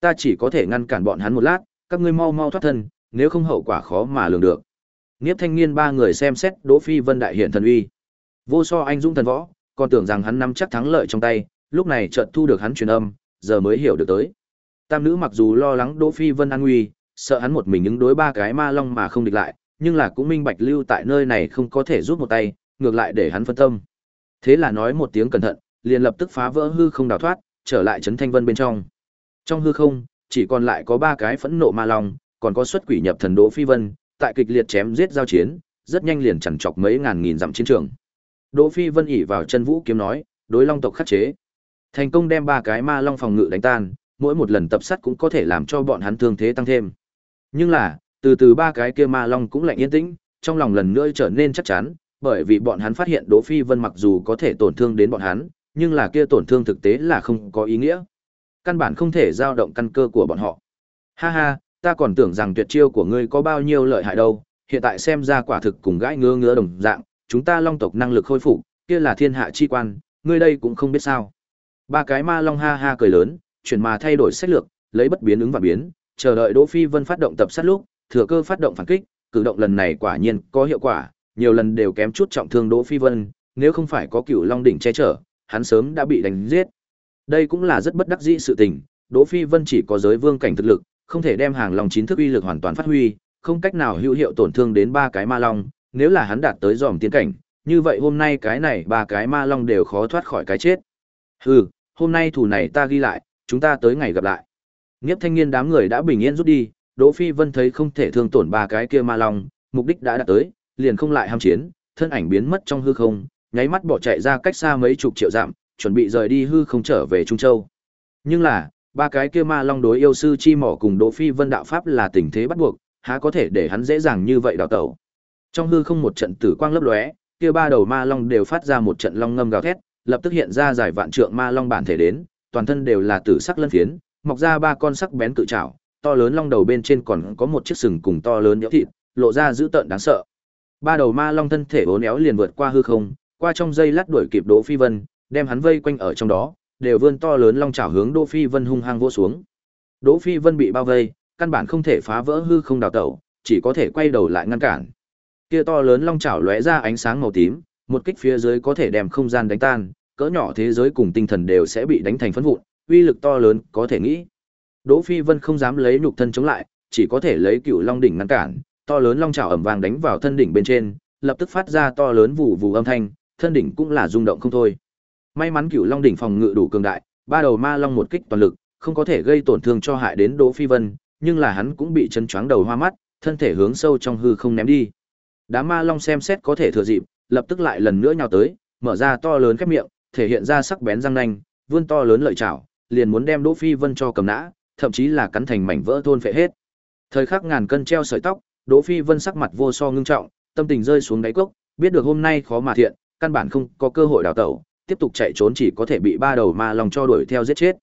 Ta chỉ có thể ngăn cản bọn hắn một lát, các ngươi mau mau thoát thân, nếu không hậu quả khó mà lường được. Niếp Thanh Niên ba người xem xét Đỗ Phi Vân đại hiện thần uy. Vô so anh dũng thần võ, còn tưởng rằng hắn nắm chắc thắng lợi trong tay, lúc này chợt thu được hắn truyền âm, giờ mới hiểu được tới. Tam nữ mặc dù lo lắng Đỗ Phi Vân an nguy, sợ hắn một mình ứng đối ba cái ma long mà không địch lại, nhưng là cũng minh bạch lưu tại nơi này không có thể giúp một tay, ngược lại để hắn phân tâm. Thế là nói một tiếng cẩn thận, liền lập tức phá vỡ hư không đào thoát, trở lại trấn thanh vân bên trong. Trong hư không, chỉ còn lại có ba cái phẫn nộ ma long, còn có xuất quỷ nhập thần Đỗ Phi Vân, tại kịch liệt chém giết giao chiến, rất nhanh liền chằn chọc mấy ngàn nghìn dặm chiến trường. Đỗ Phi Vân ỉ vào chân vũ kiếm nói, đối long tộc khắc chế. Thành công đem ba cái ma long phòng ngự đánh tan, mỗi một lần tập sát cũng có thể làm cho bọn hắn thương thế tăng thêm. Nhưng là, từ từ ba cái kia ma long cũng lạnh yên tĩnh, trong lòng lần nữa trở nên chắc chắn, bởi vì bọn hắn phát hiện Đỗ Phi Vân mặc dù có thể tổn thương đến bọn hắn, nhưng là kia tổn thương thực tế là không có ý nghĩa. Căn bản không thể giao động căn cơ của bọn họ. Ha ha, ta còn tưởng rằng tuyệt chiêu của ngươi có bao nhiêu lợi hại đâu, hiện tại xem ra quả thực cùng gãi ngứa ngứa đồng dạng, chúng ta long tộc năng lực khôi phục, kia là thiên hạ chi quan, ngươi đây cũng không biết sao. Ba cái ma long ha ha cười lớn, chuyển mà thay đổi sách lược, lấy bất biến ứng và biến, chờ đợi Đỗ Phi Vân phát động tập sát lúc, thừa cơ phát động phản kích, cử động lần này quả nhiên có hiệu quả, nhiều lần đều kém chút trọng thương Đỗ Phi Vân, nếu không phải có Cửu Long đỉnh che chở, hắn sớm đã bị đánh giết. Đây cũng là rất bất đắc dĩ sự tình, Đỗ Phi Vân chỉ có giới vương cảnh thực lực, không thể đem hàng long chín thức uy lực hoàn toàn phát huy, không cách nào hữu hiệu tổn thương đến ba cái ma long, nếu là hắn đạt tới dòm tiến cảnh, như vậy hôm nay cái này ba cái ma long đều khó thoát khỏi cái chết. Hừ, hôm nay thủ này ta ghi lại, chúng ta tới ngày gặp lại. Nghiếp thanh niên đám người đã bình yên rút đi, Đỗ Phi Vân thấy không thể thương tổn ba cái kia ma long, mục đích đã đạt tới, liền không lại ham chiến, thân ảnh biến mất trong hư không, nháy mắt bỏ chạy ra cách xa mấy chục triệu dặm, chuẩn bị rời đi hư không trở về Trung Châu. Nhưng là, ba cái kia ma long đối yêu sư chi mỏ cùng Đỗ Phi Vân đạo pháp là tình thế bắt buộc, há có thể để hắn dễ dàng như vậy đào tẩu. Trong hư không một trận tử quang lấp lóe, kia ba đầu ma long đều phát ra một trận long ngâm gào thét, lập tức hiện ra giải vạn trượng ma long bản thể đến, toàn thân đều là tử sắc lân phiến, mọc ra ba con sắc bén cự trảo, to lớn long đầu bên trên còn có một chiếc sừng cùng to lớn nhũ thịt, lộ ra dữ tợn đáng sợ. Ba đầu ma long thân thể uốn éo liền vượt qua hư không, qua trong dây lát đuổi kịp Đỗ Phi Vân, đem hắn vây quanh ở trong đó, đều vươn to lớn long chảo hướng Đỗ Phi Vân hung hăng vỗ xuống. Đỗ Phi Vân bị bao vây, căn bản không thể phá vỡ hư không đào tẩu, chỉ có thể quay đầu lại ngăn cản. Kia to lớn long chảo lóe ra ánh sáng màu tím, một kích phía dưới có thể đem không gian đánh tan, cỡ nhỏ thế giới cùng tinh thần đều sẽ bị đánh thành phấn vụn, uy lực to lớn có thể nghĩ. Đỗ Phi Vân không dám lấy nhục thân chống lại, chỉ có thể lấy Cựu Long đỉnh ngăn cản, to lớn long chảo ầm vang đánh vào thân đỉnh bên trên, lập tức phát ra to lớn vụ vụ âm thanh, thân đỉnh cũng là rung động không thôi. May mắn Cựu Long đỉnh phòng ngự đủ cường đại, ba đầu ma long một kích toàn lực, không có thể gây tổn thương cho hại đến Đỗ Phi Vân, nhưng là hắn cũng bị chân choáng đầu hoa mắt, thân thể hướng sâu trong hư không ném đi. Đám ma long xem xét có thể thừa dịp, lập tức lại lần nữa nhào tới, mở ra to lớn khép miệng, thể hiện ra sắc bén răng nanh, vươn to lớn lợi chảo, liền muốn đem Đỗ Phi Vân cho cầm nã, thậm chí là cắn thành mảnh vỡ thôn phệ hết. Thời khắc ngàn cân treo sợi tóc, Đỗ Phi Vân sắc mặt vô so ngưng trọng, tâm tình rơi xuống đáy cốc, biết được hôm nay khó mà thiện, căn bản không có cơ hội đào tẩu, tiếp tục chạy trốn chỉ có thể bị ba đầu ma long cho đuổi theo giết chết.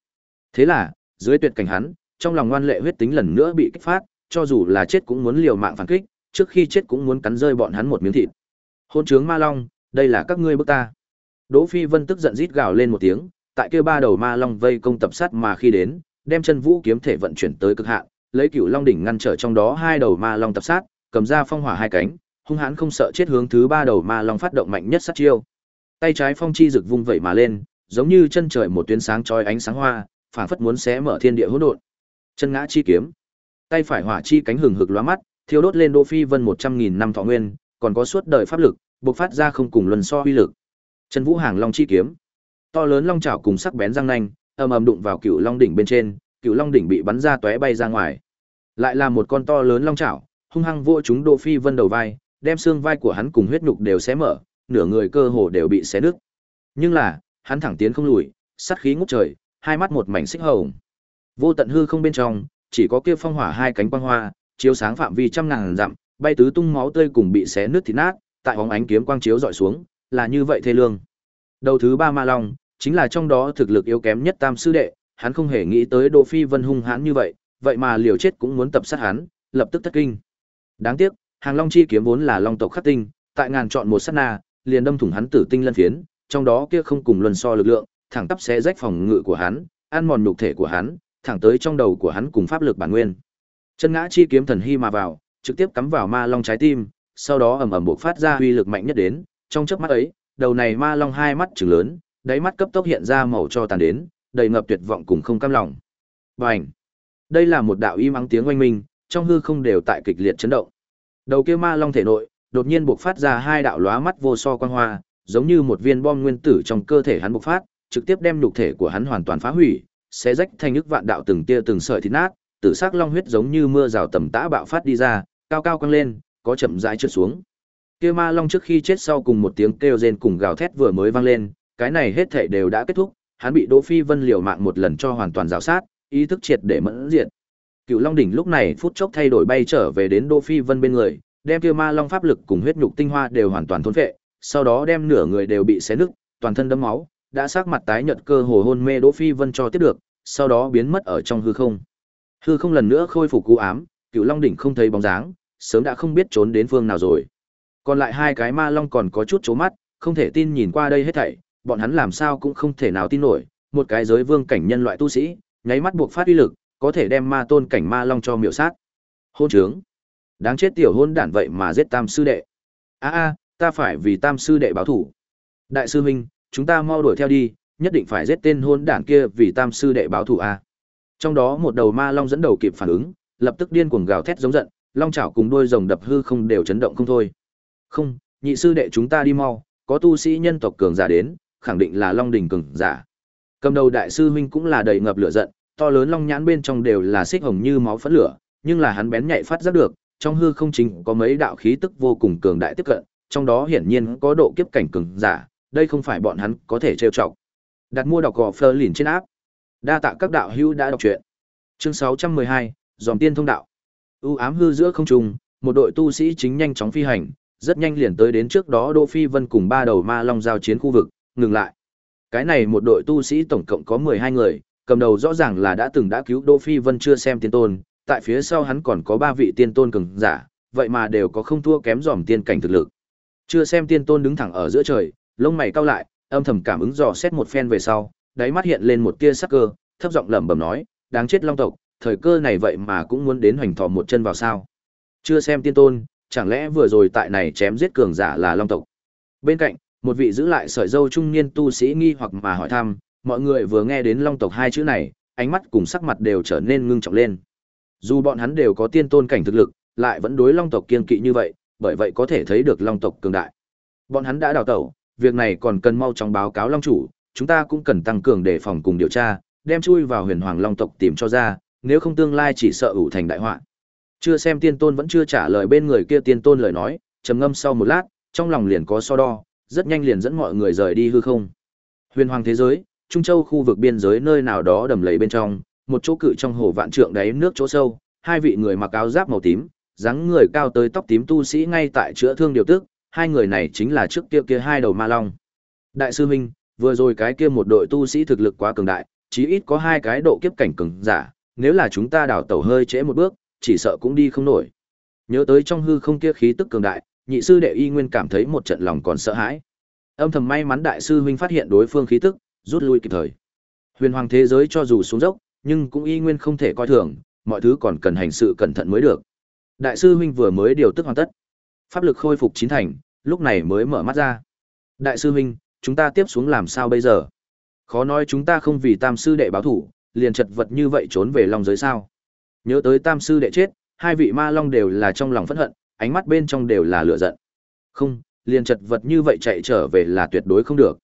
Thế là, dưới tuyệt cảnh hắn, trong lòng ngoan lệ huyết tính lần nữa bị kích phát, cho dù là chết cũng muốn liều mạng phản kích, trước khi chết cũng muốn cắn rơi bọn hắn một miếng thịt. Hôn trướng ma long, đây là các ngươi bức ta. Đỗ Phi Vân tức giận rít gào lên một tiếng, tại kia ba đầu ma long vây công tập sát mà khi đến, đem chân vũ kiếm thể vận chuyển tới cực hạn, lấy cửu long đỉnh ngăn trở trong đó hai đầu ma long tập sát, cầm ra phong hỏa hai cánh, hung hãn không sợ chết hướng thứ ba đầu ma long phát động mạnh nhất sát chiêu. Tay trái phong chi rực vung vẩy mà lên, giống như chân trời một tuyến sáng chói ánh sáng hoa, phảng phất muốn xé mở thiên địa hỗn độn. Chân ngã chi kiếm, tay phải hỏa chi cánh hừng hực lóa mắt, thiêu đốt lên Đỗ Phi Vân một trăm nghìn năm thọ nguyên, còn có suốt đời pháp lực, bộc phát ra không cùng luân so uy lực. Chân Vũ Hàng Long chi kiếm, to lớn long chảo cùng sắc bén răng nanh, ầm ầm đụng vào Cựu Long đỉnh bên trên, Cựu Long đỉnh bị bắn ra tóe bay ra ngoài. Lại là một con to lớn long chảo, hung hăng vỗ chúng Đỗ Phi Vân đầu vai, đem xương vai của hắn cùng huyết nhục đều xé mở, nửa người cơ hồ đều bị xé nứt. Nhưng là, hắn thẳng tiến không lùi, sát khí ngút trời, hai mắt một mảnh xích hồng. Vô tận hư không bên trong, chỉ có kia phong hỏa hai cánh quang hoa, chiếu sáng phạm vi trăm ngàn dặm, bay tứ tung máu tươi cùng bị xé nứt thịt nát, tại bóng ánh kiếm quang chiếu dọi xuống, là như vậy thê lương. Đầu thứ ba ma long, chính là trong đó thực lực yếu kém nhất tam sư đệ, hắn không hề nghĩ tới Đỗ Phi Vân hung hãn như vậy, vậy mà liều chết cũng muốn tập sát hắn, lập tức thất kinh. Đáng tiếc, Hàng Long chi kiếm vốn là long tộc khắc tinh, tại ngàn chọn một sát na, liền đâm thủng hắn tử tinh lân phiến, trong đó kia không cùng luân so lực lượng, thẳng tắp xé rách phòng ngự của hắn, ăn mòn nhục thể của hắn, thẳng tới trong đầu của hắn cùng pháp lực bản nguyên. Chân ngã chi kiếm thần hy mà vào, trực tiếp cắm vào ma long trái tim, sau đó ầm ầm bộc phát ra uy lực mạnh nhất đến, trong chớp mắt ấy, đầu này ma long hai mắt trừng lớn, đáy mắt cấp tốc hiện ra màu cho tàn đến, đầy ngập tuyệt vọng cùng không cam lòng. Bành! Đây là một đạo im ắng tiếng oanh minh, trong hư không đều tại kịch liệt chấn động. Đầu kia ma long thể nội, đột nhiên bộc phát ra hai đạo lóa mắt vô so quang hoa, giống như một viên bom nguyên tử trong cơ thể hắn bộc phát, trực tiếp đem nhục thể của hắn hoàn toàn phá hủy, xé rách thành nước vạn đạo từng tia từng sợi thịt nát, tử sắc long huyết giống như mưa rào tầm tã bạo phát đi ra, cao cao căng lên, có chậm rãi trượt xuống. Kia ma long trước khi chết sau cùng một tiếng kêu rên cùng gào thét vừa mới vang lên, cái này hết thảy đều đã kết thúc, hắn bị Đỗ Phi Vân liều mạng một lần cho hoàn toàn rào sát, ý thức triệt để mẫn diệt. Cựu Long đỉnh lúc này phút chốc thay đổi bay trở về đến Đỗ Phi Vân bên người, đem kia ma long pháp lực cùng huyết nhục tinh hoa đều hoàn toàn thôn phệ, sau đó đem nửa người đều bị xé nứt, toàn thân đẫm máu, đã sắc mặt tái nhợt cơ hồ hôn mê Đỗ Phi Vân cho tiếp được, sau đó biến mất ở trong hư không. Hư không lần nữa khôi phục cú ám, Cựu Long đỉnh không thấy bóng dáng, sớm đã không biết trốn đến phương nào rồi. Còn lại hai cái ma long còn có chút chố mắt, không thể tin nhìn qua đây hết thảy, bọn hắn làm sao cũng không thể nào tin nổi, một cái giới vương cảnh nhân loại tu sĩ, nháy mắt buộc phát uy lực, có thể đem ma tôn cảnh ma long cho miểu sát. Hôn trướng. Đáng chết tiểu hôn đản vậy mà giết tam sư đệ. A a, ta phải vì tam sư đệ báo thủ. Đại sư huynh, chúng ta mau đuổi theo đi, nhất định phải giết tên hôn đản kia vì tam sư đệ báo thủ a. Trong đó một đầu ma long dẫn đầu kịp phản ứng, lập tức điên cuồng gào thét giống giận, long chảo cùng đuôi rồng đập hư không đều chấn động không thôi. Không, nhị sư đệ chúng ta đi mau, có tu sĩ nhân tộc cường giả đến, khẳng định là long đỉnh cường giả. Cầm đầu đại sư huynh cũng là đầy ngập lửa giận, to lớn long nhãn bên trong đều là xích hồng như máu phấn lửa, nhưng là hắn bén nhạy phát giác được, trong hư không chính có mấy đạo khí tức vô cùng cường đại tiếp cận, trong đó hiển nhiên có độ kiếp cảnh cường giả, đây không phải bọn hắn có thể trêu chọc. Đặt mua đọc gò Fleur lìn trên áp. Đa tạ các đạo hữu đã đọc truyện. Chương 612, dòm tiên thông đạo. U ám hư giữa không trung, một đội tu sĩ chính nhanh chóng phi hành, rất nhanh liền tới đến trước đó Đỗ Phi Vân cùng ba đầu ma long giao chiến khu vực, ngừng lại. Cái này một đội tu sĩ tổng cộng có 12 người, cầm đầu rõ ràng là đã từng đã cứu Đỗ Phi Vân chưa xem tiên tôn, tại phía sau hắn còn có ba vị tiên tôn cường giả, vậy mà đều có không thua kém dòm tiên cảnh thực lực. Chưa xem tiên tôn đứng thẳng ở giữa trời, lông mày cau lại, âm thầm cảm ứng dò xét một phen về sau, đáy mắt hiện lên một tia sắc cơ, thấp giọng lẩm bẩm nói, đáng chết long tộc, thời cơ này vậy mà cũng muốn đến hoành thọ một chân vào sao? Chưa xem tiên tôn, chẳng lẽ vừa rồi tại này chém giết cường giả là long tộc? Bên cạnh, một vị giữ lại sợi dâu trung niên tu sĩ nghi hoặc mà hỏi thăm, mọi người vừa nghe đến long tộc hai chữ này, ánh mắt cùng sắc mặt đều trở nên ngưng trọng lên. Dù bọn hắn đều có tiên tôn cảnh thực lực, lại vẫn đối long tộc kiên kỵ như vậy, bởi vậy có thể thấy được long tộc cường đại. Bọn hắn đã đào tẩu, việc này còn cần mau chóng báo cáo long chủ, chúng ta cũng cần tăng cường đề phòng cùng điều tra, đem chui vào huyền hoàng long tộc tìm cho ra, nếu không tương lai chỉ sợ ủ thành đại họa. Chưa xem tiên tôn vẫn chưa trả lời bên người kia tiên tôn lời nói, trầm ngâm sau một lát, trong lòng liền có so đo, rất nhanh liền dẫn mọi người rời đi hư không. Huyền hoàng thế giới, Trung Châu khu vực biên giới nơi nào đó đầm lầy bên trong, một chỗ cự trong hồ vạn trượng đáy nước chỗ sâu, hai vị người mặc áo giáp màu tím, dáng người cao tới tóc tím tu sĩ ngay tại chữa thương điều tức, hai người này chính là trước kia kia hai đầu ma long. Đại sư huynh, vừa rồi cái kia một đội tu sĩ thực lực quá cường đại, chí ít có hai cái độ kiếp cảnh cường giả, nếu là chúng ta đào tẩu hơi trễ một bước, chỉ sợ cũng đi không nổi. Nhớ tới trong hư không kia khí tức cường đại, nhị sư đệ y nguyên cảm thấy một trận lòng còn sợ hãi. Âm thầm may mắn đại sư huynh phát hiện đối phương khí tức, rút lui kịp thời. Huyền hoàng thế giới cho dù xuống dốc, nhưng cũng y nguyên không thể coi thường, mọi thứ còn cần hành sự cẩn thận mới được. Đại sư huynh vừa mới điều tức hoàn tất, pháp lực khôi phục chín thành, lúc này mới mở mắt ra. Đại sư huynh, chúng ta tiếp xuống làm sao bây giờ? Khó nói chúng ta không vì tam sư đệ báo thủ, liền chật vật như vậy trốn về long giới sao? Nhớ tới tam sư đệ chết, hai vị ma long đều là trong lòng phẫn hận, ánh mắt bên trong đều là lửa giận. Không, liền chật vật như vậy chạy trở về là tuyệt đối không được.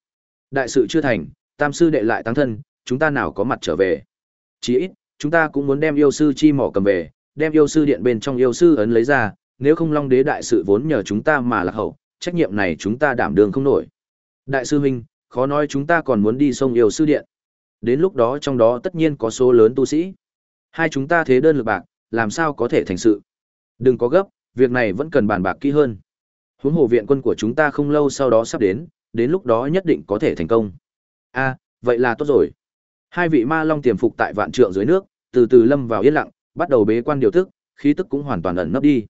Đại sự chưa thành, tam sư đệ lại tăng thân, chúng ta nào có mặt trở về. Chỉ ít, chúng ta cũng muốn đem yêu sư chi mỏ cầm về, đem yêu sư điện bên trong yêu sư ấn lấy ra, nếu không long đế đại sự vốn nhờ chúng ta mà lạc hậu, trách nhiệm này chúng ta đảm đương không nổi. Đại sư huynh, khó nói chúng ta còn muốn đi sông yêu sư điện. Đến lúc đó trong đó tất nhiên có số lớn tu sĩ. Hai chúng ta thế đơn lực bạc, làm sao có thể thành sự. Đừng có gấp, việc này vẫn cần bàn bạc kỹ hơn. Huống hồ viện quân của chúng ta không lâu sau đó sắp đến, đến lúc đó nhất định có thể thành công. A, vậy là tốt rồi. Hai vị ma long tiềm phục tại vạn trượng dưới nước, từ từ lâm vào yên lặng, bắt đầu bế quan điều tức, khí tức cũng hoàn toàn ẩn nấp đi.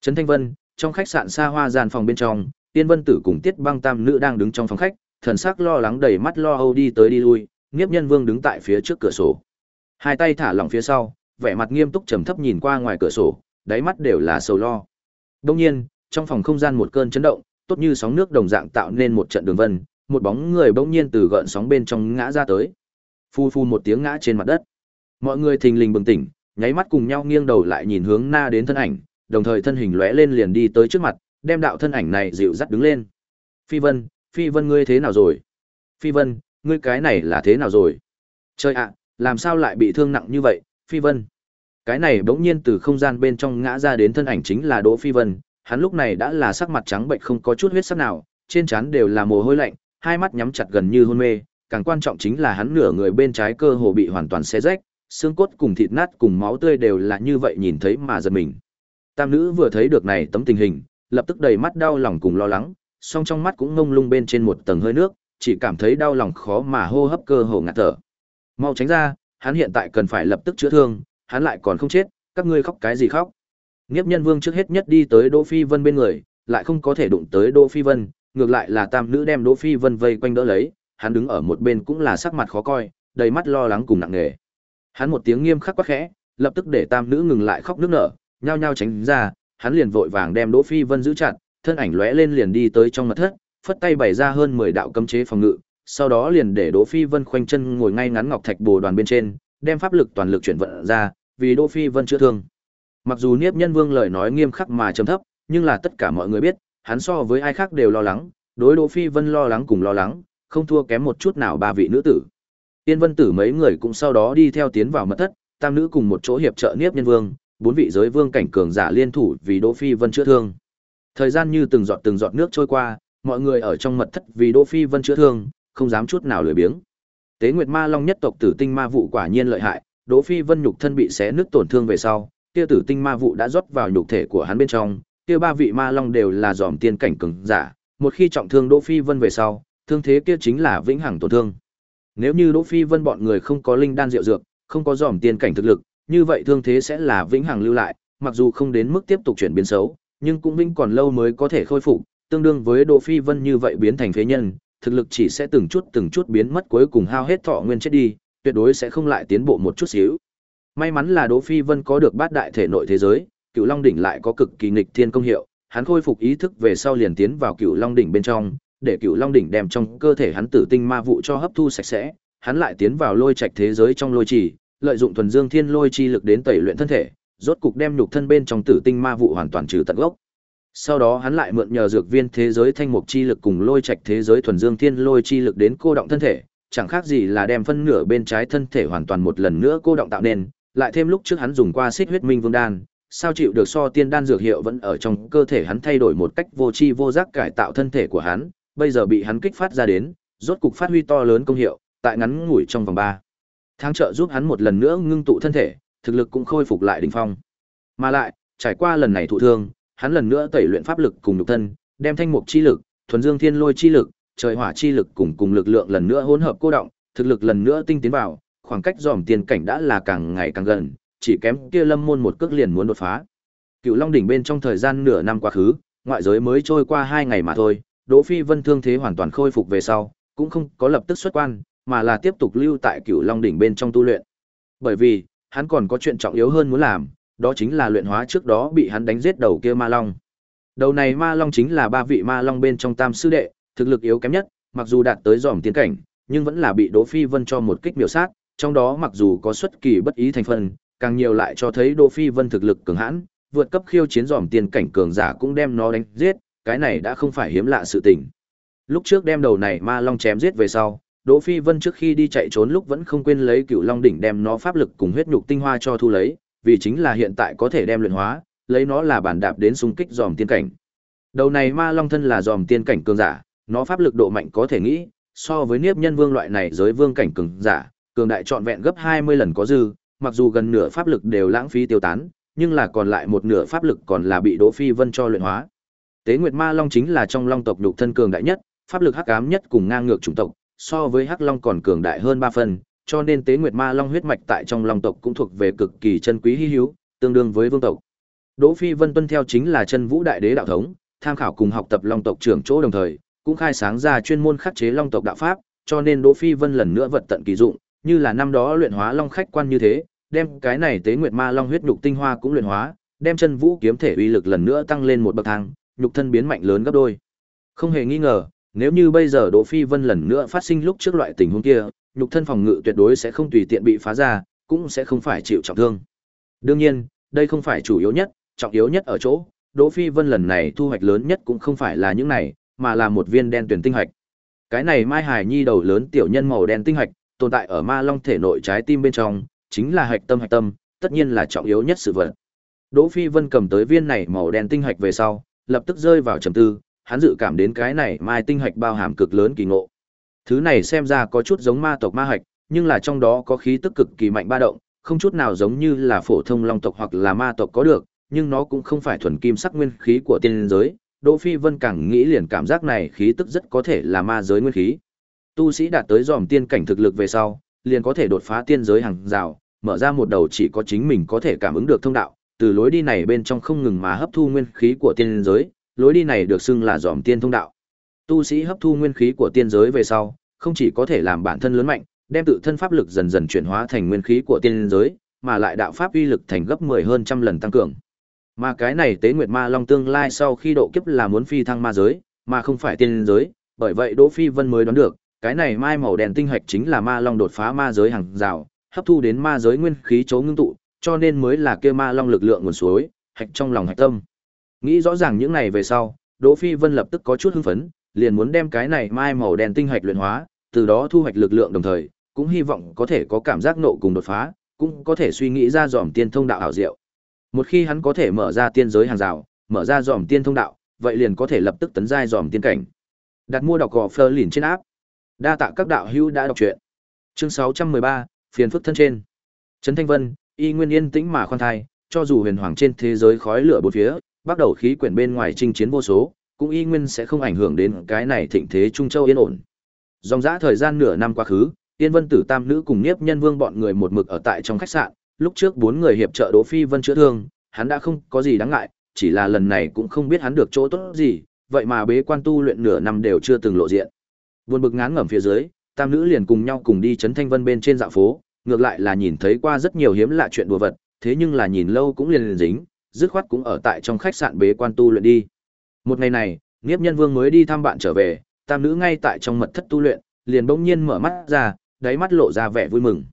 Trấn Thanh Vân, trong khách sạn xa hoa gian phòng bên trong, Tiên Vân Tử cùng Tiết Băng Tam nữ đang đứng trong phòng khách, thần sắc lo lắng đầy mắt lo âu đi tới đi lui, Niếp Nhân Vương đứng tại phía trước cửa sổ. Hai tay thả lỏng phía sau, vẻ mặt nghiêm túc trầm thấp nhìn qua ngoài cửa sổ, đáy mắt đều là sầu lo. Đương nhiên, trong phòng không gian một cơn chấn động, tốt như sóng nước đồng dạng tạo nên một trận đường vân, một bóng người bỗng nhiên từ gợn sóng bên trong ngã ra tới. Phu phu một tiếng ngã trên mặt đất. Mọi người thình lình bừng tỉnh, nháy mắt cùng nhau nghiêng đầu lại nhìn hướng na đến thân ảnh, đồng thời thân hình lóe lên liền đi tới trước mặt, đem đạo thân ảnh này dịu dắt đứng lên. Phi Vân, Phi Vân ngươi thế nào rồi? Phi Vân, ngươi cái này là thế nào rồi? Trời ạ, làm sao lại bị thương nặng như vậy, Phi Vân? Cái này bỗng nhiên từ không gian bên trong ngã ra đến thân ảnh chính là Đỗ Phi Vân, hắn lúc này đã là sắc mặt trắng bệnh không có chút huyết sắc nào, trên trán đều là mồ hôi lạnh, hai mắt nhắm chặt gần như hôn mê, càng quan trọng chính là hắn nửa người bên trái cơ hồ bị hoàn toàn xé rách, xương cốt cùng thịt nát cùng máu tươi đều là như vậy nhìn thấy mà giật mình. Tam nữ vừa thấy được này tấm tình hình, lập tức đầy mắt đau lòng cùng lo lắng, song trong mắt cũng ngông lung bên trên một tầng hơi nước, chỉ cảm thấy đau lòng khó mà hô hấp cơ hồ ngạt thở. Mau tránh ra, hắn hiện tại cần phải lập tức chữa thương, hắn lại còn không chết, các ngươi khóc cái gì khóc? Nghiếp Nhân Vương trước hết nhất đi tới Đỗ Phi Vân bên người, lại không có thể đụng tới Đỗ Phi Vân, ngược lại là tam nữ đem Đỗ Phi Vân vây quanh đỡ lấy, hắn đứng ở một bên cũng là sắc mặt khó coi, đầy mắt lo lắng cùng nặng nề. Hắn một tiếng nghiêm khắc quá khẽ, lập tức để tam nữ ngừng lại khóc nức nở, nhao nhao tránh ra, hắn liền vội vàng đem Đỗ Phi Vân giữ chặt, thân ảnh lóe lên liền đi tới trong mật thất, phất tay bày ra hơn 10 đạo cấm chế phòng ngự, sau đó liền để Đỗ Phi Vân khoanh chân ngồi ngay ngắn ngọc thạch bồ đoàn bên trên, đem pháp lực toàn lực chuyển vận ra, vì Đỗ Phi Vân chữa thương. Mặc dù Niếp Nhân Vương lời nói nghiêm khắc mà trầm thấp, nhưng là tất cả mọi người biết, hắn so với ai khác đều lo lắng, đối Đỗ Phi Vân lo lắng cùng lo lắng, không thua kém một chút nào ba vị nữ tử. Tiên Vân Tử mấy người cũng sau đó đi theo tiến vào mật thất, tam nữ cùng một chỗ hiệp trợ Niếp Nhân Vương, bốn vị giới vương cảnh cường giả liên thủ vì Đỗ Phi Vân chữa thương. Thời gian như từng giọt từng giọt nước trôi qua, mọi người ở trong mật thất vì Đỗ Phi Vân chữa thương, không dám chút nào lười biếng. Tế Nguyệt Ma Long nhất tộc Tử Tinh Ma vụ quả nhiên lợi hại, Đỗ Phi Vân nhục thân bị xé nứt tổn thương về sau, kia Tử Tinh Ma vụ đã rót vào nhục thể của hắn bên trong, kia ba vị Ma Long đều là giòm tiên cảnh cường giả, một khi trọng thương Đỗ Phi Vân về sau, thương thế kia chính là vĩnh hằng tổn thương. Nếu như Đỗ Phi Vân bọn người không có linh đan diệu dược, không có dòm tiên cảnh thực lực, như vậy thương thế sẽ là vĩnh hằng lưu lại, mặc dù không đến mức tiếp tục chuyển biến xấu, nhưng cũng vĩnh còn lâu mới có thể khôi phục, tương đương với Đỗ Phi Vân như vậy biến thành phế nhân, thực lực chỉ sẽ từng chút từng chút biến mất cuối cùng hao hết thọ nguyên chết đi, tuyệt đối sẽ không lại tiến bộ một chút xíu. May mắn là Đỗ Phi Vân có được bát đại thể nội thế giới, Cửu Long đỉnh lại có cực kỳ nghịch thiên công hiệu, hắn khôi phục ý thức về sau liền tiến vào Cửu Long đỉnh bên trong, để cựu Long đỉnh đem trong cơ thể hắn tử tinh ma vụ cho hấp thu sạch sẽ, hắn lại tiến vào lôi trạch thế giới trong lôi trì, lợi dụng thuần dương thiên lôi chi lực đến tẩy luyện thân thể, rốt cục đem nhục thân bên trong tử tinh ma vụ hoàn toàn trừ tận gốc. Sau đó hắn lại mượn nhờ dược viên thế giới thanh mục chi lực cùng lôi trạch thế giới thuần dương thiên lôi chi lực đến cô động thân thể, chẳng khác gì là đem phân nửa bên trái thân thể hoàn toàn một lần nữa cô động tạo nên, lại thêm lúc trước hắn dùng qua xích huyết minh vương đan, sao chịu được so tiên đan dược hiệu vẫn ở trong cơ thể hắn thay đổi một cách vô tri vô giác cải tạo thân thể của hắn, bây giờ bị hắn kích phát ra đến, rốt cục phát huy to lớn công hiệu, tại ngắn ngủi trong vòng 3 tháng trợ giúp hắn một lần nữa ngưng tụ thân thể, thực lực cũng khôi phục lại đỉnh phong. Mà lại, trải qua lần này thụ thương, hắn lần nữa tẩy luyện pháp lực cùng nhục thân, đem thanh mục chi lực, thuần dương thiên lôi chi lực, trời hỏa chi lực cùng cùng lực lượng lần nữa hỗn hợp cô động, thực lực lần nữa tinh tiến vào, khoảng cách dòm tiền cảnh đã là càng ngày càng gần, chỉ kém kia lâm môn một cước liền muốn đột phá. Cựu Long đỉnh bên trong thời gian nửa năm quá khứ, ngoại giới mới trôi qua hai ngày mà thôi, Đỗ Phi Vân thương thế hoàn toàn khôi phục về sau, cũng không có lập tức xuất quan, mà là tiếp tục lưu tại Cựu Long đỉnh bên trong tu luyện. Bởi vì, hắn còn có chuyện trọng yếu hơn muốn làm, đó chính là luyện hóa trước đó bị hắn đánh giết đầu kia ma long. Đầu này ma long chính là ba vị ma long bên trong tam sư đệ, thực lực yếu kém nhất, mặc dù đạt tới dòm tiến cảnh, nhưng vẫn là bị Đỗ Phi Vân cho một kích miểu sát, trong đó mặc dù có xuất kỳ bất ý thành phần, càng nhiều lại cho thấy Đỗ Phi Vân thực lực cường hãn, vượt cấp khiêu chiến dòm tiên cảnh cường giả cũng đem nó đánh giết, cái này đã không phải hiếm lạ sự tình. Lúc trước đem đầu này ma long chém giết về sau, Đỗ Phi Vân trước khi đi chạy trốn lúc vẫn không quên lấy Cựu Long đỉnh đem nó pháp lực cùng huyết nhục tinh hoa cho thu lấy, vì chính là hiện tại có thể đem luyện hóa, lấy nó là bản đạp đến xung kích dòm tiên cảnh. Đầu này ma long thân là dòm tiên cảnh cường giả, nó pháp lực độ mạnh có thể nghĩ, so với Niếp Nhân Vương loại này giới vương cảnh cường giả, cường đại trọn vẹn gấp 20 lần có dư, mặc dù gần nửa pháp lực đều lãng phí tiêu tán, nhưng là còn lại một nửa pháp lực còn là bị Đỗ Phi Vân cho luyện hóa. Tế Nguyệt Ma Long chính là trong Long tộc nhục thân cường đại nhất, pháp lực hắc ám nhất cùng ngang ngược chủng tộc, so với Hắc Long còn cường đại hơn 3 phần, cho nên Tế Nguyệt Ma Long huyết mạch tại trong Long tộc cũng thuộc về cực kỳ chân quý hi hữu, tương đương với vương tộc. Đỗ Phi Vân tuân theo chính là chân vũ đại đế đạo thống, tham khảo cùng học tập Long tộc trưởng chỗ đồng thời, cũng khai sáng ra chuyên môn khắc chế Long tộc đạo pháp, cho nên Đỗ Phi Vân lần nữa vật tận kỳ dụng, như là năm đó luyện hóa long khách quan như thế, đem cái này tế nguyệt ma long huyết nhục tinh hoa cũng luyện hóa, đem chân vũ kiếm thể uy lực lần nữa tăng lên một bậc thang, nhục thân biến mạnh lớn gấp đôi. Không hề nghi ngờ, nếu như bây giờ Đỗ Phi Vân lần nữa phát sinh lúc trước loại tình huống kia, nhục thân phòng ngự tuyệt đối sẽ không tùy tiện bị phá ra, cũng sẽ không phải chịu trọng thương. Đương nhiên, đây không phải chủ yếu nhất, trọng yếu nhất ở chỗ, Đỗ Phi Vân lần này thu hoạch lớn nhất cũng không phải là những này, mà là một viên đen tuyển tinh hạch. Cái này Mai Hải Nhi đầu lớn tiểu nhân màu đen tinh hạch, tồn tại ở Ma Long thể nội trái tim bên trong, chính là hạch tâm hạch tâm, tất nhiên là trọng yếu nhất sự vật. Đỗ Phi Vân cầm tới viên này màu đen tinh hạch về sau, lập tức rơi vào trầm tư, hắn dự cảm đến cái này mai tinh hạch bao hàm cực lớn kỳ ngộ. Thứ này xem ra có chút giống ma tộc ma hạch, nhưng là trong đó có khí tức cực kỳ mạnh ba động, không chút nào giống như là phổ thông long tộc hoặc là ma tộc có được, nhưng nó cũng không phải thuần kim sắc nguyên khí của tiên giới. Đỗ Phi Vân càng nghĩ liền cảm giác này khí tức rất có thể là ma giới nguyên khí. Tu sĩ đạt tới dòm tiên cảnh thực lực về sau, liền có thể đột phá tiên giới hàng rào, mở ra một đầu chỉ có chính mình có thể cảm ứng được thông đạo, từ lối đi này bên trong không ngừng mà hấp thu nguyên khí của tiên giới, lối đi này được xưng là dòm tiên thông đạo. Tu sĩ hấp thu nguyên khí của tiên giới về sau, không chỉ có thể làm bản thân lớn mạnh, đem tự thân pháp lực dần dần chuyển hóa thành nguyên khí của tiên giới, mà lại đạo pháp uy lực thành gấp 10 hơn trăm lần tăng cường. Mà cái này Tế Nguyệt Ma Long tương lai sau khi độ kiếp là muốn phi thăng ma giới, mà không phải tiên giới, bởi vậy Đỗ Phi Vân mới đoán được, cái này mai màu đèn tinh hạch chính là Ma Long đột phá ma giới hàng rào, hấp thu đến ma giới nguyên khí chấu ngưng tụ, cho nên mới là kia Ma Long lực lượng nguồn suối, hạch trong lòng hạch tâm. Nghĩ rõ ràng những này về sau, Đỗ Phi Vân lập tức có chút hưng phấn, liền muốn đem cái này mai màu đen tinh hạch luyện hóa, từ đó thu hoạch lực lượng đồng thời, cũng hy vọng có thể có cảm giác nộ cùng đột phá, cũng có thể suy nghĩ ra dòm tiên thông đạo ảo diệu. Một khi hắn có thể mở ra tiên giới hàng rào, mở ra dòm tiên thông đạo, vậy liền có thể lập tức tấn giai dòm tiên cảnh. Đặt mua đọc gò Fleur liền trên áp. Đa tạ các đạo hữu đã đọc truyện. Chương 613, phiền phức thân trên. Trấn Thanh Vân, y nguyên yên tĩnh mà khoan thai, cho dù huyền hoàng trên thế giới khói lửa bốn phía, bắt đầu khí quyển bên ngoài chinh chiến vô số, cũng y nguyên sẽ không ảnh hưởng đến cái này thịnh thế Trung Châu yên ổn. Dòng dã thời gian nửa năm quá khứ, Yên Vân Tử Tam nữ cùng Niếp Nhân Vương bọn người một mực ở tại trong khách sạn, lúc trước bốn người hiệp trợ Đỗ Phi Vân chữa thương, hắn đã không có gì đáng ngại, chỉ là lần này cũng không biết hắn được chỗ tốt gì, vậy mà bế quan tu luyện nửa năm đều chưa từng lộ diện. Buồn bực ngán ngẩm phía dưới, tam nữ liền cùng nhau cùng đi trấn Thanh Vân bên trên dạo phố, ngược lại là nhìn thấy qua rất nhiều hiếm lạ chuyện đùa vật, thế nhưng là nhìn lâu cũng liền liền dính, dứt khoát cũng ở tại trong khách sạn bế quan tu luyện đi. Một ngày này, Niếp Nhân Vương mới đi thăm bạn trở về, tam nữ ngay tại trong mật thất tu luyện, liền bỗng nhiên mở mắt ra, đáy mắt lộ ra vẻ vui mừng.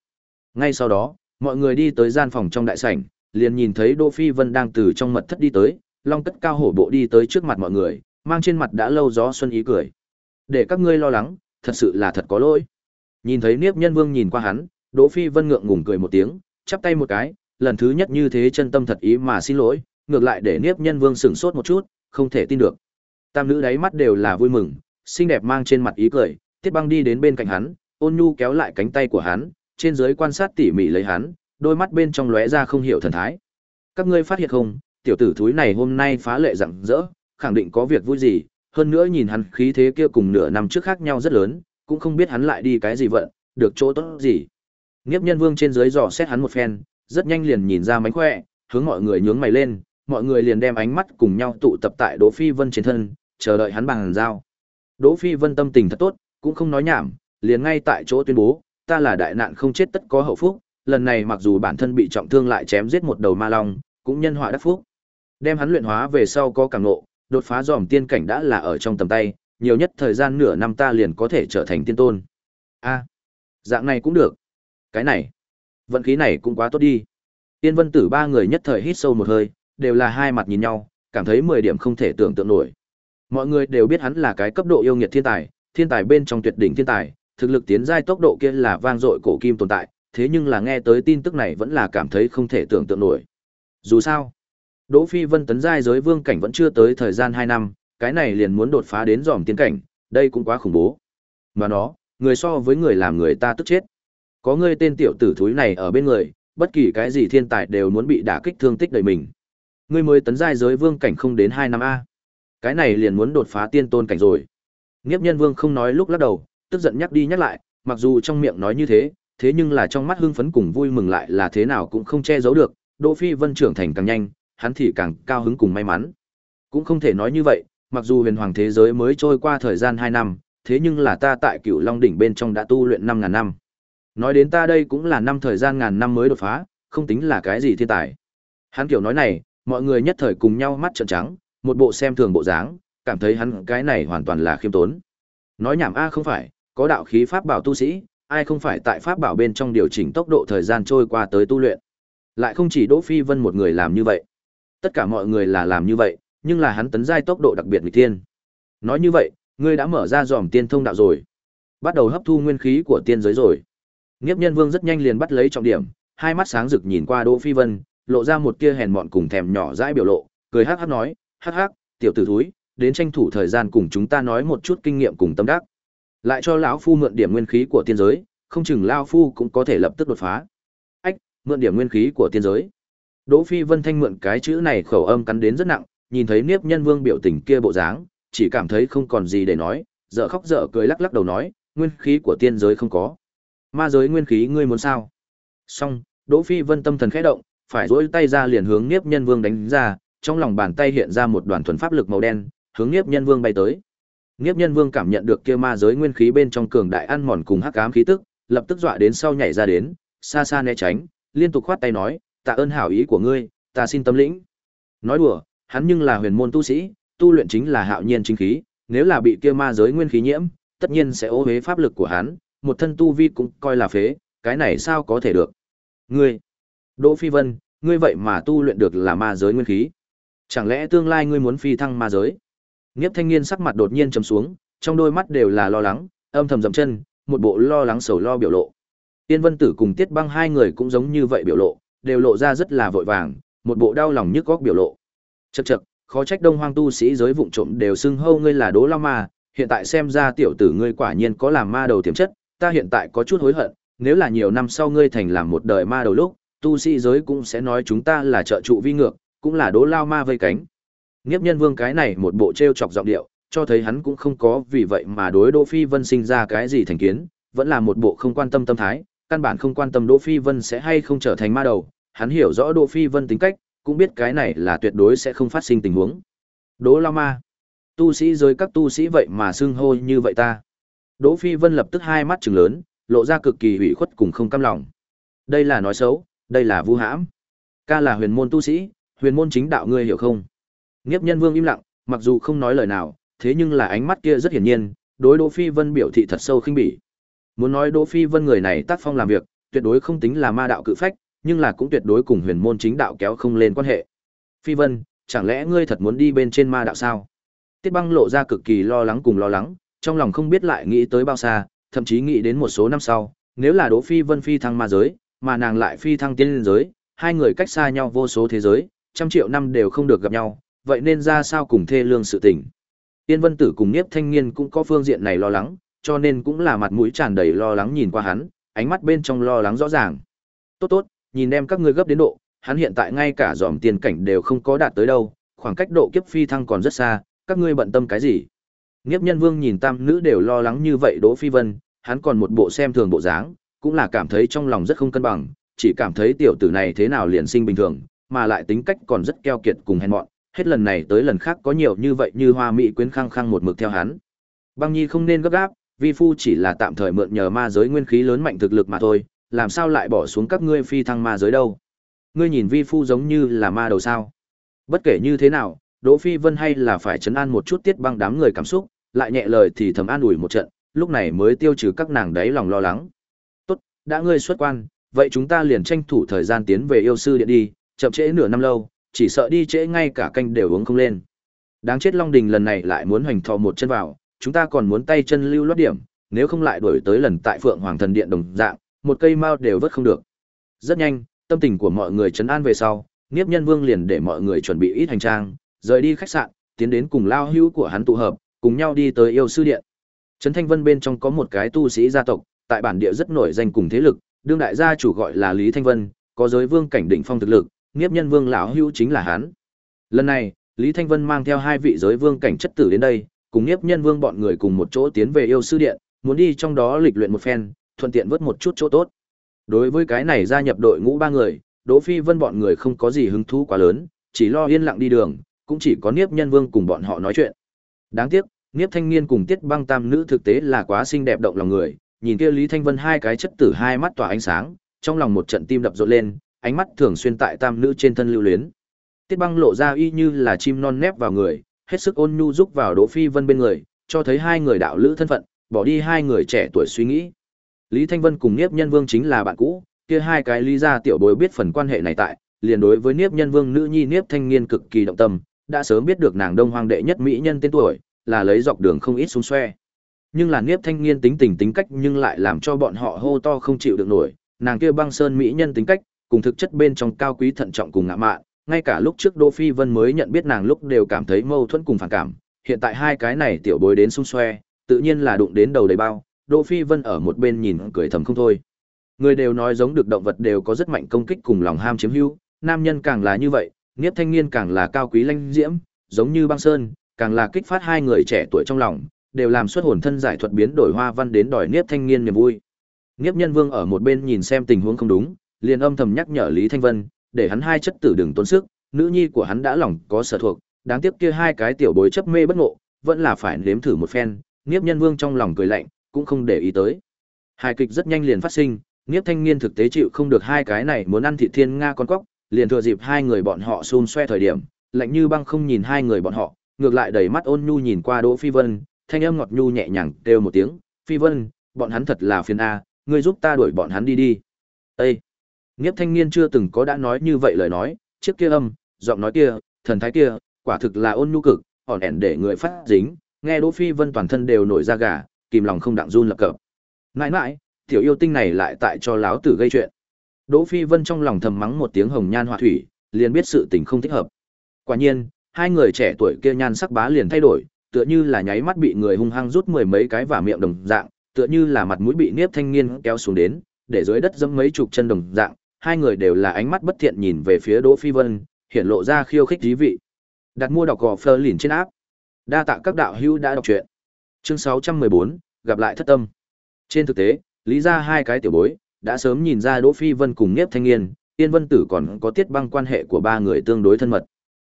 Ngay sau đó, mọi người đi tới gian phòng trong đại sảnh, liền nhìn thấy Đỗ Phi Vân đang từ trong mật thất đi tới, long cất cao hổ bộ đi tới trước mặt mọi người, mang trên mặt đã lâu gió xuân ý cười. Để các ngươi lo lắng, thật sự là thật có lỗi. Nhìn thấy Niếp Nhân Vương nhìn qua hắn, Đỗ Phi Vân ngượng ngùng cười một tiếng, chắp tay một cái, lần thứ nhất như thế chân tâm thật ý mà xin lỗi, ngược lại để Niếp Nhân Vương sửng sốt một chút, không thể tin được. Tam nữ đáy mắt đều là vui mừng, xinh đẹp mang trên mặt ý cười, Tiết Băng đi đến bên cạnh hắn, ôn nhu kéo lại cánh tay của hắn, trên dưới quan sát tỉ mỉ lấy hắn, đôi mắt bên trong lóe ra không hiểu thần thái. Các ngươi phát hiện không, tiểu tử thúi này hôm nay phá lệ rạng rỡ, khẳng định có việc vui gì, hơn nữa nhìn hắn khí thế kia cùng nửa năm trước khác nhau rất lớn, cũng không biết hắn lại đi cái gì vận, được chỗ tốt gì. Nghiếp nhân vương trên dưới dò xét hắn một phen, rất nhanh liền nhìn ra mánh khỏe, hướng mọi người nhướng mày lên, mọi người liền đem ánh mắt cùng nhau tụ tập tại Đỗ Phi Vân trên thân, chờ đợi hắn bằng giao. Đỗ Phi Vân tâm tình thật tốt, cũng không nói nhảm, liền ngay tại chỗ tuyên bố, ta là đại nạn không chết tất có hậu phúc, lần này mặc dù bản thân bị trọng thương lại chém giết một đầu ma long, cũng nhân họa đắc phúc. Đem hắn luyện hóa về sau có cảm ngộ, đột phá dòm tiên cảnh đã là ở trong tầm tay, nhiều nhất thời gian nửa năm ta liền có thể trở thành tiên tôn. A, dạng này cũng được. Cái này, vận khí này cũng quá tốt đi. Tiên Vân Tử ba người nhất thời hít sâu một hơi, đều là hai mặt nhìn nhau, cảm thấy 10 điểm không thể tưởng tượng nổi. Mọi người đều biết hắn là cái cấp độ yêu nghiệt thiên tài, thiên tài bên trong tuyệt đỉnh thiên tài, thực lực tiến giai tốc độ kia là vang dội cổ kim tồn tại, thế nhưng là nghe tới tin tức này vẫn là cảm thấy không thể tưởng tượng nổi. Dù sao, Đỗ Phi Vân tấn giai giới vương cảnh vẫn chưa tới thời gian 2 năm, cái này liền muốn đột phá đến dòm tiến cảnh, đây cũng quá khủng bố. Mà nó, người so với người làm người ta tức chết. Có ngươi tên tiểu tử thúi này ở bên người, bất kỳ cái gì thiên tài đều muốn bị đả kích thương tích đầy mình. Ngươi mới tấn giai giới vương cảnh không đến 2 năm a. Cái này liền muốn đột phá tiên tôn cảnh rồi. Nghiếp Nhân Vương không nói lúc lắc đầu, tức giận nhắc đi nhắc lại, mặc dù trong miệng nói như thế, thế nhưng là trong mắt hưng phấn cùng vui mừng lại là thế nào cũng không che giấu được, Đỗ Phi Vân trưởng thành càng nhanh, hắn thì càng cao hứng cùng may mắn. Cũng không thể nói như vậy, mặc dù huyền hoàng thế giới mới trôi qua thời gian 2 năm, thế nhưng là ta tại Cửu Long đỉnh bên trong đã tu luyện 5000 năm. Nói đến ta đây cũng là năm thời gian ngàn năm mới đột phá, không tính là cái gì thiên tài. Hắn kiểu nói này, mọi người nhất thời cùng nhau mắt trợn trắng, một bộ xem thường bộ dáng, cảm thấy hắn cái này hoàn toàn là khiêm tốn. Nói nhảm a không phải, có đạo khí pháp bảo tu sĩ, ai không phải tại pháp bảo bên trong điều chỉnh tốc độ thời gian trôi qua tới tu luyện. Lại không chỉ Đỗ Phi Vân một người làm như vậy. Tất cả mọi người là làm như vậy, nhưng là hắn tấn giai tốc độ đặc biệt nghịch thiên. Nói như vậy, ngươi đã mở ra dòm tiên thông đạo rồi, bắt đầu hấp thu nguyên khí của tiên giới rồi. Nghiếp Nhân Vương rất nhanh liền bắt lấy trọng điểm, hai mắt sáng rực nhìn qua Đỗ Phi Vân, lộ ra một tia hèn mọn cùng thèm nhỏ dãi biểu lộ, cười hắc hắc nói, hắc hắc, tiểu tử thúi, đến tranh thủ thời gian cùng chúng ta nói một chút kinh nghiệm cùng tâm đắc. Lại cho lão phu mượn điểm nguyên khí của tiên giới, không chừng lão phu cũng có thể lập tức đột phá. Ách, mượn điểm nguyên khí của tiên giới. Đỗ Phi Vân thanh mượn cái chữ này khẩu âm cắn đến rất nặng, nhìn thấy Niếp Nhân Vương biểu tình kia bộ dáng, chỉ cảm thấy không còn gì để nói, dở khóc dở cười lắc lắc đầu nói, nguyên khí của tiên giới không có. Ma giới nguyên khí ngươi muốn sao? Xong, Đỗ Phi Vân tâm thần khẽ động, phải duỗi tay ra liền hướng Niếp Nhân Vương đánh ra, trong lòng bàn tay hiện ra một đoàn thuần pháp lực màu đen, hướng Niếp Nhân Vương bay tới. Niếp Nhân Vương cảm nhận được kia ma giới nguyên khí bên trong cường đại ăn mòn cùng hắc ám khí tức, lập tức dọa đến sau nhảy ra đến, xa xa né tránh, liên tục khoát tay nói, "Tạ ơn hảo ý của ngươi, ta xin tâm lĩnh." Nói đùa, hắn nhưng là huyền môn tu sĩ, tu luyện chính là hạo nhiên chính khí, nếu là bị kia ma giới nguyên khí nhiễm, tất nhiên sẽ ô uế pháp lực của hắn, một thân tu vi cũng coi là phế, cái này sao có thể được. Ngươi, Đỗ Phi Vân, ngươi vậy mà tu luyện được là ma giới nguyên khí. Chẳng lẽ tương lai ngươi muốn phi thăng ma giới? Niếp thanh niên sắc mặt đột nhiên trầm xuống, trong đôi mắt đều là lo lắng, âm thầm dậm chân, một bộ lo lắng sầu lo biểu lộ. Tiên Vân Tử cùng Tiết Băng hai người cũng giống như vậy biểu lộ, đều lộ ra rất là vội vàng, một bộ đau lòng nhức góc biểu lộ. Chậc chậc, khó trách Đông Hoang tu sĩ giới vụng trộm đều xưng hô ngươi là Đỗ La Ma, hiện tại xem ra tiểu tử ngươi quả nhiên có làm ma đầu tiềm chất, ta hiện tại có chút hối hận, nếu là nhiều năm sau ngươi thành làm một đời ma đầu lúc, tu sĩ giới cũng sẽ nói chúng ta là trợ trụ vi ngược, cũng là đố Lao Ma vây cánh. Nghiếp Nhân Vương cái này một bộ trêu chọc giọng điệu, cho thấy hắn cũng không có vì vậy mà đối Đỗ Phi Vân sinh ra cái gì thành kiến, vẫn là một bộ không quan tâm tâm thái, căn bản không quan tâm Đỗ Phi Vân sẽ hay không trở thành ma đầu, hắn hiểu rõ Đỗ Phi Vân tính cách, cũng biết cái này là tuyệt đối sẽ không phát sinh tình huống. Đỗ Lao Ma. Tu sĩ giới các tu sĩ vậy mà xưng hô như vậy ta. Đỗ Phi Vân lập tức hai mắt trừng lớn, lộ ra cực kỳ hủy khuất cùng không cam lòng. Đây là nói xấu, đây là vu hãm. Ca là huyền môn tu sĩ, huyền môn chính đạo ngươi hiểu không? Nghiệp Nhân Vương im lặng, mặc dù không nói lời nào, thế nhưng là ánh mắt kia rất hiển nhiên, đối Đỗ Phi Vân biểu thị thật sâu khinh bỉ. Muốn nói Đỗ Phi Vân người này tác phong làm việc, tuyệt đối không tính là ma đạo cự phách, nhưng là cũng tuyệt đối cùng huyền môn chính đạo kéo không lên quan hệ. Phi Vân, chẳng lẽ ngươi thật muốn đi bên trên ma đạo sao? Tiết Băng lộ ra cực kỳ lo lắng cùng lo lắng, trong lòng không biết lại nghĩ tới bao xa, thậm chí nghĩ đến một số năm sau, nếu là Đỗ Phi Vân phi thăng ma giới, mà nàng lại phi thăng tiên giới, hai người cách xa nhau vô số thế giới, trăm triệu năm đều không được gặp nhau, vậy nên ra sao cùng thê lương sự tình. Tiên Vân Tử cùng Niếp Thanh Niên cũng có phương diện này lo lắng, cho nên cũng là mặt mũi tràn đầy lo lắng nhìn qua hắn, ánh mắt bên trong lo lắng rõ ràng. Tốt tốt, nhìn em các ngươi gấp đến độ, hắn hiện tại ngay cả dòm tiền cảnh đều không có đạt tới đâu, khoảng cách độ kiếp phi thăng còn rất xa, các ngươi bận tâm cái gì? Nghiếp Nhân Vương nhìn tam nữ đều lo lắng như vậy Đỗ Phi Vân, hắn còn một bộ xem thường bộ dáng, cũng là cảm thấy trong lòng rất không cân bằng, chỉ cảm thấy tiểu tử này thế nào liền sinh bình thường, mà lại tính cách còn rất keo kiệt cùng hèn mọn, hết lần này tới lần khác có nhiều như vậy như hoa mỹ quyến khăng khăng một mực theo hắn. Băng Nhi không nên gấp gáp, vi phu chỉ là tạm thời mượn nhờ ma giới nguyên khí lớn mạnh thực lực mà thôi, làm sao lại bỏ xuống các ngươi phi thăng ma giới đâu? Ngươi nhìn vi phu giống như là ma đầu sao? Bất kể như thế nào, Đỗ Phi Vân hay là phải chấn an một chút tiết băng đám người cảm xúc, lại nhẹ lời thì thầm an ủi một trận, lúc này mới tiêu trừ các nàng đấy lòng lo lắng. Tốt, đã ngươi xuất quan, vậy chúng ta liền tranh thủ thời gian tiến về yêu sư điện đi, chậm trễ nửa năm lâu, chỉ sợ đi trễ ngay cả canh đều uống không lên. Đáng chết Long Đình lần này lại muốn hoành thò một chân vào, chúng ta còn muốn tay chân lưu loát điểm, nếu không lại đuổi tới lần tại Phượng Hoàng Thần Điện đồng dạng, một cây mao đều vớt không được. Rất nhanh, tâm tình của mọi người trấn an về sau, Niếp Nhân Vương liền để mọi người chuẩn bị ít hành trang, rời đi khách sạn, tiến đến cùng lao hữu của hắn tụ hợp, cùng nhau đi tới yêu sư điện. Trấn Thanh Vân bên trong có một cái tu sĩ gia tộc, tại bản địa rất nổi danh cùng thế lực, đương đại gia chủ gọi là Lý Thanh Vân, có giới vương cảnh đỉnh phong thực lực, Niếp Nhân Vương lão hữu chính là hắn. Lần này, Lý Thanh Vân mang theo hai vị giới vương cảnh chất tử đến đây, cùng Niếp Nhân Vương bọn người cùng một chỗ tiến về yêu sư điện, muốn đi trong đó lịch luyện một phen, thuận tiện vớt một chút chỗ tốt. Đối với cái này gia nhập đội ngũ ba người, Đỗ Phi Vân bọn người không có gì hứng thú quá lớn, chỉ lo yên lặng đi đường, cũng chỉ có Niếp Nhân Vương cùng bọn họ nói chuyện. Đáng tiếc, Niếp Thanh Niên cùng Tiết Băng Tam nữ thực tế là quá xinh đẹp động lòng người, nhìn kia Lý Thanh Vân hai cái chất tử hai mắt tỏa ánh sáng, trong lòng một trận tim đập rộn lên, ánh mắt thường xuyên tại tam nữ trên thân lưu luyến. Tiết Băng lộ ra y như là chim non nép vào người, hết sức ôn nhu giúp vào Đỗ Phi Vân bên người, cho thấy hai người đạo lữ thân phận, bỏ đi hai người trẻ tuổi suy nghĩ. Lý Thanh Vân cùng Niếp Nhân Vương chính là bạn cũ, kia hai cái lý gia tiểu bối biết phần quan hệ này tại, liền đối với Niếp Nhân Vương nữ nhi Niếp Thanh niên cực kỳ động tâm, đã sớm biết được nàng Đông hoang đệ nhất mỹ nhân tên tuổi, là lấy dọc đường không ít xung xoe. Nhưng là Niếp Thanh Nghiên tính tình tính cách nhưng lại làm cho bọn họ hô to không chịu được nổi, nàng kia băng sơn mỹ nhân tính cách, cùng thực chất bên trong cao quý thận trọng cùng ngạ mạn, ngay cả lúc trước Đỗ Phi Vân mới nhận biết nàng lúc đều cảm thấy mâu thuẫn cùng phản cảm, hiện tại hai cái này tiểu bối đến xung xoe, tự nhiên là đụng đến đầu đầy bao, Đỗ Phi Vân ở một bên nhìn cười thầm không thôi. Người đều nói giống được động vật đều có rất mạnh công kích cùng lòng ham chiếm hữu, nam nhân càng là như vậy, Niếp Thanh Niên càng là cao quý lanh diễm, giống như băng sơn, càng là kích phát hai người trẻ tuổi trong lòng, đều làm xuất hồn thân giải thuật biến đổi hoa văn đến đòi Niếp Thanh Niên niềm vui. Niếp Nhân Vương ở một bên nhìn xem tình huống không đúng, liền âm thầm nhắc nhở Lý Thanh Vân, để hắn hai chất tử đừng tốn sức, nữ nhi của hắn đã lòng có sở thuộc, đáng tiếc kia hai cái tiểu bối chấp mê bất ngộ, vẫn là phải nếm thử một phen, Niếp Nhân Vương trong lòng cười lạnh, cũng không để ý tới. Hài kịch rất nhanh liền phát sinh, Niếp Thanh Niên thực tế chịu không được hai cái này muốn ăn thịt thiên nga con quốc, liền thừa dịp hai người bọn họ xôn xoe thời điểm, lạnh như băng không nhìn hai người bọn họ, ngược lại đầy mắt ôn nhu nhìn qua Đỗ Phi Vân, thanh âm ngọt nhu nhẹ nhàng kêu một tiếng, "Phi Vân, bọn hắn thật là phiền a, ngươi giúp ta đuổi bọn hắn đi đi." Ê! Nghiệp Thanh Niên chưa từng có đã nói như vậy lời nói, chiếc kia âm, giọng nói kia, thần thái kia, quả thực là ôn nhu cực, ỏn ẻn để người phát dính, nghe Đỗ Phi Vân toàn thân đều nổi da gà, kìm lòng không đặng run lập cập. Ngại ngại, tiểu yêu tinh này lại tại cho láo tử gây chuyện. Đỗ Phi Vân trong lòng thầm mắng một tiếng hồng nhan họa thủy, liền biết sự tình không thích hợp. Quả nhiên, hai người trẻ tuổi kia nhan sắc bá liền thay đổi, tựa như là nháy mắt bị người hung hăng rút mười mấy cái vào miệng đồng dạng, tựa như là mặt mũi bị niếp thanh niên kéo xuống đến, để dưới đất dẫm mấy chục chân đồng dạng, hai người đều là ánh mắt bất thiện nhìn về phía Đỗ Phi Vân, hiện lộ ra khiêu khích dí vị. Đặt mua đọc gò Fleur lìn trên áp. Đa tạ các đạo hữu đã đọc truyện. Chương 614, gặp lại thất tâm. Trên thực tế, lý ra hai cái tiểu bối, đã sớm nhìn ra Đỗ Phi Vân cùng Niếp Thanh Nghiên, Yên Vân Tử còn có Tiết Băng quan hệ của ba người tương đối thân mật.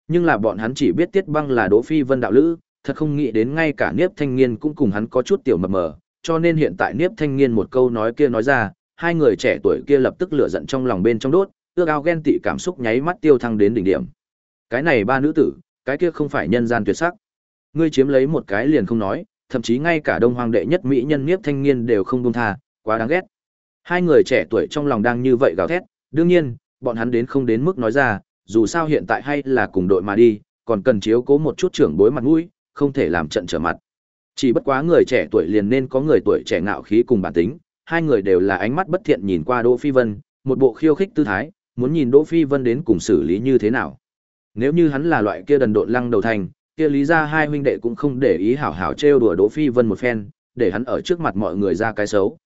Nhưng là bọn hắn chỉ biết Tiết Băng là Đỗ Phi Vân đạo lữ, thật không nghĩ đến ngay cả Niếp Thanh Nghiên cũng cùng hắn có chút tiểu mập mờ, cho nên hiện tại Niếp Thanh Nghiên một câu nói kia nói ra, hai người trẻ tuổi kia lập tức lửa giận trong lòng bên trong đốt, ước ao ghen tị cảm xúc nháy mắt tiêu thăng đến đỉnh điểm. Cái này ba nữ tử, cái kia không phải nhân gian tuyệt sắc. Ngươi chiếm lấy một cái liền không nói, thậm chí ngay cả đông hoàng đệ nhất mỹ nhân Niếp Thanh Nghiên đều không buông tha, quá đáng ghét. Hai người trẻ tuổi trong lòng đang như vậy gào thét, đương nhiên, bọn hắn đến không đến mức nói ra, dù sao hiện tại hay là cùng đội mà đi, còn cần chiếu cố một chút trưởng bối mặt mũi, không thể làm trận trở mặt. Chỉ bất quá người trẻ tuổi liền nên có người tuổi trẻ ngạo khí cùng bản tính, hai người đều là ánh mắt bất thiện nhìn qua Đỗ Phi Vân, một bộ khiêu khích tư thái, muốn nhìn Đỗ Phi Vân đến cùng xử lý như thế nào. Nếu như hắn là loại kia đần độn lăng đầu thành, kia lý ra hai huynh đệ cũng không để ý hảo hảo trêu đùa Đỗ Phi Vân một phen, để hắn ở trước mặt mọi người ra cái xấu.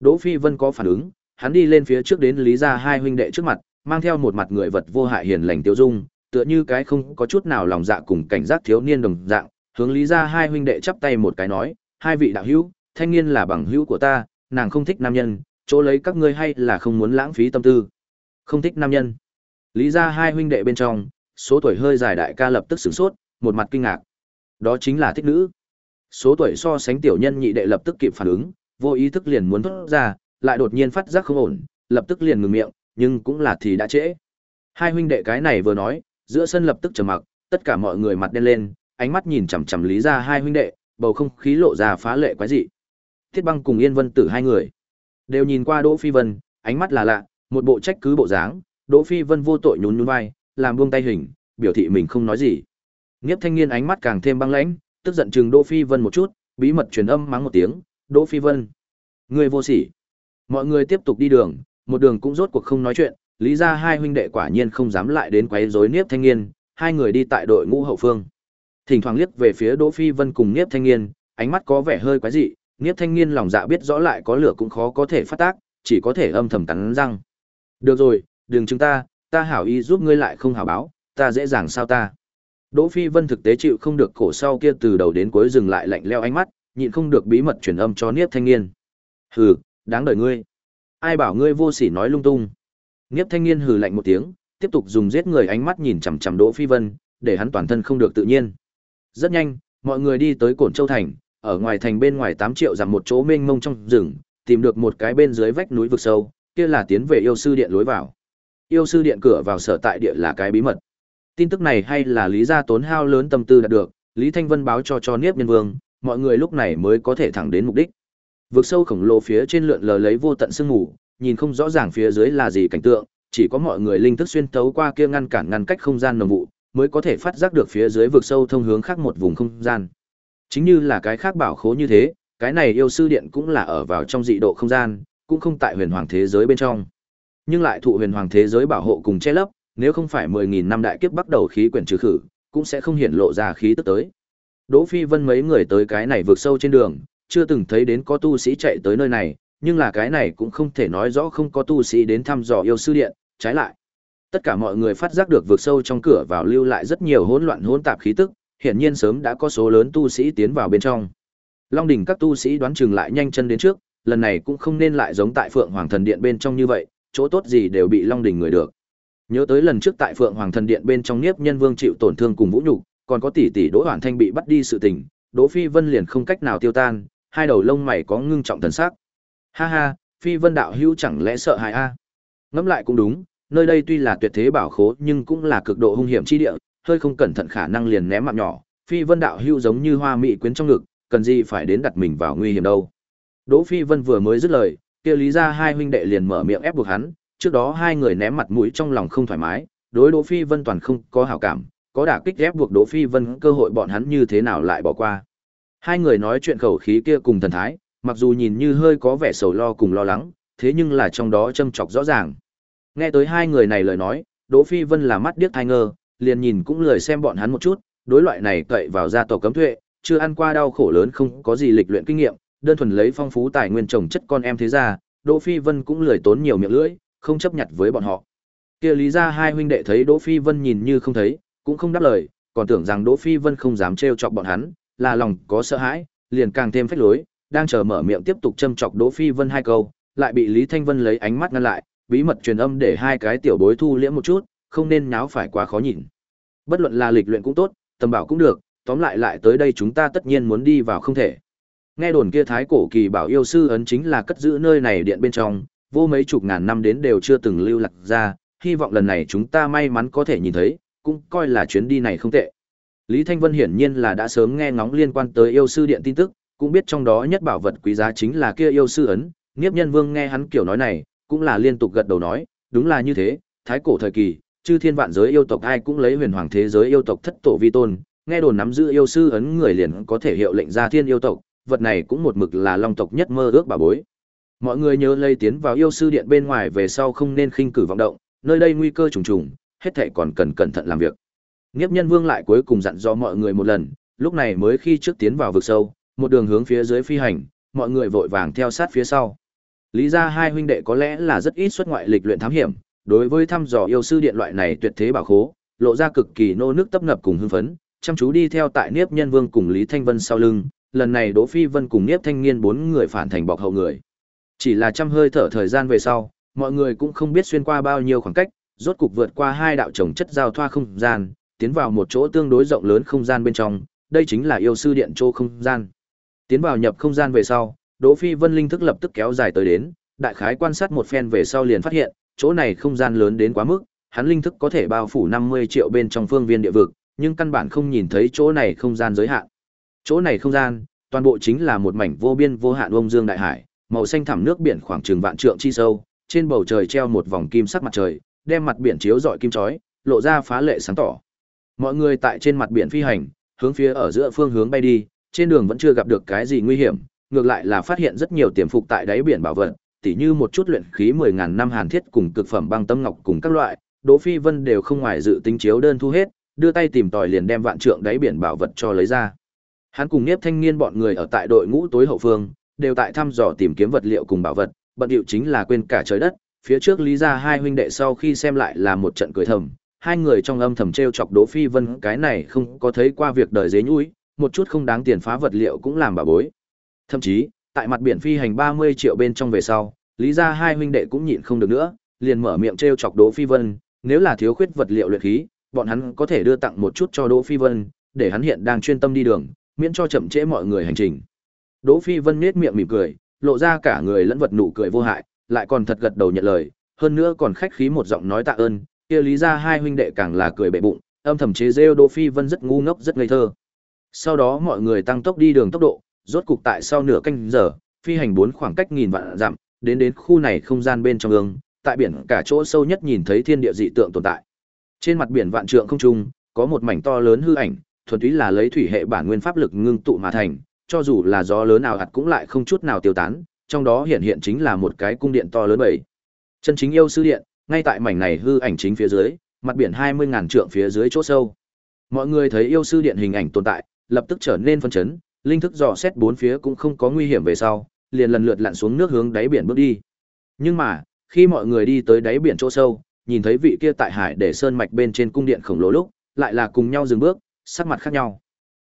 Đỗ Phi Vân có phản ứng, hắn đi lên phía trước đến Lý gia hai huynh đệ trước mặt, mang theo một mặt người vật vô hại hiền lành tiêu dung, tựa như cái không có chút nào lòng dạ cùng cảnh giác thiếu niên đồng dạng, hướng Lý gia hai huynh đệ chắp tay một cái nói, hai vị đạo hữu, thanh niên là bằng hữu của ta, nàng không thích nam nhân, chỗ lấy các ngươi hay là không muốn lãng phí tâm tư. Không thích nam nhân. Lý gia hai huynh đệ bên trong, số tuổi hơi dài đại ca lập tức sửng sốt, một mặt kinh ngạc. Đó chính là thích nữ. Số tuổi so sánh tiểu nhân nhị đệ lập tức kịp phản ứng, vô ý thức liền muốn thốt ra, lại đột nhiên phát giác không ổn, lập tức liền ngừng miệng, nhưng cũng là thì đã trễ. Hai huynh đệ cái này vừa nói, giữa sân lập tức trầm mặc, tất cả mọi người mặt đen lên, ánh mắt nhìn chằm chằm Lý ra hai huynh đệ, bầu không khí lộ ra phá lệ quái dị. Thiết Băng cùng Yên Vân Tử hai người đều nhìn qua Đỗ Phi Vân, ánh mắt là lạ, một bộ trách cứ bộ dáng, Đỗ Phi Vân vô tội nhún nhún vai, làm buông tay hình, biểu thị mình không nói gì. Nghiếp Thanh Niên ánh mắt càng thêm băng lãnh, tức giận chừng Đỗ Phi Vân một chút, bí mật truyền âm mắng một tiếng, Đỗ Phi Vân. Người vô sỉ. Mọi người tiếp tục đi đường, một đường cũng rốt cuộc không nói chuyện, lý ra hai huynh đệ quả nhiên không dám lại đến quấy rối Niếp Thanh Niên, hai người đi tại đội ngũ hậu phương. Thỉnh thoảng liếc về phía Đỗ Phi Vân cùng Niếp Thanh Niên, ánh mắt có vẻ hơi quái dị, Niếp Thanh Niên lòng dạ biết rõ lại có lửa cũng khó có thể phát tác, chỉ có thể âm thầm cắn răng. Được rồi, đừng chúng ta, ta hảo ý giúp ngươi lại không hảo báo, ta dễ dàng sao ta. Đỗ Phi Vân thực tế chịu không được cổ sau kia từ đầu đến cuối dừng lại lạnh leo ánh mắt, nhịn không được bí mật truyền âm cho Niếp Thanh Niên. Hừ, đáng đời ngươi. Ai bảo ngươi vô sỉ nói lung tung. Niếp Thanh Niên hừ lạnh một tiếng, tiếp tục dùng giết người ánh mắt nhìn chằm chằm Đỗ Phi Vân, để hắn toàn thân không được tự nhiên. Rất nhanh, mọi người đi tới Cổn Châu thành, ở ngoài thành bên ngoài 8 triệu dặm một chỗ mênh mông trong rừng, tìm được một cái bên dưới vách núi vực sâu, kia là tiến về yêu sư điện lối vào. Yêu sư điện cửa vào sở tại địa là cái bí mật. Tin tức này hay là Lý gia tốn hao lớn tâm tư đạt được, Lý Thanh Vân báo cho cho Niếp Nhân Vương, mọi người lúc này mới có thể thẳng đến mục đích. Vực sâu khổng lồ phía trên lượn lờ lấy vô tận sương mù, nhìn không rõ ràng phía dưới là gì cảnh tượng, chỉ có mọi người linh thức xuyên tấu qua kia ngăn cản ngăn cách không gian nồng vụ, mới có thể phát giác được phía dưới vực sâu thông hướng khác một vùng không gian. Chính như là cái khác bảo khố như thế, cái này yêu sư điện cũng là ở vào trong dị độ không gian, cũng không tại huyền hoàng thế giới bên trong. Nhưng lại thụ huyền hoàng thế giới bảo hộ cùng che lấp, nếu không phải 10000 năm đại kiếp bắt đầu khí quyển trừ khử, cũng sẽ không hiện lộ ra khí tức tới. Đỗ Phi Vân mấy người tới cái này vượt sâu trên đường, chưa từng thấy đến có tu sĩ chạy tới nơi này, nhưng là cái này cũng không thể nói rõ không có tu sĩ đến thăm dò yêu sư điện, trái lại. Tất cả mọi người phát giác được vượt sâu trong cửa vào lưu lại rất nhiều hỗn loạn hỗn tạp khí tức, hiển nhiên sớm đã có số lớn tu sĩ tiến vào bên trong. Long đỉnh các tu sĩ đoán chừng lại nhanh chân đến trước, lần này cũng không nên lại giống tại Phượng Hoàng Thần Điện bên trong như vậy, chỗ tốt gì đều bị Long đỉnh người được. Nhớ tới lần trước tại Phượng Hoàng Thần Điện bên trong Niếp Nhân Vương chịu tổn thương cùng Vũ Nhục, còn có tỷ tỷ Đỗ Hoàn Thanh bị bắt đi sự tình, Đỗ Phi Vân liền không cách nào tiêu tan, hai đầu lông mày có ngưng trọng thần sắc. Ha ha, Phi Vân đạo hữu chẳng lẽ sợ hãi a? Ngẫm lại cũng đúng, nơi đây tuy là tuyệt thế bảo khố nhưng cũng là cực độ hung hiểm chi địa, hơi không cẩn thận khả năng liền ném mạng nhỏ. Phi Vân đạo hữu giống như hoa mỹ quyến trong ngực, cần gì phải đến đặt mình vào nguy hiểm đâu. Đỗ Phi Vân vừa mới dứt lời, kia lý ra hai huynh đệ liền mở miệng ép buộc hắn, trước đó hai người ném mặt mũi trong lòng không thoải mái, đối Đỗ Phi Vân toàn không có hảo cảm, có đả kích ép buộc Đỗ Phi Vân cơ hội bọn hắn như thế nào lại bỏ qua. Hai người nói chuyện khẩu khí kia cùng thần thái, mặc dù nhìn như hơi có vẻ sầu lo cùng lo lắng, thế nhưng là trong đó châm chọc rõ ràng. Nghe tới hai người này lời nói, Đỗ Phi Vân là mắt điếc thai ngơ, liền nhìn cũng lười xem bọn hắn một chút, đối loại này cậy vào gia tộc cấm thuệ, chưa ăn qua đau khổ lớn không có gì lịch luyện kinh nghiệm, đơn thuần lấy phong phú tài nguyên trồng chất con em thế ra, Đỗ Phi Vân cũng lười tốn nhiều miệng lưỡi, không chấp nhận với bọn họ. Kia lý ra hai huynh đệ thấy Đỗ Phi Vân nhìn như không thấy, cũng không đáp lời, còn tưởng rằng Đỗ Phi Vân không dám trêu chọc bọn hắn, là lòng có sợ hãi, liền càng thêm phách lối, đang chờ mở miệng tiếp tục châm chọc Đỗ Phi Vân hai câu, lại bị Lý Thanh Vân lấy ánh mắt ngăn lại, bí mật truyền âm để hai cái tiểu bối thu liễm một chút, không nên nháo phải quá khó nhìn. Bất luận là lịch luyện cũng tốt, tầm bảo cũng được, tóm lại lại tới đây chúng ta tất nhiên muốn đi vào không thể. Nghe đồn kia thái cổ kỳ bảo yêu sư ấn chính là cất giữ nơi này điện bên trong, vô mấy chục ngàn năm đến đều chưa từng lưu lạc ra, hy vọng lần này chúng ta may mắn có thể nhìn thấy, cũng coi là chuyến đi này không tệ. Lý Thanh Vân hiển nhiên là đã sớm nghe ngóng liên quan tới yêu sư điện tin tức, cũng biết trong đó nhất bảo vật quý giá chính là kia yêu sư ấn, Niếp Nhân Vương nghe hắn kiểu nói này, cũng là liên tục gật đầu nói, đúng là như thế, thái cổ thời kỳ, chư thiên vạn giới yêu tộc ai cũng lấy huyền hoàng thế giới yêu tộc thất tổ vi tôn, nghe đồn nắm giữ yêu sư ấn người liền có thể hiệu lệnh ra thiên yêu tộc, vật này cũng một mực là long tộc nhất mơ ước bà bối. Mọi người nhớ lây tiến vào yêu sư điện bên ngoài về sau không nên khinh cử vọng động, nơi đây nguy cơ trùng trùng, hết thảy còn cần cẩn thận làm việc. Nghiếp Nhân Vương lại cuối cùng dặn dò mọi người một lần, lúc này mới khi trước tiến vào vực sâu, một đường hướng phía dưới phi hành, mọi người vội vàng theo sát phía sau. Lý ra hai huynh đệ có lẽ là rất ít xuất ngoại lịch luyện thám hiểm, đối với thăm dò yêu sư điện loại này tuyệt thế bảo khố, lộ ra cực kỳ nô nước tấp nập cùng hưng phấn, chăm chú đi theo tại Niếp Nhân Vương cùng Lý Thanh Vân sau lưng, lần này Đỗ Phi Vân cùng Niếp Thanh Nghiên bốn người phản thành bọc hậu người. Chỉ là trăm hơi thở thời gian về sau, mọi người cũng không biết xuyên qua bao nhiêu khoảng cách, rốt cục vượt qua hai đạo trồng chất giao thoa không gian, tiến vào một chỗ tương đối rộng lớn không gian bên trong, đây chính là yêu sư điện chỗ không gian. Tiến vào nhập không gian về sau, Đỗ Phi Vân linh thức lập tức kéo dài tới đến, đại khái quan sát một phen về sau liền phát hiện, chỗ này không gian lớn đến quá mức, hắn linh thức có thể bao phủ 50 triệu bên trong phương viên địa vực, nhưng căn bản không nhìn thấy chỗ này không gian giới hạn. Chỗ này không gian, toàn bộ chính là một mảnh vô biên vô hạn ông dương đại hải, màu xanh thẳm nước biển khoảng chừng vạn trượng chi sâu, trên bầu trời treo một vòng kim sắc mặt trời, đem mặt biển chiếu rọi kim chói, lộ ra phá lệ sáng tỏ. Mọi người tại trên mặt biển phi hành, hướng phía ở giữa phương hướng bay đi, trên đường vẫn chưa gặp được cái gì nguy hiểm, ngược lại là phát hiện rất nhiều tiềm phục tại đáy biển bảo vật, tỉ như một chút luyện khí 10000 năm hàn thiết cùng cực phẩm băng tâm ngọc cùng các loại, Đỗ Phi Vân đều không ngoài dự tính chiếu đơn thu hết, đưa tay tìm tòi liền đem vạn trượng đáy biển bảo vật cho lấy ra. Hắn cùng Niếp Thanh Niên bọn người ở tại đội ngũ tối hậu phương, đều tại thăm dò tìm kiếm vật liệu cùng bảo vật, bận điệu chính là quên cả trời đất, phía trước lý ra hai huynh đệ sau khi xem lại là một trận cười thầm, hai người trong âm thầm trêu chọc Đỗ Phi Vân cái này không có thấy qua việc đời dế nhũi, một chút không đáng tiền phá vật liệu cũng làm bà bối. Thậm chí, tại mặt biển phi hành 30 triệu bên trong về sau, lý ra hai huynh đệ cũng nhịn không được nữa, liền mở miệng trêu chọc Đỗ Phi Vân, nếu là thiếu khuyết vật liệu luyện khí, bọn hắn có thể đưa tặng một chút cho Đỗ Phi Vân, để hắn hiện đang chuyên tâm đi đường, miễn cho chậm trễ mọi người hành trình. Đỗ Phi Vân nết miệng mỉm cười, lộ ra cả người lẫn vật nụ cười vô hại, lại còn thật gật đầu nhận lời, hơn nữa còn khách khí một giọng nói tạ ơn, kia lý ra hai huynh đệ càng là cười bệ bụng, âm thầm chế rêu Đỗ Phi Vân rất ngu ngốc rất ngây thơ. Sau đó mọi người tăng tốc đi đường tốc độ, rốt cục tại sau nửa canh giờ, phi hành bốn khoảng cách nghìn vạn dặm, đến đến khu này không gian bên trong ương, tại biển cả chỗ sâu nhất nhìn thấy thiên địa dị tượng tồn tại. Trên mặt biển vạn trượng không trung, có một mảnh to lớn hư ảnh, thuần túy là lấy thủy hệ bản nguyên pháp lực ngưng tụ mà thành, cho dù là gió lớn nào hạt cũng lại không chút nào tiêu tán, trong đó hiện hiện chính là một cái cung điện to lớn bảy. Chân chính yêu sư điện, ngay tại mảnh này hư ảnh chính phía dưới, mặt biển 20000 trượng phía dưới chỗ sâu. Mọi người thấy yêu sư điện hình ảnh tồn tại, lập tức trở nên phân chấn, linh thức dò xét bốn phía cũng không có nguy hiểm về sau, liền lần lượt lặn xuống nước hướng đáy biển bước đi. Nhưng mà, khi mọi người đi tới đáy biển chỗ sâu, nhìn thấy vị kia tại hải để sơn mạch bên trên cung điện khổng lồ lúc, lại là cùng nhau dừng bước, sắc mặt khác nhau.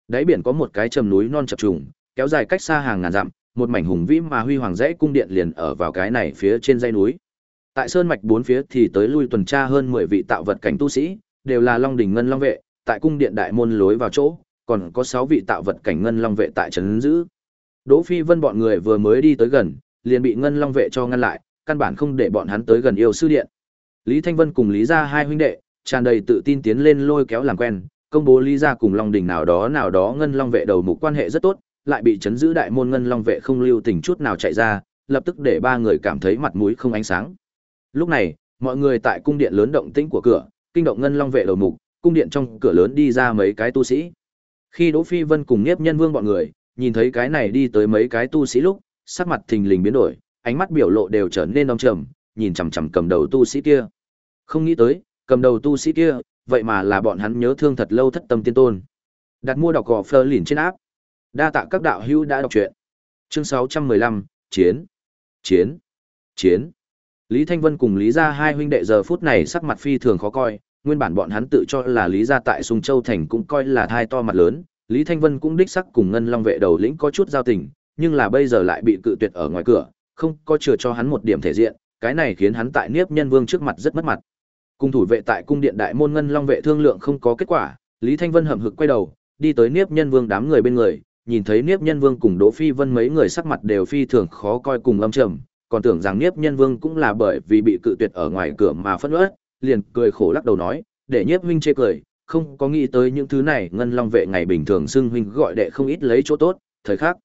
Đáy biển có một cái trầm núi non chập trùng, kéo dài cách xa hàng ngàn dặm, một mảnh hùng vĩ mà huy hoàng dãy cung điện liền ở vào cái này phía trên dãy núi. Tại sơn mạch bốn phía thì tới lui tuần tra hơn 10 vị tạo vật cảnh tu sĩ, đều là Long đỉnh ngân long vệ, tại cung điện đại môn lối vào chỗ, còn có 6 vị tạo vật cảnh ngân long vệ tại trấn giữ. Đỗ Phi Vân bọn người vừa mới đi tới gần, liền bị ngân long vệ cho ngăn lại, căn bản không để bọn hắn tới gần yêu sư điện. Lý Thanh Vân cùng Lý gia hai huynh đệ, tràn đầy tự tin tiến lên lôi kéo làm quen, công bố Lý gia cùng Long đỉnh nào đó nào đó ngân long vệ đầu mục quan hệ rất tốt, lại bị chấn giữ đại môn ngân long vệ không lưu tình chút nào chạy ra, lập tức để ba người cảm thấy mặt mũi không ánh sáng. Lúc này, mọi người tại cung điện lớn động tĩnh của cửa, kinh động ngân long vệ đầu mục, cung điện trong cửa lớn đi ra mấy cái tu sĩ. Khi Đỗ Phi Vân cùng Niếp Nhân Vương bọn người, nhìn thấy cái này đi tới mấy cái tu sĩ lúc, sắc mặt thình lình biến đổi, ánh mắt biểu lộ đều trở nên đông trầm, nhìn chằm chằm cầm đầu tu sĩ kia. Không nghĩ tới, cầm đầu tu sĩ kia, vậy mà là bọn hắn nhớ thương thật lâu thất tâm tiên tôn. Đặt mua đọc gò Fleur lìn trên áp. Đa tạ các đạo hữu đã đọc truyện. Chương 615, chiến, chiến, chiến. Lý Thanh Vân cùng Lý gia hai huynh đệ giờ phút này sắc mặt phi thường khó coi, nguyên bản bọn hắn tự cho là Lý gia tại Sùng Châu thành cũng coi là thai to mặt lớn, Lý Thanh Vân cũng đích sắc cùng Ngân Long vệ đầu lĩnh có chút giao tình, nhưng là bây giờ lại bị cự tuyệt ở ngoài cửa, không có chừa cho hắn một điểm thể diện, cái này khiến hắn tại Niếp Nhân Vương trước mặt rất mất mặt. Cung thủ vệ tại cung điện đại môn Ngân Long vệ thương lượng không có kết quả, Lý Thanh Vân hậm hực quay đầu, đi tới Niếp Nhân Vương đám người bên người, nhìn thấy Niếp Nhân Vương cùng Đỗ Phi Vân mấy người sắc mặt đều phi thường khó coi cùng âm trầm, còn tưởng rằng Niếp Nhân Vương cũng là bởi vì bị cự tuyệt ở ngoài cửa mà phẫn uất, liền cười khổ lắc đầu nói, để Niếp huynh chê cười, không có nghĩ tới những thứ này, Ngân Long vệ ngày bình thường xưng huynh gọi đệ không ít lấy chỗ tốt, thời khắc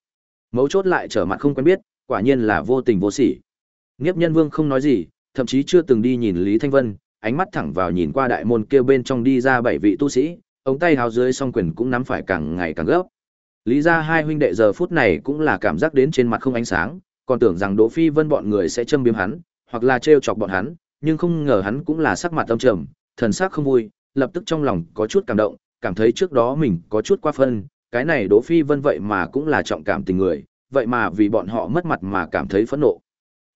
mấu chốt lại trở mặt không quen biết, quả nhiên là vô tình vô sỉ. Niếp Nhân Vương không nói gì, thậm chí chưa từng đi nhìn Lý Thanh Vân, ánh mắt thẳng vào nhìn qua đại môn kia bên trong đi ra bảy vị tu sĩ, ống tay hào dưới song quyền cũng nắm phải càng ngày càng gấp. Lý ra hai huynh đệ giờ phút này cũng là cảm giác đến trên mặt không ánh sáng, còn tưởng rằng Đỗ Phi Vân bọn người sẽ châm biếm hắn, hoặc là trêu chọc bọn hắn, nhưng không ngờ hắn cũng là sắc mặt âm trầm, thần sắc không vui, lập tức trong lòng có chút cảm động, cảm thấy trước đó mình có chút quá phân, cái này Đỗ Phi Vân vậy mà cũng là trọng cảm tình người, vậy mà vì bọn họ mất mặt mà cảm thấy phẫn nộ.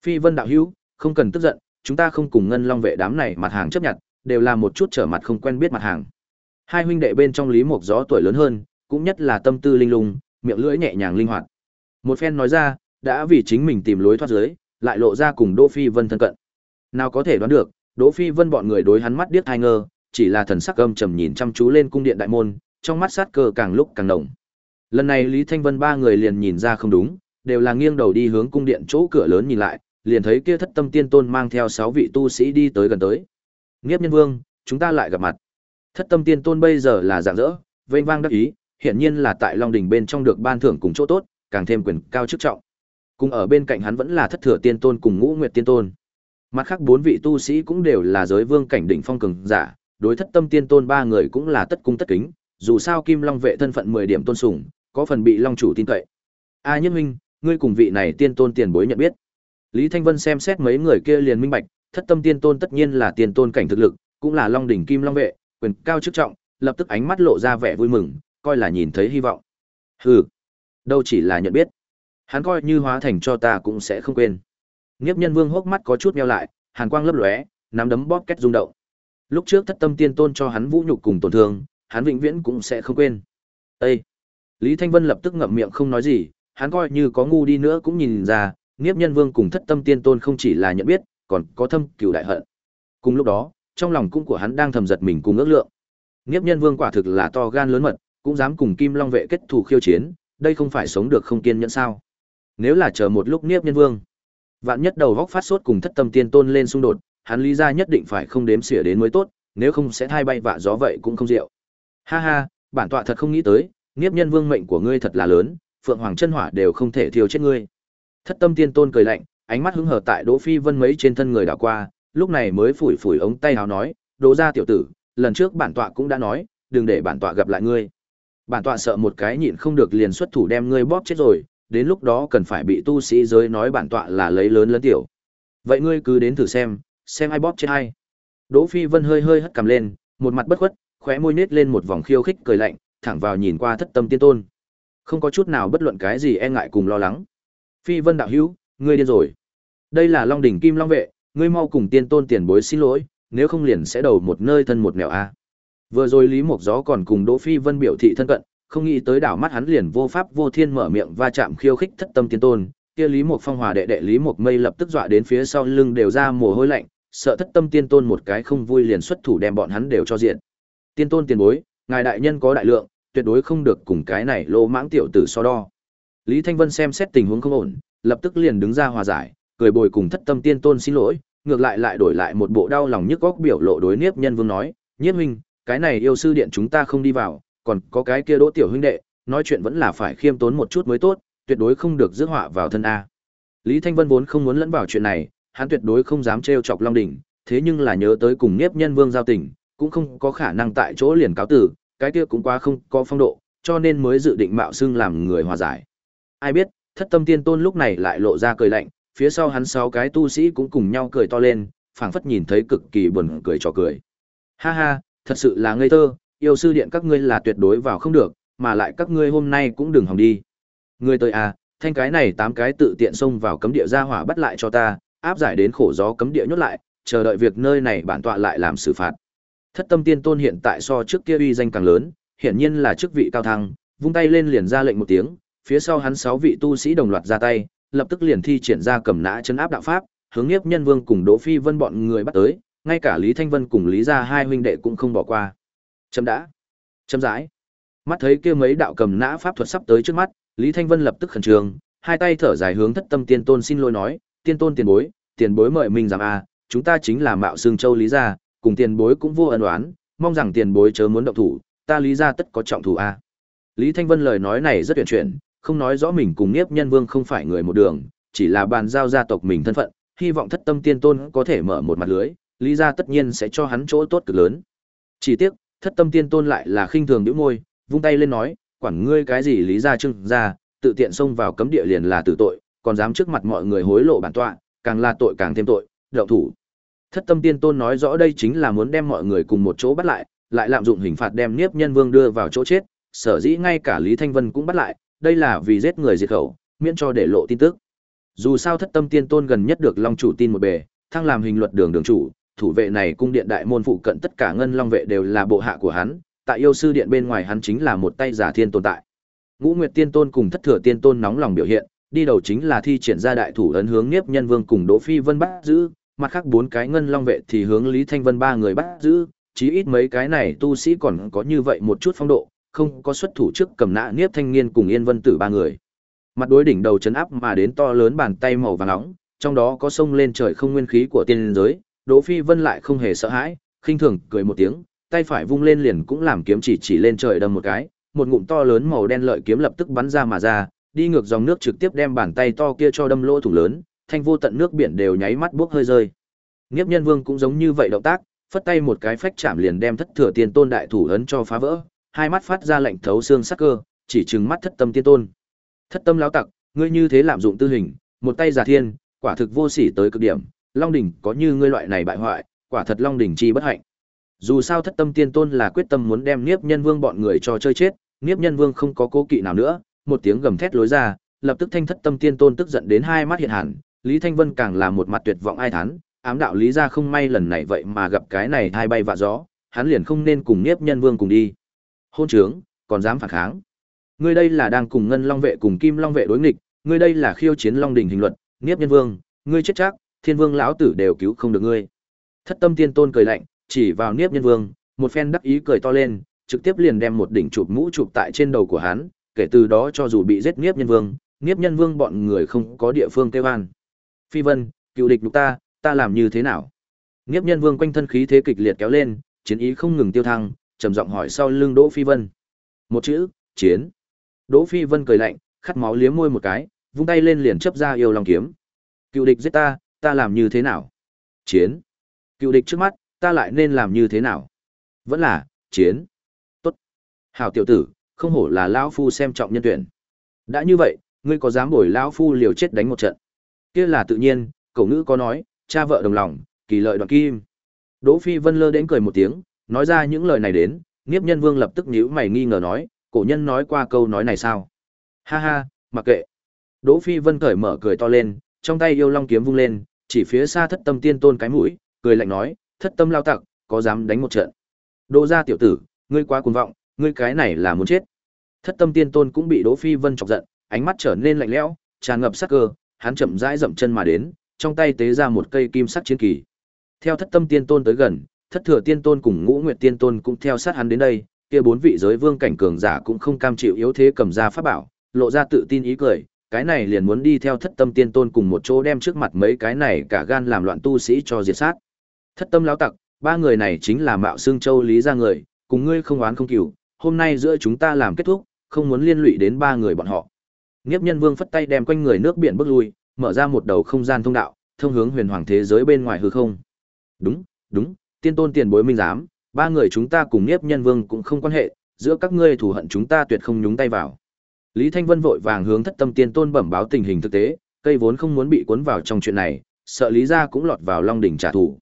Phi Vân đạo hữu, không cần tức giận, chúng ta không cùng ngân long vệ đám này mặt hàng chấp nhận, đều là một chút trở mặt không quen biết mặt hàng. Hai huynh đệ bên trong Lý Mộc Gió tuổi lớn hơn, cũng nhất là tâm tư linh lung, miệng lưỡi nhẹ nhàng linh hoạt. Một phen nói ra, đã vì chính mình tìm lối thoát dưới, lại lộ ra cùng Đỗ Phi Vân thân cận. Nào có thể đoán được, Đỗ Phi Vân bọn người đối hắn mắt điếc hai ngơ, chỉ là thần sắc âm trầm nhìn chăm chú lên cung điện đại môn, trong mắt sát cơ càng lúc càng nồng. Lần này Lý Thanh Vân ba người liền nhìn ra không đúng, đều là nghiêng đầu đi hướng cung điện chỗ cửa lớn nhìn lại, liền thấy kia thất tâm tiên tôn mang theo sáu vị tu sĩ đi tới gần tới. Nghiếp nhân vương, chúng ta lại gặp mặt. Thất tâm tiên tôn bây giờ là dạng dỡ, vênh vang đắc ý, hiển nhiên là tại Long đỉnh bên trong được ban thưởng cùng chỗ tốt, càng thêm quyền cao chức trọng. Cùng ở bên cạnh hắn vẫn là thất thừa tiên tôn cùng ngũ nguyệt tiên tôn. Mặt khác bốn vị tu sĩ cũng đều là giới vương cảnh đỉnh phong cường giả, đối thất tâm tiên tôn ba người cũng là tất cung tất kính, dù sao Kim Long vệ thân phận 10 điểm tôn sủng, có phần bị Long chủ tin cậy. A Nhất Minh, ngươi cùng vị này tiên tôn tiền bối nhận biết. Lý Thanh Vân xem xét mấy người kia liền minh bạch, thất tâm tiên tôn tất nhiên là tiên tôn cảnh thực lực, cũng là Long đỉnh Kim Long vệ, quyền cao chức trọng, lập tức ánh mắt lộ ra vẻ vui mừng, coi là nhìn thấy hy vọng. Hừ, đâu chỉ là nhận biết. Hắn coi như hóa thành cho ta cũng sẽ không quên. Niếp nhân vương hốc mắt có chút meo lại, hàn quang lấp lóe, nắm đấm bóp két rung động. Lúc trước thất tâm tiên tôn cho hắn vũ nhục cùng tổn thương, hắn vĩnh viễn cũng sẽ không quên. Ê! Lý Thanh Vân lập tức ngậm miệng không nói gì, hắn coi như có ngu đi nữa cũng nhìn ra, Niếp nhân vương cùng thất tâm tiên tôn không chỉ là nhận biết, còn có thâm cừu đại hận. Cùng lúc đó, trong lòng cung của hắn đang thầm giật mình cùng ước lượng. Niếp nhân vương quả thực là to gan lớn mật, cũng dám cùng Kim Long vệ kết thù khiêu chiến, đây không phải sống được không kiên nhẫn sao? Nếu là chờ một lúc Niếp Nhân Vương, vạn nhất đầu góc phát sốt cùng thất tâm tiên tôn lên xung đột, hắn lý ra nhất định phải không đếm xỉa đến mới tốt, nếu không sẽ thay bay vạ gió vậy cũng không rượu. Ha ha, bản tọa thật không nghĩ tới, Niếp Nhân Vương mệnh của ngươi thật là lớn, Phượng Hoàng chân hỏa đều không thể thiêu chết ngươi. Thất tâm tiên tôn cười lạnh, ánh mắt hứng hờ tại Đỗ Phi Vân mấy trên thân người đảo qua, lúc này mới phủi phủi ống tay áo nói, "Đỗ gia tiểu tử, lần trước bản tọa cũng đã nói, đừng để bản tọa gặp lại ngươi. Bản tọa sợ một cái nhịn không được liền xuất thủ đem ngươi bóp chết rồi, đến lúc đó cần phải bị tu sĩ giới nói bản tọa là lấy lớn lớn tiểu. Vậy ngươi cứ đến thử xem, xem ai bóp chết ai." Đỗ Phi Vân hơi hơi hất cằm lên, một mặt bất khuất, khóe môi nết lên một vòng khiêu khích cười lạnh, thẳng vào nhìn qua Thất Tâm Tiên Tôn. Không có chút nào bất luận cái gì e ngại cùng lo lắng. Phi Vân đạo hữu, ngươi điên rồi. Đây là Long đỉnh Kim Long vệ, ngươi mau cùng Tiên Tôn tiền bối xin lỗi, nếu không liền sẽ đầu một nơi thân một nẻo a. Vừa rồi Lý Mộc Gió còn cùng Đỗ Phi Vân biểu thị thân cận, không nghĩ tới đảo mắt hắn liền vô pháp vô thiên mở miệng va chạm khiêu khích thất tâm tiên tôn, kia Lý Mộc Phong hòa đệ đệ Lý Mộc Mây lập tức dọa đến phía sau lưng đều ra mồ hôi lạnh, sợ thất tâm tiên tôn một cái không vui liền xuất thủ đem bọn hắn đều cho diện. Tiên tôn tiền bối, ngài đại nhân có đại lượng, tuyệt đối không được cùng cái này lô mãng tiểu tử so đo. Lý Thanh Vân xem xét tình huống không ổn, lập tức liền đứng ra hòa giải, cười bồi cùng thất tâm tiên tôn xin lỗi, ngược lại lại đổi lại một bộ đau lòng nhức góc biểu lộ đối Niếp Nhân Vương nói, "Niếp huynh, cái này yêu sư điện chúng ta không đi vào, còn có cái kia Đỗ tiểu huynh đệ, nói chuyện vẫn là phải khiêm tốn một chút mới tốt, tuyệt đối không được rước họa vào thân a." Lý Thanh Vân vốn không muốn lẫn vào chuyện này, hắn tuyệt đối không dám trêu chọc Long đỉnh, thế nhưng là nhớ tới cùng Niếp Nhân Vương giao tình, cũng không có khả năng tại chỗ liền cáo tử, cái kia cũng quá không có phong độ, cho nên mới dự định mạo xưng làm người hòa giải. Ai biết, Thất Tâm Tiên Tôn lúc này lại lộ ra cười lạnh, phía sau hắn sáu cái tu sĩ cũng cùng nhau cười to lên, phảng phất nhìn thấy cực kỳ buồn cười trò cười. Ha ha, thật sự là ngây thơ, yêu sư điện các ngươi là tuyệt đối vào không được, mà lại các ngươi hôm nay cũng đừng hòng đi. Ngươi tới à, thanh cái này tám cái tự tiện xông vào cấm địa ra hỏa bắt lại cho ta, áp giải đến khổ gió cấm địa nhốt lại, chờ đợi việc nơi này bản tọa lại làm xử phạt. Thất tâm tiên tôn hiện tại so trước kia uy danh càng lớn, hiển nhiên là chức vị cao thăng, vung tay lên liền ra lệnh một tiếng, phía sau hắn sáu vị tu sĩ đồng loạt ra tay, lập tức liền thi triển ra cầm nã chấn áp đạo pháp, hướng Niếp Nhân Vương cùng Đỗ Phi Vân bọn người bắt tới, ngay cả Lý Thanh Vân cùng Lý gia hai huynh đệ cũng không bỏ qua. Chấm đã. Chấm rãi. Mắt thấy kia mấy đạo cầm nã pháp thuật sắp tới trước mắt, Lý Thanh Vân lập tức khẩn trương, hai tay thở dài hướng Thất Tâm Tiên Tôn xin lỗi nói, "Tiên Tôn tiền bối, tiền bối mời mình rằng a, chúng ta chính là Mạo xương Châu Lý gia, cùng tiền bối cũng vô ân oán, mong rằng tiền bối chớ muốn động thủ, ta Lý gia tất có trọng thủ a." Lý Thanh Vân lời nói này rất tuyệt chuyển, không nói rõ mình cùng Niếp Nhân Vương không phải người một đường, chỉ là bàn giao gia tộc mình thân phận, hy vọng Thất Tâm Tiên Tôn có thể mở một mặt lưới, Lý gia tất nhiên sẽ cho hắn chỗ tốt cực lớn. Chỉ tiếc, Thất Tâm Tiên Tôn lại là khinh thường nhíu môi, vung tay lên nói, quản ngươi cái gì Lý gia trưng ra, tự tiện xông vào cấm địa liền là tử tội, còn dám trước mặt mọi người hối lộ bản tọa, càng là tội càng thêm tội, động thủ. Thất Tâm Tiên Tôn nói rõ đây chính là muốn đem mọi người cùng một chỗ bắt lại, lại lạm dụng hình phạt đem Niếp Nhân Vương đưa vào chỗ chết, sở dĩ ngay cả Lý Thanh Vân cũng bắt lại, đây là vì giết người diệt khẩu, miễn cho để lộ tin tức. Dù sao thất tâm tiên tôn gần nhất được Long chủ tin một bề, thăng làm hình luật đường đường chủ, thủ vệ này cung điện đại môn phụ cận tất cả ngân long vệ đều là bộ hạ của hắn, tại yêu sư điện bên ngoài hắn chính là một tay giả thiên tồn tại. Ngũ Nguyệt Tiên Tôn cùng Thất Thừa Tiên Tôn nóng lòng biểu hiện, đi đầu chính là thi triển ra đại thủ ấn hướng Niếp Nhân Vương cùng Đỗ Phi Vân bắt giữ, mặt khác bốn cái ngân long vệ thì hướng Lý Thanh Vân ba người bắt giữ, chí ít mấy cái này tu sĩ còn có như vậy một chút phong độ, không có xuất thủ trước cầm nã Niếp Thanh Niên cùng Yên Vân Tử ba người. Mặt đối đỉnh đầu chấn áp mà đến to lớn bàn tay màu vàng nóng, trong đó có sông lên trời không nguyên khí của tiên giới, Đỗ Phi Vân lại không hề sợ hãi, khinh thường cười một tiếng, tay phải vung lên liền cũng làm kiếm chỉ chỉ lên trời đâm một cái, một ngụm to lớn màu đen lợi kiếm lập tức bắn ra mà ra, đi ngược dòng nước trực tiếp đem bàn tay to kia cho đâm lỗ thủng lớn, thanh vô tận nước biển đều nháy mắt bốc hơi rơi. Niếp Nhân Vương cũng giống như vậy động tác, phất tay một cái phách chạm liền đem thất thừa tiên tôn đại thủ ấn cho phá vỡ, hai mắt phát ra lạnh thấu xương sắc cơ, chỉ trừng mắt thất tâm tiên tôn. Thất tâm lão tặc, ngươi như thế lạm dụng tư hình, một tay giả thiên, quả thực vô sỉ tới cực điểm, Long đỉnh có như ngươi loại này bại hoại, quả thật Long đỉnh chi bất hạnh. Dù sao thất tâm tiên tôn là quyết tâm muốn đem Niếp Nhân Vương bọn người cho chơi chết, Niếp Nhân Vương không có cố kỵ nào nữa, một tiếng gầm thét lối ra, lập tức thanh thất tâm tiên tôn tức giận đến hai mắt hiện hẳn, Lý Thanh Vân càng là một mặt tuyệt vọng ai thán, ám đạo lý ra không may lần này vậy mà gặp cái này hai bay vạ gió, hắn liền không nên cùng Niếp Nhân Vương cùng đi. Hôn trướng, còn dám phản kháng. Ngươi đây là đang cùng Ngân Long vệ cùng Kim Long vệ đối nghịch, ngươi đây là khiêu chiến Long đỉnh hình luật, Niếp Nhân Vương, ngươi chết chắc, Thiên Vương lão tử đều cứu không được ngươi. Thất Tâm Tiên Tôn cười lạnh, chỉ vào Niếp Nhân Vương, một phen đắc ý cười to lên, trực tiếp liền đem một đỉnh chụp mũ chụp tại trên đầu của hắn, kể từ đó cho dù bị giết Niếp Nhân Vương, Niếp Nhân Vương bọn người không có địa phương kêu an. Phi Vân, cựu địch nhục ta, ta làm như thế nào? Niếp Nhân Vương quanh thân khí thế kịch liệt kéo lên, chiến ý không ngừng tiêu thăng, trầm giọng hỏi sau lưng Đỗ Phi Vân. Một chữ, chiến. Đỗ Phi Vân cười lạnh, khắt máu liếm môi một cái, vung tay lên liền chấp ra yêu long kiếm. Cựu địch giết ta, ta làm như thế nào? Chiến. Cựu địch trước mắt, ta lại nên làm như thế nào? Vẫn là, chiến. Tốt. Hảo tiểu tử, không hổ là lão phu xem trọng nhân tuyển. Đã như vậy, ngươi có dám bồi lão phu liều chết đánh một trận? Kia là tự nhiên, cậu ngữ có nói, cha vợ đồng lòng, kỳ lợi đoạn kim. Đỗ Phi Vân lơ đến cười một tiếng, nói ra những lời này đến, Niếp Nhân Vương lập tức nhíu mày nghi ngờ nói, cổ nhân nói qua câu nói này sao? Ha ha, mặc kệ. Đỗ Phi Vân cởi mở cười to lên, trong tay yêu long kiếm vung lên, chỉ phía xa thất tâm tiên tôn cái mũi, cười lạnh nói, thất tâm lao tặc, có dám đánh một trận. Đỗ gia tiểu tử, ngươi quá cuồng vọng, ngươi cái này là muốn chết. Thất tâm tiên tôn cũng bị Đỗ Phi Vân chọc giận, ánh mắt trở nên lạnh lẽo, tràn ngập sát cơ, hắn chậm rãi dậm chân mà đến, trong tay tế ra một cây kim sắc chiến kỳ. Theo thất tâm tiên tôn tới gần, thất thừa tiên tôn cùng ngũ nguyệt tiên tôn cũng theo sát hắn đến đây, kia bốn vị giới vương cảnh cường giả cũng không cam chịu yếu thế cầm ra pháp bảo, lộ ra tự tin ý cười, cái này liền muốn đi theo thất tâm tiên tôn cùng một chỗ đem trước mặt mấy cái này cả gan làm loạn tu sĩ cho diệt sát. Thất tâm lão tặc, ba người này chính là Mạo Xương Châu Lý gia người, cùng ngươi không oán không cừu, hôm nay giữa chúng ta làm kết thúc, không muốn liên lụy đến ba người bọn họ. Nghiếp Nhân Vương phất tay đem quanh người nước biển bước lui, mở ra một đầu không gian thông đạo, thông hướng huyền hoàng thế giới bên ngoài hư không. Đúng, đúng, tiên tôn tiền bối minh giám, ba người chúng ta cùng Nghiếp Nhân Vương cũng không quan hệ, giữa các ngươi thù hận chúng ta tuyệt không nhúng tay vào. Lý Thanh Vân vội vàng hướng Thất Tâm Tiên Tôn bẩm báo tình hình thực tế, cây vốn không muốn bị cuốn vào trong chuyện này, sợ Lý gia cũng lọt vào Long đỉnh trả thù.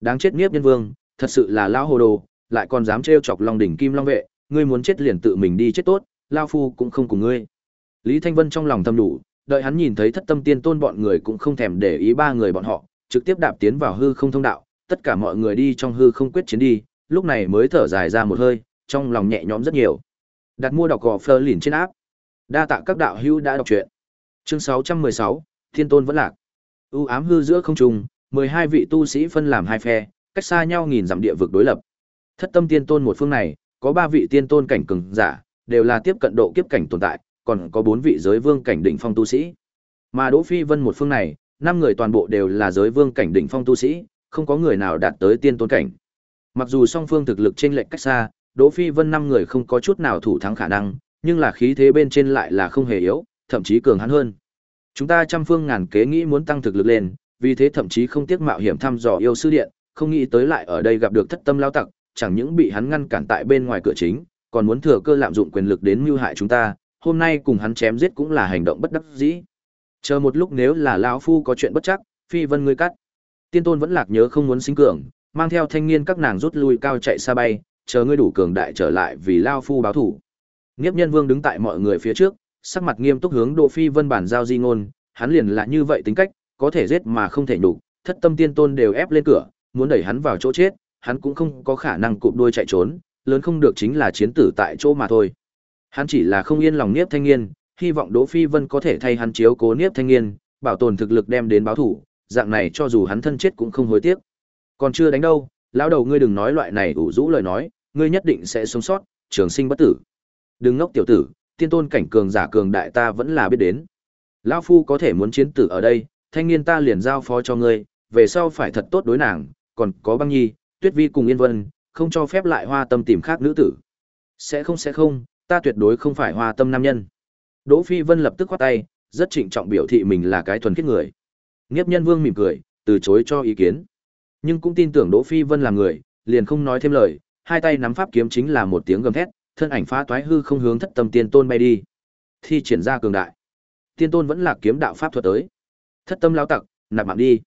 Đáng chết Niếp Nhân Vương, thật sự là lão hồ đồ, lại còn dám trêu chọc Long đỉnh Kim Long vệ, ngươi muốn chết liền tự mình đi chết tốt, lão phu cũng không cùng ngươi. Lý Thanh Vân trong lòng thầm đủ, đợi hắn nhìn thấy Thất Tâm Tiên Tôn bọn người cũng không thèm để ý ba người bọn họ, trực tiếp đạp tiến vào hư không thông đạo, tất cả mọi người đi trong hư không quyết chiến đi, lúc này mới thở dài ra một hơi, trong lòng nhẹ nhõm rất nhiều. Đặt mua đọc gò Fleur liền trên áp. Đa tạ các đạo hữu đã đọc truyện. Chương 616, Thiên Tôn vẫn lạc. U ám hư giữa không trung, 12 vị tu sĩ phân làm hai phe, cách xa nhau nghìn dặm địa vực đối lập. Thất Tâm Tiên Tôn một phương này, có 3 vị tiên tôn cảnh cường giả, đều là tiếp cận độ kiếp cảnh tồn tại, còn có 4 vị giới vương cảnh đỉnh phong tu sĩ. Mà Đỗ Phi Vân một phương này, năm người toàn bộ đều là giới vương cảnh đỉnh phong tu sĩ, không có người nào đạt tới tiên tôn cảnh. Mặc dù song phương thực lực chênh lệch cách xa, Đỗ Phi Vân năm người không có chút nào thủ thắng khả năng, nhưng là khí thế bên trên lại là không hề yếu, thậm chí cường hắn hơn. Chúng ta trăm phương ngàn kế nghĩ muốn tăng thực lực lên, vì thế thậm chí không tiếc mạo hiểm thăm dò yêu sư điện, không nghĩ tới lại ở đây gặp được thất tâm lao tặc, chẳng những bị hắn ngăn cản tại bên ngoài cửa chính, còn muốn thừa cơ lạm dụng quyền lực đến mưu hại chúng ta, hôm nay cùng hắn chém giết cũng là hành động bất đắc dĩ. Chờ một lúc nếu là lão phu có chuyện bất chắc, phi vân ngươi cắt. Tiên tôn vẫn lạc nhớ không muốn sinh cường, mang theo thanh niên các nàng rút lui cao chạy xa bay, chờ ngươi đủ cường đại trở lại vì lao phu báo thủ. Nghiếp Nhân Vương đứng tại mọi người phía trước, sắc mặt nghiêm túc hướng Đỗ Phi Vân bản giao di ngôn, hắn liền là như vậy tính cách, có thể giết mà không thể nhục, thất tâm tiên tôn đều ép lên cửa, muốn đẩy hắn vào chỗ chết, hắn cũng không có khả năng cụp đuôi chạy trốn, lớn không được chính là chiến tử tại chỗ mà thôi. Hắn chỉ là không yên lòng Niếp Thanh Nghiên, hy vọng Đỗ Phi Vân có thể thay hắn chiếu cố Niếp Thanh Nghiên, bảo tồn thực lực đem đến báo thủ, dạng này cho dù hắn thân chết cũng không hối tiếc. Còn chưa đánh đâu, lão đầu ngươi đừng nói loại này ủ rũ lời nói, ngươi nhất định sẽ sống sót, trường sinh bất tử. Đừng ngốc tiểu tử, tiên tôn cảnh cường giả cường đại ta vẫn là biết đến. Lão phu có thể muốn chiến tử ở đây, thanh niên ta liền giao phó cho ngươi, về sau phải thật tốt đối nàng, còn có băng nhi, tuyết vi cùng yên vân, không cho phép lại hoa tâm tìm khác nữ tử. Sẽ không sẽ không, ta tuyệt đối không phải hoa tâm nam nhân. Đỗ Phi Vân lập tức khoát tay, rất trịnh trọng biểu thị mình là cái thuần khiết người. Nghiếp nhân vương mỉm cười, từ chối cho ý kiến. Nhưng cũng tin tưởng Đỗ Phi Vân là người, liền không nói thêm lời, hai tay nắm pháp kiếm chính là một tiếng gầm thét, thân ảnh phá toái hư không hướng thất tâm tiên tôn bay đi. Thi triển ra cường đại. Tiên tôn vẫn là kiếm đạo pháp thuật tới. Thất tâm lão tặc, nạp mạng đi.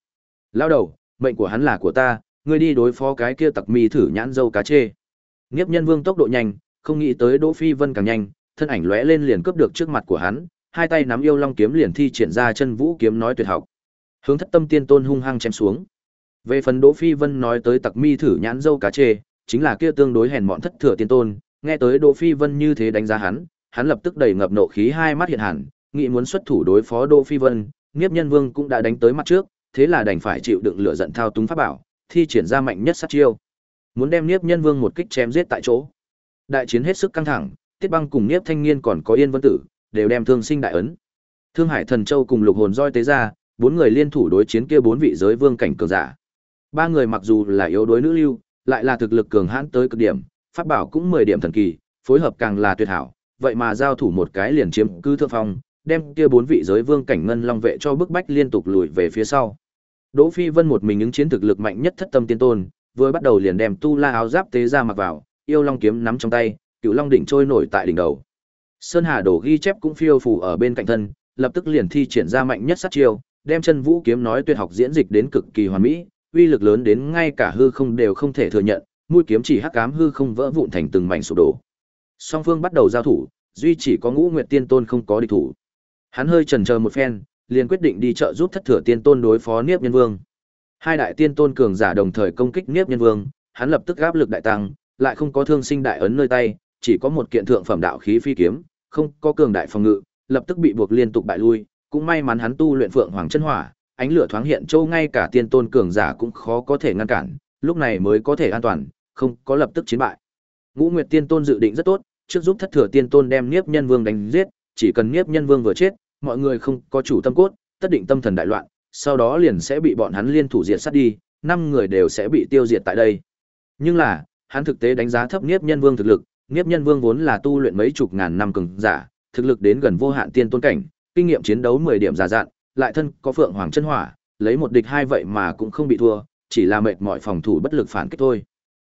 Lão đầu, mệnh của hắn là của ta, ngươi đi đối phó cái kia tặc mi thử nhãn dâu cá chê. Nghiếp nhân vương tốc độ nhanh, không nghĩ tới Đỗ Phi Vân càng nhanh, thân ảnh lóe lên liền cướp được trước mặt của hắn, hai tay nắm yêu long kiếm liền thi triển ra chân vũ kiếm nói tuyệt học. Hướng thất tâm tiên tôn hung hăng chém xuống. Về phần Đỗ Phi Vân nói tới tặc mi thử nhãn dâu cá chê, chính là kia tương đối hèn mọn thất thừa tiên tôn, nghe tới Đỗ Phi Vân như thế đánh giá hắn, hắn lập tức đầy ngập nộ khí hai mắt hiện hẳn, nghĩ muốn xuất thủ đối phó Đỗ Phi Vân, Niếp Nhân Vương cũng đã đánh tới mặt trước, thế là đành phải chịu đựng lửa giận thao túng pháp bảo, thi triển ra mạnh nhất sát chiêu. Muốn đem Niếp Nhân Vương một kích chém giết tại chỗ. Đại chiến hết sức căng thẳng, Tiết Băng cùng Niếp Thanh Niên còn có Yên Vân Tử, đều đem thương sinh đại ấn. Thương Hải Thần Châu cùng Lục Hồn Roi tế ra, bốn người liên thủ đối chiến kia bốn vị giới vương cảnh cường giả. Ba người mặc dù là yếu đối nữ lưu, lại là thực lực cường hãn tới cực điểm, pháp bảo cũng 10 điểm thần kỳ, phối hợp càng là tuyệt hảo, vậy mà giao thủ một cái liền chiếm cứ thượng phong, đem kia bốn vị giới vương cảnh ngân long vệ cho bức bách liên tục lùi về phía sau. Đỗ Phi Vân một mình ứng chiến thực lực mạnh nhất thất tâm tiên tôn, vừa bắt đầu liền đem tu la áo giáp tế ra mặc vào, yêu long kiếm nắm trong tay, cựu long đỉnh trôi nổi tại đỉnh đầu. Sơn Hà đổ ghi chép cũng phiêu phù ở bên cạnh thân, lập tức liền thi triển ra mạnh nhất sát chiêu, đem chân vũ kiếm nói tuyệt học diễn dịch đến cực kỳ hoàn mỹ, uy lực lớn đến ngay cả hư không đều không thể thừa nhận, mũi kiếm chỉ hắc ám hư không vỡ vụn thành từng mảnh sụp đổ. Song phương bắt đầu giao thủ, duy chỉ có Ngũ Nguyệt Tiên Tôn không có địch thủ. Hắn hơi chần chờ một phen, liền quyết định đi trợ giúp Thất Thừa Tiên Tôn đối phó Niếp Nhân Vương. Hai đại tiên tôn cường giả đồng thời công kích Niếp Nhân Vương, hắn lập tức áp lực đại tăng, lại không có thương sinh đại ấn nơi tay, chỉ có một kiện thượng phẩm đạo khí phi kiếm, không có cường đại phòng ngự, lập tức bị buộc liên tục bại lui, cũng may mắn hắn tu luyện Phượng Hoàng chân hỏa, ánh lửa thoáng hiện châu ngay cả tiên tôn cường giả cũng khó có thể ngăn cản, lúc này mới có thể an toàn, không có lập tức chiến bại. Ngũ Nguyệt Tiên Tôn dự định rất tốt, trước giúp Thất Thừa Tiên Tôn đem Niếp Nhân Vương đánh giết, chỉ cần Niếp Nhân Vương vừa chết, mọi người không có chủ tâm cốt, tất định tâm thần đại loạn, sau đó liền sẽ bị bọn hắn liên thủ diệt sát đi, năm người đều sẽ bị tiêu diệt tại đây. Nhưng là, hắn thực tế đánh giá thấp Niếp Nhân Vương thực lực, Niếp Nhân Vương vốn là tu luyện mấy chục ngàn năm cường giả, thực lực đến gần vô hạn tiên tôn cảnh, kinh nghiệm chiến đấu 10 điểm già dạn, lại thân có Phượng Hoàng chân hỏa, lấy một địch hai vậy mà cũng không bị thua, chỉ là mệt mỏi phòng thủ bất lực phản kích thôi.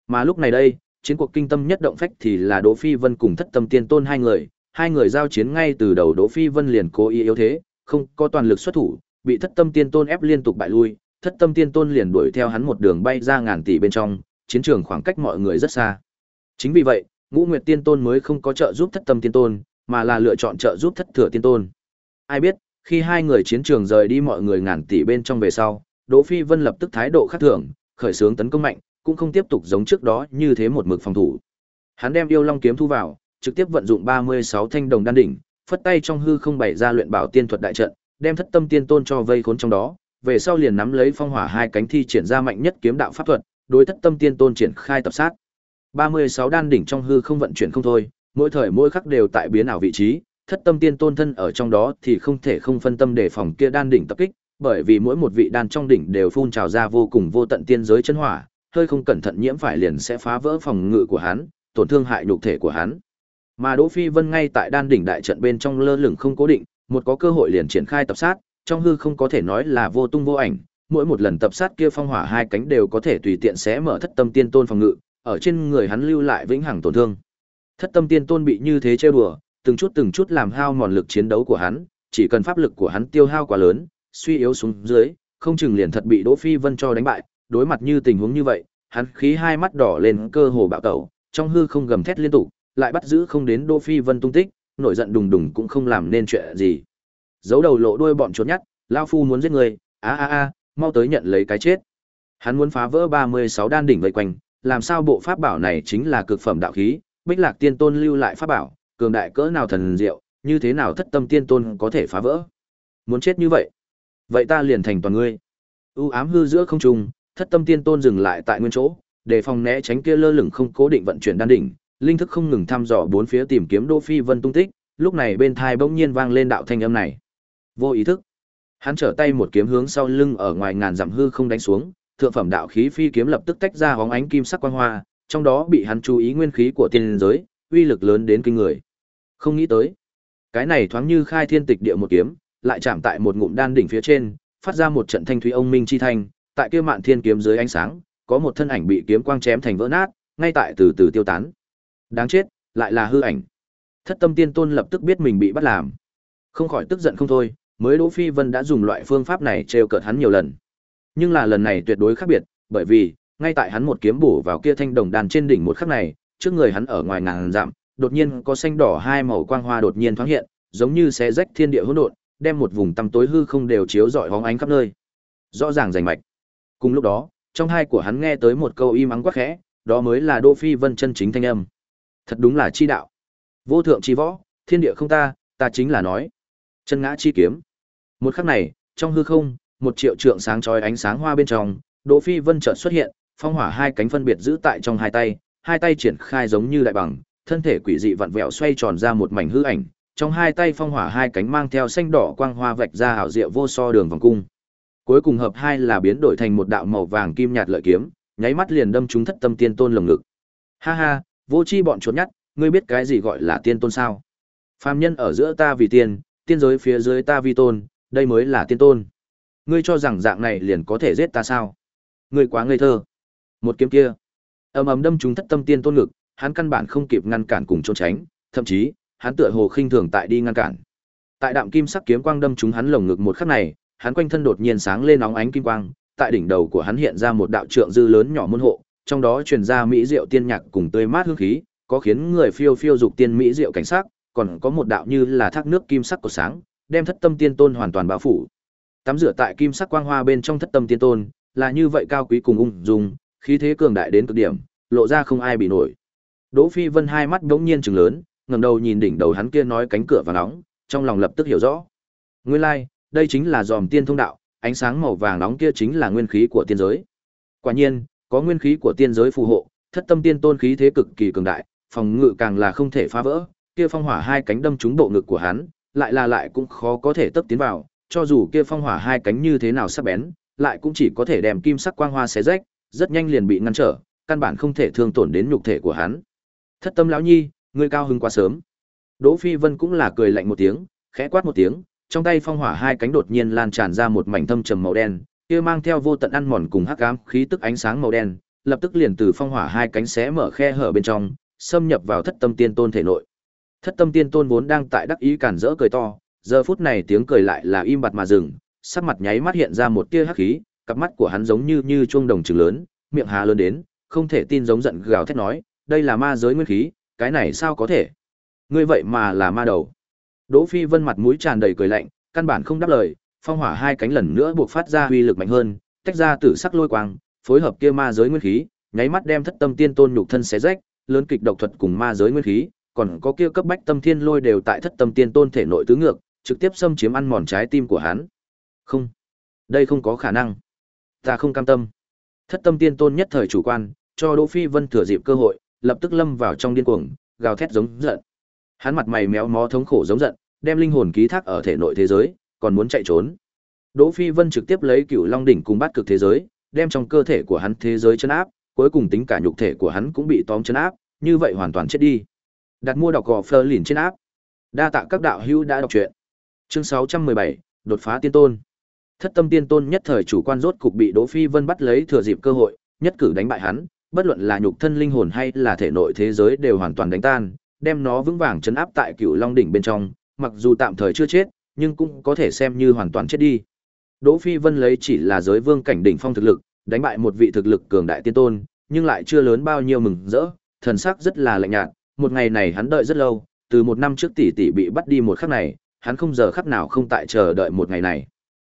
Mà lúc này đây, chiến cuộc kinh tâm nhất động phách thì là Đỗ Phi Vân cùng Thất Tâm Tiên Tôn hai người, hai người giao chiến ngay từ đầu Đỗ Phi Vân liền cố ý yếu thế, không có toàn lực xuất thủ, bị Thất Tâm Tiên Tôn ép liên tục bại lui, Thất Tâm Tiên Tôn liền đuổi theo hắn một đường bay ra ngàn tỷ bên trong, chiến trường khoảng cách mọi người rất xa. Chính vì vậy, Ngũ Nguyệt Tiên Tôn mới không có trợ giúp Thất Tâm Tiên Tôn, mà là lựa chọn trợ giúp Thất Thừa Tiên Tôn. Ai biết, khi hai người chiến trường rời đi mọi người ngàn tỷ bên trong về sau, Đỗ Phi Vân lập tức thái độ khác thường, khởi xướng tấn công mạnh, cũng không tiếp tục giống trước đó như thế một mực phòng thủ. Hắn đem yêu long kiếm thu vào, trực tiếp vận dụng 36 thanh đồng đan đỉnh, phất tay trong hư không bày ra luyện bảo tiên thuật đại trận, đem thất tâm tiên tôn cho vây khốn trong đó, về sau liền nắm lấy phong hỏa hai cánh thi triển ra mạnh nhất kiếm đạo pháp thuật, đối thất tâm tiên tôn triển khai tập sát. 36 đan đỉnh trong hư không vận chuyển không thôi, mỗi thời mỗi khắc đều tại biến ảo vị trí, thất tâm tiên tôn thân ở trong đó thì không thể không phân tâm để phòng kia đan đỉnh tập kích, bởi vì mỗi một vị đan trong đỉnh đều phun trào ra vô cùng vô tận tiên giới chân hỏa, hơi không cẩn thận nhiễm phải liền sẽ phá vỡ phòng ngự của hắn, tổn thương hại nhục thể của hắn. Mà Đỗ Phi Vân ngay tại đan đỉnh đại trận bên trong lơ lửng không cố định, một có cơ hội liền triển khai tập sát, trong hư không có thể nói là vô tung vô ảnh, mỗi một lần tập sát kia phong hỏa hai cánh đều có thể tùy tiện xé mở thất tâm tiên tôn phòng ngự, ở trên người hắn lưu lại vĩnh hằng tổn thương. Thất tâm tiên tôn bị như thế trêu đùa, từng chút từng chút làm hao mòn lực chiến đấu của hắn, chỉ cần pháp lực của hắn tiêu hao quá lớn, suy yếu xuống dưới, không chừng liền thật bị Đỗ Phi Vân cho đánh bại, đối mặt như tình huống như vậy, hắn khí hai mắt đỏ lên cơ hồ bạo tẩu, trong hư không gầm thét liên tục, lại bắt giữ không đến Đỗ Phi Vân tung tích, nổi giận đùng đùng cũng không làm nên chuyện gì. Giấu đầu lộ đuôi bọn chuột nhắt, lão phu muốn giết người, a a a, mau tới nhận lấy cái chết. Hắn muốn phá vỡ 36 đan đỉnh vây quanh, làm sao bộ pháp bảo này chính là cực phẩm đạo khí, Bích Lạc Tiên Tôn lưu lại pháp bảo, cường đại cỡ nào thần diệu, như thế nào thất tâm tiên tôn có thể phá vỡ. Muốn chết như vậy, vậy ta liền thành toàn ngươi. U ám hư giữa không trung, thất tâm tiên tôn dừng lại tại nguyên chỗ, để phòng né tránh kia lơ lửng không cố định vận chuyển đan đỉnh, linh thức không ngừng thăm dò bốn phía tìm kiếm Đỗ Phi Vân tung tích, lúc này bên thai bỗng nhiên vang lên đạo thanh âm này. Vô ý thức, hắn trở tay một kiếm hướng sau lưng ở ngoài ngàn dặm hư không đánh xuống, thượng phẩm đạo khí phi kiếm lập tức tách ra hóng ánh kim sắc quang hoa, trong đó bị hắn chú ý nguyên khí của tiên giới, uy lực lớn đến kinh người. Không nghĩ tới, cái này thoáng như khai thiên tịch địa một kiếm, lại chạm tại một ngụm đan đỉnh phía trên, phát ra một trận thanh thúy ông minh chi thanh, tại kia mạn thiên kiếm dưới ánh sáng, có một thân ảnh bị kiếm quang chém thành vỡ nát, ngay tại từ từ tiêu tán. Đáng chết, lại là hư ảnh. Thất Tâm Tiên Tôn lập tức biết mình bị bắt làm, không khỏi tức giận không thôi, mới Đỗ Phi Vân đã dùng loại phương pháp này trêu cợt hắn nhiều lần. Nhưng là lần này tuyệt đối khác biệt, bởi vì, ngay tại hắn một kiếm bổ vào kia thanh đồng đàn trên đỉnh một khắc này, trước người hắn ở ngoài ngàn dặm, đột nhiên có xanh đỏ hai màu quang hoa đột nhiên thoáng hiện, giống như xé rách thiên địa hỗn độn, đem một vùng tăm tối hư không đều chiếu rọi hóng ánh khắp nơi. Rõ ràng rành mạch. Cùng lúc đó, trong hai của hắn nghe tới một câu im ắng quắc khẽ, đó mới là Đỗ Phi Vân chân chính thanh âm. Thật đúng là chi đạo. Vô thượng chi võ, thiên địa không ta, ta chính là nói. Chân ngã chi kiếm. Một khắc này, trong hư không, một triệu trượng sáng chói ánh sáng hoa bên trong, Đỗ Phi Vân chợt xuất hiện, phong hỏa hai cánh phân biệt giữ tại trong hai tay, hai tay triển khai giống như đại bằng, thân thể quỷ dị vặn vẹo xoay tròn ra một mảnh hư ảnh, trong hai tay phong hỏa hai cánh mang theo xanh đỏ quang hoa vạch ra hảo diệu vô so đường vòng cung. Cuối cùng hợp hai là biến đổi thành một đạo màu vàng kim nhạt lợi kiếm, nháy mắt liền đâm trúng thất tâm tiên tôn lồng ngực. Ha ha, vô chi bọn chuột nhắt, ngươi biết cái gì gọi là tiên tôn sao? Phàm nhân ở giữa ta vì tiên, tiên giới phía dưới ta vi tôn, đây mới là tiên tôn. Ngươi cho rằng dạng này liền có thể giết ta sao? Ngươi quá ngây thơ. Một kiếm kia, ầm ầm đâm trúng thất tâm tiên tôn ngực, hắn căn bản không kịp ngăn cản cùng trốn tránh, thậm chí, hắn tựa hồ khinh thường tại đi ngăn cản. Tại đạm kim sắc kiếm quang đâm trúng hắn lồng ngực một khắc này, hắn quanh thân đột nhiên sáng lên nóng ánh kim quang, tại đỉnh đầu của hắn hiện ra một đạo trượng dư lớn nhỏ môn hộ, trong đó truyền ra mỹ diệu tiên nhạc cùng tươi mát hương khí, có khiến người phiêu phiêu dục tiên mỹ diệu cảnh sắc, còn có một đạo như là thác nước kim sắc của sáng, đem thất tâm tiên tôn hoàn toàn bao phủ. Tắm rửa tại kim sắc quang hoa bên trong thất tâm tiên tôn, là như vậy cao quý cùng ung dung, khí thế cường đại đến cực điểm, lộ ra không ai bị nổi. Đỗ Phi Vân hai mắt đống nhiên trừng lớn, ngẩng đầu nhìn đỉnh đầu hắn kia nói cánh cửa vàng nóng, trong lòng lập tức hiểu rõ. Nguyên lai, like, đây chính là dòm tiên thông đạo, ánh sáng màu vàng nóng kia chính là nguyên khí của tiên giới. Quả nhiên, có nguyên khí của tiên giới phù hộ, thất tâm tiên tôn khí thế cực kỳ cường đại, phòng ngự càng là không thể phá vỡ, kia phong hỏa hai cánh đâm trúng bộ ngực của hắn, lại là lại cũng khó có thể tấp tiến vào, cho dù kia phong hỏa hai cánh như thế nào sắc bén, lại cũng chỉ có thể đem kim sắc quang hoa xé rách, rất nhanh liền bị ngăn trở, căn bản không thể thương tổn đến nhục thể của hắn. Thất tâm lão nhi, ngươi cao hứng quá sớm. Đỗ Phi Vân cũng là cười lạnh một tiếng, khẽ quát một tiếng, trong tay phong hỏa hai cánh đột nhiên lan tràn ra một mảnh thâm trầm màu đen, kia mang theo vô tận ăn mòn cùng hắc ám khí tức ánh sáng màu đen, lập tức liền từ phong hỏa hai cánh xé mở khe hở bên trong, xâm nhập vào thất tâm tiên tôn thể nội. Thất tâm tiên tôn vốn đang tại đắc ý cản rỡ cười to, giờ phút này tiếng cười lại là im bặt mà dừng, sắc mặt nháy mắt hiện ra một tia hắc khí, cặp mắt của hắn giống như như chuông đồng trừng lớn, miệng há lớn đến, không thể tin giống giận gào thét nói, đây là ma giới nguyên khí, cái này sao có thể? Ngươi vậy mà là ma đầu. Đỗ Phi Vân mặt mũi tràn đầy cười lạnh, căn bản không đáp lời, phong hỏa hai cánh lần nữa buộc phát ra uy lực mạnh hơn, tách ra tử sắc lôi quang, phối hợp kia ma giới nguyên khí, nháy mắt đem thất tâm tiên tôn nhục thân xé rách, lớn kịch độc thuật cùng ma giới nguyên khí, còn có kia cấp bách tâm thiên lôi đều tại thất tâm tiên tôn thể nội tứ ngược, trực tiếp xâm chiếm ăn mòn trái tim của hắn. Không, đây không có khả năng. Ta không cam tâm. Thất tâm tiên tôn nhất thời chủ quan, cho Đỗ Phi Vân thừa dịp cơ hội, lập tức lâm vào trong điên cuồng, gào thét giống giận. Hắn mặt mày méo mó thống khổ giống giận, đem linh hồn ký thác ở thể nội thế giới, còn muốn chạy trốn. Đỗ Phi Vân trực tiếp lấy Cửu Long đỉnh cùng bát cực thế giới, đem trong cơ thể của hắn thế giới chấn áp, cuối cùng tính cả nhục thể của hắn cũng bị tóm chấn áp, như vậy hoàn toàn chết đi. Đặt mua đọc gò Fleur lìn trên áp. Đa tạ các đạo hữu đã đọc truyện. Chương 617, đột phá tiên tôn. Thất tâm tiên tôn nhất thời chủ quan rốt cục bị Đỗ Phi Vân bắt lấy thừa dịp cơ hội, nhất cử đánh bại hắn, bất luận là nhục thân linh hồn hay là thể nội thế giới đều hoàn toàn đánh tan, đem nó vững vàng chấn áp tại cựu Long đỉnh bên trong, mặc dù tạm thời chưa chết, nhưng cũng có thể xem như hoàn toàn chết đi. Đỗ Phi Vân lấy chỉ là giới vương cảnh đỉnh phong thực lực, đánh bại một vị thực lực cường đại tiên tôn, nhưng lại chưa lớn bao nhiêu mừng rỡ, thần sắc rất là lạnh nhạt, một ngày này hắn đợi rất lâu, từ một năm trước tỷ tỷ bị bắt đi một khắc này, hắn không giờ khắc nào không tại chờ đợi một ngày này.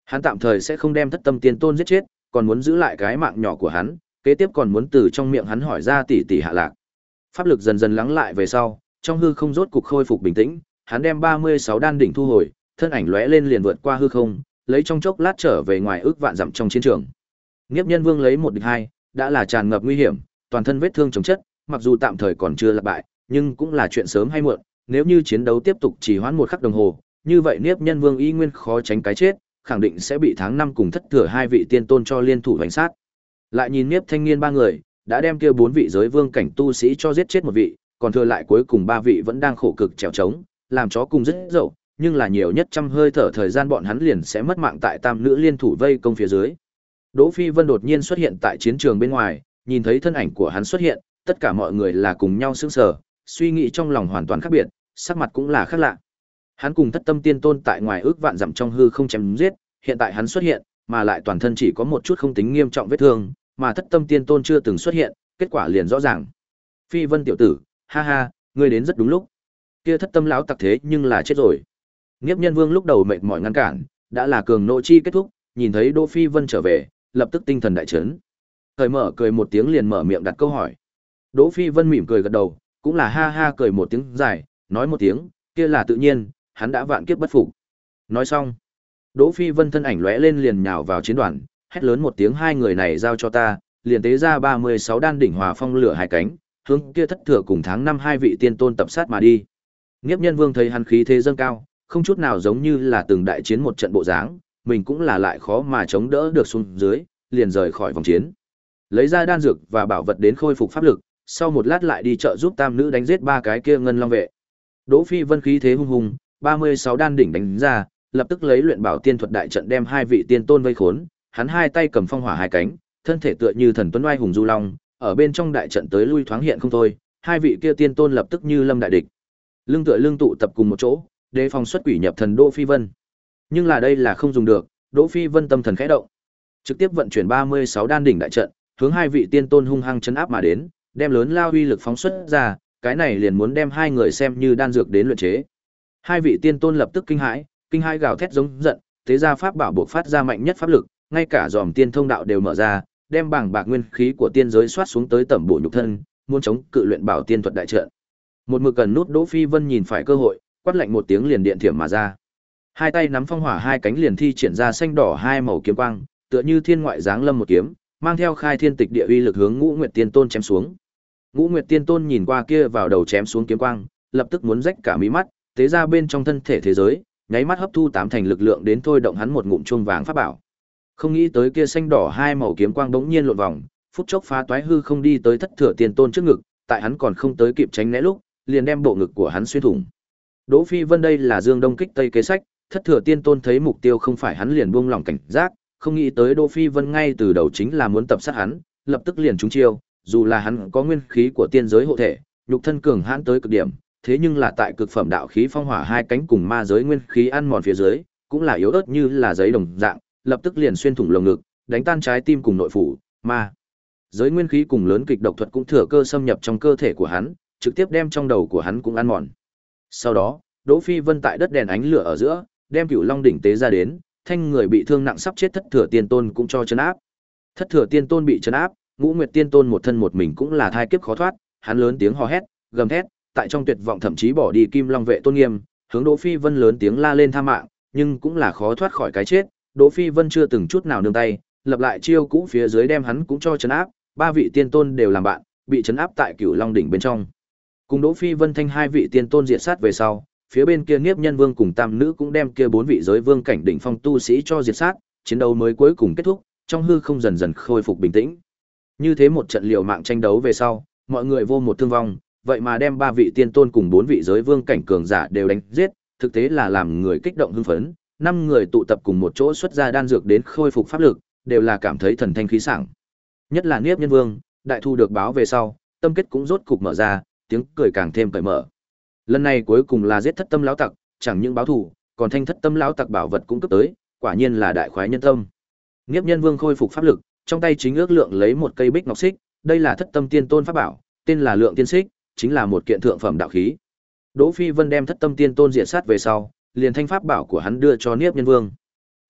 Hắn tạm thời sẽ không đem thất tâm tiên tôn giết chết, còn muốn giữ lại cái mạng nhỏ của hắn, kế tiếp còn muốn từ trong miệng hắn hỏi ra tỷ tỷ hạ lạc. Pháp lực dần dần lắng lại về sau, trong hư không rốt cục khôi phục bình tĩnh, hắn đem 36 đan đỉnh thu hồi, thân ảnh lóe lên liền vượt qua hư không, lấy trong chốc lát trở về ngoài ước vạn dặm trong chiến trường. Nghiệp Nhân Vương lấy một địch hai, đã là tràn ngập nguy hiểm, toàn thân vết thương chồng chất, mặc dù tạm thời còn chưa lập bại, nhưng cũng là chuyện sớm hay muộn, nếu như chiến đấu tiếp tục chỉ hoãn một khắc đồng hồ, như vậy Niếp Nhân Vương y nguyên khó tránh cái chết, khẳng định sẽ bị tháng năm cùng thất thừa hai vị tiên tôn cho liên thủ hành sát. Lại nhìn Niếp Thanh Niên ba người, đã đem kia bốn vị giới vương cảnh tu sĩ cho giết chết một vị, còn thừa lại cuối cùng ba vị vẫn đang khổ cực trèo trống, làm chó cùng rất dậu, nhưng là nhiều nhất trăm hơi thở thời gian bọn hắn liền sẽ mất mạng tại tam nữ liên thủ vây công phía dưới. Đỗ Phi Vân đột nhiên xuất hiện tại chiến trường bên ngoài, nhìn thấy thân ảnh của hắn xuất hiện, tất cả mọi người là cùng nhau sững sờ, suy nghĩ trong lòng hoàn toàn khác biệt, sắc mặt cũng là khác lạ. Hắn cùng Thất Tâm Tiên Tôn tại ngoài ước vạn dặm trong hư không chém giết, hiện tại hắn xuất hiện, mà lại toàn thân chỉ có một chút không tính nghiêm trọng vết thương, mà Thất Tâm Tiên Tôn chưa từng xuất hiện, kết quả liền rõ ràng. Phi Vân tiểu tử, ha ha, ngươi đến rất đúng lúc. Kia Thất Tâm lão tặc thế nhưng là chết rồi. Nghiếp Nhân Vương lúc đầu mệt mỏi ngăn cản, đã là cường nội chi kết thúc, nhìn thấy Đỗ Phi Vân trở về, lập tức tinh thần đại chấn. Thời mở cười một tiếng liền mở miệng đặt câu hỏi. Đỗ Phi Vân mỉm cười gật đầu, cũng là ha ha cười một tiếng dài, nói một tiếng, kia là tự nhiên, hắn đã vạn kiếp bất phục. Nói xong, Đỗ Phi Vân thân ảnh lóe lên liền nhào vào chiến đoàn, hét lớn một tiếng hai người này giao cho ta, liền tế ra 36 đan đỉnh hòa phong lửa hai cánh, hướng kia thất thừa cùng tháng năm hai vị tiên tôn tập sát mà đi. Nghiếp nhân vương thấy hắn khí thế dâng cao, không chút nào giống như là từng đại chiến một trận bộ dáng, mình cũng là lại khó mà chống đỡ được xuống dưới, liền rời khỏi vòng chiến. Lấy ra đan dược và bảo vật đến khôi phục pháp lực, sau một lát lại đi chợ giúp tam nữ đánh giết ba cái kia ngân long vệ. Đỗ Phi Vân khí thế hung hùng, 36 đan đỉnh đánh ra, lập tức lấy luyện bảo tiên thuật đại trận đem hai vị tiên tôn vây khốn, hắn hai tay cầm phong hỏa hai cánh, thân thể tựa như thần tuấn oai hùng du long, ở bên trong đại trận tới lui thoáng hiện không thôi, hai vị kia tiên tôn lập tức như lâm đại địch. Lưng tựa lưng tụ tập cùng một chỗ, đề phòng xuất quỷ nhập thần Đỗ Phi Vân. Nhưng là đây là không dùng được, Đỗ Phi Vân tâm thần khẽ động, trực tiếp vận chuyển 36 đan đỉnh đại trận, hướng hai vị tiên tôn hung hăng chấn áp mà đến, đem lớn lao uy lực phóng xuất ra, cái này liền muốn đem hai người xem như đan dược đến luyện chế. Hai vị tiên tôn lập tức kinh hãi, kinh hãi gào thét giống giận, thế ra pháp bảo buộc phát ra mạnh nhất pháp lực, ngay cả dòm tiên thông đạo đều mở ra, đem bảng bạc nguyên khí của tiên giới xoát xuống tới tẩm bổ nhục thân, muốn chống cự luyện bảo tiên thuật đại trận. Một mực cần nút Đỗ Phi Vân nhìn phải cơ hội, quát lạnh một tiếng liền điện thiểm mà ra. Hai tay nắm phong hỏa hai cánh liền thi triển ra xanh đỏ hai màu kiếm quang, tựa như thiên ngoại giáng lâm một kiếm, mang theo khai thiên tịch địa uy lực hướng Ngũ Nguyệt Tiên Tôn chém xuống. Ngũ Nguyệt Tiên Tôn nhìn qua kia vào đầu chém xuống kiếm quang, lập tức muốn rách cả mí mắt, thế ra bên trong thân thể thế giới, nháy mắt hấp thu tám thành lực lượng đến thôi động hắn một ngụm chuông vàng pháp bảo. Không nghĩ tới kia xanh đỏ hai màu kiếm quang bỗng nhiên lộn vòng, phút chốc phá toái hư không đi tới thất thừa tiên tôn trước ngực, tại hắn còn không tới kịp tránh né lúc, liền đem bộ ngực của hắn xuyên thủng. Đỗ Phi Vân đây là Dương Đông kích Tây kế sách, thất thừa tiên tôn thấy mục tiêu không phải hắn liền buông lỏng cảnh giác, không nghĩ tới Đỗ Phi Vân ngay từ đầu chính là muốn tập sát hắn, lập tức liền trúng chiêu, dù là hắn có nguyên khí của tiên giới hộ thể, nhục thân cường hãn tới cực điểm, thế nhưng là tại cực phẩm đạo khí phong hỏa hai cánh cùng ma giới nguyên khí ăn mòn phía dưới, cũng là yếu ớt như là giấy đồng dạng, lập tức liền xuyên thủng lồng ngực, đánh tan trái tim cùng nội phủ, ma giới nguyên khí cùng lớn kịch độc thuật cũng thừa cơ xâm nhập trong cơ thể của hắn, trực tiếp đem trong đầu của hắn cũng ăn mòn. Sau đó, Đỗ Phi Vân tại đất đèn ánh lửa ở giữa, đem Cửu Long đỉnh tế ra đến, thanh người bị thương nặng sắp chết thất thừa tiên tôn cũng cho chấn áp. Thất thừa tiên tôn bị chấn áp, Ngũ Nguyệt tiên tôn một thân một mình cũng là thai kiếp khó thoát, hắn lớn tiếng hò hét, gầm thét, tại trong tuyệt vọng thậm chí bỏ đi Kim Long vệ tôn nghiêm, hướng Đỗ Phi Vân lớn tiếng la lên tha mạng, nhưng cũng là khó thoát khỏi cái chết, Đỗ Phi Vân chưa từng chút nào nương tay, lập lại chiêu cũ phía dưới đem hắn cũng cho chấn áp, ba vị tiên tôn đều làm bạn, bị chấn áp tại Cửu Long đỉnh bên trong. Cùng Đỗ Phi Vân thanh hai vị tiên tôn diệt sát về sau, phía bên kia Niếp Nhân Vương cùng Tam nữ cũng đem kia bốn vị giới vương cảnh đỉnh phong tu sĩ cho diệt sát, chiến đấu mới cuối cùng kết thúc, trong hư không dần dần khôi phục bình tĩnh. Như thế một trận liều mạng tranh đấu về sau, mọi người vô một thương vong, vậy mà đem ba vị tiên tôn cùng bốn vị giới vương cảnh cường giả đều đánh giết, thực tế là làm người kích động hưng phấn, năm người tụ tập cùng một chỗ xuất ra đan dược đến khôi phục pháp lực, đều là cảm thấy thần thanh khí sảng. Nhất là Niếp Nhân Vương, đại thu được báo về sau, tâm kết cũng rốt cục mở ra, tiếng cười càng thêm cởi mở. Lần này cuối cùng là giết thất tâm lão tặc, chẳng những báo thù, còn thanh thất tâm lão tặc bảo vật cũng cấp tới, quả nhiên là đại khoái nhân tâm. Niếp Nhân Vương khôi phục pháp lực, trong tay chính ước lượng lấy một cây bích ngọc xích, đây là thất tâm tiên tôn pháp bảo, tên là lượng tiên xích, chính là một kiện thượng phẩm đạo khí. Đỗ Phi Vân đem thất tâm tiên tôn diệt sát về sau, liền thanh pháp bảo của hắn đưa cho Niếp Nhân Vương.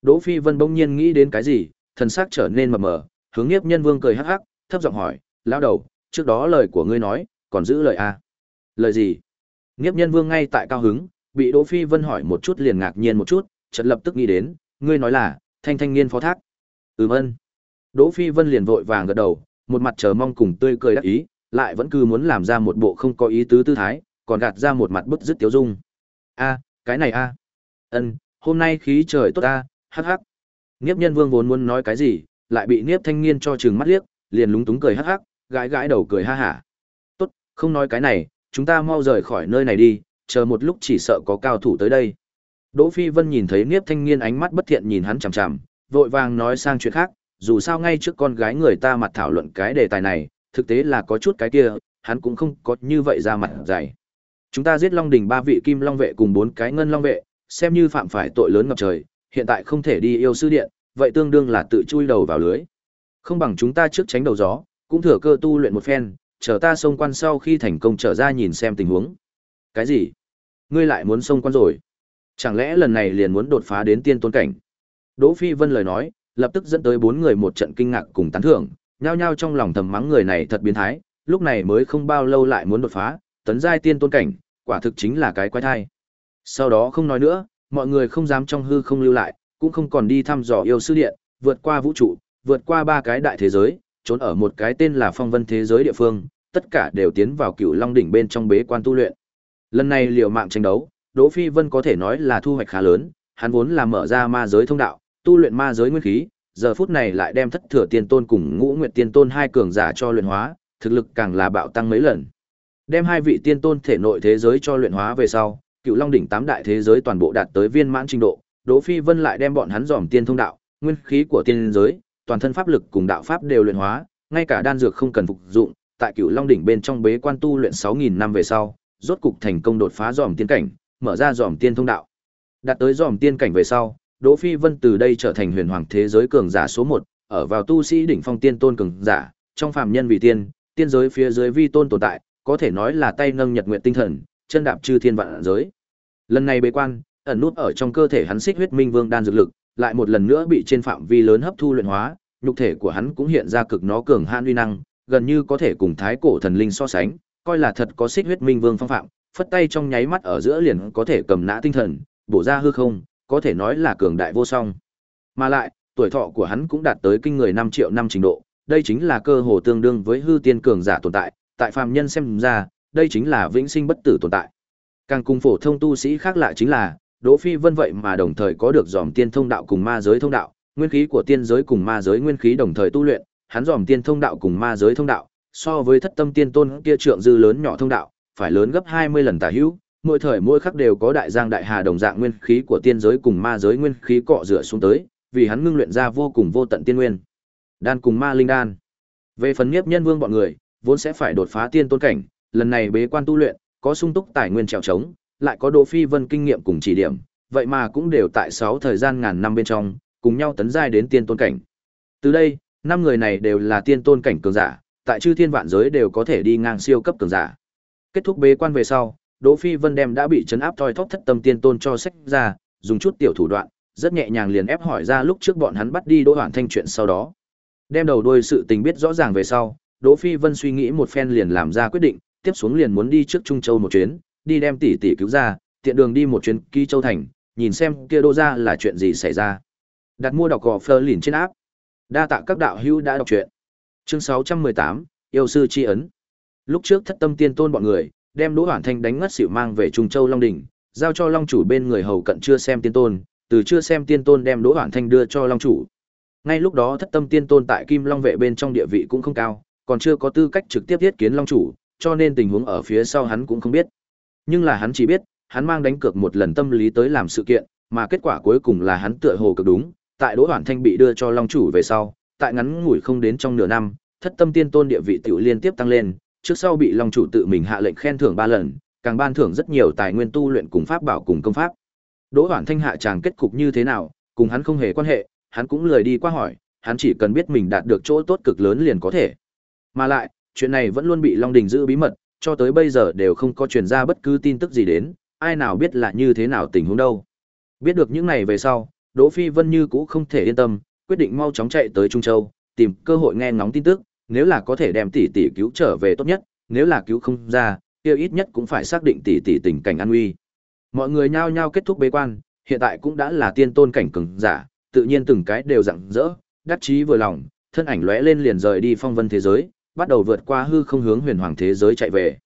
Đỗ Phi Vân bỗng nhiên nghĩ đến cái gì, thần sắc trở nên mờ mờ, hướng Niếp Nhân Vương cười hắc hắc, thấp giọng hỏi, lão đầu, trước đó lời của ngươi nói, còn giữ lời à? Lời gì? Niếp Nhân Vương ngay tại cao hứng, bị Đỗ Phi Vân hỏi một chút liền ngạc nhiên một chút, chợt lập tức nghĩ đến, ngươi nói là thanh thanh niên phó thác. Ừm ân. Đỗ Phi Vân liền vội vàng gật đầu, một mặt chờ mong cùng tươi cười đắc ý, lại vẫn cứ muốn làm ra một bộ không có ý tứ tư thái, còn gạt ra một mặt bức dứt tiêu dung. A, cái này a. Ân, hôm nay khí trời tốt ta, hắc hắc. Niếp Nhân Vương vốn muốn nói cái gì, lại bị Niếp Thanh niên cho chừng mắt liếc, liền lúng túng cười hắc hắc, gãi gãi đầu cười ha hả. Tốt, không nói cái này, chúng ta mau rời khỏi nơi này đi, chờ một lúc chỉ sợ có cao thủ tới đây. Đỗ Phi Vân nhìn thấy Niếp Thanh niên ánh mắt bất thiện nhìn hắn chằm chằm, vội vàng nói sang chuyện khác, dù sao ngay trước con gái người ta mặt thảo luận cái đề tài này, thực tế là có chút cái kia, hắn cũng không có như vậy ra mặt dày. Chúng ta giết Long Đình ba vị Kim Long vệ cùng bốn cái Ngân Long vệ, xem như phạm phải tội lớn ngập trời, hiện tại không thể đi yêu sư điện, vậy tương đương là tự chui đầu vào lưới. Không bằng chúng ta trước tránh đầu gió, cũng thừa cơ tu luyện một phen, chờ ta xông quan sau khi thành công trở ra nhìn xem tình huống. Cái gì? Ngươi lại muốn xông quan rồi? Chẳng lẽ lần này liền muốn đột phá đến tiên tôn cảnh? Đỗ Phi Vân lời nói, lập tức dẫn tới bốn người một trận kinh ngạc cùng tán thưởng, nhao nhao trong lòng thầm mắng người này thật biến thái, lúc này mới không bao lâu lại muốn đột phá, tấn giai tiên tôn cảnh, quả thực chính là cái quái thai. Sau đó không nói nữa, mọi người không dám trong hư không lưu lại, cũng không còn đi thăm dò yêu sư điện, vượt qua vũ trụ, vượt qua ba cái đại thế giới, trốn ở một cái tên là phong vân thế giới địa phương, tất cả đều tiến vào cựu long đỉnh bên trong bế quan tu luyện. Lần này liều mạng tranh đấu, Đỗ Phi Vân có thể nói là thu hoạch khá lớn, hắn vốn là mở ra ma giới thông đạo, tu luyện ma giới nguyên khí, giờ phút này lại đem thất thừa tiên tôn cùng ngũ nguyệt tiên tôn hai cường giả cho luyện hóa, thực lực càng là bạo tăng mấy lần. Đem hai vị tiên tôn thể nội thế giới cho luyện hóa về sau, Cựu Long đỉnh tám đại thế giới toàn bộ đạt tới viên mãn trình độ, Đỗ Phi Vân lại đem bọn hắn dòm tiên thông đạo, nguyên khí của tiên giới, toàn thân pháp lực cùng đạo pháp đều luyện hóa, ngay cả đan dược không cần phục dụng, tại Cựu Long đỉnh bên trong bế quan tu luyện 6000 năm về sau, rốt cục thành công đột phá dòm tiên cảnh, mở ra dòm tiên thông đạo. Đạt tới dòm tiên cảnh về sau, Đỗ Phi Vân từ đây trở thành huyền hoàng thế giới cường giả số 1, ở vào tu sĩ đỉnh phong tiên tôn cường giả, trong phàm nhân vì tiên, tiên giới phía dưới vi tôn tồn tại, có thể nói là tay nâng nhật nguyện tinh thần, chân đạp chư thiên vạn giới. Lần này bế quan, ẩn nút ở trong cơ thể hắn xích huyết minh vương đan dược lực, lại một lần nữa bị trên phạm vi lớn hấp thu luyện hóa, nhục thể của hắn cũng hiện ra cực nó cường hãn uy năng, gần như có thể cùng thái cổ thần linh so sánh, coi là thật có xích huyết minh vương phong phạm, phất tay trong nháy mắt ở giữa liền có thể cầm nã tinh thần, bổ ra hư không, có thể nói là cường đại vô song. Mà lại, tuổi thọ của hắn cũng đạt tới kinh người 5 triệu năm trình độ, đây chính là cơ hồ tương đương với hư tiên cường giả tồn tại, tại phàm nhân xem ra, đây chính là vĩnh sinh bất tử tồn tại. Càng cùng phổ thông tu sĩ khác lạ chính là, Đỗ Phi Vân vậy mà đồng thời có được dòm tiên thông đạo cùng ma giới thông đạo, nguyên khí của tiên giới cùng ma giới nguyên khí đồng thời tu luyện, hắn dòm tiên thông đạo cùng ma giới thông đạo, so với thất tâm tiên tôn kia trượng dư lớn nhỏ thông đạo, phải lớn gấp 20 lần tả hữu, mỗi thời mỗi khắc đều có đại giang đại hà đồng dạng nguyên khí của tiên giới cùng ma giới nguyên khí cọ rửa xuống tới, vì hắn ngưng luyện ra vô cùng vô tận tiên nguyên. Đan cùng ma linh đan. Về phần nhiếp nhân vương bọn người, vốn sẽ phải đột phá tiên tôn cảnh, lần này bế quan tu luyện, có sung túc tài nguyên trèo trống, lại có Đỗ Phi Vân kinh nghiệm cùng chỉ điểm, vậy mà cũng đều tại 6 thời gian ngàn năm bên trong, cùng nhau tấn giai đến tiên tôn cảnh. Từ đây, năm người này đều là tiên tôn cảnh cường giả, tại chư thiên vạn giới đều có thể đi ngang siêu cấp cường giả. Kết thúc bế quan về sau, Đỗ Phi Vân đem đã bị chấn áp thoi thóp thất tâm tiên tôn cho sách ra, dùng chút tiểu thủ đoạn, rất nhẹ nhàng liền ép hỏi ra lúc trước bọn hắn bắt đi Đỗ Hoàn Thanh chuyện sau đó. Đem đầu đuôi sự tình biết rõ ràng về sau, Đỗ Phi Vân suy nghĩ một phen liền làm ra quyết định, tiếp xuống liền muốn đi trước Trung Châu một chuyến, đi đem tỷ tỷ cứu ra, tiện đường đi một chuyến Ký Châu thành, nhìn xem kia đô ra là chuyện gì xảy ra. Đặt mua đọc gò Fleur liền trên áp. Đa tạ các đạo hữu đã đọc truyện. Chương 618, yêu sư chi ấn. Lúc trước Thất Tâm Tiên Tôn bọn người đem Đỗ Hoàn Thanh đánh ngất xỉu mang về Trung Châu Long đỉnh, giao cho Long chủ bên người hầu cận chưa xem tiên tôn, từ chưa xem tiên tôn đem Đỗ Hoàn Thanh đưa cho Long chủ. Ngay lúc đó Thất Tâm Tiên Tôn tại Kim Long vệ bên trong địa vị cũng không cao, còn chưa có tư cách trực tiếp thiết kiến Long chủ, cho nên tình huống ở phía sau hắn cũng không biết. Nhưng là hắn chỉ biết, hắn mang đánh cược một lần tâm lý tới làm sự kiện, mà kết quả cuối cùng là hắn tựa hồ cực đúng, tại Đỗ Hoàn Thanh bị đưa cho Long chủ về sau, tại ngắn ngủi không đến trong nửa năm, Thất Tâm Tiên Tôn địa vị tiểu liên tiếp tăng lên, trước sau bị Long chủ tự mình hạ lệnh khen thưởng ba lần, càng ban thưởng rất nhiều tài nguyên tu luyện cùng pháp bảo cùng công pháp. Đỗ Hoàn Thanh hạ chàng kết cục như thế nào, cùng hắn không hề quan hệ, hắn cũng lười đi qua hỏi, hắn chỉ cần biết mình đạt được chỗ tốt cực lớn liền có thể. Mà lại, chuyện này vẫn luôn bị Long Đình giữ bí mật, cho tới bây giờ đều không có truyền ra bất cứ tin tức gì đến, ai nào biết là như thế nào tình huống đâu. Biết được những này về sau, Đỗ Phi Vân như cũ không thể yên tâm, quyết định mau chóng chạy tới Trung Châu, tìm cơ hội nghe ngóng tin tức, nếu là có thể đem tỷ tỷ cứu trở về tốt nhất, nếu là cứu không ra, kia ít nhất cũng phải xác định tỷ tỷ tình cảnh an nguy. Mọi người nhao nhao kết thúc bế quan, hiện tại cũng đã là tiên tôn cảnh cường giả, tự nhiên từng cái đều rạng rỡ, đắc chí vừa lòng, thân ảnh lóe lên liền rời đi phong vân thế giới, bắt đầu vượt qua hư không hướng huyền hoàng thế giới chạy về.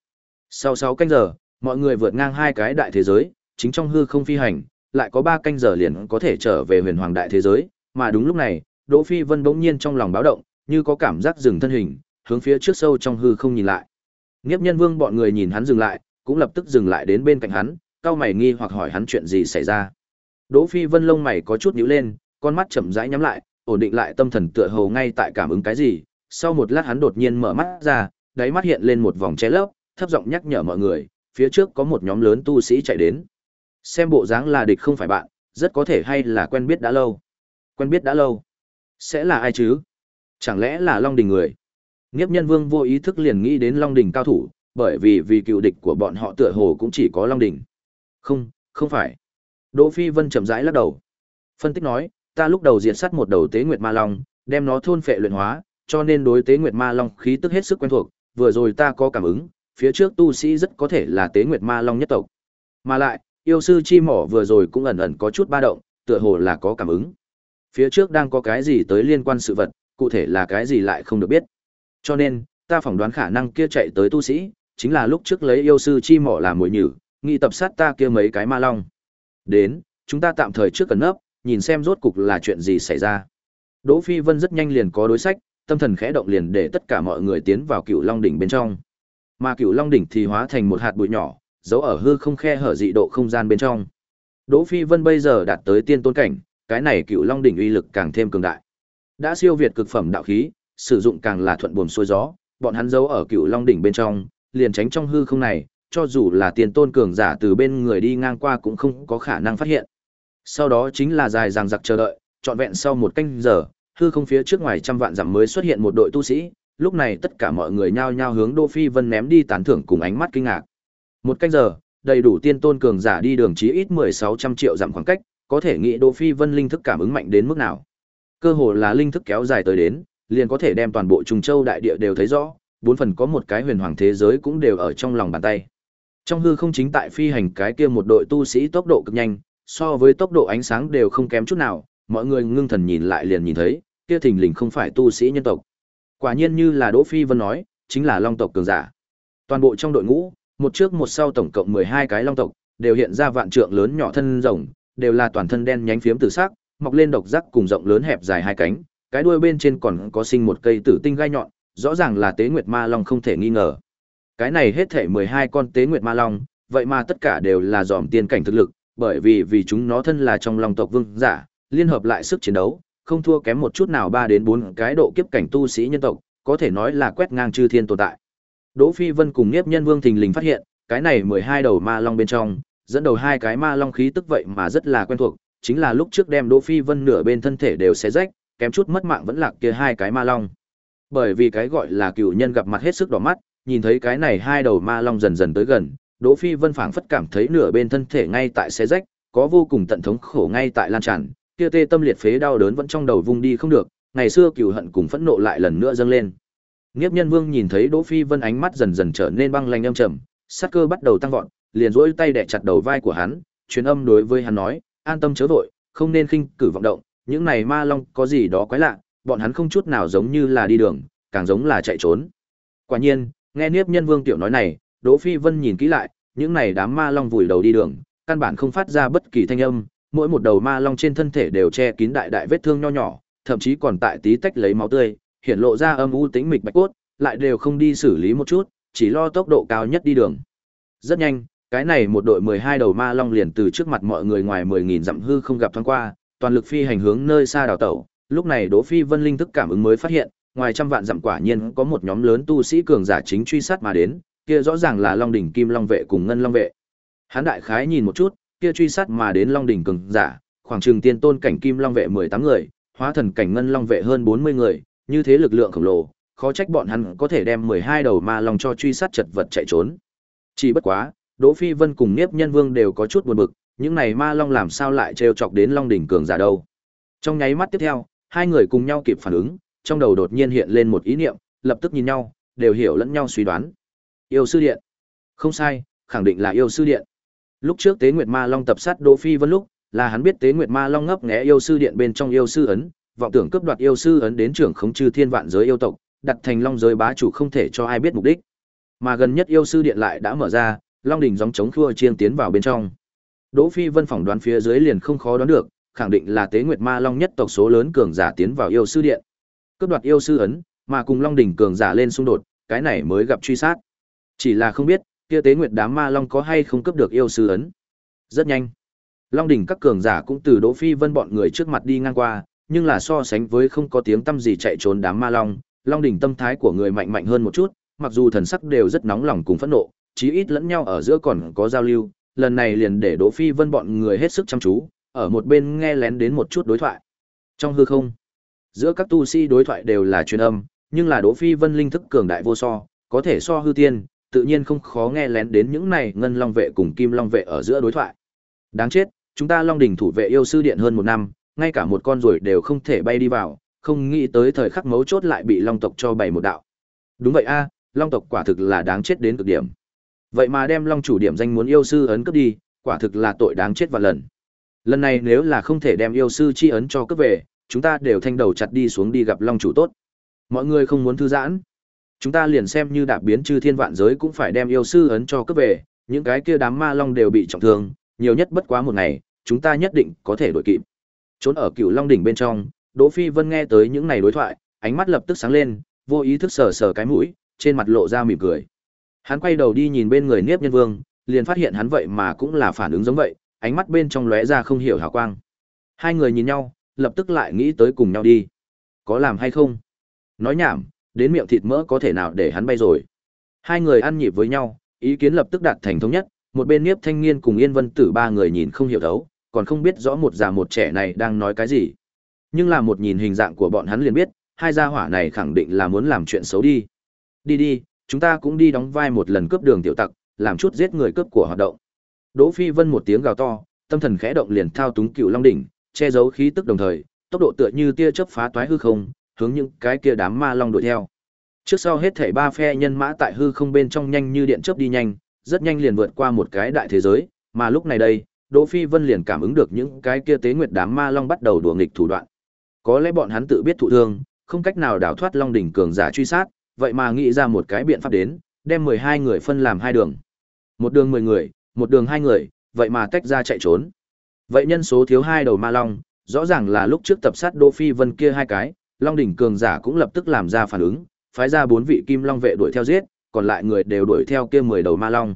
Sau 6 canh giờ, mọi người vượt ngang hai cái đại thế giới, chính trong hư không phi hành, lại có 3 canh giờ liền có thể trở về huyền hoàng đại thế giới, mà đúng lúc này, Đỗ Phi Vân bỗng nhiên trong lòng báo động, như có cảm giác dừng thân hình, hướng phía trước sâu trong hư không nhìn lại. Nghiếp Nhân Vương bọn người nhìn hắn dừng lại, cũng lập tức dừng lại đến bên cạnh hắn, cao mày nghi hoặc hỏi hắn chuyện gì xảy ra. Đỗ Phi Vân lông mày có chút nhíu lên, con mắt chậm rãi nhắm lại, ổn định lại tâm thần tựa hồ ngay tại cảm ứng cái gì. Sau một lát hắn đột nhiên mở mắt ra, đáy mắt hiện lên một vòng che lấp, thấp giọng nhắc nhở mọi người, phía trước có một nhóm lớn tu sĩ chạy đến. Xem bộ dáng là địch không phải bạn, rất có thể hay là quen biết đã lâu. Quen biết đã lâu. Sẽ là ai chứ? Chẳng lẽ là Long Đình người? Nghiếp nhân vương vô ý thức liền nghĩ đến Long Đình cao thủ, bởi vì vì cựu địch của bọn họ tựa hồ cũng chỉ có Long Đình. Không, không phải. Đỗ Phi Vân chậm rãi lắc đầu. Phân tích nói, ta lúc đầu diệt sát một đầu tế nguyệt ma long, đem nó thôn phệ luyện hóa, cho nên đối tế nguyệt ma long khí tức hết sức quen thuộc, vừa rồi ta có cảm ứng, phía trước tu sĩ rất có thể là tế nguyệt ma long nhất tộc. Mà lại, yêu sư chi mỏ vừa rồi cũng ẩn ẩn có chút ba động, tựa hồ là có cảm ứng. Phía trước đang có cái gì tới liên quan sự vật, cụ thể là cái gì lại không được biết. Cho nên, ta phỏng đoán khả năng kia chạy tới tu sĩ, chính là lúc trước lấy yêu sư chi mỏ làm mồi nhử, nghị tập sát ta kia mấy cái ma long. Đến, chúng ta tạm thời trước cần nấp, nhìn xem rốt cục là chuyện gì xảy ra. Đỗ Phi Vân rất nhanh liền có đối sách, tâm thần khẽ động liền để tất cả mọi người tiến vào Cựu Long đỉnh bên trong. Mà Cựu Long đỉnh thì hóa thành một hạt bụi nhỏ, giấu ở hư không khe hở dị độ không gian bên trong. Đỗ Phi Vân bây giờ đạt tới tiên tôn cảnh, cái này Cựu Long đỉnh uy lực càng thêm cường đại. Đã siêu việt cực phẩm đạo khí, sử dụng càng là thuận buồm xuôi gió, bọn hắn giấu ở Cựu Long đỉnh bên trong, liền tránh trong hư không này, cho dù là tiên tôn cường giả từ bên người đi ngang qua cũng không có khả năng phát hiện. Sau đó chính là dài dằng dặc chờ đợi, trọn vẹn sau một canh giờ, hư không phía trước ngoài trăm vạn dặm mới xuất hiện một đội tu sĩ, lúc này tất cả mọi người nhao nhao hướng Đỗ Phi Vân ném đi tán thưởng cùng ánh mắt kinh ngạc. Một canh giờ, đầy đủ tiên tôn cường giả đi đường chí ít 1600 triệu dặm khoảng cách, có thể nghĩ Đỗ Phi Vân linh thức cảm ứng mạnh đến mức nào. Cơ hồ là linh thức kéo dài tới đến, liền có thể đem toàn bộ Trùng Châu đại địa đều thấy rõ, bốn phần có một cái huyền hoàng thế giới cũng đều ở trong lòng bàn tay. Trong hư không chính tại phi hành cái kia một đội tu sĩ tốc độ cực nhanh, so với tốc độ ánh sáng đều không kém chút nào, mọi người ngưng thần nhìn lại liền nhìn thấy, kia thình lình không phải tu sĩ nhân tộc. Quả nhiên như là Đỗ Phi Vân nói, chính là long tộc cường giả. Toàn bộ trong đội ngũ, một trước một sau tổng cộng 12 cái long tộc, đều hiện ra vạn trượng lớn nhỏ thân rồng, đều là toàn thân đen nhánh phiếm tử sắc, mọc lên độc giác cùng rộng lớn hẹp dài hai cánh, cái đuôi bên trên còn có sinh một cây tử tinh gai nhọn, rõ ràng là Tế Nguyệt Ma Long không thể nghi ngờ. Cái này hết thảy 12 con Tế Nguyệt Ma Long, vậy mà tất cả đều là dòm tiên cảnh thực lực, bởi vì vì chúng nó thân là trong long tộc vương giả, liên hợp lại sức chiến đấu, không thua kém một chút nào ba đến bốn cái độ kiếp cảnh tu sĩ nhân tộc, có thể nói là quét ngang chư thiên tồn tại. Đỗ Phi Vân cùng Niếp Nhân Vương thình lình phát hiện, cái này 12 đầu ma long bên trong, dẫn đầu hai cái ma long khí tức vậy mà rất là quen thuộc, chính là lúc trước đem Đỗ Phi Vân nửa bên thân thể đều xé rách, kém chút mất mạng vẫn lạc kia hai cái ma long. Bởi vì cái gọi là cựu nhân gặp mặt hết sức đỏ mắt, nhìn thấy cái này hai đầu ma long dần dần tới gần, Đỗ Phi Vân phảng phất cảm thấy nửa bên thân thể ngay tại xé rách, có vô cùng tận thống khổ ngay tại lan tràn, kia tê tâm liệt phế đau đớn vẫn trong đầu vung đi không được, ngày xưa cừu hận cùng phẫn nộ lại lần nữa dâng lên. Nghiếp Nhân Vương nhìn thấy Đỗ Phi Vân ánh mắt dần dần trở nên băng lanh âm trầm, sát cơ bắt đầu tăng vọt, liền duỗi tay đè chặt đầu vai của hắn, truyền âm đối với hắn nói, an tâm chớ vội, không nên khinh cử vọng động, những này ma long có gì đó quái lạ, bọn hắn không chút nào giống như là đi đường, càng giống là chạy trốn. Quả nhiên, nghe Niếp Nhân Vương tiểu nói này, Đỗ Phi Vân nhìn kỹ lại, những này đám ma long vùi đầu đi đường, căn bản không phát ra bất kỳ thanh âm, mỗi một đầu ma long trên thân thể đều che kín đại đại vết thương nho nhỏ, thậm chí còn tại tí tách lấy máu tươi, hiện lộ ra âm u tính mịch bạch cốt, lại đều không đi xử lý một chút, chỉ lo tốc độ cao nhất đi đường. Rất nhanh, cái này một đội 12 đầu ma long liền từ trước mặt mọi người ngoài 10000 dặm hư không gặp thoáng qua, toàn lực phi hành hướng nơi xa đảo tẩu. Lúc này Đỗ Phi Vân linh thức cảm ứng mới phát hiện, ngoài trăm vạn dặm quả nhiên có một nhóm lớn tu sĩ cường giả chính truy sát mà đến, kia rõ ràng là Long đỉnh Kim Long vệ cùng Ngân Long vệ. Hắn đại khái nhìn một chút, kia truy sát mà đến Long đỉnh cường giả, khoảng chừng tiên tôn cảnh Kim Long vệ 18 người, hóa thần cảnh Ngân Long vệ hơn 40 người, như thế lực lượng khổng lồ, khó trách bọn hắn có thể đem 12 đầu ma long cho truy sát chật vật chạy trốn. Chỉ bất quá, Đỗ Phi Vân cùng Niếp Nhân Vương đều có chút buồn bực, những này ma long làm sao lại trêu chọc đến Long đỉnh cường giả đâu. Trong nháy mắt tiếp theo, hai người cùng nhau kịp phản ứng, trong đầu đột nhiên hiện lên một ý niệm, lập tức nhìn nhau, đều hiểu lẫn nhau suy đoán. Yêu sư điện. Không sai, khẳng định là yêu sư điện. Lúc trước Tế Nguyệt Ma Long tập sát Đỗ Phi Vân lúc, là hắn biết Tế Nguyệt Ma Long ngấp nghé yêu sư điện bên trong yêu sư ấn, vọng tưởng cướp đoạt yêu sư ấn đến trưởng khống chư thiên vạn giới yêu tộc, đặt thành long giới bá chủ không thể cho ai biết mục đích. Mà gần nhất yêu sư điện lại đã mở ra, long đỉnh gióng chống khua chiên tiến vào bên trong. Đỗ Phi Vân phỏng đoán phía dưới liền không khó đoán được, khẳng định là Tế Nguyệt Ma Long nhất tộc số lớn cường giả tiến vào yêu sư điện. Cướp đoạt yêu sư ấn, mà cùng Long đỉnh cường giả lên xung đột, cái này mới gặp truy sát. Chỉ là không biết, kia Tế Nguyệt đám Ma Long có hay không cướp được yêu sư ấn. Rất nhanh, Long đỉnh các cường giả cũng từ Đỗ Phi Vân bọn người trước mặt đi ngang qua, nhưng là so sánh với không có tiếng tâm gì chạy trốn đám ma long, long đỉnh tâm thái của người mạnh mạnh hơn một chút, mặc dù thần sắc đều rất nóng lòng cùng phẫn nộ, chí ít lẫn nhau ở giữa còn có giao lưu, lần này liền để Đỗ Phi Vân bọn người hết sức chăm chú, ở một bên nghe lén đến một chút đối thoại. Trong hư không, giữa các tu sĩ đối thoại đều là truyền âm, nhưng là Đỗ Phi Vân linh thức cường đại vô so, có thể so hư tiên, tự nhiên không khó nghe lén đến những này ngân long vệ cùng kim long vệ ở giữa đối thoại. Đáng chết, chúng ta long đỉnh thủ vệ yêu sư điện hơn một năm, ngay cả một con ruồi đều không thể bay đi vào, không nghĩ tới thời khắc mấu chốt lại bị long tộc cho bày một đạo. Đúng vậy a, long tộc quả thực là đáng chết đến cực điểm. Vậy mà đem long chủ điểm danh muốn yêu sư ấn cướp đi, quả thực là tội đáng chết và lần. Lần này nếu là không thể đem yêu sư chi ấn cho cướp về, chúng ta đều thanh đầu chặt đi xuống đi gặp long chủ tốt. Mọi người không muốn thư giãn. Chúng ta liền xem như đạp biến chư thiên vạn giới cũng phải đem yêu sư ấn cho cướp về, Những cái kia đám ma long đều bị trọng thương, nhiều nhất bất quá một ngày, chúng ta nhất định có thể đuổi kịp. Trốn ở Cửu Long đỉnh bên trong, Đỗ Phi Vân nghe tới những này đối thoại, ánh mắt lập tức sáng lên, vô ý thức sờ sờ cái mũi, trên mặt lộ ra mỉm cười. Hắn quay đầu đi nhìn bên người Niếp Nhân Vương, liền phát hiện hắn vậy mà cũng là phản ứng giống vậy, ánh mắt bên trong lóe ra không hiểu hào quang. Hai người nhìn nhau, lập tức lại nghĩ tới cùng nhau đi. Có làm hay không? Nói nhảm, đến miệng thịt mỡ có thể nào để hắn bay rồi. Hai người ăn nhịp với nhau, ý kiến lập tức đạt thành thống nhất, một bên Niếp Thanh Niên cùng Yên Vân Tử ba người nhìn không hiểu thấu, còn không biết rõ một già một trẻ này đang nói cái gì. Nhưng là một nhìn hình dạng của bọn hắn liền biết, hai gia hỏa này khẳng định là muốn làm chuyện xấu đi. Đi đi, chúng ta cũng đi đóng vai một lần cướp đường tiểu tặc, làm chút giết người cướp của hoạt động. Đỗ Phi Vân một tiếng gào to, tâm thần khẽ động liền thao túng cửu Long đỉnh, che giấu khí tức đồng thời, tốc độ tựa như tia chớp phá toái hư không, hướng những cái kia đám ma long đuổi theo. Trước sau hết thảy ba phe nhân mã tại hư không bên trong nhanh như điện chớp đi nhanh, rất nhanh liền vượt qua một cái đại thế giới, mà lúc này đây, Đỗ Phi Vân liền cảm ứng được những cái kia tế nguyệt đám ma long bắt đầu đùa nghịch thủ đoạn. Có lẽ bọn hắn tự biết thụ thương, không cách nào đào thoát long đỉnh cường giả truy sát, vậy mà nghĩ ra một cái biện pháp đến, đem 12 người phân làm hai đường. Một đường 10 người, một đường hai người, vậy mà tách ra chạy trốn. Vậy nhân số thiếu hai đầu ma long, rõ ràng là lúc trước tập sát Đỗ Phi Vân kia hai cái, Long đỉnh cường giả cũng lập tức làm ra phản ứng, phái ra bốn vị kim long vệ đuổi theo giết, còn lại người đều đuổi theo kia 10 đầu ma long.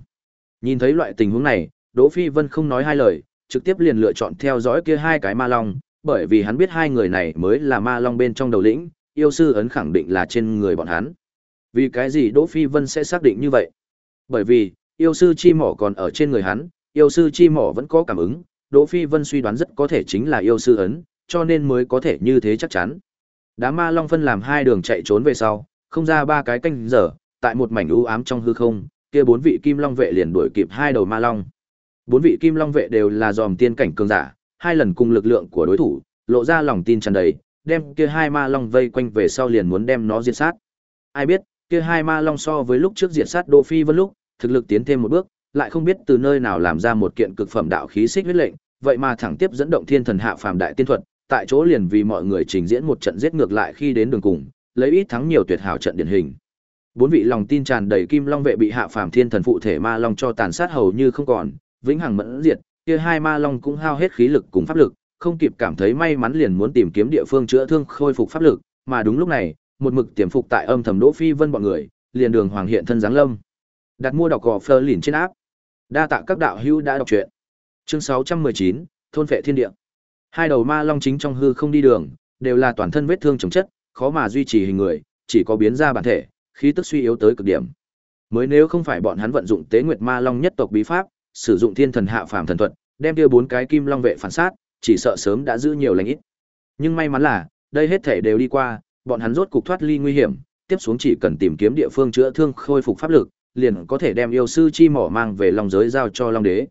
Nhìn thấy loại tình huống này, Đỗ Phi Vân không nói hai lời, trực tiếp liền lựa chọn theo dõi kia hai cái ma long, bởi vì hắn biết hai người này mới là ma long bên trong đầu lĩnh, yêu sư ấn khẳng định là trên người bọn hắn. Vì cái gì Đỗ Phi Vân sẽ xác định như vậy? Bởi vì, yêu sư chi mỏ còn ở trên người hắn, yêu sư chi mỏ vẫn có cảm ứng, Đỗ Phi Vân suy đoán rất có thể chính là yêu sư ấn, cho nên mới có thể như thế chắc chắn. Đám ma long phân làm hai đường chạy trốn về sau, không ra ba cái canh giờ, tại một mảnh u ám trong hư không, kia bốn vị kim long vệ liền đuổi kịp hai đầu ma long. Bốn vị kim long vệ đều là dòm tiên cảnh cường giả, hai lần cùng lực lượng của đối thủ, lộ ra lòng tin tràn đầy, đem kia hai ma long vây quanh về sau liền muốn đem nó diệt sát. Ai biết, kia hai ma long so với lúc trước diệt sát đô Phi Vân lúc, thực lực tiến thêm một bước, lại không biết từ nơi nào làm ra một kiện cực phẩm đạo khí xích huyết lệnh, vậy mà thẳng tiếp dẫn động thiên thần hạ phàm đại tiên thuật, tại chỗ liền vì mọi người trình diễn một trận giết ngược lại khi đến đường cùng, lấy ít thắng nhiều tuyệt hảo trận điển hình. Bốn vị lòng tin tràn đầy kim long vệ bị hạ phàm thiên thần phụ thể ma long cho tàn sát hầu như không còn, vĩnh hằng mẫn diệt, kia hai ma long cũng hao hết khí lực cùng pháp lực, không kịp cảm thấy may mắn liền muốn tìm kiếm địa phương chữa thương khôi phục pháp lực, mà đúng lúc này, một mực tiềm phục tại âm thầm Đỗ Phi Vân bọn người, liền đường hoàng hiện thân dáng lâm. Đặt mua đọc gò Fleur lìn trên áp. Đa tạ các đạo hữu đã đọc truyện. Chương 619, thôn phệ thiên địa. Hai đầu ma long chính trong hư không đi đường, đều là toàn thân vết thương chồng chất, khó mà duy trì hình người, chỉ có biến ra bản thể, khí tức suy yếu tới cực điểm. Mới nếu không phải bọn hắn vận dụng Tế Nguyệt Ma Long nhất tộc bí pháp, sử dụng Thiên Thần Hạ Phàm thần thuật, đem kia bốn cái kim long vệ phản sát, chỉ sợ sớm đã giữ nhiều lành ít. Nhưng may mắn là, đây hết thể đều đi qua, bọn hắn rốt cục thoát ly nguy hiểm, tiếp xuống chỉ cần tìm kiếm địa phương chữa thương khôi phục pháp lực, liền có thể đem yêu sư chi mỏ mang về long giới giao cho long đế.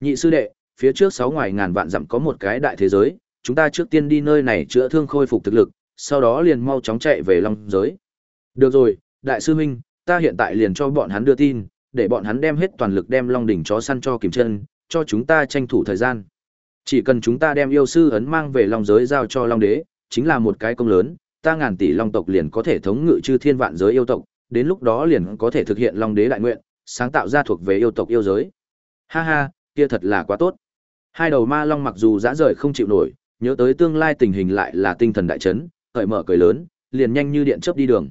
Nhị sư đệ, phía trước sáu ngoài ngàn vạn dặm có một cái đại thế giới, chúng ta trước tiên đi nơi này chữa thương khôi phục thực lực, sau đó liền mau chóng chạy về long giới. Được rồi, đại sư huynh, ta hiện tại liền cho bọn hắn đưa tin, để bọn hắn đem hết toàn lực đem long đỉnh chó săn cho kìm chân, cho chúng ta tranh thủ thời gian. Chỉ cần chúng ta đem yêu sư ấn mang về long giới giao cho long đế, chính là một cái công lớn, ta ngàn tỷ long tộc liền có thể thống ngự chư thiên vạn giới yêu tộc, đến lúc đó liền có thể thực hiện long đế đại nguyện, sáng tạo ra thuộc về yêu tộc yêu giới. Ha ha, kia thật là quá tốt. Hai đầu ma long mặc dù dã rời không chịu nổi, nhớ tới tương lai tình hình lại là tinh thần đại chấn, cởi mở cười lớn, liền nhanh như điện chớp đi đường.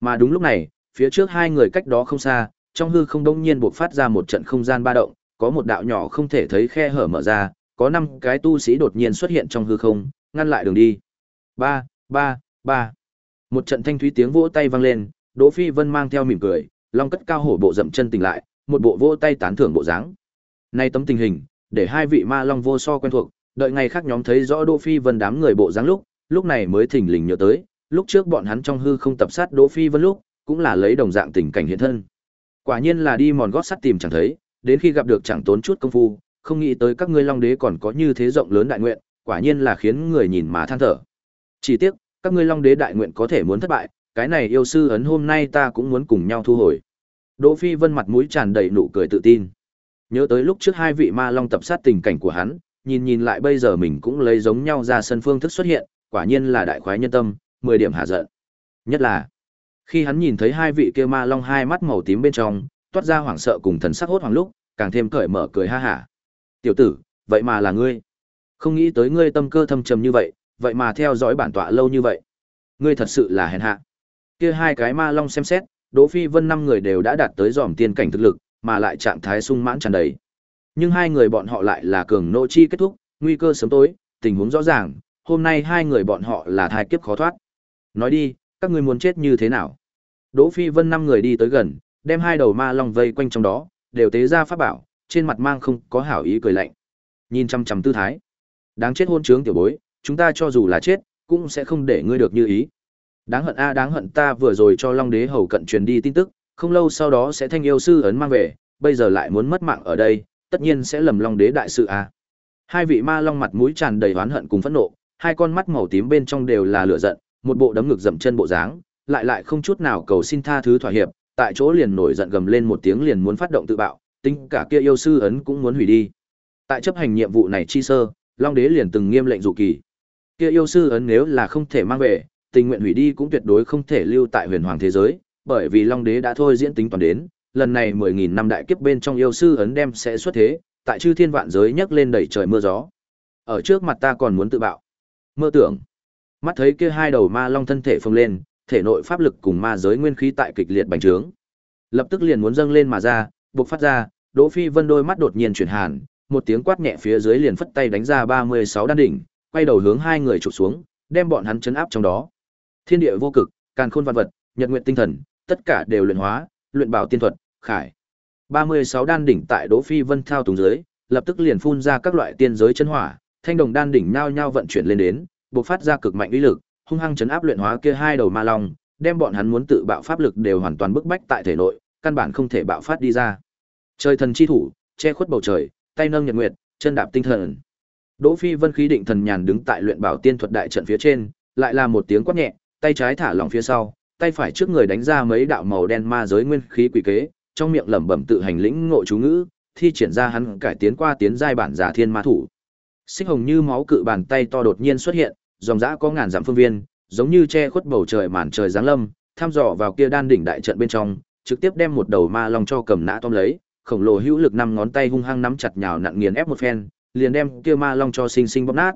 Mà đúng lúc này, phía trước hai người cách đó không xa, trong hư không đông nhiên bộc phát ra một trận không gian ba động, có một đạo nhỏ không thể thấy khe hở mở ra, có năm cái tu sĩ đột nhiên xuất hiện trong hư không, ngăn lại đường đi. Ba, ba, ba. Một trận thanh thúy tiếng vỗ tay vang lên, Đỗ Phi Vân mang theo mỉm cười, long cất cao hổ bộ dậm chân tỉnh lại, một bộ vỗ tay tán thưởng bộ dáng. Nay tấm tình hình, để hai vị ma long vô so quen thuộc, đợi ngày khác nhóm thấy rõ Đỗ Phi Vân đám người bộ dáng lúc, lúc này mới thỉnh lình nhớ tới, lúc trước bọn hắn trong hư không tập sát Đỗ Phi Vân lúc, cũng là lấy đồng dạng tình cảnh hiện thân. Quả nhiên là đi mòn gót sắt tìm chẳng thấy, đến khi gặp được chẳng tốn chút công phu, không nghĩ tới các ngươi Long Đế còn có như thế rộng lớn đại nguyện, quả nhiên là khiến người nhìn mà than thở. Chỉ tiếc, các ngươi Long Đế đại nguyện có thể muốn thất bại, cái này yêu sư ấn hôm nay ta cũng muốn cùng nhau thu hồi. Đỗ Phi Vân mặt mũi tràn đầy nụ cười tự tin. Nhớ tới lúc trước hai vị ma long tập sát tình cảnh của hắn, nhìn nhìn lại bây giờ mình cũng lấy giống nhau ra sân phương thức xuất hiện, quả nhiên là đại khoái nhân tâm, 10 điểm hạ giận. Nhất là, khi hắn nhìn thấy hai vị kia ma long hai mắt màu tím bên trong, toát ra hoảng sợ cùng thần sắc hốt hoảng lúc, càng thêm cởi mở cười ha hả. "Tiểu tử, vậy mà là ngươi. Không nghĩ tới ngươi tâm cơ thâm trầm như vậy, vậy mà theo dõi bản tọa lâu như vậy. Ngươi thật sự là hèn hạ." Kia hai cái ma long xem xét, Đỗ Phi Vân năm người đều đã đạt tới dòm tiên cảnh thực lực, mà lại trạng thái sung mãn tràn đầy. Nhưng hai người bọn họ lại là cường nộ chi kết thúc, nguy cơ sớm tối, tình huống rõ ràng, hôm nay hai người bọn họ là thai kiếp khó thoát. Nói đi, các ngươi muốn chết như thế nào? Đỗ Phi Vân năm người đi tới gần, đem hai đầu ma long vây quanh trong đó, đều tế ra pháp bảo, trên mặt mang không có hảo ý cười lạnh. Nhìn chăm chăm tư thái. Đáng chết hôn trướng tiểu bối, chúng ta cho dù là chết, cũng sẽ không để ngươi được như ý. Đáng hận a đáng hận ta vừa rồi cho Long Đế hầu cận truyền đi tin tức, không lâu sau đó sẽ thanh yêu sư ấn mang về, bây giờ lại muốn mất mạng ở đây, tất nhiên sẽ lầm Long Đế đại sự à? Hai vị ma long mặt mũi tràn đầy oán hận cùng phẫn nộ, hai con mắt màu tím bên trong đều là lửa giận, một bộ đấm ngực dậm chân bộ dáng, lại lại không chút nào cầu xin tha thứ thỏa hiệp, tại chỗ liền nổi giận gầm lên một tiếng liền muốn phát động tự bạo, tính cả kia yêu sư ấn cũng muốn hủy đi. Tại chấp hành nhiệm vụ này chi sơ, Long Đế liền từng nghiêm lệnh dụ kỳ. Kia yêu sư ấn nếu là không thể mang về, tình nguyện hủy đi cũng tuyệt đối không thể lưu tại huyền hoàng thế giới, bởi vì Long Đế đã thôi diễn tính toàn đến, lần này 10000 năm đại kiếp bên trong yêu sư ấn đem sẽ xuất thế, tại chư thiên vạn giới nhấc lên đẩy trời mưa gió. Ở trước mặt ta còn muốn tự bạo. Mơ tưởng. Mắt thấy kia hai đầu ma long thân thể phồng lên, thể nội pháp lực cùng ma giới nguyên khí tại kịch liệt bành trướng. Lập tức liền muốn dâng lên mà ra, buộc phát ra, Đỗ Phi Vân đôi mắt đột nhiên chuyển hàn, một tiếng quát nhẹ phía dưới liền phất tay đánh ra 36 đan đỉnh, quay đầu hướng hai người chụp xuống, đem bọn hắn chấn áp trong đó. Thiên địa vô cực, càn khôn vạn vật, nhật nguyện tinh thần, tất cả đều luyện hóa, luyện bảo tiên thuật, khải. 36 đan đỉnh tại Đỗ Phi Vân thao túng dưới, lập tức liền phun ra các loại tiên giới chân hỏa, thanh đồng đan đỉnh nhao nhao vận chuyển lên đến, bộc phát ra cực mạnh uy lực, hung hăng chấn áp luyện hóa kia hai đầu ma long, đem bọn hắn muốn tự bạo pháp lực đều hoàn toàn bức bách tại thể nội, căn bản không thể bạo phát đi ra. Trời thần chi thủ, che khuất bầu trời, tay nâng nhật nguyệt, chân đạp tinh thần. Đỗ Phi Vân khí định thần nhàn đứng tại luyện bảo tiên thuật đại trận phía trên, lại là một tiếng quát nhẹ, tay trái thả lỏng phía sau, tay phải trước người đánh ra mấy đạo màu đen ma giới nguyên khí quỷ kế, trong miệng lẩm bẩm tự hành lĩnh ngộ chú ngữ, thi triển ra hắn cải tiến qua tiến giai bản giả thiên ma thủ. Xích hồng như máu cự bàn tay to đột nhiên xuất hiện, dòng dã có ngàn dặm phương viên, giống như che khuất bầu trời màn trời giáng lâm, tham dò vào kia đan đỉnh đại trận bên trong, trực tiếp đem một đầu ma long cho cầm nã tóm lấy, khổng lồ hữu lực năm ngón tay hung hăng nắm chặt nhào nặn nghiền ép một phen, liền đem kia ma long cho sinh sinh bóp nát.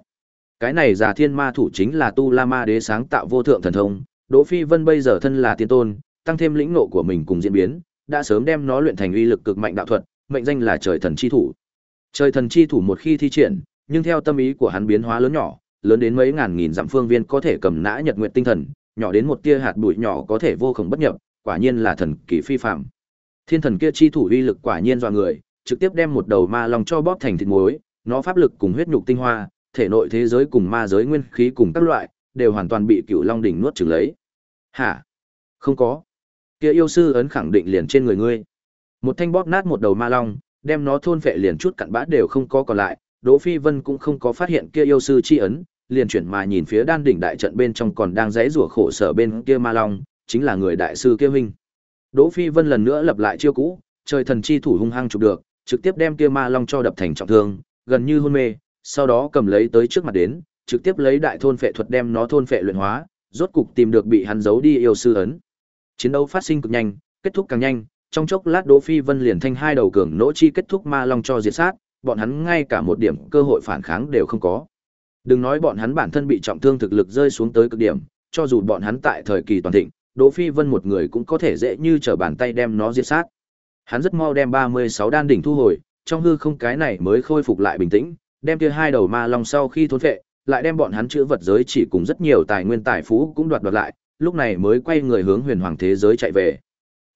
Cái này giả thiên ma thủ chính là tu la ma đế sáng tạo vô thượng thần thông, Đỗ Phi Vân bây giờ thân là tiên tôn, tăng thêm lĩnh ngộ của mình cùng diễn biến, đã sớm đem nó luyện thành uy lực cực mạnh đạo thuật, mệnh danh là trời thần chi thủ. Trời thần chi thủ một khi thi triển, nhưng theo tâm ý của hắn biến hóa lớn nhỏ, lớn đến mấy ngàn nghìn dặm phương viên có thể cầm nã nhật nguyệt tinh thần, nhỏ đến một tia hạt bụi nhỏ có thể vô cùng bất nhập, quả nhiên là thần kỳ phi phàm. Thiên thần kia chi thủ uy lực quả nhiên dọa người, trực tiếp đem một đầu ma long cho bóp thành thịt muối, nó pháp lực cùng huyết nhục tinh hoa, thể nội thế giới cùng ma giới nguyên khí cùng các loại, đều hoàn toàn bị cửu Long đỉnh nuốt chửng lấy. Hả? Không có. Kia yêu sư ấn khẳng định liền trên người ngươi. Một thanh bóp nát một đầu ma long, đem nó thôn phệ liền chút cặn bã đều không có còn lại, Đỗ Phi Vân cũng không có phát hiện kia yêu sư chi ấn, liền chuyển mà nhìn phía đan đỉnh đại trận bên trong còn đang giãy rủa khổ sở bên kia ma long, chính là người đại sư kia huynh. Đỗ Phi Vân lần nữa lập lại chiêu cũ, trời thần chi thủ hung hăng chụp được, trực tiếp đem kia ma long cho đập thành trọng thương, gần như hôn mê, sau đó cầm lấy tới trước mặt đến, trực tiếp lấy đại thôn phệ thuật đem nó thôn phệ luyện hóa, rốt cục tìm được bị hắn giấu đi yêu sư ấn. Chiến đấu phát sinh cực nhanh, kết thúc càng nhanh, trong chốc lát Đỗ Phi Vân liền thanh hai đầu cường nỗ chi kết thúc ma long cho diệt sát, bọn hắn ngay cả một điểm cơ hội phản kháng đều không có. Đừng nói bọn hắn bản thân bị trọng thương thực lực rơi xuống tới cực điểm, cho dù bọn hắn tại thời kỳ toàn thịnh, Đỗ Phi Vân một người cũng có thể dễ như trở bàn tay đem nó diệt sát. Hắn rất mau đem 36 đan đỉnh thu hồi, trong hư không cái này mới khôi phục lại bình tĩnh, đem kia hai đầu ma long sau khi thốn phệ, lại đem bọn hắn chữ vật giới chỉ cùng rất nhiều tài nguyên tài phú cũng đoạt đoạt lại, lúc này mới quay người hướng huyền hoàng thế giới chạy về.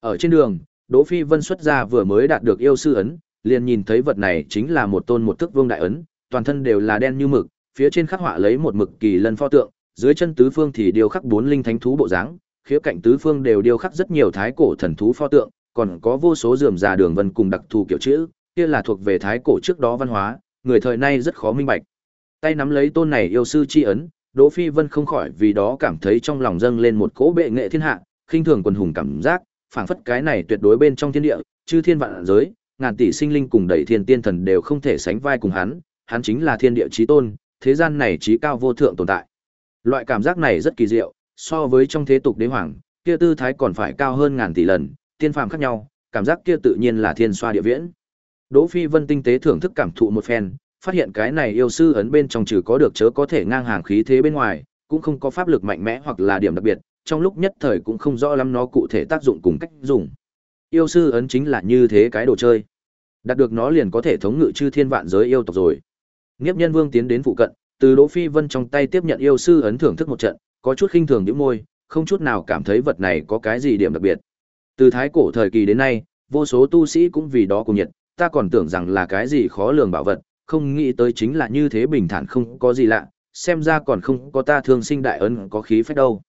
Ở trên đường, Đỗ Phi Vân xuất ra vừa mới đạt được yêu sư ấn, liền nhìn thấy vật này chính là một tôn một thức vương đại ấn, toàn thân đều là đen như mực, phía trên khắc họa lấy một mực kỳ lân pho tượng, dưới chân tứ phương thì điêu khắc bốn linh thánh thú bộ dáng, khía cạnh tứ phương đều điêu khắc rất nhiều thái cổ thần thú pho tượng, còn có vô số rườm rà đường vân cùng đặc thù kiểu chữ, kia là thuộc về thái cổ trước đó văn hóa, người thời nay rất khó minh bạch. Tay nắm lấy tôn này yêu sư chi ấn, Đỗ Phi Vân không khỏi vì đó cảm thấy trong lòng dâng lên một cỗ bệ nghệ thiên hạ, khinh thường quần hùng cảm giác, phảng phất cái này tuyệt đối bên trong thiên địa, chư thiên vạn giới, ngàn tỷ sinh linh cùng đầy thiên tiên thần đều không thể sánh vai cùng hắn, hắn chính là thiên địa chí tôn, thế gian này chí cao vô thượng tồn tại. Loại cảm giác này rất kỳ diệu, so với trong thế tục đế hoàng, kia tư thái còn phải cao hơn ngàn tỷ lần, tiên phàm khác nhau, cảm giác kia tự nhiên là thiên xoa địa viễn. Đỗ Phi Vân tinh tế thưởng thức cảm thụ một phen, phát hiện cái này yêu sư ấn bên trong trừ có được chớ có thể ngang hàng khí thế bên ngoài, cũng không có pháp lực mạnh mẽ hoặc là điểm đặc biệt, trong lúc nhất thời cũng không rõ lắm nó cụ thể tác dụng cùng cách dùng. Yêu sư ấn chính là như thế cái đồ chơi. Đạt được nó liền có thể thống ngự chư thiên vạn giới yêu tộc rồi. Niếp Nhân Vương tiến đến phụ cận, từ Đỗ Phi Vân trong tay tiếp nhận yêu sư ấn thưởng thức một trận, có chút khinh thường nhíu môi, không chút nào cảm thấy vật này có cái gì điểm đặc biệt. Từ thái cổ thời kỳ đến nay, vô số tu sĩ cũng vì đó cùng nhiệt, ta còn tưởng rằng là cái gì khó lường bảo vật, không nghĩ tới chính là như thế bình thản không có gì lạ, xem ra còn không có ta thương sinh đại ấn có khí phách đâu.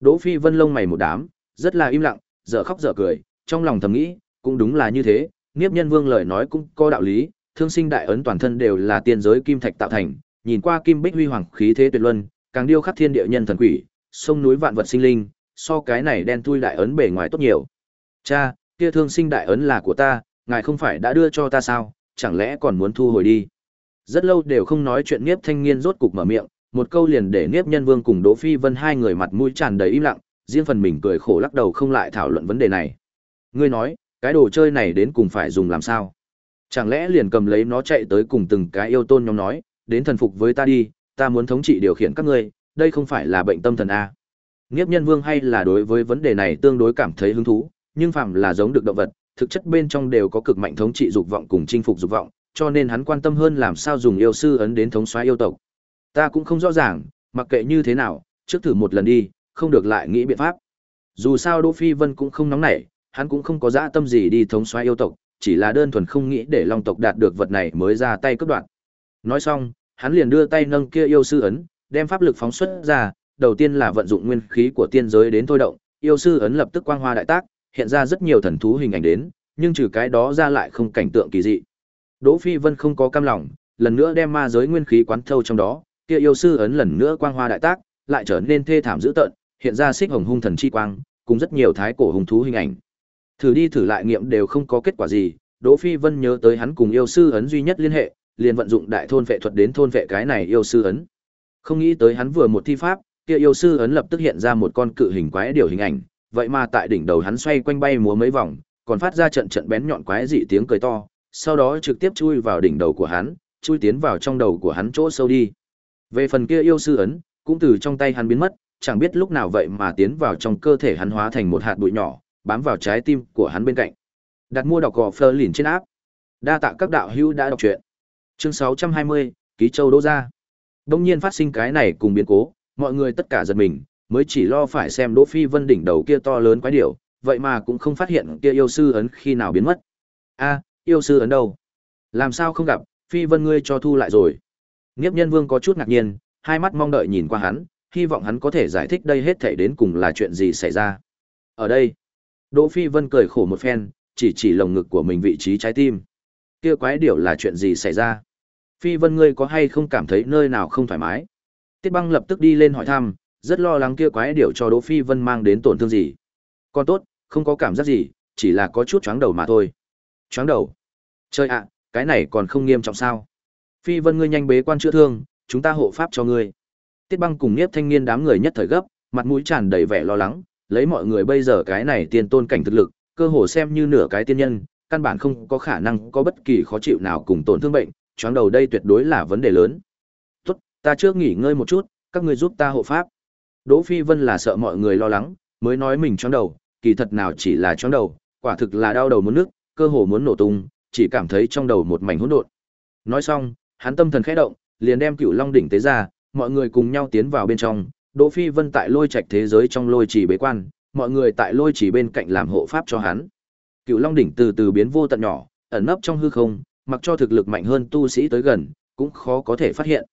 Đỗ Phi Vân lông mày một đám, rất là im lặng, dở khóc dở cười, trong lòng thầm nghĩ, cũng đúng là như thế, Niếp Nhân Vương lời nói cũng có đạo lý, thương sinh đại ấn toàn thân đều là tiên giới kim thạch tạo thành, nhìn qua kim bích huy hoàng khí thế tuyệt luân, càng điêu khắc thiên địa nhân thần quỷ, sông núi vạn vật sinh linh, so cái này đen thui đại ấn bề ngoài tốt nhiều. Cha, kia thương sinh đại ấn là của ta, ngài không phải đã đưa cho ta sao, chẳng lẽ còn muốn thu hồi đi? Rất lâu đều không nói chuyện Niếp Thanh Nghiên rốt cục mở miệng, một câu liền để Niếp Nhân Vương cùng Đỗ Phi Vân hai người mặt mũi tràn đầy im lặng, riêng phần mình cười khổ lắc đầu không lại thảo luận vấn đề này. Ngươi nói, cái đồ chơi này đến cùng phải dùng làm sao? Chẳng lẽ liền cầm lấy nó chạy tới cùng từng cái yêu tôn nhóm nói, đến thần phục với ta đi, ta muốn thống trị điều khiển các ngươi, đây không phải là bệnh tâm thần a. Niếp Nhân Vương hay là đối với vấn đề này tương đối cảm thấy hứng thú, nhưng phàm là giống được động vật, thực chất bên trong đều có cực mạnh thống trị dục vọng cùng chinh phục dục vọng, cho nên hắn quan tâm hơn làm sao dùng yêu sư ấn đến thống soái yêu tộc. Ta cũng không rõ ràng, mặc kệ như thế nào, trước thử một lần đi, không được lại nghĩ biện pháp. Dù sao Đỗ Phi Vân cũng không nóng nảy, hắn cũng không có dã tâm gì đi thống soái yêu tộc, chỉ là đơn thuần không nghĩ để Long tộc đạt được vật này mới ra tay cướp đoạt. Nói xong, hắn liền đưa tay nâng kia yêu sư ấn, đem pháp lực phóng xuất ra, đầu tiên là vận dụng nguyên khí của tiên giới đến thôi động, yêu sư ấn lập tức quang hoa đại tác, hiện ra rất nhiều thần thú hình ảnh đến, nhưng trừ cái đó ra lại không cảnh tượng kỳ dị. Đỗ Phi Vân không có cam lòng, lần nữa đem ma giới nguyên khí quán thâu trong đó, kia yêu sư ấn lần nữa quang hoa đại tác, lại trở nên thê thảm dữ tợn, hiện ra xích hồng hung thần chi quang, cùng rất nhiều thái cổ hung thú hình ảnh. Thử đi thử lại nghiệm đều không có kết quả gì, Đỗ Phi Vân nhớ tới hắn cùng yêu sư ấn duy nhất liên hệ, liền vận dụng đại thôn vệ thuật đến thôn vệ cái này yêu sư ấn. Không nghĩ tới hắn vừa một thi pháp, kia yêu sư ấn lập tức hiện ra một con cự hình quái điều hình ảnh, vậy mà tại đỉnh đầu hắn xoay quanh bay múa mấy vòng, còn phát ra trận trận bén nhọn quái dị tiếng cười to, sau đó trực tiếp chui vào đỉnh đầu của hắn, chui tiến vào trong đầu của hắn chỗ sâu đi. Về phần kia yêu sư ấn, cũng từ trong tay hắn biến mất, chẳng biết lúc nào vậy mà tiến vào trong cơ thể hắn hóa thành một hạt bụi nhỏ, bám vào trái tim của hắn bên cạnh. Đặt mua đọc gò phơ lìn trên áp. Đa tạ các đạo hữu đã đọc truyện. Chương 620, ký châu đỗ gia. Đông nhiên phát sinh cái này cùng biến cố, mọi người tất cả giật mình, mới chỉ lo phải xem Đỗ Phi Vân đỉnh đầu kia to lớn quái điểu, vậy mà cũng không phát hiện kia yêu sư ấn khi nào biến mất. A, yêu sư ấn đâu? Làm sao không gặp, Phi Vân ngươi cho thu lại rồi. Nghiếp Nhân Vương có chút ngạc nhiên, hai mắt mong đợi nhìn qua hắn, hy vọng hắn có thể giải thích đây hết thảy đến cùng là chuyện gì xảy ra. Ở đây, Đỗ Phi Vân cười khổ một phen, chỉ chỉ lồng ngực của mình vị trí trái tim. Kia quái điểu là chuyện gì xảy ra? Phi Vân ngươi có hay không cảm thấy nơi nào không thoải mái? Tiết Băng lập tức đi lên hỏi thăm, rất lo lắng kia quái điểu cho Đỗ Phi Vân mang đến tổn thương gì. Còn tốt, không có cảm giác gì, chỉ là có chút chóng đầu mà thôi. Chóng đầu? Chơi ạ, cái này còn không nghiêm trọng sao? Phi Vân ngươi nhanh bế quan chữa thương, chúng ta hộ pháp cho ngươi. Tiết Băng cùng Niếp Thanh Niên đám người nhất thời gấp, mặt mũi tràn đầy vẻ lo lắng, lấy mọi người bây giờ cái này tiên tôn cảnh thực lực, cơ hồ xem như nửa cái tiên nhân, căn bản không có khả năng có bất kỳ khó chịu nào cùng tổn thương bệnh, choáng đầu đây tuyệt đối là vấn đề lớn. Tốt, ta trước nghỉ ngơi một chút, các ngươi giúp ta hộ pháp. Đỗ Phi Vân là sợ mọi người lo lắng, mới nói mình choáng đầu, kỳ thật nào chỉ là choáng đầu, quả thực là đau đầu muốn nước, cơ hồ muốn nổ tung, chỉ cảm thấy trong đầu một mảnh hỗn độn. Nói xong, hắn tâm thần khẽ động, liền đem Cửu Long đỉnh tế ra, mọi người cùng nhau tiến vào bên trong. Đỗ Phi Vân tại lôi trạch thế giới trong lôi trì bế quan, mọi người tại lôi trì bên cạnh làm hộ pháp cho hắn. Cửu Long đỉnh từ từ biến vô tận nhỏ, ẩn nấp trong hư không, mặc cho thực lực mạnh hơn tu sĩ tới gần, cũng khó có thể phát hiện.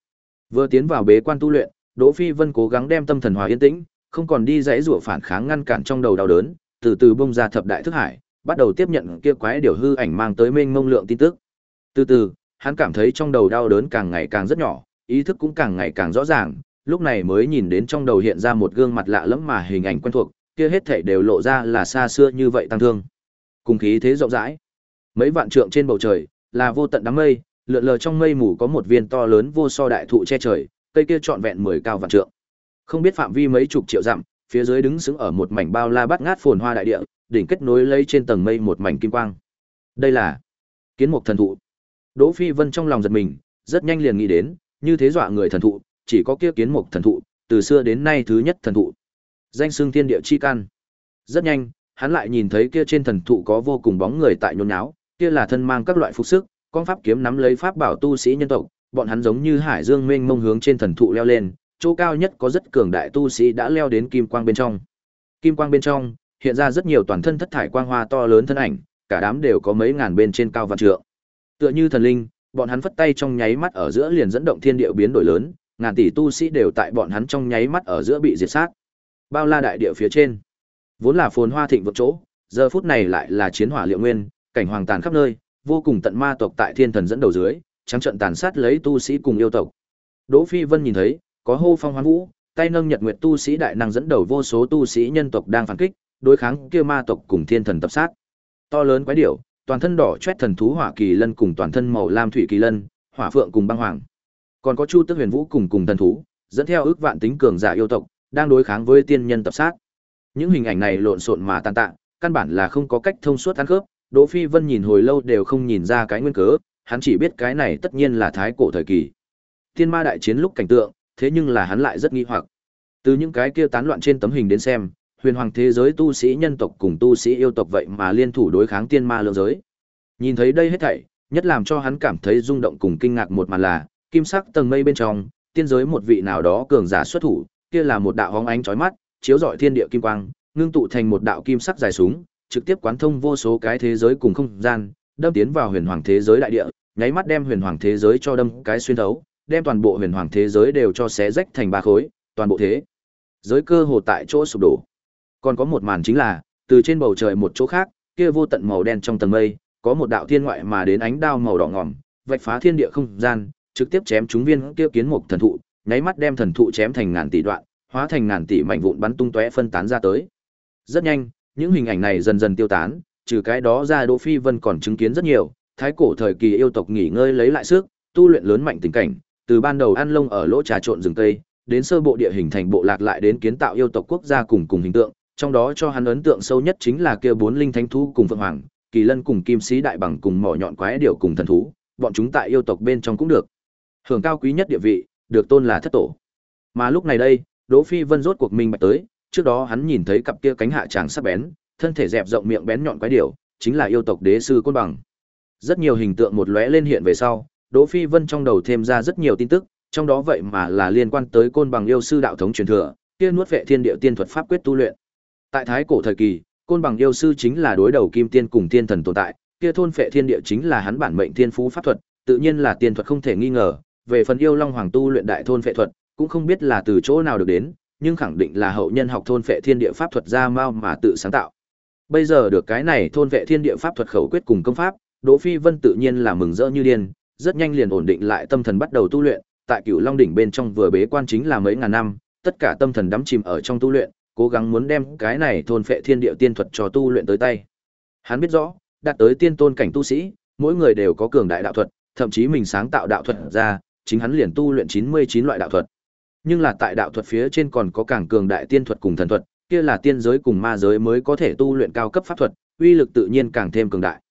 Vừa tiến vào bế quan tu luyện, Đỗ Phi Vân cố gắng đem tâm thần hòa yên tĩnh, không còn đi dãy rủa phản kháng ngăn cản trong đầu đau đớn, từ từ bung ra thập đại thức hải, bắt đầu tiếp nhận kia quái điều hư ảnh mang tới mênh mông lượng tin tức. Từ từ, hắn cảm thấy trong đầu đau đớn càng ngày càng rất nhỏ, ý thức cũng càng ngày càng rõ ràng, lúc này mới nhìn đến trong đầu hiện ra một gương mặt lạ lẫm mà hình ảnh quen thuộc, kia hết thảy đều lộ ra là xa xưa như vậy tăng thương. Cùng khí thế rộng rãi, mấy vạn trượng trên bầu trời, là vô tận đám mây, lượn lờ trong mây mù có một viên to lớn vô so đại thụ che trời, cây kia trọn vẹn mười cao vạn trượng. Không biết phạm vi mấy chục triệu dặm, phía dưới đứng sững ở một mảnh bao la bát ngát phồn hoa đại địa, đỉnh kết nối lấy trên tầng mây một mảnh kim quang. Đây là Kiến mục thần thụ. Đỗ Phi Vân trong lòng giật mình, rất nhanh liền nghĩ đến, như thế dọa người thần thụ, chỉ có kia kiến mục thần thụ, từ xưa đến nay thứ nhất thần thụ. Danh xưng thiên địa chi căn. Rất nhanh, hắn lại nhìn thấy kia trên thần thụ có vô cùng bóng người tại nhốn nháo, kia là thân mang các loại phục sức, con pháp kiếm nắm lấy pháp bảo tu sĩ nhân tộc, bọn hắn giống như hải dương mênh mông hướng trên thần thụ leo lên, chỗ cao nhất có rất cường đại tu sĩ đã leo đến kim quang bên trong. Kim quang bên trong hiện ra rất nhiều toàn thân thất thải quang hoa to lớn thân ảnh, cả đám đều có mấy ngàn bên trên cao vạn trượng. Tựa như thần linh, bọn hắn phất tay trong nháy mắt ở giữa liền dẫn động thiên địa biến đổi lớn, ngàn tỷ tu sĩ đều tại bọn hắn trong nháy mắt ở giữa bị diệt sát. Bao la đại địa phía trên, vốn là phồn hoa thịnh vượng chỗ, giờ phút này lại là chiến hỏa liệu nguyên, cảnh hoàng tàn khắp nơi, vô cùng tận ma tộc tại thiên thần dẫn đầu dưới, trắng trận tàn sát lấy tu sĩ cùng yêu tộc. Đỗ Phi Vân nhìn thấy, có hô phong hoán vũ, tay nâng nhật nguyệt tu sĩ đại năng dẫn đầu vô số tu sĩ nhân tộc đang phản kích, đối kháng kia ma tộc cùng thiên thần tập sát. To lớn quái điểu, toàn thân đỏ chét thần thú hỏa kỳ lân cùng toàn thân màu lam thủy kỳ lân, hỏa phượng cùng băng hoàng. Còn có Chu Tức Huyền Vũ cùng cùng thần thú, dẫn theo ước vạn tính cường giả yêu tộc, đang đối kháng với tiên nhân tập sát. Những hình ảnh này lộn xộn mà tàn tạ, căn bản là không có cách thông suốt ăn khớp, Đỗ Phi Vân nhìn hồi lâu đều không nhìn ra cái nguyên cớ, hắn chỉ biết cái này tất nhiên là thái cổ thời kỳ. Tiên ma đại chiến lúc cảnh tượng, thế nhưng là hắn lại rất nghi hoặc. Từ những cái kia tán loạn trên tấm hình đến xem, huyền hoàng thế giới tu sĩ nhân tộc cùng tu sĩ yêu tộc vậy mà liên thủ đối kháng tiên ma lượng giới. Nhìn thấy đây hết thảy, nhất làm cho hắn cảm thấy rung động cùng kinh ngạc một màn là, kim sắc tầng mây bên trong, tiên giới một vị nào đó cường giả xuất thủ, kia là một đạo hóng ánh chói mắt, chiếu rọi thiên địa kim quang, ngưng tụ thành một đạo kim sắc dài súng, trực tiếp quán thông vô số cái thế giới cùng không gian, đâm tiến vào huyền hoàng thế giới đại địa, nháy mắt đem huyền hoàng thế giới cho đâm cái xuyên thấu, đem toàn bộ huyền hoàng thế giới đều cho xé rách thành ba khối, toàn bộ thế giới cơ hồ tại chỗ sụp đổ. Còn có một màn chính là, từ trên bầu trời một chỗ khác, kia vô tận màu đen trong tầng mây, có một đạo thiên ngoại mà đến ánh đao màu đỏ ngòm, vạch phá thiên địa không gian, trực tiếp chém trúng viên kia kiến mục thần thụ, nháy mắt đem thần thụ chém thành ngàn tỷ đoạn, hóa thành ngàn tỷ mảnh vụn bắn tung tóe phân tán ra tới. Rất nhanh, những hình ảnh này dần dần tiêu tán, trừ cái đó ra Đỗ Phi Vân còn chứng kiến rất nhiều, thái cổ thời kỳ yêu tộc nghỉ ngơi lấy lại sức, tu luyện lớn mạnh tình cảnh, từ ban đầu ăn lông ở lỗ trà trộn rừng tây, đến sơ bộ địa hình thành bộ lạc lại đến kiến tạo yêu tộc quốc gia cùng cùng hình tượng, trong đó cho hắn ấn tượng sâu nhất chính là kia bốn linh thánh thú cùng phượng hoàng, kỳ lân cùng kim sĩ đại bằng cùng mỏ nhọn quái điểu cùng thần thú, bọn chúng tại yêu tộc bên trong cũng được. Hưởng cao quý nhất địa vị, được tôn là thất tổ. Mà lúc này đây, Đỗ Phi Vân rốt cuộc minh bạch tới, trước đó hắn nhìn thấy cặp kia cánh hạ tràng sắc bén, thân thể dẹp rộng miệng bén nhọn quái điểu, chính là yêu tộc đế sư côn bằng. Rất nhiều hình tượng một lóe lên hiện về sau, Đỗ Phi Vân trong đầu thêm ra rất nhiều tin tức, trong đó vậy mà là liên quan tới côn bằng yêu sư đạo thống truyền thừa, kia nuốt vệ thiên địa tiên thuật pháp quyết tu luyện. Tại thái cổ thời kỳ, côn bằng yêu sư chính là đối đầu kim tiên cùng tiên thần tồn tại, kia thôn phệ thiên địa chính là hắn bản mệnh thiên phú pháp thuật, tự nhiên là tiên thuật không thể nghi ngờ, về phần yêu long hoàng tu luyện đại thôn phệ thuật, cũng không biết là từ chỗ nào được đến, nhưng khẳng định là hậu nhân học thôn phệ thiên địa pháp thuật ra mao mà tự sáng tạo. Bây giờ được cái này thôn vệ thiên địa pháp thuật khẩu quyết cùng công pháp, Đỗ Phi Vân tự nhiên là mừng rỡ như điên, rất nhanh liền ổn định lại tâm thần bắt đầu tu luyện, tại Cửu Long đỉnh bên trong vừa bế quan chính là mấy ngàn năm, tất cả tâm thần đắm chìm ở trong tu luyện, cố gắng muốn đem cái này thôn phệ thiên địa tiên thuật cho tu luyện tới tay. Hắn biết rõ, đạt tới tiên tôn cảnh tu sĩ, mỗi người đều có cường đại đạo thuật, thậm chí mình sáng tạo đạo thuật ra, chính hắn liền tu luyện 99 loại đạo thuật. Nhưng là tại đạo thuật phía trên còn có càng cường đại tiên thuật cùng thần thuật, kia là tiên giới cùng ma giới mới có thể tu luyện cao cấp pháp thuật, uy lực tự nhiên càng thêm cường đại.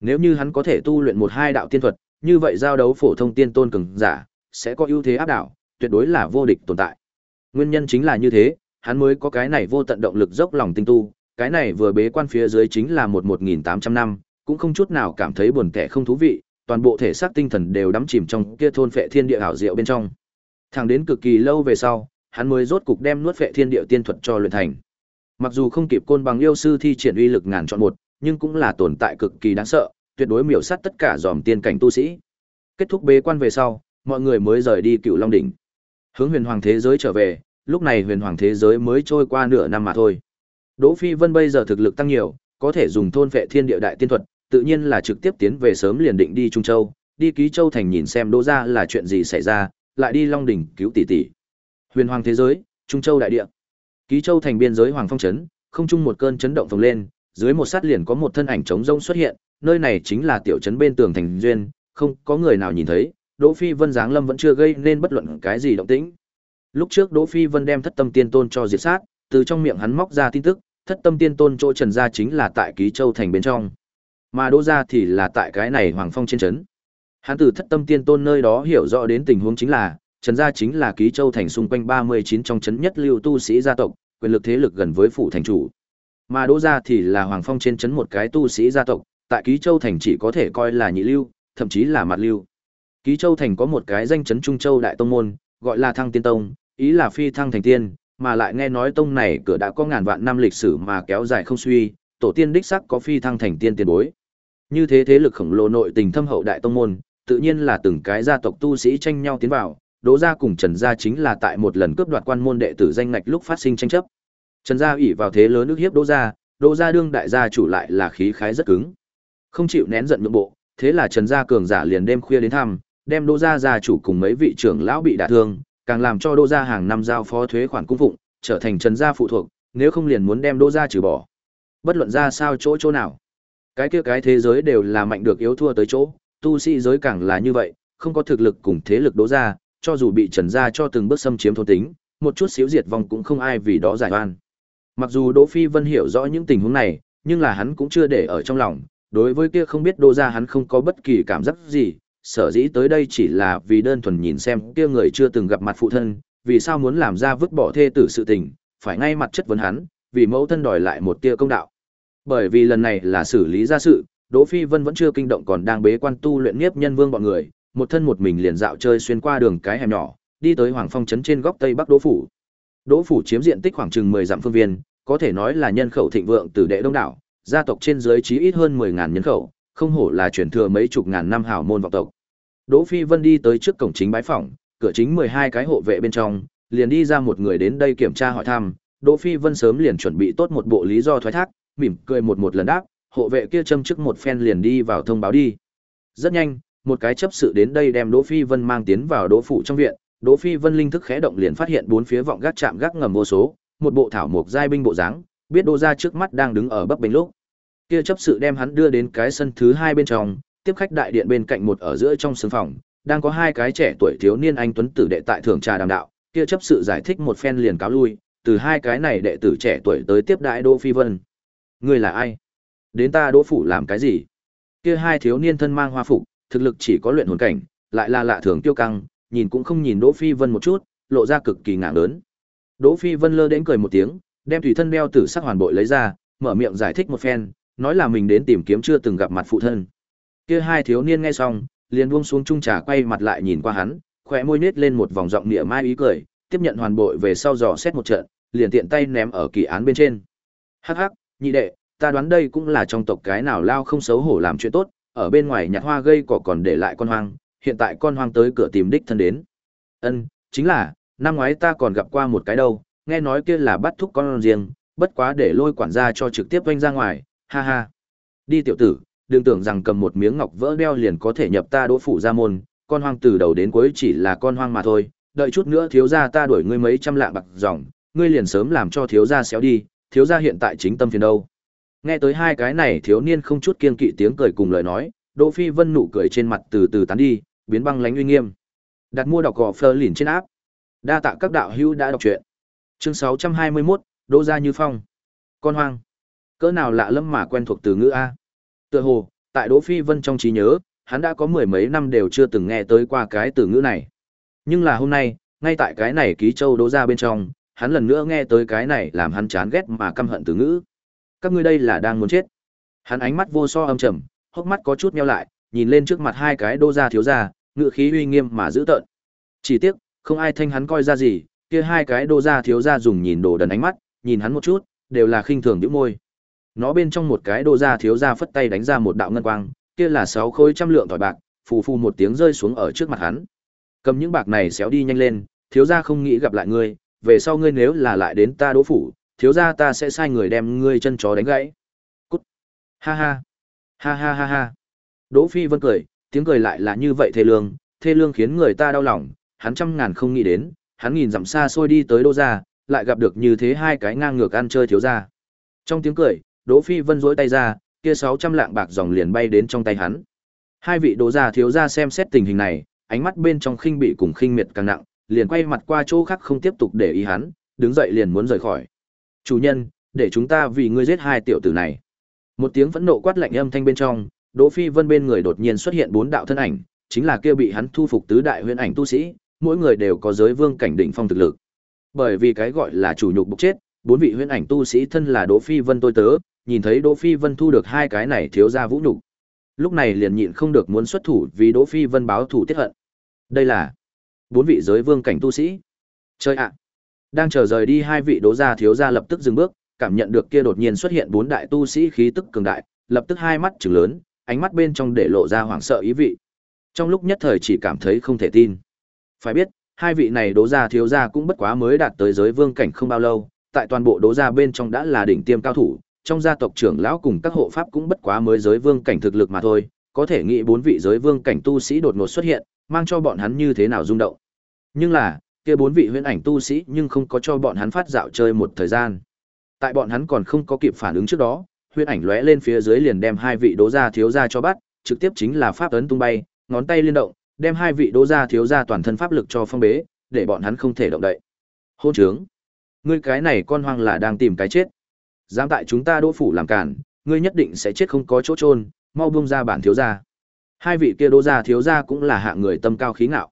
Nếu như hắn có thể tu luyện một hai đạo tiên thuật, như vậy giao đấu phổ thông tiên tôn cường giả sẽ có ưu thế áp đảo, tuyệt đối là vô địch tồn tại. Nguyên nhân chính là như thế, hắn mới có cái này vô tận động lực dốc lòng tinh tu, cái này vừa bế quan phía dưới chính là một 1800 năm, cũng không chút nào cảm thấy buồn tẻ không thú vị, toàn bộ thể xác tinh thần đều đắm chìm trong kia thôn phệ thiên địa ảo diệu bên trong. Thẳng đến cực kỳ lâu về sau, hắn mới rốt cục đem nuốt phệ thiên địa tiên thuật cho luyện thành. Mặc dù không kịp côn bằng yêu sư thi triển uy lực ngàn chọn một, nhưng cũng là tồn tại cực kỳ đáng sợ, tuyệt đối miểu sát tất cả dòm tiên cảnh tu sĩ. Kết thúc bế quan về sau, mọi người mới rời đi Cựu Long đỉnh. Hướng Huyền Hoàng thế giới trở về, lúc này Huyền Hoàng thế giới mới trôi qua nửa năm mà thôi. Đỗ Phi Vân bây giờ thực lực tăng nhiều, có thể dùng thôn vệ thiên địa đại tiên thuật, tự nhiên là trực tiếp tiến về sớm liền định đi Trung Châu, đi Ký Châu thành nhìn xem Đỗ gia là chuyện gì xảy ra, lại đi Long đỉnh cứu tỷ tỷ. Huyền Hoàng thế giới, Trung Châu đại địa. Ký Châu thành biên giới Hoàng Phong trấn, không trung một cơn chấn động phồng lên, dưới một sát liền có một thân ảnh trống rông xuất hiện, nơi này chính là tiểu trấn bên tường thành duyên, không có người nào nhìn thấy, Đỗ Phi Vân giáng lâm vẫn chưa gây nên bất luận cái gì động tĩnh. Lúc trước Đỗ Phi Vân đem Thất Tâm Tiên Tôn cho diệt sát, từ trong miệng hắn móc ra tin tức, Thất Tâm Tiên Tôn chỗ Trần gia chính là tại Ký Châu thành bên trong. Mà Đỗ gia thì là tại cái này Hoàng Phong trên trấn. Hắn từ Thất Tâm Tiên Tôn nơi đó hiểu rõ đến tình huống chính là, Trần gia chính là Ký Châu thành xung quanh 39 trong trấn nhất lưu tu sĩ gia tộc, quyền lực thế lực gần với phủ thành chủ. Mà Đỗ gia thì là Hoàng Phong trên trấn một cái tu sĩ gia tộc, tại Ký Châu thành chỉ có thể coi là nhị lưu, thậm chí là mặt lưu. Ký Châu thành có một cái danh chấn Trung Châu đại tông môn, gọi là Thăng Tiên Tông, ý là phi thăng thành tiên, mà lại nghe nói tông này cửa đã có ngàn vạn năm lịch sử mà kéo dài không suy, tổ tiên đích sắc có phi thăng thành tiên tiền bối. Như thế thế lực khổng lồ nội tình thâm hậu đại tông môn, tự nhiên là từng cái gia tộc tu sĩ tranh nhau tiến vào, Đỗ gia cùng Trần gia chính là tại một lần cướp đoạt quan môn đệ tử danh ngạch lúc phát sinh tranh chấp. Trần gia ủy vào thế lớn nước hiếp Đỗ gia, Đỗ gia đương đại gia chủ lại là khí khái rất cứng. Không chịu nén giận nhượng bộ, thế là Trần gia cường giả liền đêm khuya đến thăm, đem Đỗ gia gia chủ cùng mấy vị trưởng lão bị đả thương, càng làm cho Đỗ gia hàng năm giao phó thuế khoản cung phụng, trở thành Trần gia phụ thuộc, nếu không liền muốn đem Đỗ gia trừ bỏ. Bất luận ra sao chỗ chỗ nào, cái kia cái thế giới đều là mạnh được yếu thua tới chỗ, tu sĩ giới càng là như vậy, không có thực lực cùng thế lực Đỗ gia, cho dù bị Trần gia cho từng bước xâm chiếm thôn tính, một chút xíu diệt vong cũng không ai vì đó giải oan. Mặc dù Đỗ Phi Vân hiểu rõ những tình huống này, nhưng là hắn cũng chưa để ở trong lòng, đối với kia không biết Đỗ gia hắn không có bất kỳ cảm giác gì, sở dĩ tới đây chỉ là vì đơn thuần nhìn xem kia người chưa từng gặp mặt phụ thân, vì sao muốn làm ra vứt bỏ thê tử sự tình, phải ngay mặt chất vấn hắn, vì mẫu thân đòi lại một tia công đạo. Bởi vì lần này là xử lý ra sự, Đỗ Phi Vân vẫn chưa kinh động còn đang bế quan tu luyện nhiếp nhân vương bọn người, một thân một mình liền dạo chơi xuyên qua đường cái hẻm nhỏ, đi tới Hoàng Phong trấn trên góc tây bắc Đỗ phủ. Đỗ phủ chiếm diện tích khoảng chừng 10 dặm phương viên, có thể nói là nhân khẩu thịnh vượng từ đệ đông đảo, gia tộc trên dưới chí ít hơn 10.000 nhân khẩu, không hổ là truyền thừa mấy chục ngàn năm hào môn vọng tộc. Đỗ Phi Vân đi tới trước cổng chính bái phỏng, cửa chính 12 cái hộ vệ bên trong, liền đi ra một người đến đây kiểm tra hỏi thăm, Đỗ Phi Vân sớm liền chuẩn bị tốt một bộ lý do thoái thác, mỉm cười một một lần đáp, hộ vệ kia châm trước một phen liền đi vào thông báo đi. Rất nhanh, một cái chấp sự đến đây đem Đỗ Phi Vân mang tiến vào Đỗ phủ trong viện, Đỗ Phi Vân linh thức khẽ động liền phát hiện bốn phía vọng gác chạm gác ngầm vô số, một bộ thảo mộc giai binh bộ dáng, biết Đỗ gia trước mắt đang đứng ở bấp bênh lúc. Kia chấp sự đem hắn đưa đến cái sân thứ hai bên trong, tiếp khách đại điện bên cạnh một ở giữa trong sân phòng, đang có hai cái trẻ tuổi thiếu niên anh tuấn tử đệ tại thưởng trà đàm đạo, kia chấp sự giải thích một phen liền cáo lui, từ hai cái này đệ tử trẻ tuổi tới tiếp đại Đỗ Phi Vân. Ngươi là ai? Đến ta Đỗ phủ làm cái gì? Kia hai thiếu niên thân mang hoa phục, thực lực chỉ có luyện hồn cảnh, lại là lạ thường tiêu căng, nhìn cũng không nhìn Đỗ Phi Vân một chút, lộ ra cực kỳ ngạo lớn. Đỗ Phi Vân lơ đến cười một tiếng, đem tùy thân đeo tử sắc hoàn bội lấy ra, mở miệng giải thích một phen, nói là mình đến tìm kiếm chưa từng gặp mặt phụ thân. Kia hai thiếu niên nghe xong, liền buông xuống chung trà quay mặt lại nhìn qua hắn, khóe môi nết lên một vòng giọng nịa mai ý cười, tiếp nhận hoàn bội về sau dò xét một trận, liền tiện tay ném ở kỳ án bên trên. Hắc hắc, nhị đệ, ta đoán đây cũng là trong tộc cái nào lao không xấu hổ làm chuyện tốt, ở bên ngoài nhặt hoa gây cỏ còn để lại con hoang, hiện tại con hoang tới cửa tìm đích thân đến. Ân, chính là, năm ngoái ta còn gặp qua một cái đâu, nghe nói kia là bắt thúc con riêng, bất quá để lôi quản gia cho trực tiếp vanh ra ngoài, ha ha. Đi tiểu tử, đừng tưởng rằng cầm một miếng ngọc vỡ đeo liền có thể nhập ta đỗ phủ ra môn, con hoang từ đầu đến cuối chỉ là con hoang mà thôi, đợi chút nữa thiếu gia ta đuổi ngươi mấy trăm lạng bạc dòng, ngươi liền sớm làm cho thiếu gia xéo đi, thiếu gia hiện tại chính tâm phiền đâu. Nghe tới hai cái này thiếu niên không chút kiên kỵ tiếng cười cùng lời nói, Đỗ Phi Vân nụ cười trên mặt từ từ tán đi, biến băng lãnh uy nghiêm. Đặt mua đọc gò phơ lìn trên áp. Đa tạ các đạo hữu đã đọc truyện. Chương 621, Đỗ gia Như Phong. Con hoang. Cỡ nào lạ lẫm mà quen thuộc từ ngữ a. Tựa hồ, tại Đỗ Phi Vân trong trí nhớ, hắn đã có mười mấy năm đều chưa từng nghe tới qua cái từ ngữ này. Nhưng là hôm nay, ngay tại cái này ký châu Đỗ ra bên trong, hắn lần nữa nghe tới cái này làm hắn chán ghét mà căm hận từ ngữ. Các ngươi đây là đang muốn chết. Hắn ánh mắt vô so âm trầm, hốc mắt có chút nheo lại, nhìn lên trước mặt hai cái Đỗ gia thiếu gia, ngựa khí uy nghiêm mà giữ tợn. Chỉ tiếc, không ai thanh hắn coi ra gì, kia hai cái Đỗ gia thiếu gia dùng nhìn đồ đần ánh mắt, nhìn hắn một chút, đều là khinh thường nhíu môi. Nó bên trong một cái Đỗ gia thiếu gia phất tay đánh ra một đạo ngân quang, kia là sáu khối trăm lượng tỏi bạc, phù phù một tiếng rơi xuống ở trước mặt hắn. Cầm những bạc này xéo đi nhanh lên, thiếu gia không nghĩ gặp lại ngươi, về sau ngươi nếu là lại đến ta đỗ phủ, thiếu gia ta sẽ sai người đem ngươi chân chó đánh gãy. Cút. Ha ha. Ha ha ha ha. Đỗ Phi Vân cười, tiếng cười lại là như vậy thê lương, thê lương khiến người ta đau lòng, hắn trăm ngàn không nghĩ đến, hắn nhìn dặm xa xôi đi tới đỗ gia, lại gặp được như thế hai cái ngang ngược ăn chơi thiếu gia. Trong tiếng cười, Đỗ Phi Vân duỗi tay ra, kia 600 lạng bạc dòng liền bay đến trong tay hắn. Hai vị đỗ gia thiếu gia xem xét tình hình này, ánh mắt bên trong khinh bị cùng khinh miệt càng nặng, liền quay mặt qua chỗ khác không tiếp tục để ý hắn, đứng dậy liền muốn rời khỏi. "Chủ nhân, để chúng ta vì ngươi giết hai tiểu tử này." Một tiếng phẫn nộ quát lạnh âm thanh bên trong, Đỗ Phi Vân bên người đột nhiên xuất hiện bốn đạo thân ảnh, chính là kia bị hắn thu phục tứ đại huyền ảnh tu sĩ, mỗi người đều có giới vương cảnh đỉnh phong thực lực. Bởi vì cái gọi là chủ nhục bục chết, bốn vị huyền ảnh tu sĩ thân là Đỗ Phi Vân tôi tớ, nhìn thấy Đỗ Phi Vân thu được hai cái này thiếu gia vũ nhục. Lúc này liền nhịn không được muốn xuất thủ vì Đỗ Phi Vân báo thù tiết hận. Đây là bốn vị giới vương cảnh tu sĩ. Chơi ạ. Đang chờ rời đi hai vị Đỗ gia thiếu gia lập tức dừng bước, cảm nhận được kia đột nhiên xuất hiện bốn đại tu sĩ khí tức cường đại, lập tức hai mắt trừng lớn, ánh mắt bên trong để lộ ra hoảng sợ ý vị. Trong lúc nhất thời chỉ cảm thấy không thể tin. Phải biết, hai vị này đố gia thiếu gia cũng bất quá mới đạt tới giới vương cảnh không bao lâu, tại toàn bộ đố gia bên trong đã là đỉnh tiêm cao thủ, trong gia tộc trưởng lão cùng các hộ pháp cũng bất quá mới giới vương cảnh thực lực mà thôi, có thể nghĩ bốn vị giới vương cảnh tu sĩ đột ngột xuất hiện, mang cho bọn hắn như thế nào rung động. Nhưng là, kia bốn vị huyễn ảnh tu sĩ nhưng không có cho bọn hắn phát dạo chơi một thời gian. Tại bọn hắn còn không có kịp phản ứng trước đó, huyễn ảnh lóe lên phía dưới liền đem hai vị đố gia thiếu gia cho bắt, trực tiếp chính là pháp ấn tung bay, ngón tay liên động, đem hai vị đố gia thiếu gia toàn thân pháp lực cho phong bế, để bọn hắn không thể động đậy. Hôn trướng, ngươi cái này con hoang là đang tìm cái chết. Dám tại chúng ta đỗ phủ làm cản, ngươi nhất định sẽ chết không có chỗ trôn, mau buông ra bản thiếu gia. Hai vị kia đỗ gia thiếu gia cũng là hạng người tâm cao khí ngạo.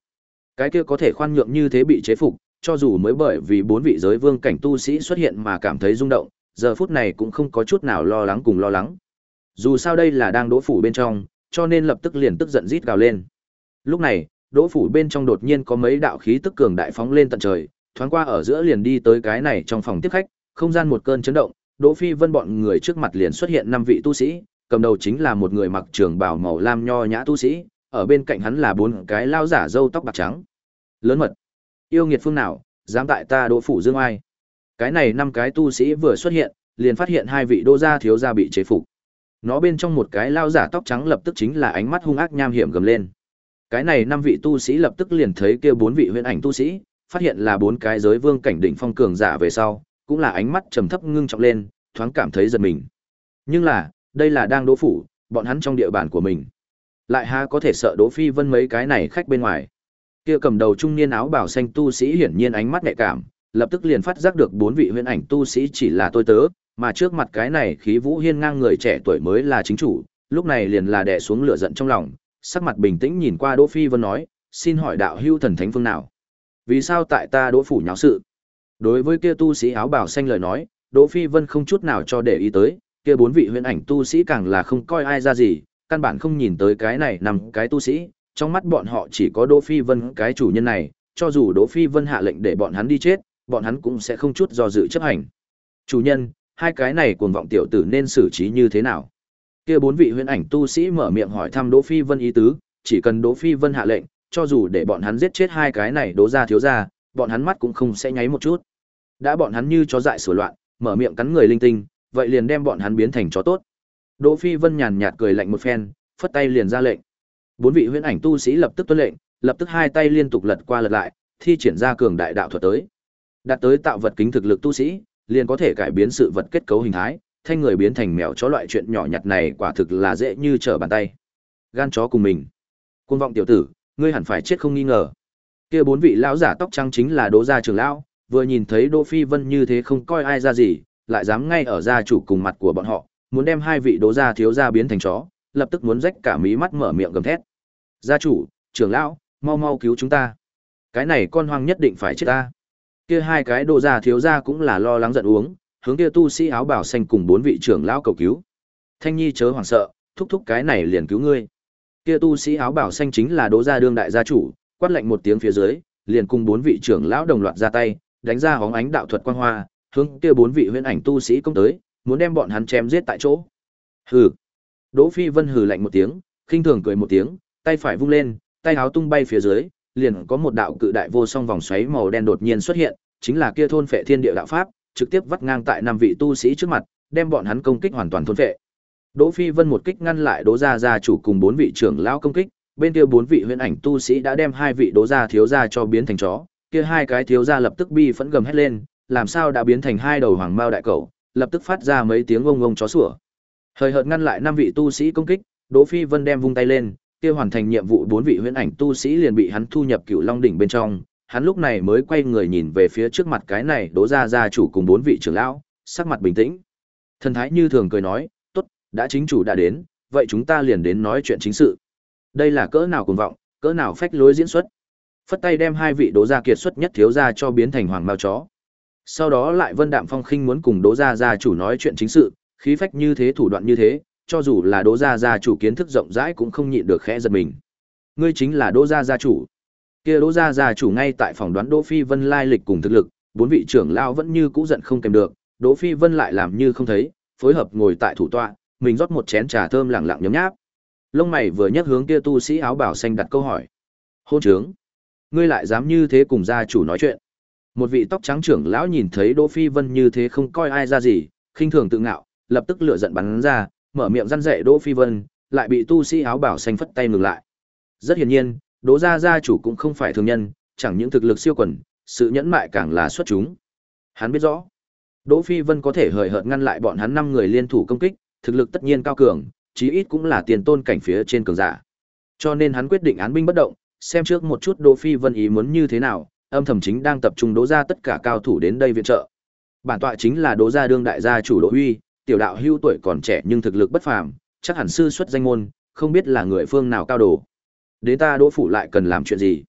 Cái kia có thể khoan nhượng như thế bị chế phục, cho dù mới bởi vì bốn vị giới vương cảnh tu sĩ xuất hiện mà cảm thấy rung động, giờ phút này cũng không có chút nào lo lắng cùng lo lắng. Dù sao đây là đang đỗ phủ bên trong, cho nên lập tức liền tức giận rít gào lên. Lúc này, đỗ phủ bên trong đột nhiên có mấy đạo khí tức cường đại phóng lên tận trời, thoáng qua ở giữa liền đi tới cái này trong phòng tiếp khách, không gian một cơn chấn động, Đỗ Phi Vân bọn người trước mặt liền xuất hiện năm vị tu sĩ, cầm đầu chính là một người mặc trường bào màu lam nho nhã tu sĩ, ở bên cạnh hắn là bốn cái lao giả râu tóc bạc trắng. Lớn mật, yêu nghiệt phương nào, dám tại ta Đỗ phủ dương ai? Cái này năm cái tu sĩ vừa xuất hiện, liền phát hiện hai vị đô gia thiếu gia bị chế phục. Nó bên trong một cái lao giả tóc trắng lập tức chính là ánh mắt hung ác nham hiểm gầm lên. Cái này năm vị tu sĩ lập tức liền thấy kia bốn vị huyễn ảnh tu sĩ, phát hiện là bốn cái giới vương cảnh đỉnh phong cường giả về sau, cũng là ánh mắt trầm thấp ngưng trọng lên, thoáng cảm thấy giật mình. Nhưng là, đây là đang đỗ phủ, bọn hắn trong địa bàn của mình. Lại há có thể sợ Đỗ Phi Vân mấy cái này khách bên ngoài. Kia cầm đầu trung niên áo bảo xanh tu sĩ hiển nhiên ánh mắt nhạy cảm, lập tức liền phát giác được bốn vị huyễn ảnh tu sĩ chỉ là tôi tớ, mà trước mặt cái này khí vũ hiên ngang người trẻ tuổi mới là chính chủ, lúc này liền là đè xuống lửa giận trong lòng, sắc mặt bình tĩnh nhìn qua Đỗ Phi Vân nói, xin hỏi đạo hưu thần thánh phương nào? Vì sao tại ta Đỗ phủ nháo sự? Đối với kia tu sĩ áo bào xanh lời nói, Đỗ Phi Vân không chút nào cho để ý tới, kia bốn vị huyễn ảnh tu sĩ càng là không coi ai ra gì, căn bản không nhìn tới cái này nằm cái tu sĩ, trong mắt bọn họ chỉ có Đỗ Phi Vân cái chủ nhân này, cho dù Đỗ Phi Vân hạ lệnh để bọn hắn đi chết, bọn hắn cũng sẽ không chút do dự chấp hành. Chủ nhân, hai cái này cuồng vọng tiểu tử nên xử trí như thế nào? Kia bốn vị huyễn ảnh tu sĩ mở miệng hỏi thăm Đỗ Phi Vân ý tứ, chỉ cần Đỗ Phi Vân hạ lệnh, cho dù để bọn hắn giết chết hai cái này đố ra thiếu ra, bọn hắn mắt cũng không sẽ nháy một chút. Đã bọn hắn như chó dại sửa loạn, mở miệng cắn người linh tinh, vậy liền đem bọn hắn biến thành chó tốt. Đỗ Phi Vân nhàn nhạt cười lạnh một phen, phất tay liền ra lệnh. Bốn vị huyễn ảnh tu sĩ lập tức tuân lệnh, lập tức hai tay liên tục lật qua lật lại, thi triển ra cường đại đạo thuật tới. Đạt tới tạo vật kính thực lực tu sĩ, liền có thể cải biến sự vật kết cấu hình thái, thanh người biến thành mèo chó loại chuyện nhỏ nhặt này quả thực là dễ như trở bàn tay. Gan chó cùng mình. Cuồng vọng tiểu tử, ngươi hẳn phải chết không nghi ngờ. Kia bốn vị lão giả tóc trắng chính là Đỗ gia trưởng lão, vừa nhìn thấy Đỗ Phi Vân như thế không coi ai ra gì, lại dám ngay ở gia chủ cùng mặt của bọn họ, muốn đem hai vị Đỗ gia thiếu gia biến thành chó, lập tức muốn rách cả mí mắt mở miệng gầm thét. Gia chủ, trưởng lão, mau mau cứu chúng ta. Cái này con hoang nhất định phải chết ta. Kia hai cái Đỗ gia thiếu gia cũng là lo lắng giận uống, hướng kia tu sĩ áo bảo xanh cùng bốn vị trưởng lão cầu cứu. Thanh Nhi chớ hoảng sợ, thúc thúc cái này liền cứu ngươi. Kia tu sĩ áo bảo xanh chính là Đỗ gia đương đại gia chủ, quát lạnh một tiếng phía dưới, liền cùng bốn vị trưởng lão đồng loạt ra tay, đánh ra hóng ánh đạo thuật quang hoa, hướng kia bốn vị huyễn ảnh tu sĩ công tới, muốn đem bọn hắn chém giết tại chỗ. Hừ. Đỗ Phi Vân hừ lạnh một tiếng, khinh thường cười một tiếng, tay phải vung lên, tay áo tung bay phía dưới, liền có một đạo cự đại vô song vòng xoáy màu đen đột nhiên xuất hiện, chính là kia thôn phệ thiên địa đạo pháp, trực tiếp vắt ngang tại năm vị tu sĩ trước mặt, đem bọn hắn công kích hoàn toàn thôn phệ. Đỗ Phi Vân một kích ngăn lại Đỗ gia gia chủ cùng bốn vị trưởng lão công kích, bên kia bốn vị huyễn ảnh tu sĩ đã đem hai vị Đỗ gia thiếu gia cho biến thành chó, kia hai cái thiếu gia lập tức bi phẫn gầm hét lên, làm sao đã biến thành hai đầu hoàng mao đại cẩu, lập tức phát ra mấy tiếng ông ông chó sủa. Hời hợt ngăn lại năm vị tu sĩ công kích, Đỗ Phi Vân đem vung tay lên, kia hoàn thành nhiệm vụ bốn vị huyễn ảnh tu sĩ liền bị hắn thu nhập Cửu Long đỉnh bên trong, hắn lúc này mới quay người nhìn về phía trước mặt cái này Đỗ gia gia chủ cùng bốn vị trưởng lão, sắc mặt bình tĩnh. Thần thái như thường cười nói, tốt, Đã chính chủ đã đến, vậy chúng ta liền đến nói chuyện chính sự. Đây là cỡ nào cuồng vọng, cỡ nào phách lối diễn xuất. Phất tay đem hai vị đố gia kiệt xuất nhất thiếu gia cho biến thành hoàng mao chó. Sau đó lại Vân Đạm Phong khinh muốn cùng đố gia gia chủ nói chuyện chính sự, khí phách như thế thủ đoạn như thế, cho dù là đố gia gia chủ kiến thức rộng rãi cũng không nhịn được khẽ giật mình. Ngươi chính là đố gia gia chủ. Kia đố gia gia chủ ngay tại phòng đoán Đỗ Phi Vân lai lịch cùng thực lực, bốn vị trưởng lao vẫn như cũ giận không kèm được, Đỗ Phi Vân lại làm như không thấy, phối hợp ngồi tại thủ tọa, mình rót một chén trà thơm lặng lặng nhấm nháp. Lông mày vừa nhấc hướng kia tu sĩ áo bảo xanh đặt câu hỏi. Hôn trướng, ngươi lại dám như thế cùng gia chủ nói chuyện? Một vị tóc trắng trưởng lão nhìn thấy Đỗ Phi Vân như thế không coi ai ra gì, khinh thường tự ngạo, lập tức lửa giận bắn ra, mở miệng răn dạy Đỗ Phi Vân, lại bị tu sĩ áo bảo xanh phất tay ngừng lại. Rất hiển nhiên, Đỗ gia gia chủ cũng không phải thường nhân, chẳng những thực lực siêu quần, sự nhẫn mại càng là xuất chúng. Hắn biết rõ, Đỗ Phi Vân có thể hời hợt ngăn lại bọn hắn năm người liên thủ công kích, thực lực tất nhiên cao cường, chí ít cũng là tiền tôn cảnh phía trên cường giả. Cho nên hắn quyết định án binh bất động, xem trước một chút Đỗ Phi Vân ý muốn như thế nào, âm thầm chính đang tập trung đỗ ra tất cả cao thủ đến đây viện trợ. Bản tọa chính là Đỗ gia đương đại gia chủ Đỗ Huy, tiểu đạo hưu tuổi còn trẻ nhưng thực lực bất phàm, chắc hẳn sư xuất danh môn, không biết là người phương nào cao đồ. Đến ta Đỗ phủ lại cần làm chuyện gì?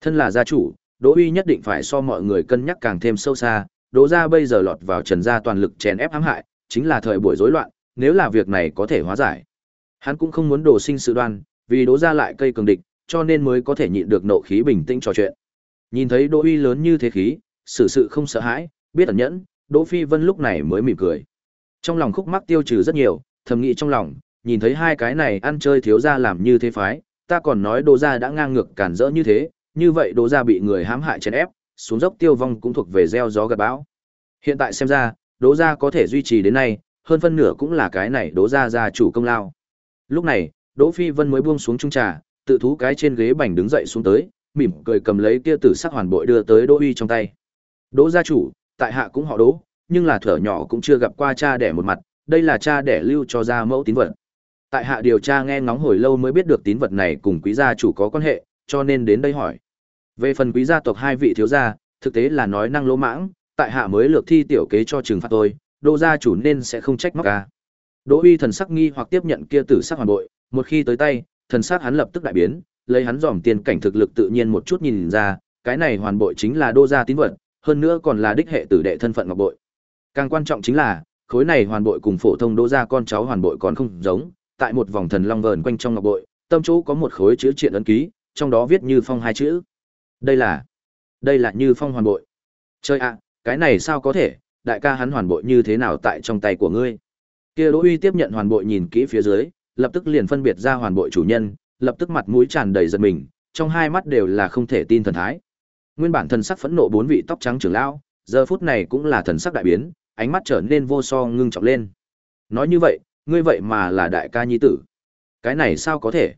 Thân là gia chủ, Đỗ Huy nhất định phải so mọi người cân nhắc càng thêm sâu xa, Đỗ gia bây giờ lọt vào Trần gia toàn lực chèn ép hãm hại, chính là thời buổi rối loạn, nếu là việc này có thể hóa giải. Hắn cũng không muốn đổ sinh sự đoan, vì Đỗ gia lại cây cường địch, cho nên mới có thể nhịn được nộ khí bình tĩnh trò chuyện. Nhìn thấy Đỗ Uy lớn như thế khí, sự sự không sợ hãi, biết ẩn nhẫn, Đỗ Phi Vân lúc này mới mỉm cười. Trong lòng khúc mắc tiêu trừ rất nhiều, thầm nghĩ trong lòng, nhìn thấy hai cái này ăn chơi thiếu gia làm như thế phái, ta còn nói Đỗ gia đã ngang ngược cản rỡ như thế, như vậy Đỗ gia bị người hãm hại chèn ép, xuống dốc tiêu vong cũng thuộc về gieo gió gặt bão. Hiện tại xem ra, Đỗ gia có thể duy trì đến nay, hơn phân nửa cũng là cái này Đỗ gia gia chủ công lao. Lúc này, Đỗ Phi Vân mới buông xuống trung trà, tự thú cái trên ghế bành đứng dậy xuống tới, mỉm cười cầm lấy kia tử sắc hoàn bội đưa tới Đỗ Uy trong tay. Đỗ gia chủ, tại hạ cũng họ Đỗ, nhưng là thở nhỏ cũng chưa gặp qua cha đẻ một mặt, đây là cha đẻ lưu cho gia mẫu tín vật. Tại hạ điều tra nghe ngóng hồi lâu mới biết được tín vật này cùng quý gia chủ có quan hệ, cho nên đến đây hỏi. Về phần quý gia tộc hai vị thiếu gia, thực tế là nói năng lỗ mãng, tại hạ mới lược thi tiểu kế cho trừng phạt tôi, Đỗ gia chủ nên sẽ không trách móc ca. Đỗ Uy thần sắc nghi hoặc tiếp nhận kia tử sắc hoàn bội, một khi tới tay, thần sắc hắn lập tức đại biến, lấy hắn dòm tiền cảnh thực lực tự nhiên một chút nhìn ra, cái này hoàn bội chính là đô gia tín vật, hơn nữa còn là đích hệ tử đệ thân phận ngọc bội. Càng quan trọng chính là, khối này hoàn bội cùng phổ thông đô gia con cháu hoàn bội còn không giống, tại một vòng thần long vờn quanh trong ngọc bội, tâm chỗ có một khối chữ triện ấn ký, trong đó viết như phong hai chữ. Đây là, đây là như phong hoàn bội. Chơi ạ, cái này sao có thể, đại ca hắn hoàn bội như thế nào tại trong tay của ngươi? Kia Đỗ Uy tiếp nhận hoàn bội nhìn kỹ phía dưới, lập tức liền phân biệt ra hoàn bội chủ nhân, lập tức mặt mũi tràn đầy giật mình, trong hai mắt đều là không thể tin thần thái. Nguyên bản thần sắc phẫn nộ bốn vị tóc trắng trưởng lão, giờ phút này cũng là thần sắc đại biến, ánh mắt trở nên vô so ngưng trọng lên. Nói như vậy, ngươi vậy mà là đại ca nhi tử. Cái này sao có thể?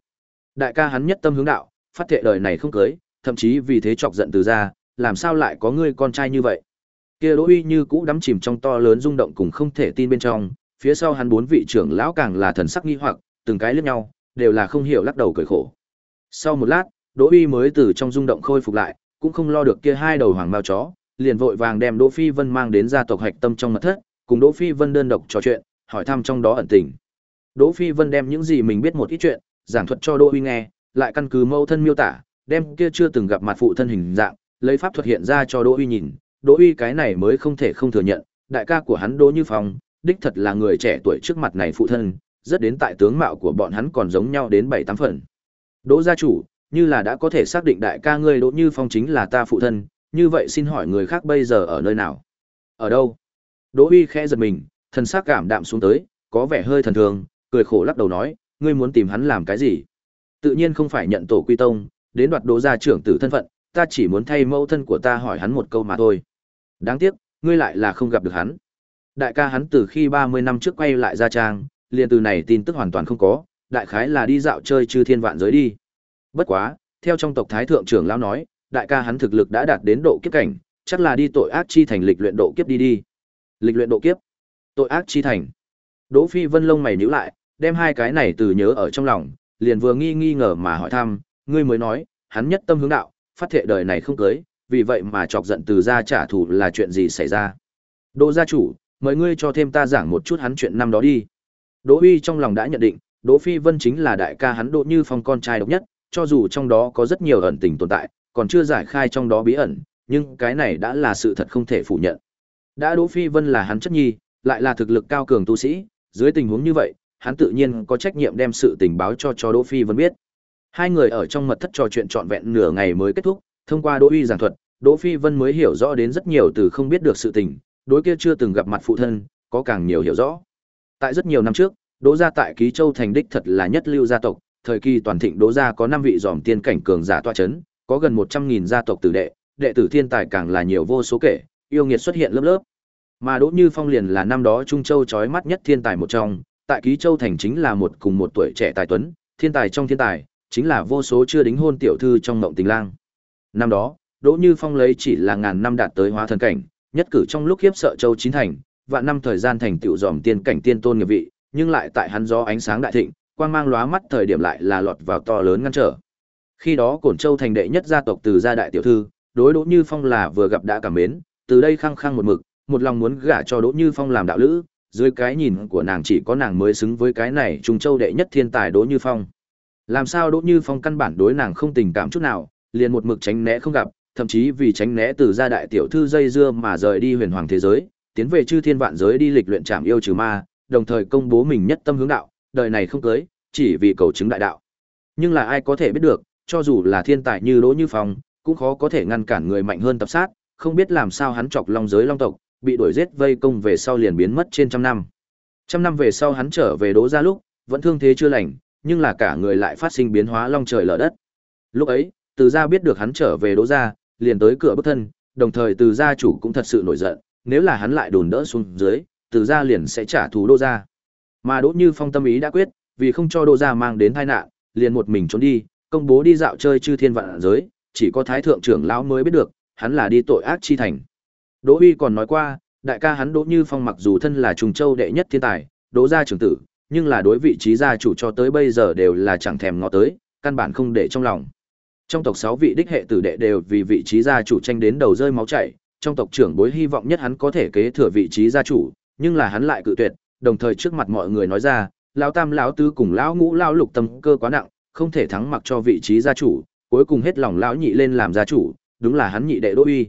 Đại ca hắn nhất tâm hướng đạo, phát thệ đời này không cưới, thậm chí vì thế chọc giận từ ra, làm sao lại có ngươi con trai như vậy? Kia Đỗ Uy như cũ đắm chìm trong to lớn rung động cùng không thể tin bên trong, phía sau hắn bốn vị trưởng lão càng là thần sắc nghi hoặc, từng cái liếc nhau, đều là không hiểu lắc đầu cười khổ. Sau một lát, Đỗ Uy mới từ trong rung động khôi phục lại, cũng không lo được kia hai đầu hoàng mao chó, liền vội vàng đem Đỗ Phi Vân mang đến gia tộc Hạch Tâm trong mật thất, cùng Đỗ Phi Vân đơn độc trò chuyện, hỏi thăm trong đó ẩn tình. Đỗ Phi Vân đem những gì mình biết một ít chuyện, giảng thuật cho Đỗ Uy nghe, lại căn cứ mâu thân miêu tả, đem kia chưa từng gặp mặt phụ thân hình dạng, lấy pháp thuật hiện ra cho Đỗ Uy nhìn, Đỗ Uy cái này mới không thể không thừa nhận, đại ca của hắn Đỗ Như Phong, đích thật là người trẻ tuổi trước mặt này phụ thân, rất đến tại tướng mạo của bọn hắn còn giống nhau đến bảy tám phần. Đỗ gia chủ, như là đã có thể xác định đại ca ngươi Đỗ Như Phong chính là ta phụ thân, như vậy xin hỏi người khác bây giờ ở nơi nào? Ở đâu? Đỗ Uy khẽ giật mình, thần sắc cảm đạm xuống tới, có vẻ hơi thần thường, cười khổ lắc đầu nói, ngươi muốn tìm hắn làm cái gì? Tự nhiên không phải nhận tổ quy tông, đến đoạt Đỗ gia trưởng tử thân phận, ta chỉ muốn thay mẫu thân của ta hỏi hắn một câu mà thôi. Đáng tiếc, ngươi lại là không gặp được hắn. Đại ca hắn từ khi 30 năm trước quay lại gia trang, liền từ này tin tức hoàn toàn không có, đại khái là đi dạo chơi chư thiên vạn giới đi. Bất quá, theo trong tộc thái thượng trưởng lão nói, đại ca hắn thực lực đã đạt đến độ kiếp cảnh, chắc là đi tội ác chi thành lịch luyện độ kiếp đi đi. Lịch luyện độ kiếp, tội ác chi thành. Đỗ Phi Vân lông mày nhíu lại, đem hai cái này từ nhớ ở trong lòng, liền vừa nghi nghi ngờ mà hỏi thăm, ngươi mới nói, hắn nhất tâm hướng đạo, phát thệ đời này không cưới, vì vậy mà chọc giận từ gia trả thù là chuyện gì xảy ra. Đỗ gia chủ, mời ngươi cho thêm ta giảng một chút hắn chuyện năm đó đi. Đỗ Uy trong lòng đã nhận định, Đỗ Phi Vân chính là đại ca hắn Đỗ Như Phong con trai độc nhất, cho dù trong đó có rất nhiều ẩn tình tồn tại, còn chưa giải khai trong đó bí ẩn, nhưng cái này đã là sự thật không thể phủ nhận. Đã Đỗ Phi Vân là hắn chất nhi, lại là thực lực cao cường tu sĩ, dưới tình huống như vậy, hắn tự nhiên có trách nhiệm đem sự tình báo cho cho Đỗ Phi Vân biết. Hai người ở trong mật thất trò chuyện trọn vẹn nửa ngày mới kết thúc, thông qua Đỗ Uy giảng thuật, Đỗ Phi Vân mới hiểu rõ đến rất nhiều từ không biết được sự tình, đối kia chưa từng gặp mặt phụ thân, có càng nhiều hiểu rõ. Tại rất nhiều năm trước, Đỗ gia tại Ký Châu thành đích thật là nhất lưu gia tộc, thời kỳ toàn thịnh Đỗ gia có 5 vị dòm tiên cảnh cường giả tọa chấn, có gần 100.000 gia tộc tử đệ, đệ tử thiên tài càng là nhiều vô số kể, yêu nghiệt xuất hiện lớp lớp. Mà Đỗ Như Phong liền là năm đó Trung Châu chói mắt nhất thiên tài một trong, tại Ký Châu thành chính là một cùng một tuổi trẻ tài tuấn, thiên tài trong thiên tài, chính là vô số chưa đính hôn tiểu thư trong mộng tình lang. Năm đó, Đỗ Như Phong lấy chỉ là ngàn năm đạt tới hóa thần cảnh, nhất cử trong lúc khiếp sợ Châu chín thành, vạn năm thời gian thành tựu dòm tiên cảnh tiên tôn nghiệp vị, nhưng lại tại hắn gió ánh sáng đại thịnh, quang mang lóa mắt thời điểm lại là lọt vào to lớn ngăn trở. Khi đó Cổn Châu thành đệ nhất gia tộc từ gia đại tiểu thư, đối Đỗ Như Phong là vừa gặp đã cảm mến, từ đây khăng khăng một mực, một lòng muốn gả cho Đỗ Như Phong làm đạo lữ, dưới cái nhìn của nàng chỉ có nàng mới xứng với cái này Trung Châu đệ nhất thiên tài Đỗ Như Phong. Làm sao Đỗ Như Phong căn bản đối nàng không tình cảm chút nào, liền một mực tránh né không gặp, thậm chí vì tránh né từ gia đại tiểu thư dây dưa mà rời đi huyền hoàng thế giới, tiến về chư thiên vạn giới đi lịch luyện trảm yêu trừ ma, đồng thời công bố mình nhất tâm hướng đạo, đời này không cưới, chỉ vì cầu chứng đại đạo. Nhưng là ai có thể biết được, cho dù là thiên tài như Đỗ Như Phong, cũng khó có thể ngăn cản người mạnh hơn tập sát, không biết làm sao hắn chọc long giới long tộc, bị đuổi giết vây công về sau liền biến mất trên trăm năm. Trăm năm về sau hắn trở về Đỗ gia lúc, vẫn thương thế chưa lành, nhưng là cả người lại phát sinh biến hóa long trời lở đất. Lúc ấy, Từ gia biết được hắn trở về Đỗ gia, liền tới cửa bức thân, đồng thời Từ gia chủ cũng thật sự nổi giận, nếu là hắn lại đồn đỡ xuống dưới, Từ gia liền sẽ trả thù Đỗ gia. Mà Đỗ Như Phong tâm ý đã quyết, vì không cho Đỗ gia mang đến tai nạn, liền một mình trốn đi, công bố đi dạo chơi chư thiên vạn giới, chỉ có thái thượng trưởng lão mới biết được, hắn là đi tội ác chi thành. Đỗ Uy còn nói qua, đại ca hắn Đỗ Như Phong mặc dù thân là trùng châu đệ nhất thiên tài, Đỗ gia trưởng tử, nhưng là đối vị trí gia chủ cho tới bây giờ đều là chẳng thèm ngó tới, căn bản không để trong lòng. Trong tộc sáu vị đích hệ tử đệ đều vì vị trí gia chủ tranh đến đầu rơi máu chảy, trong tộc trưởng bối hy vọng nhất hắn có thể kế thừa vị trí gia chủ, nhưng là hắn lại cự tuyệt, đồng thời trước mặt mọi người nói ra, lão tam lão tứ cùng lão ngũ lão lục tâm cơ quá nặng, không thể thắng mặc cho vị trí gia chủ, cuối cùng hết lòng lão nhị lên làm gia chủ, đúng là hắn nhị đệ Đỗ Uy.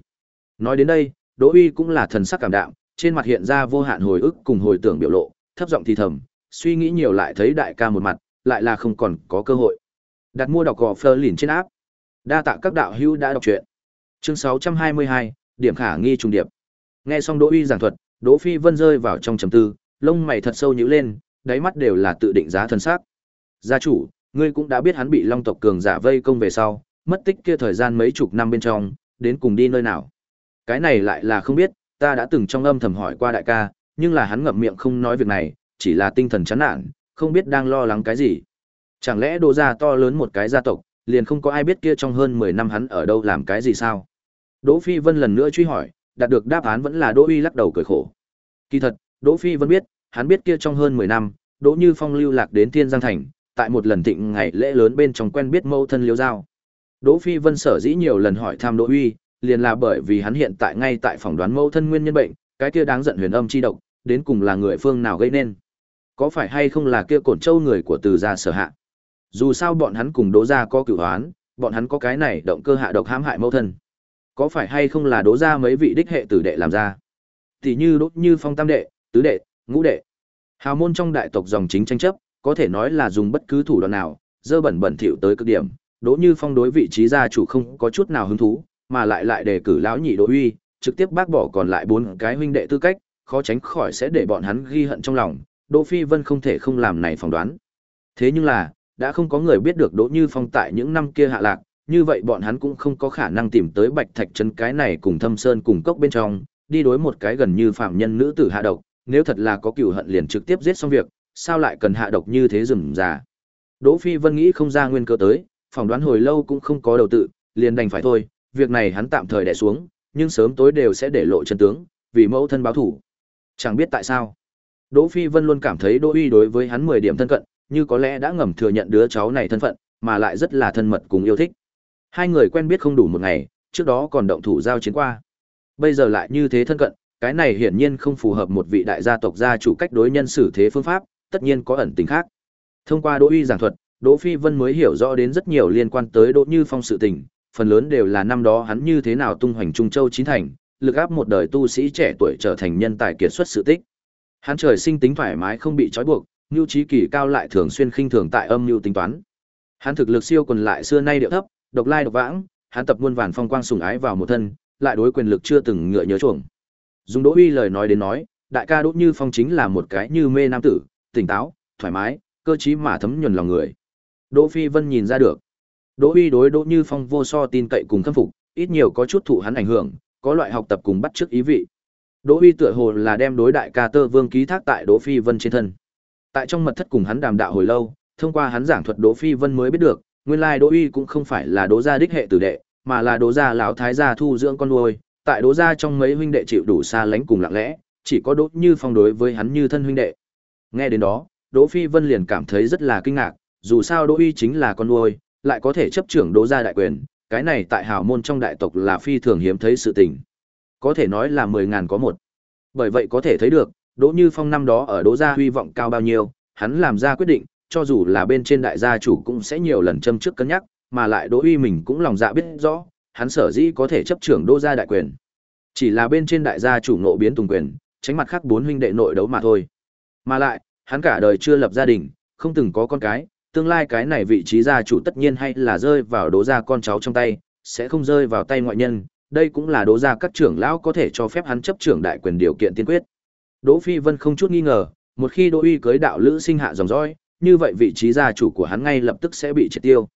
Nói đến đây, Đỗ Uy cũng là thần sắc cảm đạm, trên mặt hiện ra vô hạn hồi ức cùng hồi tưởng biểu lộ, thấp giọng thì thầm, suy nghĩ nhiều lại thấy đại ca một mặt, lại là không còn có cơ hội. Đặt mua đọc gò phơ lìn trên áp. Đa tạ các đạo hữu đã đọc truyện. Chương 622, điểm khả nghi trùng điệp. Nghe xong Đỗ Uy giảng thuật, Đỗ Phi Vân rơi vào trong trầm tư, lông mày thật sâu nhíu lên, đáy mắt đều là tự định giá thần sắc. Gia chủ, ngươi cũng đã biết hắn bị Long tộc cường giả vây công về sau, mất tích kia thời gian mấy chục năm bên trong, đến cùng đi nơi nào. Cái này lại là không biết, ta đã từng trong âm thầm hỏi qua đại ca, nhưng là hắn ngậm miệng không nói việc này, chỉ là tinh thần chán nản, không biết đang lo lắng cái gì. Chẳng lẽ đồ gia to lớn một cái gia tộc, liền không có ai biết kia trong hơn 10 năm hắn ở đâu làm cái gì sao? Đỗ Phi Vân lần nữa truy hỏi, đạt được đáp án vẫn là Đỗ Uy lắc đầu cười khổ. Kỳ thật, Đỗ Phi Vân biết, hắn biết kia trong hơn 10 năm, Đỗ Như Phong lưu lạc đến Thiên Giang thành, tại một lần thịnh ngày lễ lớn bên trong quen biết mâu thân Liêu Giao. Đỗ Phi Vân sở dĩ nhiều lần hỏi thăm Đỗ Uy, liền là bởi vì hắn hiện tại ngay tại phòng đoán mâu thân nguyên nhân bệnh, cái kia đáng giận huyền âm chi độc, đến cùng là người phương nào gây nên. Có phải hay không là kia cổn châu người của từ gia sở hạ? Dù sao bọn hắn cùng Đỗ gia có cửu hoán, bọn hắn có cái này động cơ hạ độc hãm hại mẫu thân. Có phải hay không là Đỗ gia mấy vị đích hệ tử đệ làm ra? Tỷ như Đỗ Như Phong tam đệ, tứ đệ, ngũ đệ. Hào môn trong đại tộc dòng chính tranh chấp, có thể nói là dùng bất cứ thủ đoạn nào, dơ bẩn bẩn thỉu tới cực điểm, Đỗ Như Phong đối vị trí gia chủ không có chút nào hứng thú, mà lại lại đề cử lão nhị Đỗ Uy, trực tiếp bác bỏ còn lại bốn cái huynh đệ tư cách, khó tránh khỏi sẽ để bọn hắn ghi hận trong lòng, Đỗ Phi Vân không thể không làm này phỏng đoán. Thế nhưng là, đã không có người biết được Đỗ Như Phong tại những năm kia hạ lạc, như vậy bọn hắn cũng không có khả năng tìm tới Bạch Thạch trấn cái này cùng Thâm Sơn cùng cốc bên trong, đi đối một cái gần như phạm nhân nữ tử hạ độc, nếu thật là có cựu hận liền trực tiếp giết xong việc, sao lại cần hạ độc như thế rườm rà. Đỗ Phi Vân nghĩ không ra nguyên cơ tới, phỏng đoán hồi lâu cũng không có đầu tự, liền đành phải thôi, việc này hắn tạm thời đè xuống, nhưng sớm tối đều sẽ để lộ chân tướng, vì mẫu thân báo thủ. Chẳng biết tại sao. Đỗ Phi Vân luôn cảm thấy Đỗ Uy đối với hắn 10 điểm thân cận, như có lẽ đã ngầm thừa nhận đứa cháu này thân phận, mà lại rất là thân mật cùng yêu thích. Hai người quen biết không đủ một ngày, trước đó còn động thủ giao chiến qua. Bây giờ lại như thế thân cận, cái này hiển nhiên không phù hợp một vị đại gia tộc gia chủ cách đối nhân xử thế phương pháp, tất nhiên có ẩn tình khác. Thông qua Đỗ Uy giảng thuật, Đỗ Phi Vân mới hiểu rõ đến rất nhiều liên quan tới Đỗ Như Phong sự tình, phần lớn đều là năm đó hắn như thế nào tung hoành Trung Châu chín thành, lực áp một đời tu sĩ trẻ tuổi trở thành nhân tài kiệt xuất sự tích. Hắn trời sinh tính thoải mái không bị trói buộc, nhu trí kỳ cao lại thường xuyên khinh thường tại âm nhu tính toán. Hắn thực lực siêu quần lại xưa nay điệu thấp, độc lai độc vãng, hắn tập muôn vàn phong quang sùng ái vào một thân, lại đối quyền lực chưa từng ngựa nhớ chuộng. Dùng Đỗ Uy lời nói đến nói, đại ca Đỗ Như Phong chính là một cái như mê nam tử, tỉnh táo, thoải mái, cơ trí mà thấm nhuần lòng người. Đỗ Phi Vân nhìn ra được. Đỗ Uy đối Đỗ Như Phong vô so tin cậy cùng khâm phục, ít nhiều có chút thụ hắn ảnh hưởng, có loại học tập cùng bắt chước ý vị. Đỗ Uy tựa hồ là đem đối đại ca Tơ Vương ký thác tại Đỗ Phi Vân trên thân. Tại trong mật thất cùng hắn đàm đạo hồi lâu, thông qua hắn giảng thuật Đỗ Phi Vân mới biết được, nguyên lai Đỗ Uy cũng không phải là Đỗ gia đích hệ tử đệ, mà là Đỗ gia lão thái gia thu dưỡng con nuôi, tại Đỗ gia trong mấy huynh đệ chịu đủ xa lánh cùng lặng lẽ, chỉ có Đỗ Như Phong đối với hắn như thân huynh đệ. Nghe đến đó, Đỗ Phi Vân liền cảm thấy rất là kinh ngạc, dù sao Đỗ Uy chính là con nuôi, lại có thể chấp trưởng Đỗ gia đại quyền, cái này tại hào môn trong đại tộc là phi thường hiếm thấy sự tình. Có thể nói là mười ngàn có một. Bởi vậy có thể thấy được, Đỗ Như Phong năm đó ở Đỗ gia huy vọng cao bao nhiêu, hắn làm ra quyết định, cho dù là bên trên đại gia chủ cũng sẽ nhiều lần châm trước cân nhắc, mà lại Đỗ Uy mình cũng lòng dạ biết rõ, hắn sở dĩ có thể chấp trưởng Đỗ gia đại quyền. Chỉ là bên trên đại gia chủ nộ biến tùng quyền, tránh mặt khác bốn huynh đệ nội đấu mà thôi. Mà lại, hắn cả đời chưa lập gia đình, không từng có con cái, tương lai cái này vị trí gia chủ tất nhiên hay là rơi vào Đỗ gia con cháu trong tay, sẽ không rơi vào tay ngoại nhân, đây cũng là Đỗ gia các trưởng lão có thể cho phép hắn chấp trưởng đại quyền điều kiện tiên quyết. Đỗ Phi Vân không chút nghi ngờ, một khi Đỗ Uy cưới đạo lữ sinh hạ dòng dõi, như vậy vị trí gia chủ của hắn ngay lập tức sẽ bị triệt tiêu.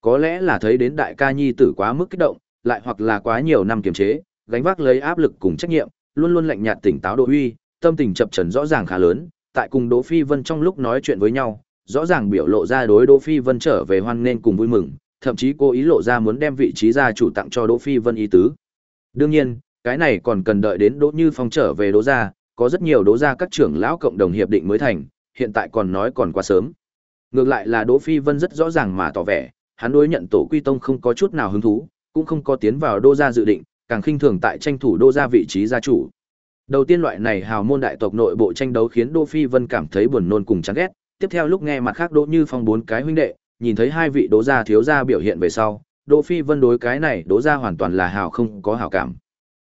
Có lẽ là thấy đến đại ca nhi tử quá mức kích động, lại hoặc là quá nhiều năm kiềm chế, gánh vác lấy áp lực cùng trách nhiệm, luôn luôn lạnh nhạt tỉnh táo Đỗ Uy, tâm tình chập chờn rõ ràng khá lớn, tại cùng Đỗ Phi Vân trong lúc nói chuyện với nhau, rõ ràng biểu lộ ra đối Đỗ Phi Vân trở về hoan nên cùng vui mừng, thậm chí cô ý lộ ra muốn đem vị trí gia chủ tặng cho Đỗ Phi Vân ý tứ. Đương nhiên, cái này còn cần đợi đến Đỗ Như Phong trở về Đỗ gia, có rất nhiều Đỗ gia các trưởng lão cộng đồng hiệp định mới thành, hiện tại còn nói còn quá sớm. Ngược lại là Đỗ Phi Vân rất rõ ràng mà tỏ vẻ, hắn đối nhận tổ quy tông không có chút nào hứng thú, cũng không có tiến vào Đỗ gia dự định, càng khinh thường tại tranh thủ Đỗ gia vị trí gia chủ. Đầu tiên loại này hào môn đại tộc nội bộ tranh đấu khiến Đỗ Phi Vân cảm thấy buồn nôn cùng chán ghét, tiếp theo lúc nghe mặt khác Đỗ Như Phong bốn cái huynh đệ, nhìn thấy hai vị Đỗ gia thiếu gia biểu hiện về sau, Đỗ Phi Vân đối cái này Đỗ gia hoàn toàn là hào không có hào cảm.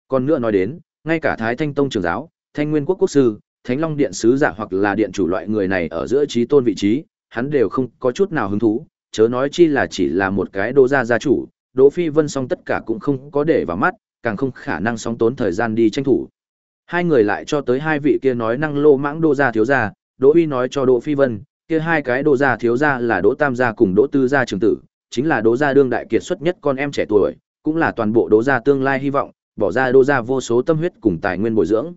Còn nữa nói đến, ngay cả Thái Thanh Tông trưởng giáo, Thanh Nguyên Quốc quốc sư, Thánh Long Điện sứ giả hoặc là điện chủ loại người này ở giữa trí tôn vị trí, hắn đều không có chút nào hứng thú, chớ nói chi là chỉ là một cái Đỗ gia gia chủ, Đỗ Phi Vân song tất cả cũng không có để vào mắt, càng không khả năng song tốn thời gian đi tranh thủ. Hai người lại cho tới hai vị kia nói năng lô mãng Đỗ gia thiếu gia, Đỗ Uy nói cho Đỗ Phi Vân, kia hai cái Đỗ gia thiếu gia là Đỗ Tam gia cùng Đỗ Tư gia trưởng tử, chính là Đỗ gia đương đại kiệt xuất nhất con em trẻ tuổi, cũng là toàn bộ Đỗ gia tương lai hy vọng, bỏ ra Đỗ gia vô số tâm huyết cùng tài nguyên bồi dưỡng.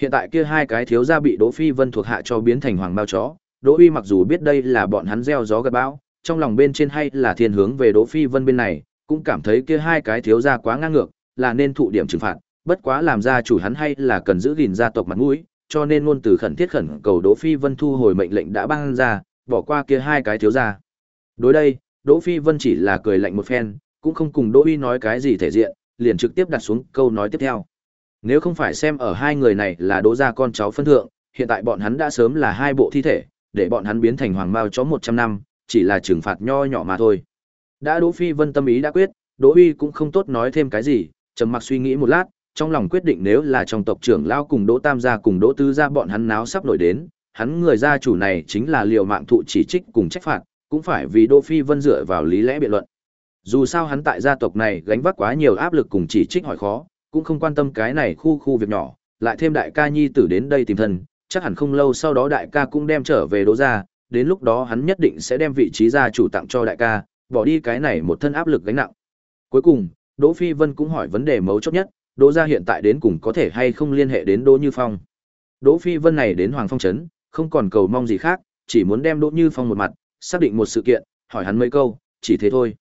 Hiện tại kia hai cái thiếu gia bị Đỗ Phi Vân thuộc hạ cho biến thành hoàng bao chó, Đỗ Uy mặc dù biết đây là bọn hắn gieo gió gặt bão, trong lòng bên trên hay là thiên hướng về Đỗ Phi Vân bên này, cũng cảm thấy kia hai cái thiếu gia quá ngang ngược, là nên thụ điểm trừng phạt, bất quá làm ra chủ hắn hay là cần giữ gìn gia tộc mặt mũi, cho nên ngôn từ khẩn thiết khẩn cầu Đỗ Phi Vân thu hồi mệnh lệnh đã ban ra, bỏ qua kia hai cái thiếu gia. Đối đây, Đỗ Phi Vân chỉ là cười lạnh một phen, cũng không cùng Đỗ Uy nói cái gì thể diện, liền trực tiếp đặt xuống câu nói tiếp theo. Nếu không phải xem ở hai người này là Đỗ gia con cháu phân thượng, hiện tại bọn hắn đã sớm là hai bộ thi thể, để bọn hắn biến thành hoàng mao chó 100 năm, chỉ là trừng phạt nho nhỏ mà thôi. Đã Đỗ Phi Vân tâm ý đã quyết, Đỗ Uy cũng không tốt nói thêm cái gì, trầm mặc suy nghĩ một lát, trong lòng quyết định nếu là trong tộc trưởng lao cùng Đỗ Tam gia cùng Đỗ Tư gia bọn hắn náo sắp nổi đến, hắn người gia chủ này chính là liều mạng thụ chỉ trích cùng trách phạt, cũng phải vì Đỗ Phi Vân dựa vào lý lẽ biện luận. Dù sao hắn tại gia tộc này gánh vác quá nhiều áp lực cùng chỉ trích hỏi khó, cũng không quan tâm cái này khu khu việc nhỏ, lại thêm đại ca nhi tử đến đây tìm thân, chắc hẳn không lâu sau đó đại ca cũng đem trở về Đỗ gia, đến lúc đó hắn nhất định sẽ đem vị trí gia chủ tặng cho đại ca, bỏ đi cái này một thân áp lực gánh nặng. Cuối cùng, Đỗ Phi Vân cũng hỏi vấn đề mấu chốt nhất, Đỗ gia hiện tại đến cùng có thể hay không liên hệ đến Đỗ Như Phong. Đỗ Phi Vân này đến Hoàng Phong trấn, không còn cầu mong gì khác, chỉ muốn đem Đỗ Như Phong một mặt, xác định một sự kiện, hỏi hắn mấy câu, chỉ thế thôi.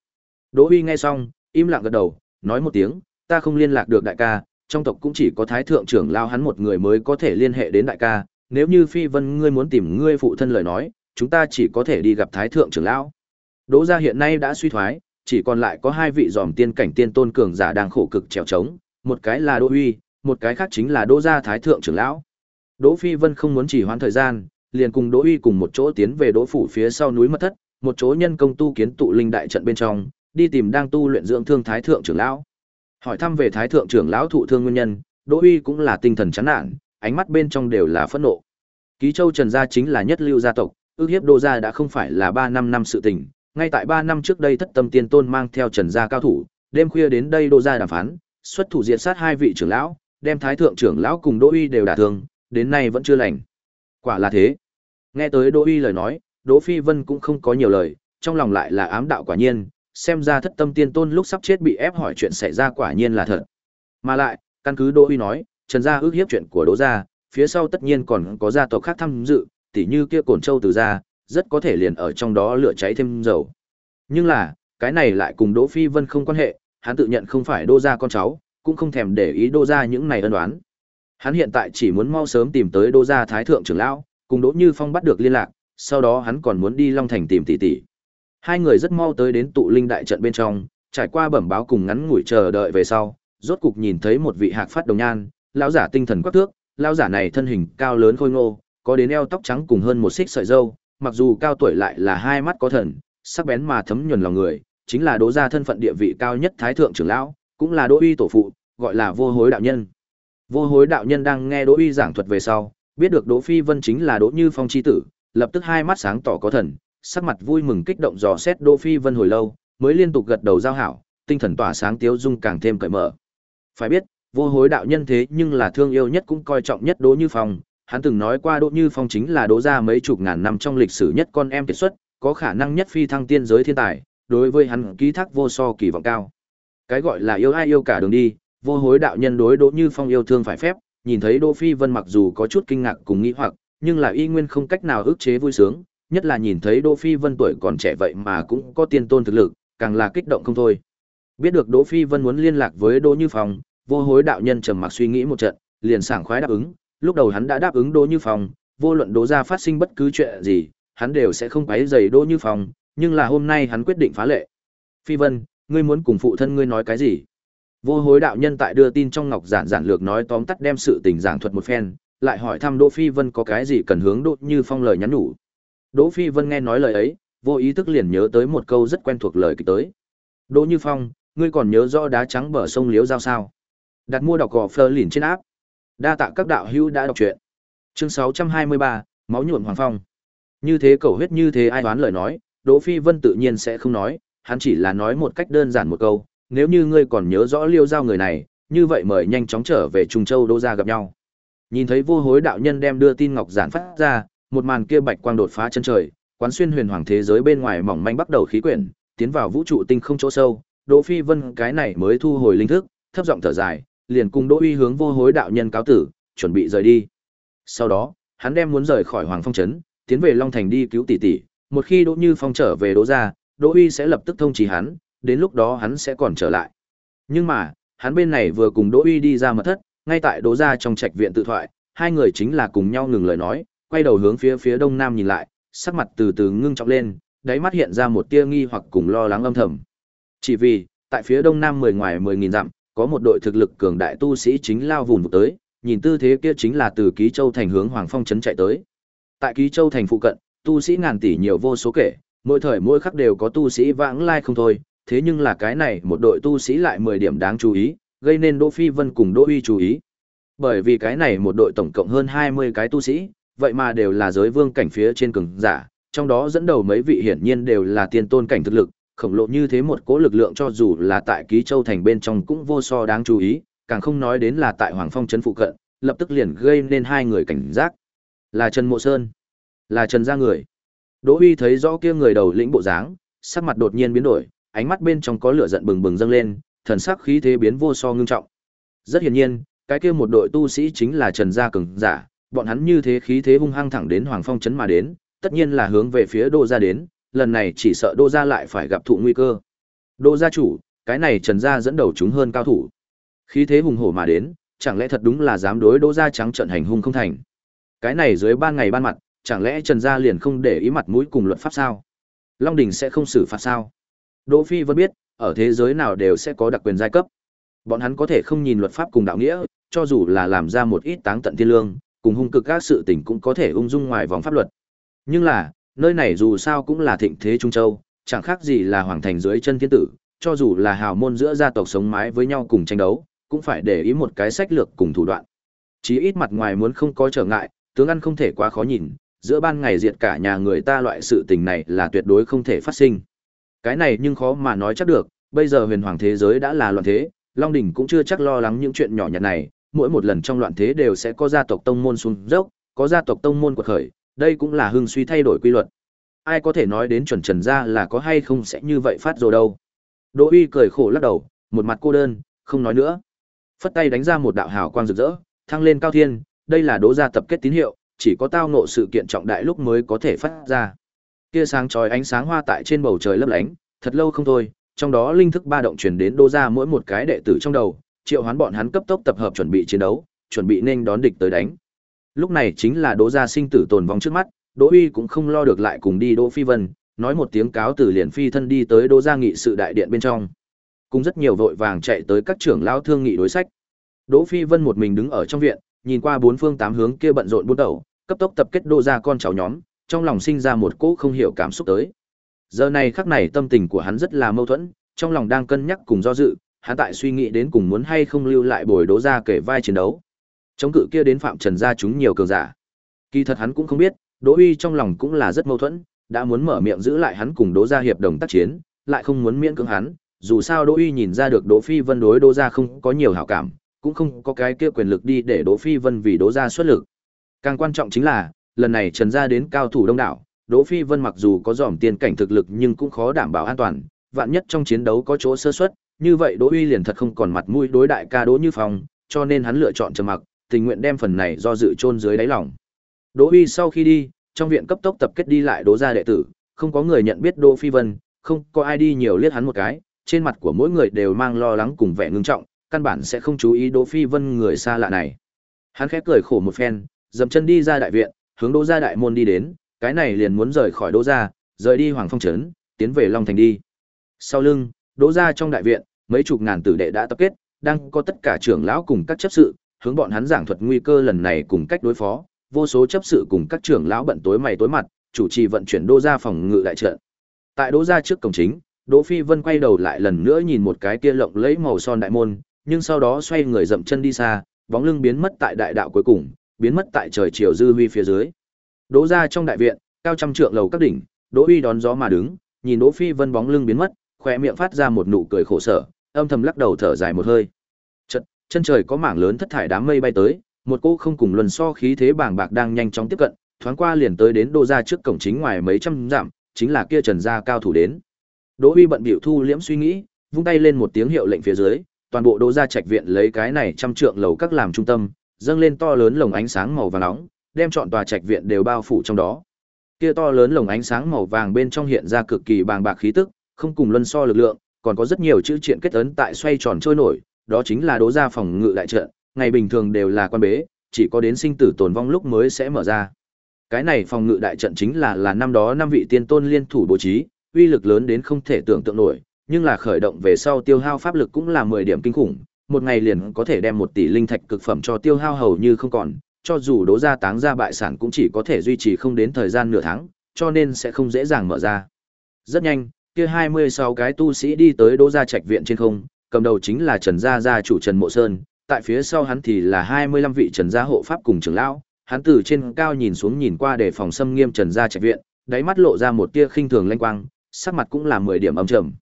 Đỗ Huy nghe xong, im lặng gật đầu, nói một tiếng, ta không liên lạc được đại ca, trong tộc cũng chỉ có thái thượng trưởng lao hắn một người mới có thể liên hệ đến đại ca, nếu như Phi Vân ngươi muốn tìm ngươi phụ thân lời nói, chúng ta chỉ có thể đi gặp thái thượng trưởng lão. Đỗ gia hiện nay đã suy thoái, chỉ còn lại có hai vị dòm tiên cảnh tiên tôn cường giả đang khổ cực trèo trống, một cái là Đỗ Uy, một cái khác chính là Đỗ gia thái thượng trưởng lão. Đỗ Phi Vân không muốn chỉ hoãn thời gian, liền cùng Đỗ Uy cùng một chỗ tiến về Đỗ phủ phía sau núi mật thất, một chỗ nhân công tu kiến tụ linh đại trận bên trong, đi tìm đang tu luyện dưỡng thương thái thượng trưởng lão. Hỏi thăm về thái thượng trưởng lão thụ thương nguyên nhân, Đỗ Uy cũng là tinh thần chán nản, ánh mắt bên trong đều là phẫn nộ. Ký Châu Trần gia chính là nhất lưu gia tộc, ước hiếp Đỗ gia đã không phải là ba năm năm sự tình, ngay tại ba năm trước đây Thất Tâm Tiên Tôn mang theo Trần gia cao thủ, đêm khuya đến đây Đỗ gia đàm phán, xuất thủ diệt sát hai vị trưởng lão, đem thái thượng trưởng lão cùng Đỗ Uy đều đả thương, đến nay vẫn chưa lành. Quả là thế. Nghe tới Đỗ Uy lời nói, Đỗ Phi Vân cũng không có nhiều lời, trong lòng lại là ám đạo quả nhiên, xem ra thất tâm tiên tôn lúc sắp chết bị ép hỏi chuyện xảy ra quả nhiên là thật. Mà lại, căn cứ Đỗ Uy nói, Trần gia ước hiếp chuyện của Đỗ gia, phía sau tất nhiên còn có gia tộc khác tham dự, tỉ như kia Cổn Châu từ gia, rất có thể liền ở trong đó lửa cháy thêm dầu. Nhưng là, cái này lại cùng Đỗ Phi Vân không quan hệ, hắn tự nhận không phải Đỗ gia con cháu, cũng không thèm để ý Đỗ gia những này ân đoán Hắn hiện tại chỉ muốn mau sớm tìm tới Đỗ gia thái thượng trưởng lão, cùng Đỗ Như Phong bắt được liên lạc, sau đó hắn còn muốn đi Long Thành tìm tỷ tỷ. Hai người rất mau tới đến tụ linh đại trận bên trong, trải qua bẩm báo cùng ngắn ngủi chờ đợi về sau, rốt cục nhìn thấy một vị hạc phát đồng nhan, lão giả tinh thần quắc thước, lão giả này thân hình cao lớn khôi ngô, có đến eo tóc trắng cùng hơn một xích sợi râu, mặc dù cao tuổi lại là hai mắt có thần, sắc bén mà thấm nhuần lòng người, chính là Đỗ gia thân phận địa vị cao nhất thái thượng trưởng lão, cũng là Đỗ Uy tổ phụ, gọi là Vô Hối đạo nhân. Vô Hối đạo nhân đang nghe Đỗ Uy giảng thuật về sau, biết được Đỗ Phi Vân chính là Đỗ Như Phong chi tử, lập tức hai mắt sáng tỏ có thần, sắc mặt vui mừng kích động dò xét Đỗ Phi Vân hồi lâu, mới liên tục gật đầu giao hảo, tinh thần tỏa sáng tiếu dung càng thêm cởi mở. Phải biết, vô hối đạo nhân thế nhưng là thương yêu nhất cũng coi trọng nhất Đỗ Như Phong, hắn từng nói qua Đỗ Như Phong chính là Đỗ gia mấy chục ngàn năm trong lịch sử nhất con em kiệt xuất, có khả năng nhất phi thăng tiên giới thiên tài, đối với hắn ký thác vô so kỳ vọng cao. Cái gọi là yêu ai yêu cả đường đi, vô hối đạo nhân đối Đỗ Như Phong yêu thương phải phép, nhìn thấy Đỗ Phi Vân mặc dù có chút kinh ngạc cùng nghĩ hoặc, nhưng là y nguyên không cách nào ức chế vui sướng, nhất là nhìn thấy Đỗ Phi Vân tuổi còn trẻ vậy mà cũng có tiên tôn thực lực, càng là kích động không thôi. Biết được Đỗ Phi Vân muốn liên lạc với Đỗ Như Phong, vô hối đạo nhân trầm mặc suy nghĩ một trận, liền sảng khoái đáp ứng, lúc đầu hắn đã đáp ứng Đỗ Như Phong, vô luận Đỗ gia phát sinh bất cứ chuyện gì, hắn đều sẽ không quấy rầy Đỗ Như Phong, nhưng là hôm nay hắn quyết định phá lệ. Phi Vân, ngươi muốn cùng phụ thân ngươi nói cái gì? Vô hối đạo nhân tại đưa tin trong ngọc giản giản lược nói tóm tắt đem sự tình giảng thuật một phen, lại hỏi thăm Đỗ Phi Vân có cái gì cần hướng Đỗ Như Phong lời nhắn nhủ. Đỗ Phi Vân nghe nói lời ấy, vô ý thức liền nhớ tới một câu rất quen thuộc lời kịch tới. Đỗ Như Phong, ngươi còn nhớ rõ đá trắng bờ sông Liễu Giao sao? Đặt mua đọc gò phơ lìn trên áp. Đa tạ các đạo hữu đã đọc truyện. Chương 623, máu nhuộm hoàng phong. Như thế cầu huyết như thế ai đoán lời nói, Đỗ Phi Vân tự nhiên sẽ không nói, hắn chỉ là nói một cách đơn giản một câu, nếu như ngươi còn nhớ rõ Liêu Giao người này, như vậy mời nhanh chóng trở về Trung Châu Đô gia gặp nhau. Nhìn thấy vô hối đạo nhân đem đưa tin ngọc giản phát ra, một màn kia bạch quang đột phá chân trời, quán xuyên huyền hoàng thế giới bên ngoài mỏng manh bắt đầu khí quyển, tiến vào vũ trụ tinh không chỗ sâu, Đỗ Phi Vân cái này mới thu hồi linh thức, thấp giọng thở dài, liền cùng Đỗ Uy hướng vô hối đạo nhân cáo tử, chuẩn bị rời đi. Sau đó, hắn đem muốn rời khỏi Hoàng Phong trấn, tiến về Long Thành đi cứu tỷ tỷ, một khi Đỗ Như Phong trở về Đỗ gia, Đỗ Uy sẽ lập tức thông chỉ hắn, đến lúc đó hắn sẽ còn trở lại. Nhưng mà, hắn bên này vừa cùng Đỗ Uy đi ra mật thất, ngay tại Đỗ gia trong trạch viện tự thoại, hai người chính là cùng nhau ngừng lời nói, quay đầu hướng phía phía đông nam nhìn lại, sắc mặt từ từ ngưng trọng lên, đáy mắt hiện ra một tia nghi hoặc cùng lo lắng âm thầm. Chỉ vì, tại phía đông nam mười ngoài mười nghìn dặm, có một đội thực lực cường đại tu sĩ chính lao vùng tới, nhìn tư thế kia chính là từ Ký Châu thành hướng Hoàng Phong trấn chạy tới. Tại Ký Châu thành phụ cận, tu sĩ ngàn tỷ nhiều vô số kể, mỗi thời mỗi khắc đều có tu sĩ vãng lai không thôi, thế nhưng là cái này một đội tu sĩ lại 10 điểm đáng chú ý, gây nên Đỗ Phi Vân cùng Đỗ Uy chú ý. Bởi vì cái này một đội tổng cộng hơn 20 cái tu sĩ, vậy mà đều là giới vương cảnh phía trên cường giả, trong đó dẫn đầu mấy vị hiển nhiên đều là tiên tôn cảnh thực lực, khổng lồ như thế một cỗ lực lượng cho dù là tại Ký Châu thành bên trong cũng vô so đáng chú ý, càng không nói đến là tại Hoàng Phong trấn phụ cận, lập tức liền gây nên hai người cảnh giác. Là Trần Mộ Sơn, là Trần gia người. Đỗ Huy thấy rõ kia người đầu lĩnh bộ dáng, sắc mặt đột nhiên biến đổi, ánh mắt bên trong có lửa giận bừng bừng dâng lên, thần sắc khí thế biến vô so ngưng trọng. Rất hiển nhiên, cái kia một đội tu sĩ chính là Trần gia cường giả, bọn hắn như thế khí thế hung hăng thẳng đến Hoàng Phong trấn mà đến, tất nhiên là hướng về phía Đô gia đến, lần này chỉ sợ Đô gia lại phải gặp thụ nguy cơ. Đô gia chủ, cái này Trần gia dẫn đầu chúng hơn cao thủ. Khí thế hùng hổ mà đến, chẳng lẽ thật đúng là dám đối Đô gia trắng trận hành hung không thành. Cái này dưới ban ngày ban mặt, chẳng lẽ Trần gia liền không để ý mặt mũi cùng luật pháp sao? Long Đình sẽ không xử phạt sao? Đỗ Phi vẫn biết, ở thế giới nào đều sẽ có đặc quyền giai cấp. Bọn hắn có thể không nhìn luật pháp cùng đạo nghĩa, cho dù là làm ra một ít táng tận thiên lương, cùng hung cực các sự tình cũng có thể ung dung ngoài vòng pháp luật. Nhưng là, nơi này dù sao cũng là thịnh thế Trung Châu, chẳng khác gì là hoàng thành dưới chân thiên tử, cho dù là hào môn giữa gia tộc sống mái với nhau cùng tranh đấu, cũng phải để ý một cái sách lược cùng thủ đoạn. Chí ít mặt ngoài muốn không có trở ngại, tướng ăn không thể quá khó nhìn, giữa ban ngày diệt cả nhà người ta loại sự tình này là tuyệt đối không thể phát sinh. Cái này nhưng khó mà nói chắc được, bây giờ huyền hoàng thế giới đã là loạn thế, Long Đỉnh cũng chưa chắc lo lắng những chuyện nhỏ nhặt này, mỗi một lần trong loạn thế đều sẽ có gia tộc tông môn xuống dốc, có gia tộc tông môn quật khởi, đây cũng là hưng suy thay đổi quy luật. Ai có thể nói đến chuẩn trần gia là có hay không sẽ như vậy phát rồi đâu. Đỗ Uy cười khổ lắc đầu, một mặt cô đơn, không nói nữa. Phất tay đánh ra một đạo hào quang rực rỡ, thăng lên cao thiên, đây là đỗ gia tập kết tín hiệu, chỉ có tao ngộ sự kiện trọng đại lúc mới có thể phát ra. Kia sáng chói ánh sáng hoa tại trên bầu trời lấp lánh, thật lâu không thôi, trong đó linh thức ba động truyền đến đô gia mỗi một cái đệ tử trong đầu, triệu hoán bọn hắn cấp tốc tập hợp chuẩn bị chiến đấu, chuẩn bị nên đón địch tới đánh. Lúc này chính là Đỗ gia sinh tử tồn vong trước mắt, Đỗ Uy cũng không lo được lại cùng đi Đỗ Phi Vân, nói một tiếng cáo từ liền phi thân đi tới Đỗ gia nghị sự đại điện bên trong. Cùng rất nhiều vội vàng chạy tới các trưởng lão thương nghị đối sách. Đỗ Phi Vân một mình đứng ở trong viện, nhìn qua bốn phương tám hướng kia bận rộn buôn đầu, cấp tốc tập kết Đỗ gia con cháu nhóm, trong lòng sinh ra một cỗ không hiểu cảm xúc tới. Giờ này khắc này tâm tình của hắn rất là mâu thuẫn, trong lòng đang cân nhắc cùng do dự, hắn tại suy nghĩ đến cùng muốn hay không lưu lại bồi đố ra kể vai chiến đấu. Chống cự kia đến Phạm Trần gia chúng nhiều cường giả. Kỳ thật hắn cũng không biết, Đỗ Uy trong lòng cũng là rất mâu thuẫn, đã muốn mở miệng giữ lại hắn cùng Đỗ gia hiệp đồng tác chiến, lại không muốn miễn cưỡng hắn, dù sao Đỗ Uy nhìn ra được Đỗ Phi Vân đối Đỗ gia không có nhiều hảo cảm, cũng không có cái kia quyền lực đi để Đỗ Phi Vân vì Đỗ gia xuất lực. Càng quan trọng chính là, lần này Trần gia đến cao thủ đông đảo, Đỗ Phi Vân mặc dù có dòm tiền cảnh thực lực nhưng cũng khó đảm bảo an toàn, vạn nhất trong chiến đấu có chỗ sơ suất, như vậy Đỗ Uy liền thật không còn mặt mũi đối đại ca Đỗ Như Phong, cho nên hắn lựa chọn trầm mặc, tình nguyện đem phần này do dự chôn dưới đáy lòng. Đỗ Uy sau khi đi, trong viện cấp tốc tập kết đi lại Đỗ gia đệ tử, không có người nhận biết Đỗ Phi Vân, không có ai đi nhiều liếc hắn một cái, trên mặt của mỗi người đều mang lo lắng cùng vẻ ngưng trọng, căn bản sẽ không chú ý Đỗ Phi Vân người xa lạ này. Hắn khẽ cười khổ một phen, dậm chân đi ra đại viện, hướng Đỗ gia đại môn đi đến, cái này liền muốn rời khỏi Đỗ gia, rời đi Hoàng Phong trấn, tiến về Long Thành đi. Sau lưng, Đỗ gia trong đại viện, mấy chục ngàn tử đệ đã tập kết, đang có tất cả trưởng lão cùng các chấp sự, hướng bọn hắn giảng thuật nguy cơ lần này cùng cách đối phó, vô số chấp sự cùng các trưởng lão bận tối mày tối mặt, chủ trì vận chuyển Đỗ gia phòng ngự đại trận. Tại Đỗ gia trước cổng chính, Đỗ Phi Vân quay đầu lại lần nữa nhìn một cái kia lộng lẫy màu son đại môn, nhưng sau đó xoay người dậm chân đi xa, bóng lưng biến mất tại đại đạo cuối cùng, biến mất tại trời chiều dư huy phía dưới. Đỗ gia trong đại viện, cao trăm trượng lầu các đỉnh, Đỗ Uy đón gió mà đứng, nhìn Đỗ Phi Vân bóng lưng biến mất, khóe miệng phát ra một nụ cười khổ sở, âm thầm lắc đầu thở dài một hơi. Chợt, chân trời có mảng lớn thất thải đám mây bay tới, một cô không cùng luân so khí thế bàng bạc đang nhanh chóng tiếp cận, thoáng qua liền tới đến Đỗ gia trước cổng chính ngoài mấy trăm dặm, chính là kia Trần gia cao thủ đến. Đỗ Uy bận bịu thu liễm suy nghĩ, vung tay lên một tiếng hiệu lệnh phía dưới, toàn bộ Đỗ gia trạch viện lấy cái này trăm trượng lầu các làm trung tâm, dâng lên to lớn lồng ánh sáng màu vàng nóng, đem trọn tòa trạch viện đều bao phủ trong đó. Kia to lớn lồng ánh sáng màu vàng bên trong hiện ra cực kỳ bàng bạc khí tức, không cùng luân so lực lượng, còn có rất nhiều chữ triện kết ấn tại xoay tròn trôi nổi, đó chính là đố ra phòng ngự đại trận, ngày bình thường đều là quan bế, chỉ có đến sinh tử tồn vong lúc mới sẽ mở ra. Cái này phòng ngự đại trận chính là là năm đó năm vị tiên tôn liên thủ bố trí, uy lực lớn đến không thể tưởng tượng nổi, nhưng là khởi động về sau tiêu hao pháp lực cũng là 10 điểm kinh khủng, một ngày liền có thể đem một tỷ linh thạch cực phẩm cho tiêu hao hầu như không còn, cho dù đố ra táng ra bại sản cũng chỉ có thể duy trì không đến thời gian nửa tháng, cho nên sẽ không dễ dàng mở ra. Rất nhanh, kia 26 cái tu sĩ đi tới đỗ gia trạch viện trên không, cầm đầu chính là Trần Gia Gia chủ Trần Mộ Sơn, tại phía sau hắn thì là 25 vị Trần Gia hộ pháp cùng trưởng lão, hắn từ trên cao nhìn xuống nhìn qua để phòng xâm nghiêm Trần Gia trạch viện, đáy mắt lộ ra một tia khinh thường lanh quang, sắc mặt cũng là 10 điểm âm trầm.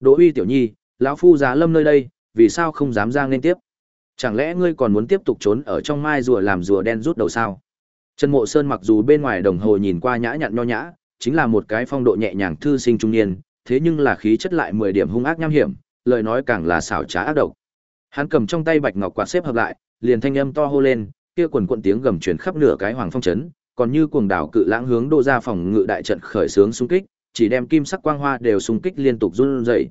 Đỗ Uy tiểu nhi, lão phu giá lâm nơi đây, vì sao không dám ra lên tiếp? Chẳng lẽ ngươi còn muốn tiếp tục trốn ở trong mai rùa làm rùa đen rút đầu sao? Trần Mộ Sơn mặc dù bên ngoài đồng hồ nhìn qua nhã nhặn nho nhã, chính là một cái phong độ nhẹ nhàng thư sinh trung niên, thế nhưng là khí chất lại 10 điểm hung ác nham hiểm, lời nói càng là xảo trá ác độc. Hắn cầm trong tay bạch ngọc quạt xếp hợp lại, liền thanh âm to hô lên, kia quần cuộn tiếng gầm truyền khắp nửa cái hoàng phong trấn, còn như cuồng đảo cự lãng hướng đô ra phòng ngự đại trận khởi sướng xung kích, chỉ đem kim sắc quang hoa đều xung kích liên tục run rẩy.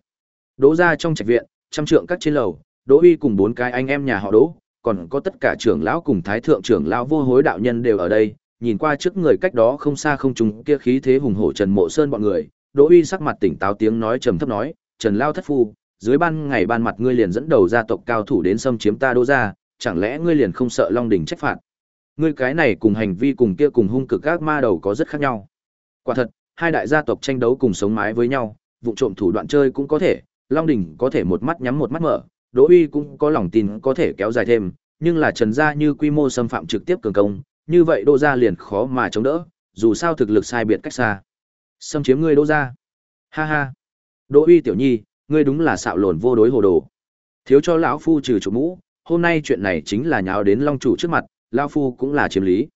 Đỗ ra trong trạch viện, trăm trượng các trên lầu, Đỗ Uy cùng bốn cái anh em nhà họ Đỗ, còn có tất cả trưởng lão cùng thái thượng trưởng lão vô hối đạo nhân đều ở đây, nhìn qua trước người cách đó không xa không trùng kia khí thế hùng hổ Trần Mộ Sơn bọn người, Đỗ Uy sắc mặt tỉnh táo tiếng nói trầm thấp nói, "Trần Lao thất phu, dưới ban ngày ban mặt ngươi liền dẫn đầu gia tộc cao thủ đến xâm chiếm ta Đỗ gia, chẳng lẽ ngươi liền không sợ Long đỉnh trách phạt?" Ngươi cái này cùng hành vi cùng kia cùng hung cực các ma đầu có rất khác nhau. Quả thật, hai đại gia tộc tranh đấu cùng sống mái với nhau, vụ trộm thủ đoạn chơi cũng có thể, Long Đỉnh có thể một mắt nhắm một mắt mở, Đỗ Uy cũng có lòng tin có thể kéo dài thêm, nhưng là Trần gia như quy mô xâm phạm trực tiếp cường công, như vậy Đỗ gia liền khó mà chống đỡ, dù sao thực lực sai biệt cách xa. Xâm chiếm ngươi Đỗ gia. Ha ha. Đỗ Uy tiểu nhi, ngươi đúng là xạo lồn vô đối hồ đồ. Thiếu cho lão phu trừ chủ mũ, hôm nay chuyện này chính là nháo đến Long chủ trước mặt, lão phu cũng là chiếm lý.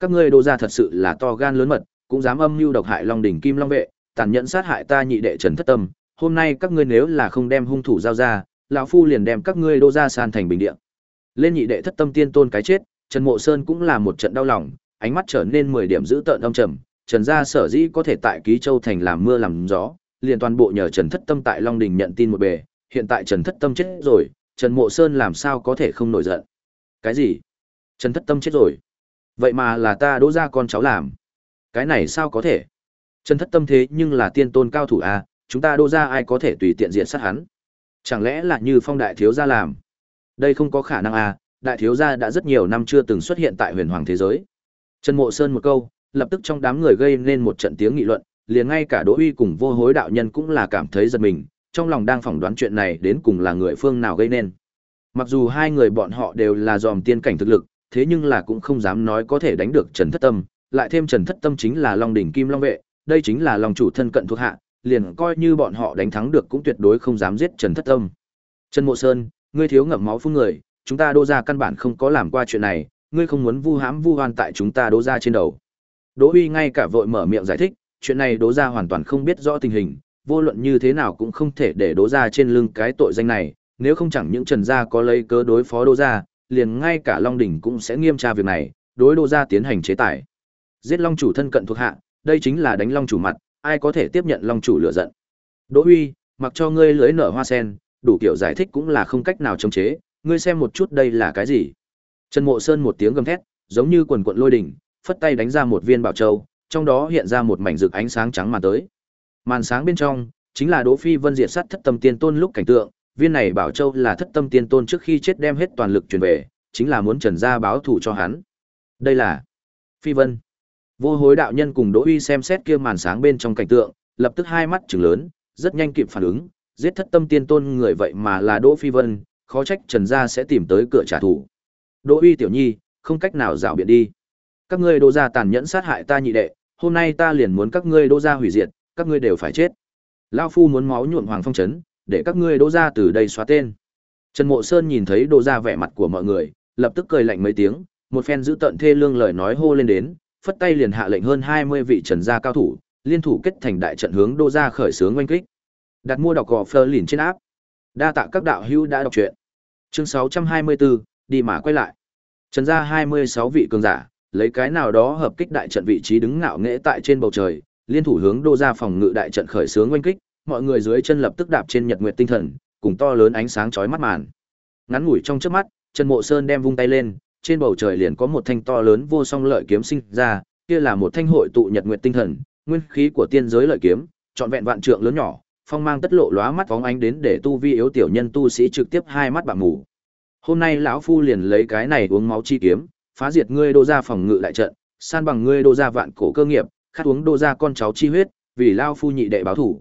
Các ngươi Đỗ gia thật sự là to gan lớn mật, cũng dám âm mưu độc hại Long đỉnh Kim Long vệ, tàn nhẫn sát hại ta nhị đệ Trần Thất Tâm, hôm nay các ngươi nếu là không đem hung thủ giao ra, lão phu liền đem các ngươi đô ra san thành bình địa. Lên nhị đệ thất tâm tiên tôn cái chết, Trần Mộ Sơn cũng là một trận đau lòng, ánh mắt trở nên 10 điểm dữ tợn âm trầm, Trần gia sở dĩ có thể tại Ký Châu thành làm mưa làm gió, liền toàn bộ nhờ Trần Thất Tâm tại Long Đình nhận tin một bề, hiện tại Trần Thất Tâm chết rồi, Trần Mộ Sơn làm sao có thể không nổi giận. Cái gì? Trần Thất Tâm chết rồi? Vậy mà là ta đỗ ra con cháu làm. Cái này sao có thể? Trần Thất Tâm thế nhưng là tiên tôn cao thủ à, chúng ta đỗ ra ai có thể tùy tiện diện sát hắn? Chẳng lẽ là như phong đại thiếu gia làm? Đây không có khả năng à, đại thiếu gia đã rất nhiều năm chưa từng xuất hiện tại huyền hoàng thế giới. Trần Mộ Sơn một câu, lập tức trong đám người gây nên một trận tiếng nghị luận, liền ngay cả Đỗ Uy cùng Vô Hối đạo nhân cũng là cảm thấy giật mình, trong lòng đang phỏng đoán chuyện này đến cùng là người phương nào gây nên. Mặc dù hai người bọn họ đều là dòm tiên cảnh thực lực, thế nhưng là cũng không dám nói có thể đánh được Trần Thất Tâm, lại thêm Trần Thất Tâm chính là Long đỉnh Kim Long vệ, đây chính là Long chủ thân cận thuộc hạ, liền coi như bọn họ đánh thắng được cũng tuyệt đối không dám giết Trần Thất Tâm. Trần Mộ Sơn, ngươi thiếu ngậm máu phun người, chúng ta Đỗ Gia căn bản không có làm qua chuyện này, ngươi không muốn vu hãm vu oan tại chúng ta Đỗ Gia trên đầu. Đỗ Huy ngay cả vội mở miệng giải thích, chuyện này Đỗ Gia hoàn toàn không biết rõ tình hình, vô luận như thế nào cũng không thể để Đỗ Gia trên lưng cái tội danh này, nếu không chẳng những Trần gia có lấy cớ đối phó Đỗ gia, liền ngay cả Long đỉnh cũng sẽ nghiêm tra việc này, đối Đỗ gia tiến hành chế tài. Giết Long chủ thân cận thuộc hạ, đây chính là đánh Long chủ mặt, ai có thể tiếp nhận Long chủ lửa giận. Đỗ Huy, mặc cho ngươi lưới nở hoa sen, đủ kiểu giải thích cũng là không cách nào chống chế, ngươi xem một chút đây là cái gì. Trần Mộ Sơn một tiếng gầm thét, giống như quần quật lôi đỉnh, phất tay đánh ra một viên bảo châu, trong đó hiện ra một mảnh rực ánh sáng trắng mà tới. Màn sáng bên trong chính là Đỗ Phi Vân diệt sát thất tâm tiên tôn lúc cảnh tượng, viên này bảo châu là thất tâm tiên tôn trước khi chết đem hết toàn lực truyền về, chính là muốn Trần gia báo thù cho hắn. Đây là Phi Vân. Vô hối đạo nhân cùng Đỗ Uy xem xét kia màn sáng bên trong cảnh tượng, lập tức hai mắt trừng lớn, rất nhanh kịp phản ứng, giết thất tâm tiên tôn người vậy mà là Đỗ Phi Vân, khó trách Trần gia sẽ tìm tới cửa trả thù. Đỗ Uy tiểu nhi, không cách nào dạo biện đi. Các ngươi Đô gia tàn nhẫn sát hại ta nhị đệ, hôm nay ta liền muốn các ngươi Đô gia hủy diệt, các ngươi đều phải chết. Lão phu muốn máu nhuộm hoàng phong trấn, để các ngươi Đô gia từ đây xóa tên. Trần Mộ Sơn nhìn thấy Đô gia vẻ mặt của mọi người, lập tức cười lạnh mấy tiếng, một phen giữ tận thê lương lời nói hô lên đến, phất tay liền hạ lệnh hơn 20 vị trần gia cao thủ, liên thủ kết thành đại trận hướng Đô gia khởi xướng oanh kích. Đặt mua đọc gò phơ lìn trên áp. Đa tạ các đạo hữu đã đọc truyện. Chương 624, đi mà quay lại. Trần gia 26 vị cường giả, lấy cái nào đó hợp kích đại trận vị trí đứng ngạo nghễ tại trên bầu trời, liên thủ hướng đô ra phòng ngự đại trận khởi sướng oanh kích, mọi người dưới chân lập tức đạp trên nhật nguyệt tinh thần, cùng to lớn ánh sáng chói mắt màn. Ngắn ngủi trong chớp mắt, Trần Mộ Sơn đem vung tay lên, trên bầu trời liền có một thanh to lớn vô song lợi kiếm sinh ra, kia là một thanh hội tụ nhật nguyệt tinh thần, nguyên khí của tiên giới lợi kiếm, trọn vẹn vạn trượng lớn nhỏ, phong mang tất lộ lóa mắt phóng ánh đến để tu vi yếu tiểu nhân tu sĩ trực tiếp hai mắt bạc mù. Hôm nay lão phu liền lấy cái này uống máu chi kiếm, phá diệt ngươi đô gia phòng ngự đại trận, san bằng ngươi đô gia vạn cổ cơ nghiệp, khát uống đô gia con cháu chi huyết, vì lao phu nhị đệ báo thủ.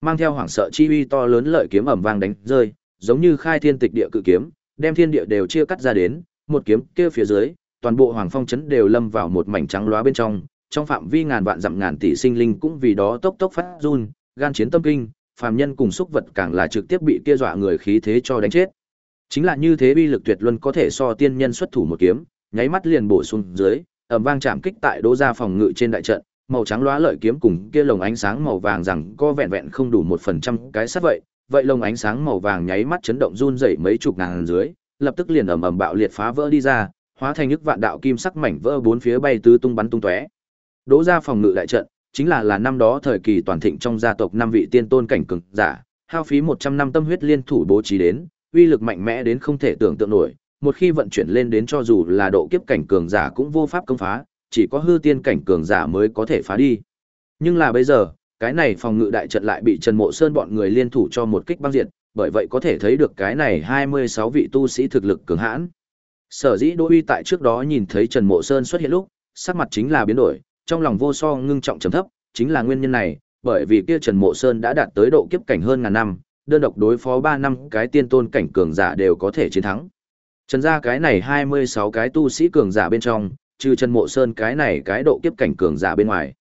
Mang theo hoảng sợ chi uy to lớn lợi kiếm ầm vang đánh rơi, giống như khai thiên tịch địa cự kiếm, đem thiên địa đều chia cắt ra đến, một kiếm kia phía dưới, toàn bộ Hoàng Phong trấn đều lâm vào một mảnh trắng loá bên trong, trong phạm vi ngàn vạn dặm ngàn tỷ sinh linh cũng vì đó tốc tốc phát run, gan chiến tâm kinh, phàm nhân cùng xúc vật càng là trực tiếp bị kia dọa người khí thế cho đánh chết. Chính là như thế bi lực tuyệt luân có thể so tiên nhân xuất thủ một kiếm, nháy mắt liền bổ xuống dưới, ầm vang chạm kích tại đỗ gia phòng ngự trên đại trận, màu trắng lóa lợi kiếm cùng kia lồng ánh sáng màu vàng rằng có vẹn vẹn không đủ một phần trăm cái sát vậy, vậy lồng ánh sáng màu vàng nháy mắt chấn động run rẩy mấy chục ngàn dưới, lập tức liền ầm ầm bạo liệt phá vỡ đi ra, hóa thành nhức vạn đạo kim sắc mảnh vỡ bốn phía bay tứ tung bắn tung tóe. Đỗ gia phòng ngự đại trận, chính là là năm đó thời kỳ toàn thịnh trong gia tộc năm vị tiên tôn cảnh cường giả, hao phí 100 năm tâm huyết liên thủ bố trí đến, uy lực mạnh mẽ đến không thể tưởng tượng nổi, một khi vận chuyển lên đến cho dù là độ kiếp cảnh cường giả cũng vô pháp công phá, chỉ có hư tiên cảnh cường giả mới có thể phá đi. Nhưng là bây giờ, cái này phòng ngự đại trận lại bị Trần Mộ Sơn bọn người liên thủ cho một kích băng diệt, bởi vậy có thể thấy được cái này 26 vị tu sĩ thực lực cường hãn. Sở dĩ Đỗ Uy tại trước đó nhìn thấy Trần Mộ Sơn xuất hiện lúc, sắc mặt chính là biến đổi, trong lòng vô so ngưng trọng trầm thấp, chính là nguyên nhân này, bởi vì kia Trần Mộ Sơn đã đạt tới độ kiếp cảnh hơn ngàn năm, đơn độc đối phó 3 năm cái tiên tôn cảnh cường giả đều có thể chiến thắng. Trần gia cái này 26 cái tu sĩ cường giả bên trong, trừ Trần Mộ Sơn cái này cái độ kiếp cảnh cường giả bên ngoài.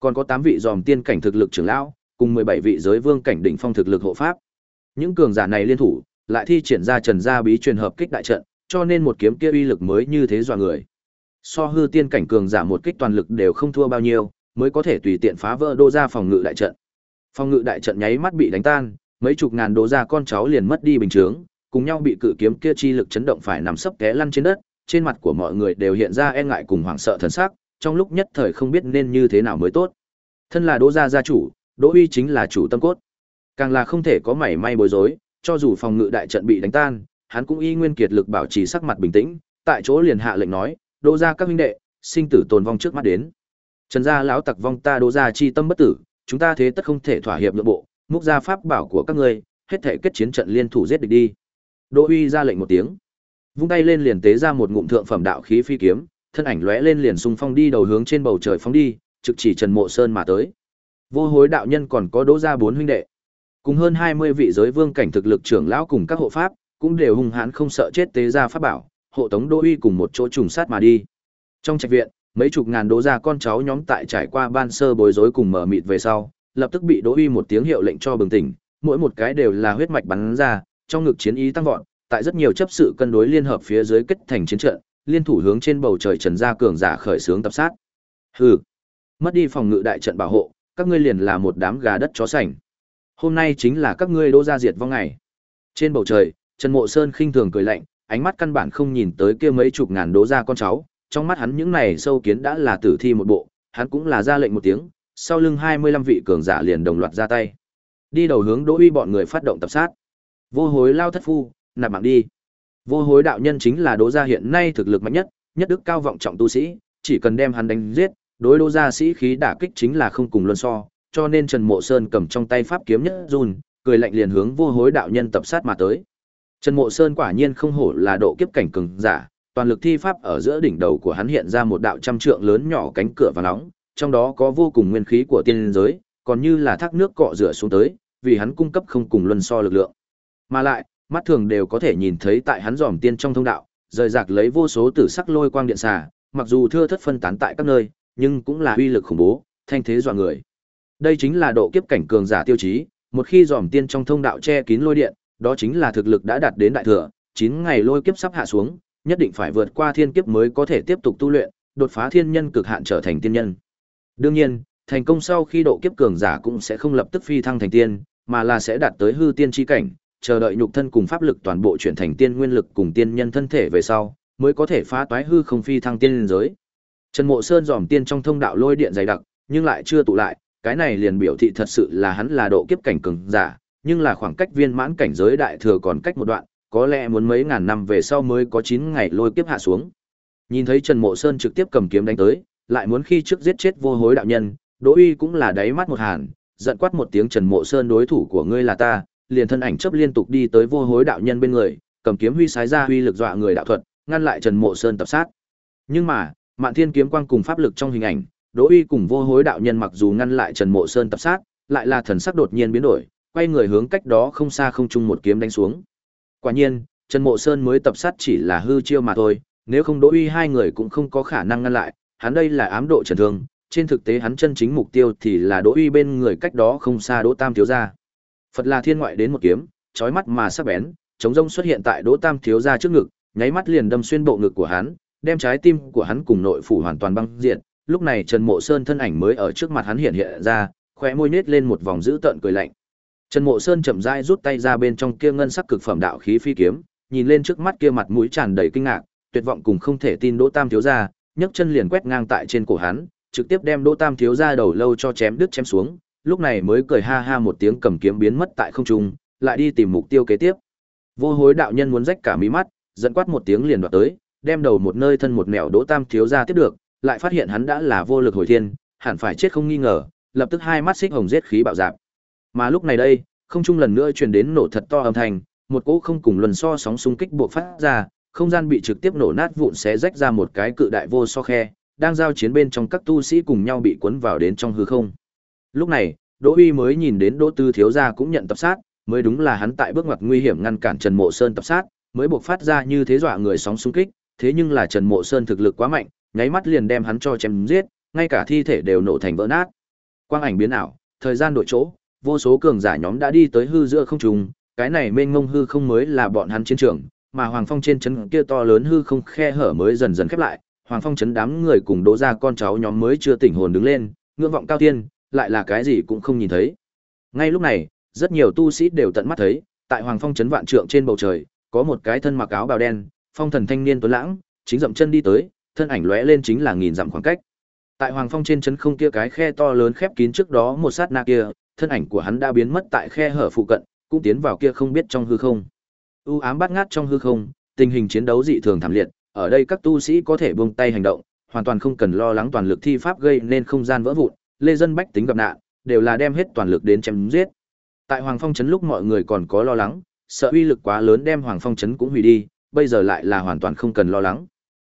Còn có 8 vị dòm tiên cảnh thực lực trưởng lão, cùng 17 vị giới vương cảnh đỉnh phong thực lực hộ pháp. Những cường giả này liên thủ, lại thi triển ra Trần gia bí truyền hợp kích đại trận, cho nên một kiếm kia uy lực mới như thế dọa người. So hư tiên cảnh cường giả một kích toàn lực đều không thua bao nhiêu, mới có thể tùy tiện phá vỡ đô gia phòng ngự đại trận. Phòng ngự đại trận nháy mắt bị đánh tan, mấy chục ngàn đô gia con cháu liền mất đi bình thường cùng nhau bị cự kiếm kia chi lực chấn động phải nằm sấp té lăn trên đất, trên mặt của mọi người đều hiện ra e ngại cùng hoảng sợ thần sắc, trong lúc nhất thời không biết nên như thế nào mới tốt. Thân là Đỗ gia gia chủ, Đỗ Uy chính là chủ tâm cốt. Càng là không thể có mảy may bối rối, cho dù phòng ngự đại trận bị đánh tan, hắn cũng y nguyên kiệt lực bảo trì sắc mặt bình tĩnh, tại chỗ liền hạ lệnh nói, "Đỗ gia các huynh đệ, sinh tử tồn vong trước mắt đến." Trần gia lão tặc vong ta Đỗ gia chi tâm bất tử, chúng ta thế tất không thể thỏa hiệp nhượng bộ, mục gia pháp bảo của các ngươi, hết thể kết chiến trận liên thủ giết địch đi. Đỗ Uy ra lệnh một tiếng, vung tay lên liền tế ra một ngụm thượng phẩm đạo khí phi kiếm, thân ảnh lóe lên liền xung phong đi đầu hướng trên bầu trời phóng đi, trực chỉ Trần Mộ Sơn mà tới. Vô Hối đạo nhân còn có Đỗ gia bốn huynh đệ, cùng hơn 20 vị giới vương cảnh thực lực trưởng lão cùng các hộ pháp, cũng đều hung hãn không sợ chết tế ra pháp bảo, hộ tống Đỗ Uy cùng một chỗ trùng sát mà đi. Trong trạch viện, mấy chục ngàn đỗ gia con cháu nhóm tại trải qua ban sơ bối rối cùng mở mịt về sau, lập tức bị Đỗ Uy một tiếng hiệu lệnh cho bừng tỉnh, mỗi một cái đều là huyết mạch bắn ra, trong ngực chiến ý tăng vọt, tại rất nhiều chấp sự cân đối liên hợp phía dưới kết thành chiến trận, liên thủ hướng trên bầu trời trần gia cường giả khởi xướng tập sát. Hừ, mất đi phòng ngự đại trận bảo hộ, các ngươi liền là một đám gà đất chó sành. Hôm nay chính là các ngươi đỗ gia diệt vong ngày. Trên bầu trời, Trần Mộ Sơn khinh thường cười lạnh, ánh mắt căn bản không nhìn tới kia mấy chục ngàn đỗ gia con cháu, trong mắt hắn những này sâu kiến đã là tử thi một bộ, hắn cũng là ra lệnh một tiếng, sau lưng 25 vị cường giả liền đồng loạt ra tay. Đi đầu hướng Đỗ Uy bọn người phát động tập sát. Vô hối lao thất phu, nạp mạng đi. Vô hối đạo nhân chính là Đỗ gia hiện nay thực lực mạnh nhất, nhất đức cao vọng trọng tu sĩ, chỉ cần đem hắn đánh giết, đối Đỗ gia sĩ khí đả kích chính là không cùng luân so, cho nên Trần Mộ Sơn cầm trong tay pháp kiếm nhất run, cười lạnh liền hướng vô hối đạo nhân tập sát mà tới. Trần Mộ Sơn quả nhiên không hổ là độ kiếp cảnh cường giả, toàn lực thi pháp ở giữa đỉnh đầu của hắn hiện ra một đạo trăm trượng lớn nhỏ cánh cửa và nóng, trong đó có vô cùng nguyên khí của tiên giới, còn như là thác nước cọ rửa xuống tới, vì hắn cung cấp không cùng luân so lực lượng. Mà lại, mắt thường đều có thể nhìn thấy tại hắn dòm tiên trong thông đạo, rời rạc lấy vô số tử sắc lôi quang điện xà, mặc dù thưa thất phân tán tại các nơi, nhưng cũng là uy lực khủng bố, thanh thế dọa người. Đây chính là độ kiếp cảnh cường giả tiêu chí, một khi dòm tiên trong thông đạo che kín lôi điện, đó chính là thực lực đã đạt đến đại thừa, 9 ngày lôi kiếp sắp hạ xuống, nhất định phải vượt qua thiên kiếp mới có thể tiếp tục tu luyện, đột phá thiên nhân cực hạn trở thành tiên nhân. Đương nhiên, thành công sau khi độ kiếp cường giả cũng sẽ không lập tức phi thăng thành tiên, mà là sẽ đạt tới hư tiên chi cảnh, chờ đợi nhục thân cùng pháp lực toàn bộ chuyển thành tiên nguyên lực cùng tiên nhân thân thể về sau, mới có thể phá toái hư không phi thăng tiên lên giới. Trần Mộ Sơn dòm tiên trong thông đạo lôi điện dày đặc, nhưng lại chưa tụ lại, cái này liền biểu thị thật sự là hắn là độ kiếp cảnh cường giả, nhưng là khoảng cách viên mãn cảnh giới đại thừa còn cách một đoạn, có lẽ muốn mấy ngàn năm về sau mới có 9 ngày lôi kiếp hạ xuống. Nhìn thấy Trần Mộ Sơn trực tiếp cầm kiếm đánh tới, lại muốn khi trước giết chết vô hối đạo nhân, Đỗ Uy cũng là đáy mắt một hàn, giận quát một tiếng Trần Mộ Sơn đối thủ của ngươi là ta, liền thân ảnh chấp liên tục đi tới vô hối đạo nhân bên người, cầm kiếm huy sái ra huy lực dọa người đạo thuật, ngăn lại Trần Mộ Sơn tập sát. Nhưng mà, Mạn Thiên kiếm quang cùng pháp lực trong hình ảnh, Đỗ Uy cùng vô hối đạo nhân mặc dù ngăn lại Trần Mộ Sơn tập sát, lại là thần sắc đột nhiên biến đổi, quay người hướng cách đó không xa không trung một kiếm đánh xuống. Quả nhiên, Trần Mộ Sơn mới tập sát chỉ là hư chiêu mà thôi, nếu không Đỗ Uy hai người cũng không có khả năng ngăn lại, hắn đây là ám độ trần thương, trên thực tế hắn chân chính mục tiêu thì là Đỗ Uy bên người cách đó không xa Đỗ Tam thiếu gia. Phật là thiên ngoại đến một kiếm, chói mắt mà sắc bén, chống rông xuất hiện tại Đỗ Tam thiếu gia trước ngực, nháy mắt liền đâm xuyên bộ ngực của hắn, đem trái tim của hắn cùng nội phủ hoàn toàn băng diệt. Lúc này Trần Mộ Sơn thân ảnh mới ở trước mặt hắn hiện hiện ra, khóe môi nhếch lên một vòng dữ tợn cười lạnh. Trần Mộ Sơn chậm rãi rút tay ra bên trong kia ngân sắc cực phẩm đạo khí phi kiếm, nhìn lên trước mắt kia mặt mũi tràn đầy kinh ngạc, tuyệt vọng cùng không thể tin Đỗ Tam thiếu gia, nhấc chân liền quét ngang tại trên cổ hắn, trực tiếp đem Đỗ Tam thiếu gia đầu lâu cho chém đứt chém xuống, lúc này mới cười ha ha một tiếng cầm kiếm biến mất tại không trung, lại đi tìm mục tiêu kế tiếp. Vô Hối đạo nhân muốn rách cả mí mắt, giận quát một tiếng liền đoạt tới, đem đầu một nơi thân một mèo Đỗ Tam thiếu gia tiếp được, lại phát hiện hắn đã là vô lực hồi thiên, hẳn phải chết không nghi ngờ, lập tức hai mắt xích hồng giết khí bạo dạn. Mà lúc này đây, không trung lần nữa truyền đến nổ thật to âm thanh, một cỗ không cùng luân so sóng xung kích bộc phát ra, không gian bị trực tiếp nổ nát vụn xé rách ra một cái cự đại vô so khe, đang giao chiến bên trong các tu sĩ cùng nhau bị cuốn vào đến trong hư không. Lúc này, Đỗ Uy mới nhìn đến Đỗ Tư thiếu gia cũng nhận tập sát, mới đúng là hắn tại bước ngoặt nguy hiểm ngăn cản Trần Mộ Sơn tập sát, mới buộc phát ra như thế dọa người sóng xung kích, thế nhưng là Trần Mộ Sơn thực lực quá mạnh, nháy mắt liền đem hắn cho chém giết, ngay cả thi thể đều nổ thành vỡ nát. Quang ảnh biến ảo, thời gian đổi chỗ, vô số cường giả nhóm đã đi tới hư giữa không trung, cái này mênh mông hư không mới là bọn hắn chiến trường, mà Hoàng Phong trên trấn kia to lớn hư không khe hở mới dần dần khép lại, Hoàng Phong chấn đám người cùng đỗ ra con cháu nhóm mới chưa tỉnh hồn đứng lên, ngưỡng vọng cao thiên, lại là cái gì cũng không nhìn thấy. Ngay lúc này, rất nhiều tu sĩ đều tận mắt thấy, tại Hoàng Phong chấn vạn trượng trên bầu trời, có một cái thân mặc áo bào đen, phong thần thanh niên tuấn lãng, chính dậm chân đi tới, thân ảnh lóe lên chính là nghìn dặm khoảng cách. Tại Hoàng Phong trên chấn không kia cái khe to lớn khép kín trước đó một sát na kia, thân ảnh của hắn đã biến mất tại khe hở phụ cận, cũng tiến vào kia không biết trong hư không. U ám bát ngát trong hư không, tình hình chiến đấu dị thường thảm liệt, ở đây các tu sĩ có thể buông tay hành động, hoàn toàn không cần lo lắng toàn lực thi pháp gây nên không gian vỡ vụn, lê dân bách tính gặp nạn, đều là đem hết toàn lực đến chém giết. Tại Hoàng Phong trấn lúc mọi người còn có lo lắng, sợ uy lực quá lớn đem Hoàng Phong trấn cũng hủy đi, bây giờ lại là hoàn toàn không cần lo lắng.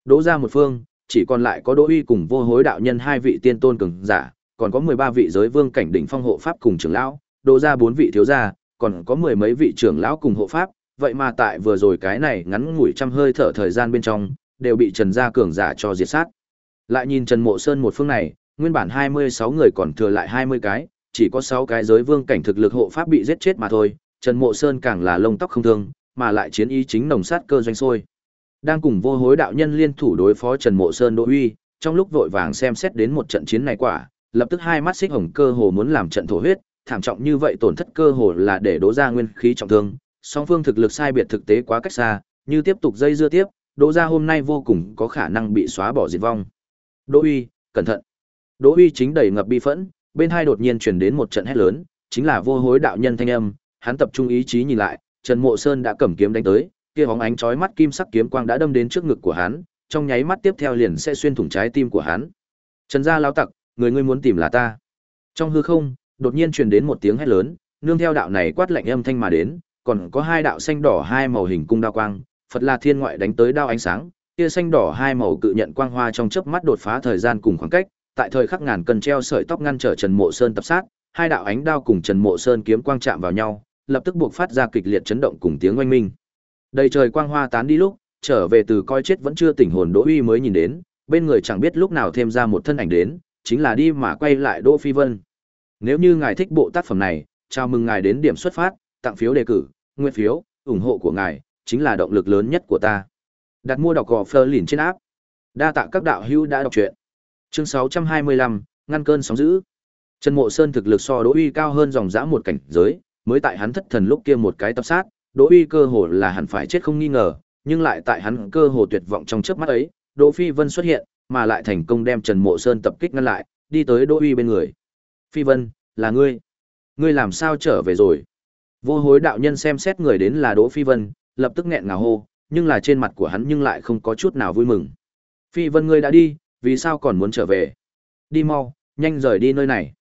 Đỗ ra một phương, chỉ còn lại có Đỗ Uy cùng Vô Hối đạo nhân hai vị tiên tôn cường giả, còn có 13 vị giới vương cảnh đỉnh phong hộ pháp cùng trưởng lão, Đỗ ra bốn vị thiếu gia, còn có mười mấy vị trưởng lão cùng hộ pháp, vậy mà tại vừa rồi cái này ngắn ngủi trăm hơi thở thời gian bên trong, đều bị Trần gia cường giả cho diệt sát. Lại nhìn Trần Mộ Sơn một phương này, nguyên bản 26 người còn thừa lại 20 cái, chỉ có 6 cái giới vương cảnh thực lực hộ pháp bị giết chết mà thôi, Trần Mộ Sơn càng là lông tóc không thương, mà lại chiến ý chính nồng sát cơ doanh sôi. Đang cùng vô hối đạo nhân liên thủ đối phó Trần Mộ Sơn Đỗ Uy, trong lúc vội vàng xem xét đến một trận chiến này quả, lập tức hai mắt xích hồng cơ hồ muốn làm trận thổ huyết, thảm trọng như vậy tổn thất cơ hồ là để đỗ ra nguyên khí trọng thương, song phương thực lực sai biệt thực tế quá cách xa, như tiếp tục dây dưa tiếp, đỗ ra hôm nay vô cùng có khả năng bị xóa bỏ diệt vong. Đỗ Uy, cẩn thận. Đỗ Uy chính đầy ngập bi phẫn, bên hai đột nhiên truyền đến một trận hét lớn, chính là vô hối đạo nhân thanh âm, hắn tập trung ý chí nhìn lại, Trần Mộ Sơn đã cầm kiếm đánh tới, kia bóng ánh chói mắt kim sắc kiếm quang đã đâm đến trước ngực của hắn, trong nháy mắt tiếp theo liền sẽ xuyên thủng trái tim của hắn. Trần gia lão tặc, người ngươi muốn tìm là ta. Trong hư không, đột nhiên truyền đến một tiếng hét lớn, nương theo đạo này quát lạnh âm thanh mà đến, còn có hai đạo xanh đỏ hai màu hình cung đao quang, Phật La Thiên ngoại đánh tới đao ánh sáng, kia xanh đỏ hai màu cự nhận quang hoa trong chớp mắt đột phá thời gian cùng khoảng cách, tại thời khắc ngàn cân treo sợi tóc ngăn trở Trần Mộ Sơn tập sát, hai đạo ánh đao cùng Trần Mộ Sơn kiếm quang chạm vào nhau, lập tức buộc phát ra kịch liệt chấn động cùng tiếng oanh minh. Đầy trời quang hoa tán đi lúc, trở về từ coi chết vẫn chưa tỉnh hồn Đỗ Uy mới nhìn đến, bên người chẳng biết lúc nào thêm ra một thân ảnh đến, chính là đi mà quay lại Đỗ Phi Vân. Nếu như ngài thích bộ tác phẩm này, chào mừng ngài đến điểm xuất phát, tặng phiếu đề cử, nguyên phiếu, ủng hộ của ngài chính là động lực lớn nhất của ta. Đặt mua đọc gò Fleur liền trên áp. Đa tạ các đạo hữu đã đọc truyện. Chương 625, ngăn cơn sóng dữ. Trần Mộ Sơn thực lực so Đỗ Uy cao hơn dòng dã một cảnh giới, mới tại hắn thất thần lúc kia một cái tập sát, Đỗ Uy cơ hồ là hẳn phải chết không nghi ngờ, nhưng lại tại hắn cơ hồ tuyệt vọng trong chớp mắt ấy, Đỗ Phi Vân xuất hiện, mà lại thành công đem Trần Mộ Sơn tập kích ngăn lại, đi tới Đỗ Uy bên người. "Phi Vân, là ngươi? Ngươi làm sao trở về rồi?" Vô Hối đạo nhân xem xét người đến là Đỗ Phi Vân, lập tức nghẹn ngào hô, nhưng là trên mặt của hắn nhưng lại không có chút nào vui mừng. "Phi Vân ngươi đã đi, vì sao còn muốn trở về? Đi mau, nhanh rời đi nơi này.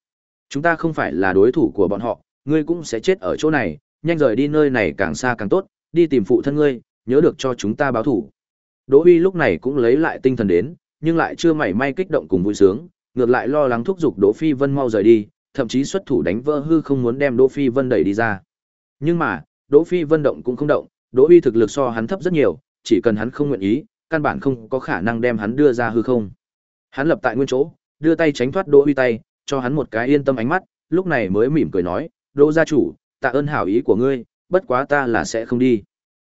Chúng ta không phải là đối thủ của bọn họ, ngươi cũng sẽ chết ở chỗ này, nhanh rời đi nơi này càng xa càng tốt, đi tìm phụ thân ngươi, nhớ được cho chúng ta báo thủ. Đỗ Uy lúc này cũng lấy lại tinh thần đến, nhưng lại chưa mảy may kích động cùng vui sướng, ngược lại lo lắng thúc giục Đỗ Phi Vân mau rời đi, thậm chí xuất thủ đánh vỡ hư không muốn đem Đỗ Phi Vân đẩy đi ra. Nhưng mà, Đỗ Phi Vân động cũng không động, Đỗ Uy thực lực so hắn thấp rất nhiều, chỉ cần hắn không nguyện ý, căn bản không có khả năng đem hắn đưa ra hư không. Hắn lập tại nguyên chỗ, đưa tay tránh thoát Đỗ Uy tay, cho hắn một cái yên tâm ánh mắt, lúc này mới mỉm cười nói, "Đỗ gia chủ, tạ ơn hảo ý của ngươi, bất quá ta là sẽ không đi.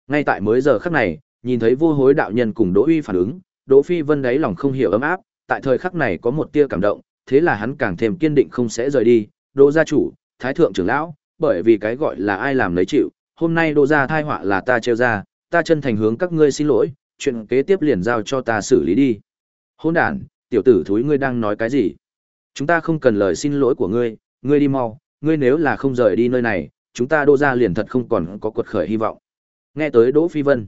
Ngay tại mới giờ khắc này, nhìn thấy vô hối đạo nhân cùng Đỗ Uy phản ứng, Đỗ Phi Vân đáy lòng không hiểu ấm áp, tại thời khắc này có một tia cảm động, thế là hắn càng thêm kiên định không sẽ rời đi. Đỗ gia chủ, thái thượng trưởng lão, bởi vì cái gọi là ai làm lấy chịu, hôm nay Đỗ gia thai họa là ta treo ra, ta chân thành hướng các ngươi xin lỗi, chuyện kế tiếp liền giao cho ta xử lý đi. Hỗn đản, tiểu tử thúi ngươi đang nói cái gì? Chúng ta không cần lời xin lỗi của ngươi, ngươi đi mau, ngươi nếu là không rời đi nơi này, chúng ta đô ra liền thật không còn có quật khởi hy vọng. Nghe tới Đỗ Phi Vân,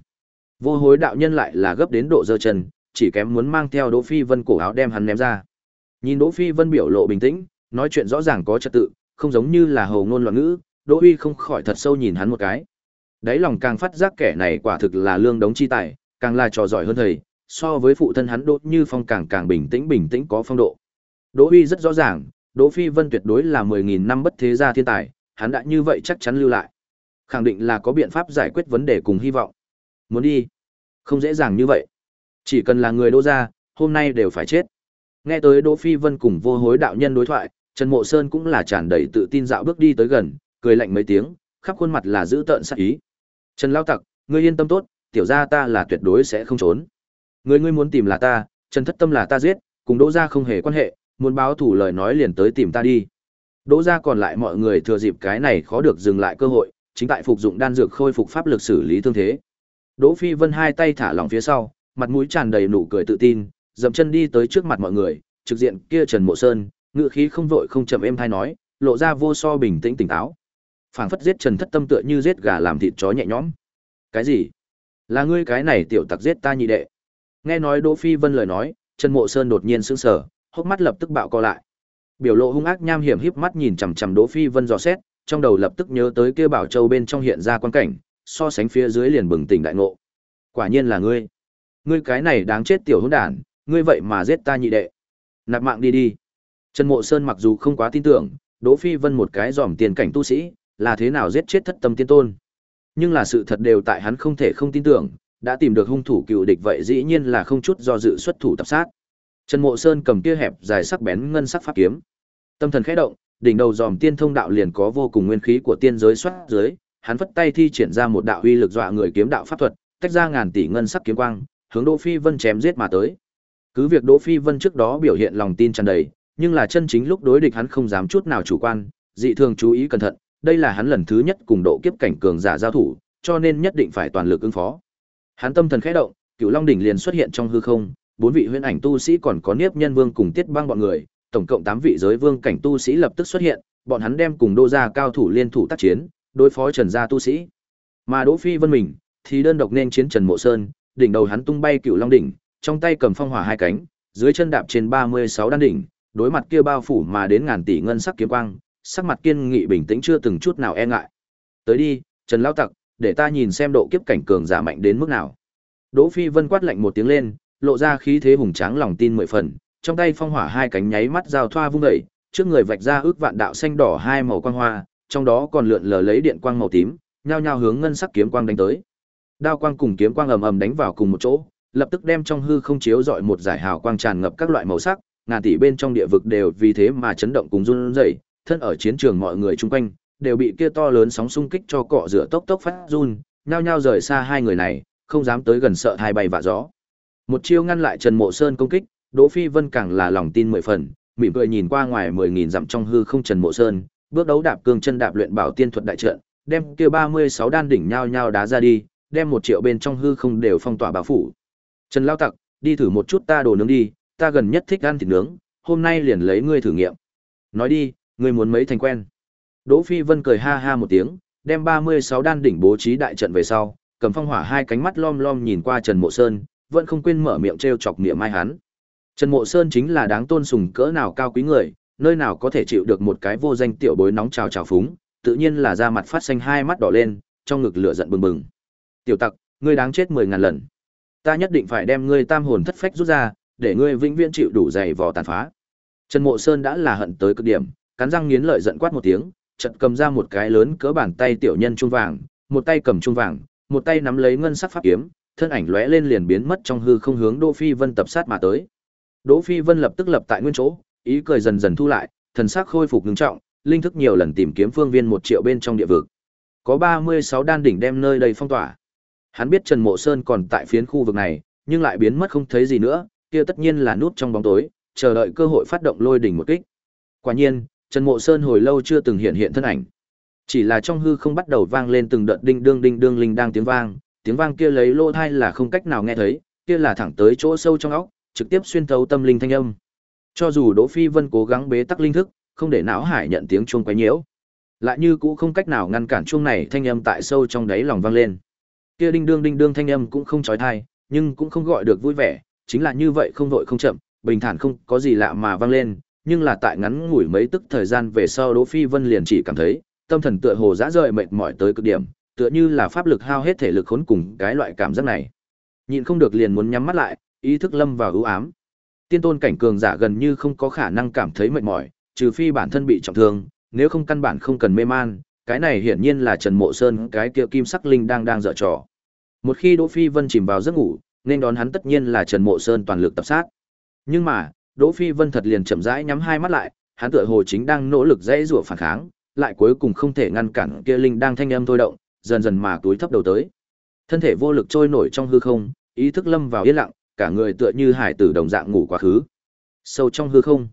vô hối đạo nhân lại là gấp đến độ dơ chân, chỉ kém muốn mang theo Đỗ Phi Vân cổ áo đem hắn ném ra. Nhìn Đỗ Phi Vân biểu lộ bình tĩnh, nói chuyện rõ ràng có trật tự, không giống như là hầu ngôn loạn ngữ, Đỗ Uy không khỏi thật sâu nhìn hắn một cái. Đấy lòng càng phát giác kẻ này quả thực là lương đống chi tài, càng là trò giỏi hơn thầy, so với phụ thân hắn Đỗ Như Phong càng càng bình tĩnh bình tĩnh có phong độ. Đỗ Uy rất rõ ràng, Đỗ Phi Vân tuyệt đối là 10000 năm bất thế gia thiên tài, hắn đã như vậy chắc chắn lưu lại. Khẳng định là có biện pháp giải quyết vấn đề cùng hy vọng. Muốn đi, không dễ dàng như vậy. Chỉ cần là người Đỗ gia, hôm nay đều phải chết. Nghe tới Đỗ Phi Vân cùng vô hối đạo nhân đối thoại, Trần Mộ Sơn cũng là tràn đầy tự tin dạo bước đi tới gần, cười lạnh mấy tiếng, khắp khuôn mặt là giữ tợn sát ý. Trần Lao Tặc, ngươi yên tâm tốt, tiểu gia ta là tuyệt đối sẽ không trốn. Người ngươi muốn tìm là ta, Trần Thất Tâm là ta giết, cùng Đỗ gia không hề quan hệ, muốn báo thủ lời nói liền tới tìm ta đi. Đỗ gia còn lại mọi người thừa dịp cái này khó được dừng lại cơ hội, chính tại phục dụng đan dược khôi phục pháp lực xử lý thương thế. Đỗ Phi Vân hai tay thả lỏng phía sau, mặt mũi tràn đầy nụ cười tự tin, dậm chân đi tới trước mặt mọi người, trực diện kia Trần Mộ Sơn, ngựa khí không vội không chậm êm thay nói, lộ ra vô so bình tĩnh tỉnh táo. Phảng phất giết Trần Thất Tâm tựa như giết gà làm thịt chó nhẹ nhõm. Cái gì? Là ngươi cái này tiểu tặc giết ta nhị đệ? Nghe nói Đỗ Phi Vân lời nói, Trần Mộ Sơn đột nhiên sững sờ, hốc mắt lập tức bạo co lại. Biểu lộ hung ác nham hiểm híp mắt nhìn chằm chằm Đỗ Phi Vân dò xét, trong đầu lập tức nhớ tới kia bảo châu bên trong hiện ra quan cảnh, so sánh phía dưới liền bừng tỉnh đại ngộ. Quả nhiên là ngươi. Ngươi cái này đáng chết tiểu hỗn đản, ngươi vậy mà giết ta nhị đệ. Nạp mạng đi đi. Trần Mộ Sơn mặc dù không quá tin tưởng, Đỗ Phi Vân một cái giòm tiền cảnh tu sĩ, là thế nào giết chết thất tâm tiên tôn. Nhưng là sự thật đều tại hắn không thể không tin tưởng, đã tìm được hung thủ cựu địch vậy dĩ nhiên là không chút do dự xuất thủ tập sát. Trần Mộ Sơn cầm kia hẹp dài sắc bén ngân sắc pháp kiếm. Tâm thần khẽ động, đỉnh đầu dòm tiên thông đạo liền có vô cùng nguyên khí của tiên giới xuất dưới, hắn phất tay thi triển ra một đạo uy lực dọa người kiếm đạo pháp thuật, tách ra ngàn tỷ ngân sắc kiếm quang, hướng Đỗ Phi Vân chém giết mà tới. Cứ việc Đỗ Phi Vân trước đó biểu hiện lòng tin tràn đầy, nhưng là chân chính lúc đối địch hắn không dám chút nào chủ quan, dị thường chú ý cẩn thận, đây là hắn lần thứ nhất cùng độ kiếp cảnh cường giả giao thủ, cho nên nhất định phải toàn lực ứng phó. Hắn tâm thần khẽ động, Cửu Long đỉnh liền xuất hiện trong hư không, bốn vị huyễn ảnh tu sĩ còn có Niếp Nhân Vương cùng Tiết Băng bọn người, tổng cộng 8 vị giới vương cảnh tu sĩ lập tức xuất hiện, bọn hắn đem cùng Đô gia cao thủ liên thủ tác chiến, đối phó Trần gia tu sĩ. Mà Đỗ Phi Vân mình thì đơn độc nên chiến Trần Mộ Sơn, đỉnh đầu hắn tung bay Cửu Long đỉnh, trong tay cầm phong hỏa hai cánh, dưới chân đạp trên 36 đan đỉnh, đối mặt kia bao phủ mà đến ngàn tỷ ngân sắc kiếm quang, sắc mặt kiên nghị bình tĩnh chưa từng chút nào e ngại. Tới đi, Trần Lão Tặc, để ta nhìn xem độ kiếp cảnh cường giả mạnh đến mức nào. Đỗ Phi Vân quát lạnh một tiếng lên, lộ ra khí thế hùng tráng lòng tin mười phần, trong tay phong hỏa hai cánh nháy mắt giao thoa vung dậy, trước người vạch ra ước vạn đạo xanh đỏ hai màu quang hoa, trong đó còn lượn lờ lấy điện quang màu tím, nhao nhao hướng ngân sắc kiếm quang đánh tới. Đao quang cùng kiếm quang ầm ầm đánh vào cùng một chỗ, lập tức đem trong hư không chiếu rọi một giải hào quang tràn ngập các loại màu sắc, ngàn tỷ bên trong địa vực đều vì thế mà chấn động cùng run rẩy, thân ở chiến trường mọi người chung quanh đều bị kia to lớn sóng xung kích cho cọ rửa tốc tốc phát run, nhao nhao rời xa hai người này, không dám tới gần sợ hai bay vạ gió. Một chiêu ngăn lại Trần Mộ Sơn công kích, Đỗ Phi Vân càng là lòng tin mười phần, mỉm cười nhìn qua ngoài mười nghìn dặm trong hư không Trần Mộ Sơn, bước đấu đạp cương chân đạp luyện bảo tiên thuật đại trận, đem kia 36 đan đỉnh nhao nhao đá ra đi, đem một triệu bên trong hư không đều phong tỏa bao phủ. Trần Lao Tặc, đi thử một chút ta đồ nướng đi, ta gần nhất thích ăn thịt nướng, hôm nay liền lấy ngươi thử nghiệm. Nói đi, ngươi muốn mấy thành quen. Đỗ Phi Vân cười ha ha một tiếng, đem 36 đan đỉnh bố trí đại trận về sau, cầm phong hỏa hai cánh mắt lom lom nhìn qua Trần Mộ Sơn, vẫn không quên mở miệng trêu chọc niệm mai hắn. Trần Mộ Sơn chính là đáng tôn sùng cỡ nào cao quý người, nơi nào có thể chịu được một cái vô danh tiểu bối nóng trào trào phúng, tự nhiên là ra mặt phát xanh hai mắt đỏ lên, trong ngực lửa giận bừng bừng. Tiểu tặc, ngươi đáng chết mười ngàn lần. Ta nhất định phải đem ngươi tam hồn thất phách rút ra, để ngươi vĩnh viễn chịu đủ dày vò tàn phá. Trần Mộ Sơn đã là hận tới cực điểm, cắn răng nghiến lợi giận quát một tiếng, chợt cầm ra một cái lớn cỡ bàn tay tiểu nhân trung vàng, một tay cầm trung vàng, một tay nắm lấy ngân sắc pháp kiếm, thân ảnh lóe lên liền biến mất trong hư không hướng Đỗ Phi Vân tập sát mà tới. Đỗ Phi Vân lập tức lập tại nguyên chỗ, ý cười dần dần thu lại, thần sắc khôi phục nghiêm trọng, linh thức nhiều lần tìm kiếm phương viên một triệu bên trong địa vực. Có 36 đan đỉnh đem nơi đây phong tỏa. Hắn biết Trần Mộ Sơn còn tại phiến khu vực này, nhưng lại biến mất không thấy gì nữa, kia tất nhiên là nút trong bóng tối, chờ đợi cơ hội phát động lôi đỉnh một kích. Quả nhiên, Trần Mộ Sơn hồi lâu chưa từng hiện hiện thân ảnh. Chỉ là trong hư không bắt đầu vang lên từng đợt đinh đương đinh đương linh đang tiếng vang, tiếng vang kia lấy lô thai là không cách nào nghe thấy, kia là thẳng tới chỗ sâu trong óc, trực tiếp xuyên thấu tâm linh thanh âm. Cho dù Đỗ Phi Vân cố gắng bế tắc linh thức, không để não hải nhận tiếng chuông quấy nhiễu, lại như cũng không cách nào ngăn cản chuông này thanh âm tại sâu trong đáy lòng vang lên. Kia đinh đương đinh đương thanh âm cũng không chói tai, nhưng cũng không gọi được vui vẻ, chính là như vậy không vội không chậm, bình thản không có gì lạ mà vang lên, nhưng là tại ngắn ngủi mấy tức thời gian về sau Đỗ Phi Vân liền chỉ cảm thấy, tâm thần tựa hồ dã rời mệt mỏi tới cực điểm, tựa như là pháp lực hao hết thể lực khốn cùng cái loại cảm giác này. Nhịn không được liền muốn nhắm mắt lại, ý thức lâm vào ưu ám. Tiên tôn cảnh cường giả gần như không có khả năng cảm thấy mệt mỏi, trừ phi bản thân bị trọng thương, nếu không căn bản không cần mê man, cái này hiển nhiên là Trần Mộ Sơn cái kia kim sắc linh đang đang dở trò. Một khi Đỗ Phi Vân chìm vào giấc ngủ, nên đón hắn tất nhiên là Trần Mộ Sơn toàn lực tập sát. Nhưng mà, Đỗ Phi Vân thật liền chậm rãi nhắm hai mắt lại, hắn tựa hồ chính đang nỗ lực dãy rủa phản kháng, lại cuối cùng không thể ngăn cản kia linh đang thanh âm thôi động, dần dần mà túi thấp đầu tới. Thân thể vô lực trôi nổi trong hư không, ý thức lâm vào yên lặng, cả người tựa như hải tử đồng dạng ngủ quá khứ. Sâu trong hư không,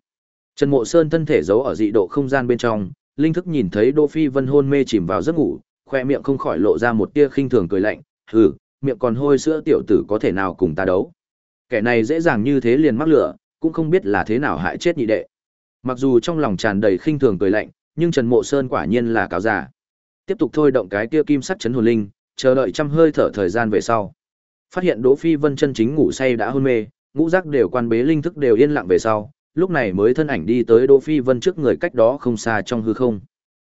Trần Mộ Sơn thân thể giấu ở dị độ không gian bên trong, linh thức nhìn thấy Đỗ Phi Vân hôn mê chìm vào giấc ngủ, khoe miệng không khỏi lộ ra một tia khinh thường cười lạnh, "Hừ, miệng còn hôi sữa tiểu tử có thể nào cùng ta đấu?" Kẻ này dễ dàng như thế liền mắc lửa, cũng không biết là thế nào hại chết nhị đệ. Mặc dù trong lòng tràn đầy khinh thường cười lạnh, nhưng Trần Mộ Sơn quả nhiên là cáo giả. Tiếp tục thôi động cái kia kim sắc chấn hồn linh, chờ đợi trăm hơi thở thời gian về sau. Phát hiện Đỗ Phi Vân chân chính ngủ say đã hôn mê, ngũ giác đều quan bế linh thức đều yên lặng về sau, lúc này mới thân ảnh đi tới Đỗ Phi Vân trước người cách đó không xa trong hư không.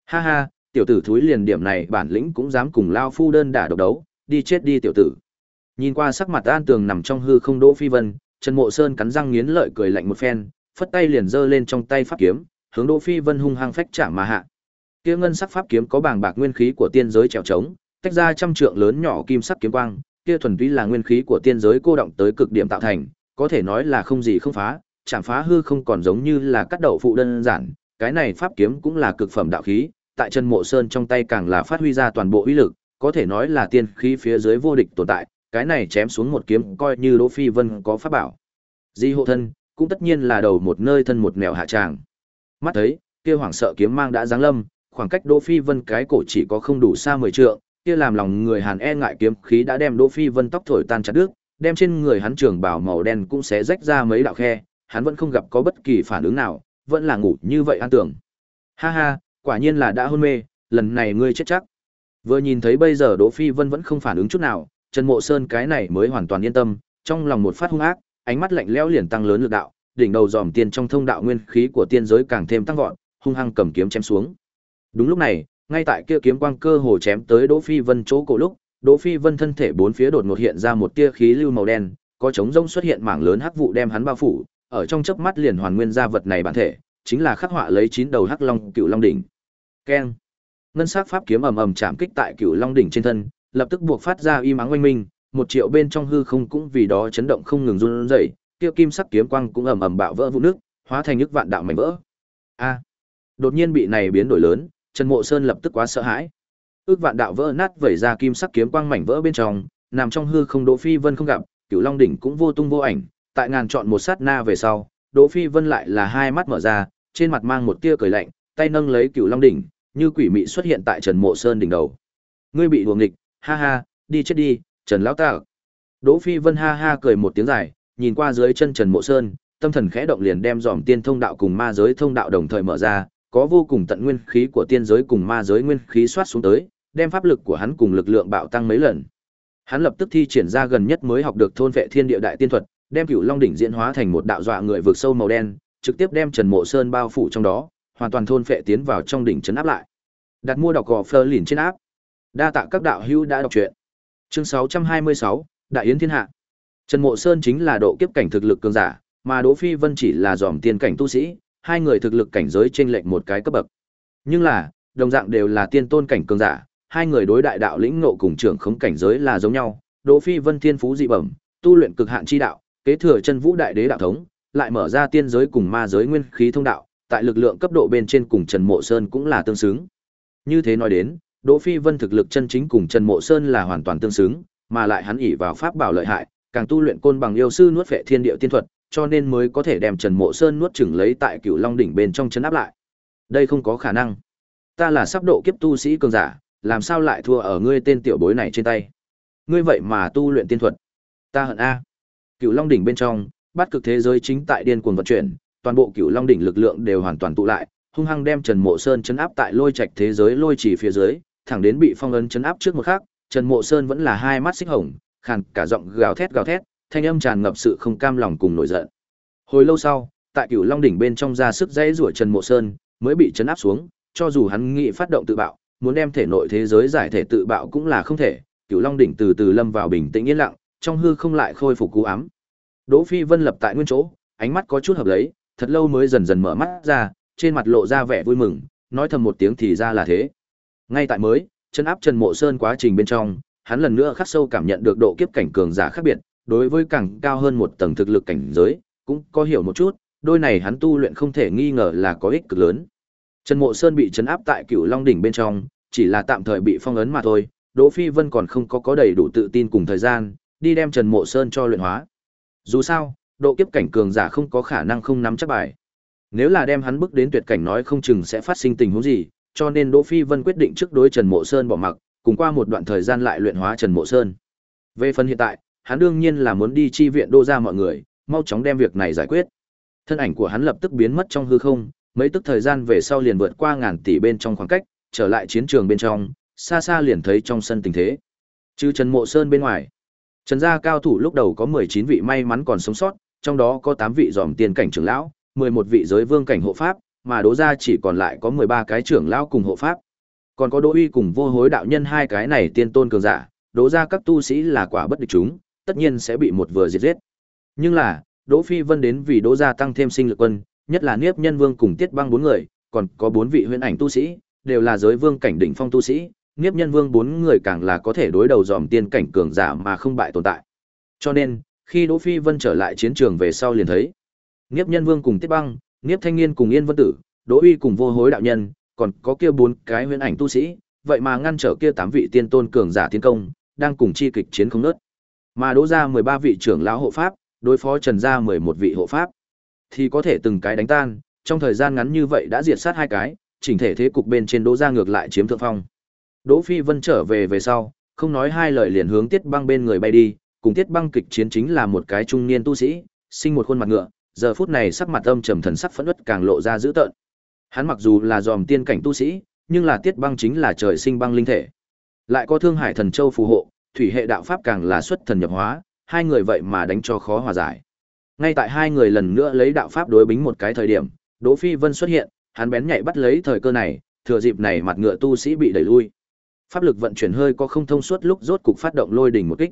Ha ha, tiểu tử thúi liền điểm này bản lĩnh cũng dám cùng lao phu đơn đả độc đấu, đi chết đi tiểu tử. Nhìn qua sắc mặt an tường nằm trong hư không Đỗ Phi Vân, Trần Mộ Sơn cắn răng nghiến lợi cười lạnh một phen, phất tay liền giơ lên trong tay pháp kiếm, hướng Đỗ Phi Vân hung hăng phách trả mà hạ. Kia ngân sắc pháp kiếm có bảng bạc nguyên khí của tiên giới trèo trống, tách ra trăm trượng lớn nhỏ kim sắc kiếm quang, kia thuần túy là nguyên khí của tiên giới cô động tới cực điểm tạo thành, có thể nói là không gì không phá, chạm phá hư không còn giống như là cắt đậu phụ đơn giản, cái này pháp kiếm cũng là cực phẩm đạo khí, tại chân mộ sơn trong tay càng là phát huy ra toàn bộ uy lực, có thể nói là tiên khí phía dưới vô địch tồn tại, cái này chém xuống một kiếm coi như Đỗ Phi Vân có pháp bảo. Di hộ thân, cũng tất nhiên là đầu một nơi thân một mèo hạ tràng. Mắt thấy, kia hoảng sợ kiếm mang đã giáng lâm, khoảng cách Đỗ Phi Vân cái cổ chỉ có không đủ xa 10 trượng, kia làm lòng người Hàn e ngại kiếm khí đã đem Đỗ Phi Vân tóc thổi tan chặt đứt, đem trên người hắn trường bào màu đen cũng sẽ rách ra mấy đạo khe, hắn vẫn không gặp có bất kỳ phản ứng nào, vẫn là ngủ như vậy an tưởng. Ha ha, quả nhiên là đã hôn mê, lần này ngươi chết chắc. Vừa nhìn thấy bây giờ Đỗ Phi Vân vẫn không phản ứng chút nào, Trần Mộ Sơn cái này mới hoàn toàn yên tâm, trong lòng một phát hung ác, ánh mắt lạnh lẽo liền tăng lớn lực đạo, đỉnh đầu dòm tiên trong thông đạo nguyên khí của tiên giới càng thêm tăng vọt, hung hăng cầm kiếm chém xuống. Đúng lúc này, ngay tại kia kiếm quang cơ hồ chém tới Đỗ Phi Vân chỗ cổ lúc, Đỗ Phi Vân thân thể bốn phía đột ngột hiện ra một tia khí lưu màu đen, có trống rông xuất hiện mảng lớn hắc vụ đem hắn bao phủ, ở trong chớp mắt liền hoàn nguyên ra vật này bản thể, chính là khắc họa lấy chín đầu hắc long cựu long đỉnh. Keng. Ngân sắc pháp kiếm ầm ầm chạm kích tại cựu long đỉnh trên thân, lập tức buộc phát ra y mắng oanh minh, một triệu bên trong hư không cũng vì đó chấn động không ngừng run rẩy, kia kim sắc kiếm quang cũng ầm ầm bạo vỡ vụ nước, hóa thành nước vạn đạo mảnh vỡ. A. Đột nhiên bị này biến đổi lớn, Trần Mộ Sơn lập tức quá sợ hãi. Ước vạn đạo vỡ nát vẩy ra kim sắc kiếm quang mảnh vỡ bên trong, nằm trong hư không Đỗ Phi Vân không gặp, Cửu Long đỉnh cũng vô tung vô ảnh, tại ngàn chọn một sát na về sau, Đỗ Phi Vân lại là hai mắt mở ra, trên mặt mang một tia cười lạnh, tay nâng lấy Cửu Long đỉnh, như quỷ mị xuất hiện tại Trần Mộ Sơn đỉnh đầu. Ngươi bị đuổi nghịch, ha ha, đi chết đi, Trần lão ta. Đỗ Phi Vân ha ha cười một tiếng dài, nhìn qua dưới chân Trần Mộ Sơn, tâm thần khẽ động liền đem dòm tiên thông đạo cùng ma giới thông đạo đồng thời mở ra, có vô cùng tận nguyên khí của tiên giới cùng ma giới nguyên khí xoát xuống tới, đem pháp lực của hắn cùng lực lượng bạo tăng mấy lần. Hắn lập tức thi triển ra gần nhất mới học được thôn vệ thiên địa đại tiên thuật, đem Cửu Long đỉnh diễn hóa thành một đạo dọa người vượt sâu màu đen, trực tiếp đem Trần Mộ Sơn bao phủ trong đó, hoàn toàn thôn phệ tiến vào trong đỉnh trấn áp lại. Đặt mua đọc gò Fleur lìn trên áp. Đa tạ các đạo hữu đã đọc truyện. Chương 626, Đại yến thiên hạ. Trần Mộ Sơn chính là độ kiếp cảnh thực lực cường giả, mà Đỗ Phi Vân chỉ là dòm tiên cảnh tu sĩ, hai người thực lực cảnh giới chênh lệch một cái cấp bậc. Nhưng là, đồng dạng đều là tiên tôn cảnh cường giả, hai người đối đại đạo lĩnh ngộ cùng trưởng khống cảnh giới là giống nhau. Đỗ Phi Vân thiên phú dị bẩm, tu luyện cực hạn chi đạo, kế thừa chân vũ đại đế đạo thống, lại mở ra tiên giới cùng ma giới nguyên khí thông đạo, tại lực lượng cấp độ bên trên cùng Trần Mộ Sơn cũng là tương xứng. Như thế nói đến, Đỗ Phi Vân thực lực chân chính cùng Trần Mộ Sơn là hoàn toàn tương xứng, mà lại hắn ỷ vào pháp bảo lợi hại, càng tu luyện côn bằng yêu sư nuốt phệ thiên địa tiên thuật, cho nên mới có thể đem Trần Mộ Sơn nuốt chửng lấy tại Cửu Long đỉnh bên trong chấn áp lại. Đây không có khả năng. Ta là sắp độ kiếp tu sĩ cường giả, làm sao lại thua ở ngươi tên tiểu bối này trên tay? Ngươi vậy mà tu luyện tiên thuật? Ta hận a. Cửu Long đỉnh bên trong, bát cực thế giới chính tại điên cuồng vận chuyển, toàn bộ Cửu Long đỉnh lực lượng đều hoàn toàn tụ lại, hung hăng đem Trần Mộ Sơn chấn áp tại lôi trạch thế giới lôi chỉ phía dưới, thẳng đến bị phong ấn chấn áp trước một khắc, Trần Mộ Sơn vẫn là hai mắt xích hồng, khàn cả giọng gào thét gào thét, thanh âm tràn ngập sự không cam lòng cùng nổi giận. Hồi lâu sau, tại Cửu Long đỉnh bên trong ra sức dãy rủa Trần Mộ Sơn, mới bị chấn áp xuống, cho dù hắn nghị phát động tự bạo, muốn đem thể nội thế giới giải thể tự bạo cũng là không thể. Cửu Long đỉnh từ từ lâm vào bình tĩnh yên lặng, trong hư không lại khôi phục cú ám. Đỗ Phi Vân lập tại nguyên chỗ, ánh mắt có chút hợp lấy, thật lâu mới dần dần mở mắt ra, trên mặt lộ ra vẻ vui mừng, nói thầm một tiếng thì ra là thế. Ngay tại mới, chân áp Trần Mộ Sơn quá trình bên trong, hắn lần nữa khắc sâu cảm nhận được độ kiếp cảnh cường giả khác biệt, đối với càng cao hơn một tầng thực lực cảnh giới, cũng có hiểu một chút, đôi này hắn tu luyện không thể nghi ngờ là có ích cực lớn. Trần Mộ Sơn bị trấn áp tại Cửu Long đỉnh bên trong, chỉ là tạm thời bị phong ấn mà thôi, Đỗ Phi Vân còn không có có đầy đủ tự tin cùng thời gian, đi đem Trần Mộ Sơn cho luyện hóa. Dù sao, độ kiếp cảnh cường giả không có khả năng không nắm chắc bài. Nếu là đem hắn bước đến tuyệt cảnh nói không chừng sẽ phát sinh tình huống gì, cho nên Đỗ Phi Vân quyết định trước đối Trần Mộ Sơn bỏ mặc, cùng qua một đoạn thời gian lại luyện hóa Trần Mộ Sơn. Về phần hiện tại, hắn đương nhiên là muốn đi chi viện đô ra mọi người, mau chóng đem việc này giải quyết. Thân ảnh của hắn lập tức biến mất trong hư không, mấy tức thời gian về sau liền vượt qua ngàn tỷ bên trong khoảng cách, trở lại chiến trường bên trong, xa xa liền thấy trong sân tình thế. Trừ Trần Mộ Sơn bên ngoài, Trần gia cao thủ lúc đầu có 19 vị may mắn còn sống sót, trong đó có 8 vị dòm tiền cảnh trưởng lão, 11 vị giới vương cảnh hộ pháp, mà đố ra chỉ còn lại có 13 cái trưởng lão cùng hộ pháp. Còn có Đỗ Uy cùng Vô Hối đạo nhân hai cái này tiên tôn cường giả, đố ra các tu sĩ là quả bất địch chúng, tất nhiên sẽ bị một vừa diệt giết. Nhưng là, Đỗ Phi Vân đến vì Đỗ gia tăng thêm sinh lực quân, nhất là Niếp Nhân Vương cùng Tiết Băng bốn người, còn có bốn vị huyền ảnh tu sĩ, đều là giới vương cảnh đỉnh phong tu sĩ, Niếp Nhân Vương bốn người càng là có thể đối đầu dòm tiên cảnh cường giả mà không bại tồn tại. Cho nên, khi Đỗ Phi Vân trở lại chiến trường về sau liền thấy, Niếp Nhân Vương cùng Tiết Băng, Niếp Thanh Nghiên cùng Yên Vân Tử, Đỗ Uy cùng Vô Hối đạo nhân, còn có kia bốn cái Huyền ảnh tu sĩ, vậy mà ngăn trở kia tám vị tiên tôn cường giả tiến công, đang cùng chi kịch chiến không nớt. Mà Đỗ gia 13 vị trưởng lão hộ pháp, đối phó Trần gia 11 vị hộ pháp, thì có thể từng cái đánh tan, trong thời gian ngắn như vậy đã diệt sát hai cái, chỉnh thể thế cục bên trên Đỗ gia ngược lại chiếm thượng phong. Đỗ Phi Vân trở về về sau, không nói hai lời liền hướng Tiết Băng bên người bay đi, cùng Tiết Băng kịch chiến chính là một cái trung niên tu sĩ, sinh một khuôn mặt ngựa, giờ phút này sắc mặt âm trầm thần sắc phẫn uất càng lộ ra dữ tợn. Hắn mặc dù là dòm tiên cảnh tu sĩ, nhưng là Tiết Băng chính là trời sinh băng linh thể. Lại có Thương Hải Thần Châu phù hộ, thủy hệ đạo pháp càng là xuất thần nhập hóa, hai người vậy mà đánh cho khó hòa giải. Ngay tại hai người lần nữa lấy đạo pháp đối bính một cái thời điểm, Đỗ Phi Vân xuất hiện, hắn bén nhạy bắt lấy thời cơ này, thừa dịp này mặt ngựa tu sĩ bị đẩy lui. Pháp lực vận chuyển hơi có không thông suốt lúc rốt cục phát động lôi đỉnh một kích.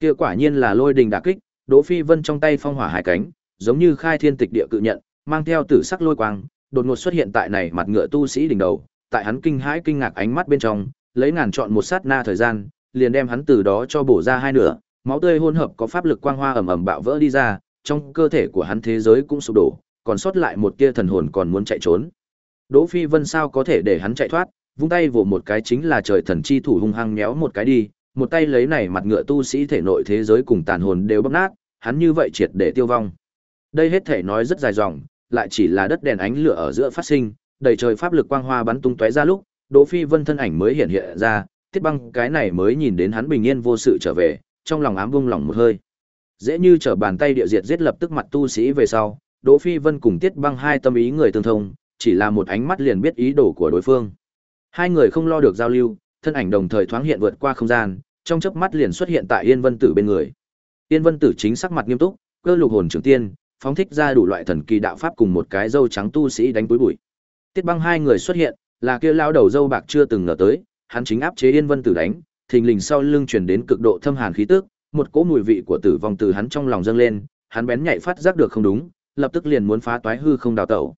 Kia quả nhiên là lôi đỉnh đả kích, Đỗ Phi Vân trong tay phong hỏa hai cánh, giống như khai thiên tịch địa cự nhận, mang theo tử sắc lôi quang, đột ngột xuất hiện tại này mặt ngựa tu sĩ đỉnh đầu, tại hắn kinh hãi kinh ngạc ánh mắt bên trong, lấy ngàn chọn một sát na thời gian, liền đem hắn từ đó cho bổ ra hai nửa, máu tươi hỗn hợp có pháp lực quang hoa ầm ầm bạo vỡ đi ra, trong cơ thể của hắn thế giới cũng sụp đổ, còn sót lại một tia thần hồn còn muốn chạy trốn. Đỗ Phi Vân sao có thể để hắn chạy thoát, vung tay vỗ một cái chính là trời thần chi thủ hung hăng méo một cái đi, một tay lấy này mặt ngựa tu sĩ thể nội thế giới cùng tàn hồn đều bóp nát, hắn như vậy triệt để tiêu vong. Đây hết thể nói rất dài dòng, lại chỉ là đất đèn ánh lửa ở giữa phát sinh, đầy trời pháp lực quang hoa bắn tung tóe ra lúc, Đỗ Phi Vân thân ảnh mới hiện hiện ra, Tiết Băng cái này mới nhìn đến hắn bình yên vô sự trở về, trong lòng ám vung lòng một hơi. Dễ như trở bàn tay địa diệt giết lập tức mặt tu sĩ về sau, Đỗ Phi Vân cùng Tiết Băng hai tâm ý người tương thông, chỉ là một ánh mắt liền biết ý đồ của đối phương. Hai người không lo được giao lưu, thân ảnh đồng thời thoáng hiện vượt qua không gian, trong chớp mắt liền xuất hiện tại Yên Vân Tử bên người. Yên Vân Tử chính sắc mặt nghiêm túc, cơ lục hồn trưởng tiên, phóng thích ra đủ loại thần kỳ đạo pháp cùng một cái dâu trắng tu sĩ đánh túi bụi. Tiết Băng hai người xuất hiện, là kia lão đầu dâu bạc chưa từng ngờ tới, hắn chính áp chế Yên Vân Tử đánh, thình lình sau lưng truyền đến cực độ thâm hàn khí tức, một cỗ mùi vị của tử vong từ hắn trong lòng dâng lên, hắn bén nhạy phát giác được không đúng, lập tức liền muốn phá toái hư không đào tẩu.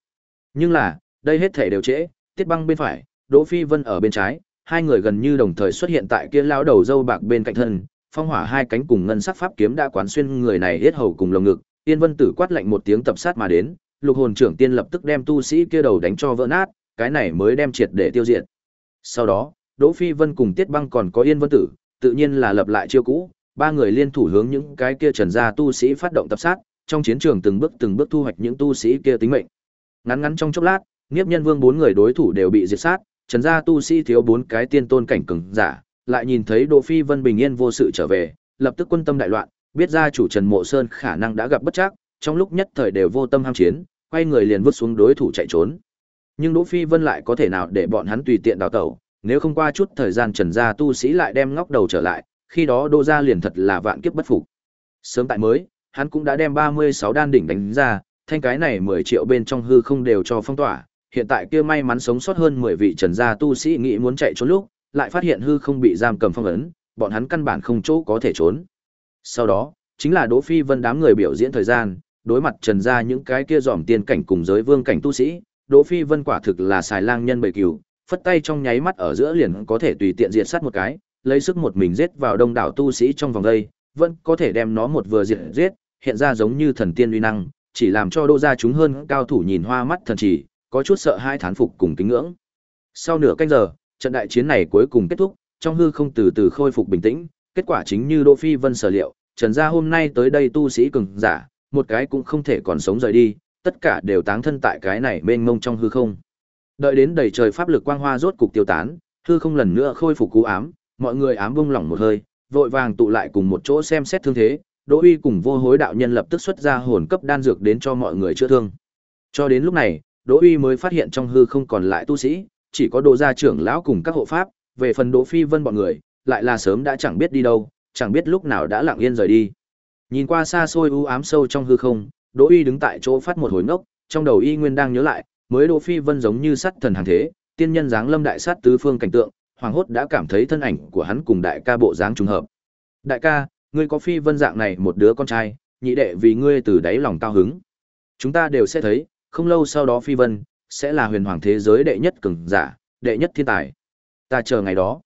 Nhưng là, đây hết thể đều trễ, Tiết Băng bên phải, Đỗ Phi Vân ở bên trái, hai người gần như đồng thời xuất hiện tại kia lão đầu dâu bạc bên cạnh thân, phong hỏa hai cánh cùng ngân sắc pháp kiếm đã quán xuyên người này hết hầu cùng lồng ngực, Yên Vân Tử quát lạnh một tiếng tập sát mà đến, Lục Hồn trưởng tiên lập tức đem tu sĩ kia đầu đánh cho vỡ nát, cái này mới đem triệt để tiêu diệt. Sau đó, Đỗ Phi Vân cùng Tiết Băng còn có Yên Vân Tử, tự nhiên là lập lại chiêu cũ, ba người liên thủ hướng những cái kia trần gia tu sĩ phát động tập sát, trong chiến trường từng bước từng bước thu hoạch những tu sĩ kia tính mệnh. Ngắn ngắn trong chốc lát, Niếp Nhân Vương bốn người đối thủ đều bị diệt sát, trần gia tu sĩ thiếu bốn cái tiên tôn cảnh cường giả, lại nhìn thấy Đỗ Phi Vân bình yên vô sự trở về, lập tức quân tâm đại loạn, biết ra chủ Trần Mộ Sơn khả năng đã gặp bất trắc, trong lúc nhất thời đều vô tâm ham chiến, quay người liền vứt xuống đối thủ chạy trốn. Nhưng Đỗ Phi Vân lại có thể nào để bọn hắn tùy tiện đào tẩu, nếu không qua chút thời gian Trần gia tu sĩ lại đem ngóc đầu trở lại, khi đó Đỗ gia liền thật là vạn kiếp bất phục. Sớm tại mới, hắn cũng đã đem 36 đan đỉnh đánh ra, thanh cái này 10 triệu bên trong hư không đều cho phong tỏa, hiện tại kia may mắn sống sót hơn 10 vị Trần gia tu sĩ nghĩ muốn chạy trốn lúc, lại phát hiện hư không bị giam cầm phong ấn, bọn hắn căn bản không chỗ có thể trốn. Sau đó, chính là Đỗ Phi Vân đám người biểu diễn thời gian, đối mặt trần ra những cái kia dòm tiên cảnh cùng giới vương cảnh tu sĩ, Đỗ Phi Vân quả thực là xài lang nhân bầy cừu, phất tay trong nháy mắt ở giữa liền có thể tùy tiện diệt sát một cái, lấy sức một mình giết vào đông đảo tu sĩ trong vòng đây, vẫn có thể đem nó một vừa diệt giết, hiện ra giống như thần tiên uy năng, chỉ làm cho đô gia chúng hơn cao thủ nhìn hoa mắt thần chỉ, có chút sợ hai thán phục cùng kính ngưỡng. Sau nửa canh giờ, trận đại chiến này cuối cùng kết thúc, trong hư không từ từ khôi phục bình tĩnh, kết quả chính như Đỗ Phi Vân sở liệu, Trần gia hôm nay tới đây tu sĩ cường giả, một cái cũng không thể còn sống rời đi, tất cả đều táng thân tại cái này mênh mông trong hư không. Đợi đến đầy trời pháp lực quang hoa rốt cục tiêu tán, hư không lần nữa khôi phục cú ám, mọi người ám bung lỏng một hơi, vội vàng tụ lại cùng một chỗ xem xét thương thế, Đỗ Uy cùng Vô Hối đạo nhân lập tức xuất ra hồn cấp đan dược đến cho mọi người chữa thương. Cho đến lúc này, Đỗ Uy mới phát hiện trong hư không còn lại tu sĩ, chỉ có Đỗ gia trưởng lão cùng các hộ pháp, về phần Đỗ Phi Vân bọn người, lại là sớm đã chẳng biết đi đâu, chẳng biết lúc nào đã lặng yên rời đi. Nhìn qua xa xôi u ám sâu trong hư không, Đỗ Uy đứng tại chỗ phát một hồi ngốc, trong đầu y nguyên đang nhớ lại, mới Đỗ Phi Vân giống như sắt thần hàng thế, tiên nhân dáng lâm đại sát tứ phương cảnh tượng, hoàng hốt đã cảm thấy thân ảnh của hắn cùng đại ca bộ dáng trùng hợp. Đại ca, ngươi có Phi Vân dạng này một đứa con trai, nhị đệ vì ngươi từ đáy lòng cao hứng. Chúng ta đều sẽ thấy, không lâu sau đó Phi Vân sẽ là huyền hoàng thế giới đệ nhất cường giả, đệ nhất thiên tài. Ta chờ ngày đó.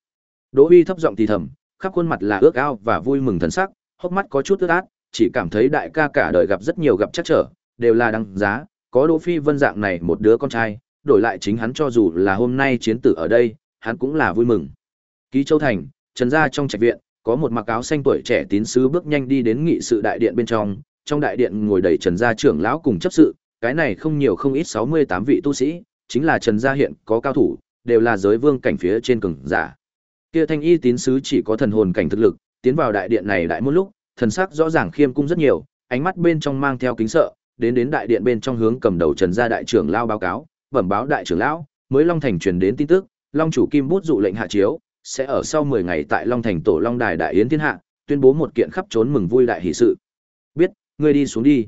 Đỗ Uy thấp giọng thì thầm, khắp khuôn mặt là ước ao và vui mừng thần sắc, hốc mắt có chút ướt át, chỉ cảm thấy đại ca cả đời gặp rất nhiều gặp chắc trở, đều là đáng giá, có Đỗ Phi Vân dạng này một đứa con trai, đổi lại chính hắn cho dù là hôm nay chiến tử ở đây, hắn cũng là vui mừng. Ký Châu Thành, trần gia trong trạch viện, có một mặc áo xanh tuổi trẻ tín sứ bước nhanh đi đến nghị sự đại điện bên trong, trong đại điện ngồi đầy trần gia trưởng lão cùng chấp sự, cái này không nhiều không ít 68 vị tu sĩ, chính là trần gia hiện có cao thủ, đều là giới vương cảnh phía trên cường giả. Kia thanh y tín sứ chỉ có thần hồn cảnh thực lực, tiến vào đại điện này đại một lúc, thần sắc rõ ràng khiêm cung rất nhiều, ánh mắt bên trong mang theo kính sợ, đến đến đại điện bên trong hướng cầm đầu Trần gia đại trưởng lao báo cáo, bẩm báo đại trưởng lão, mới Long Thành truyền đến tin tức, Long chủ Kim Bút dụ lệnh hạ chiếu, sẽ ở sau 10 ngày tại Long Thành tổ Long Đài đại yến thiên hạ, tuyên bố một kiện khắp trốn mừng vui đại hỷ sự. Biết, ngươi đi xuống đi.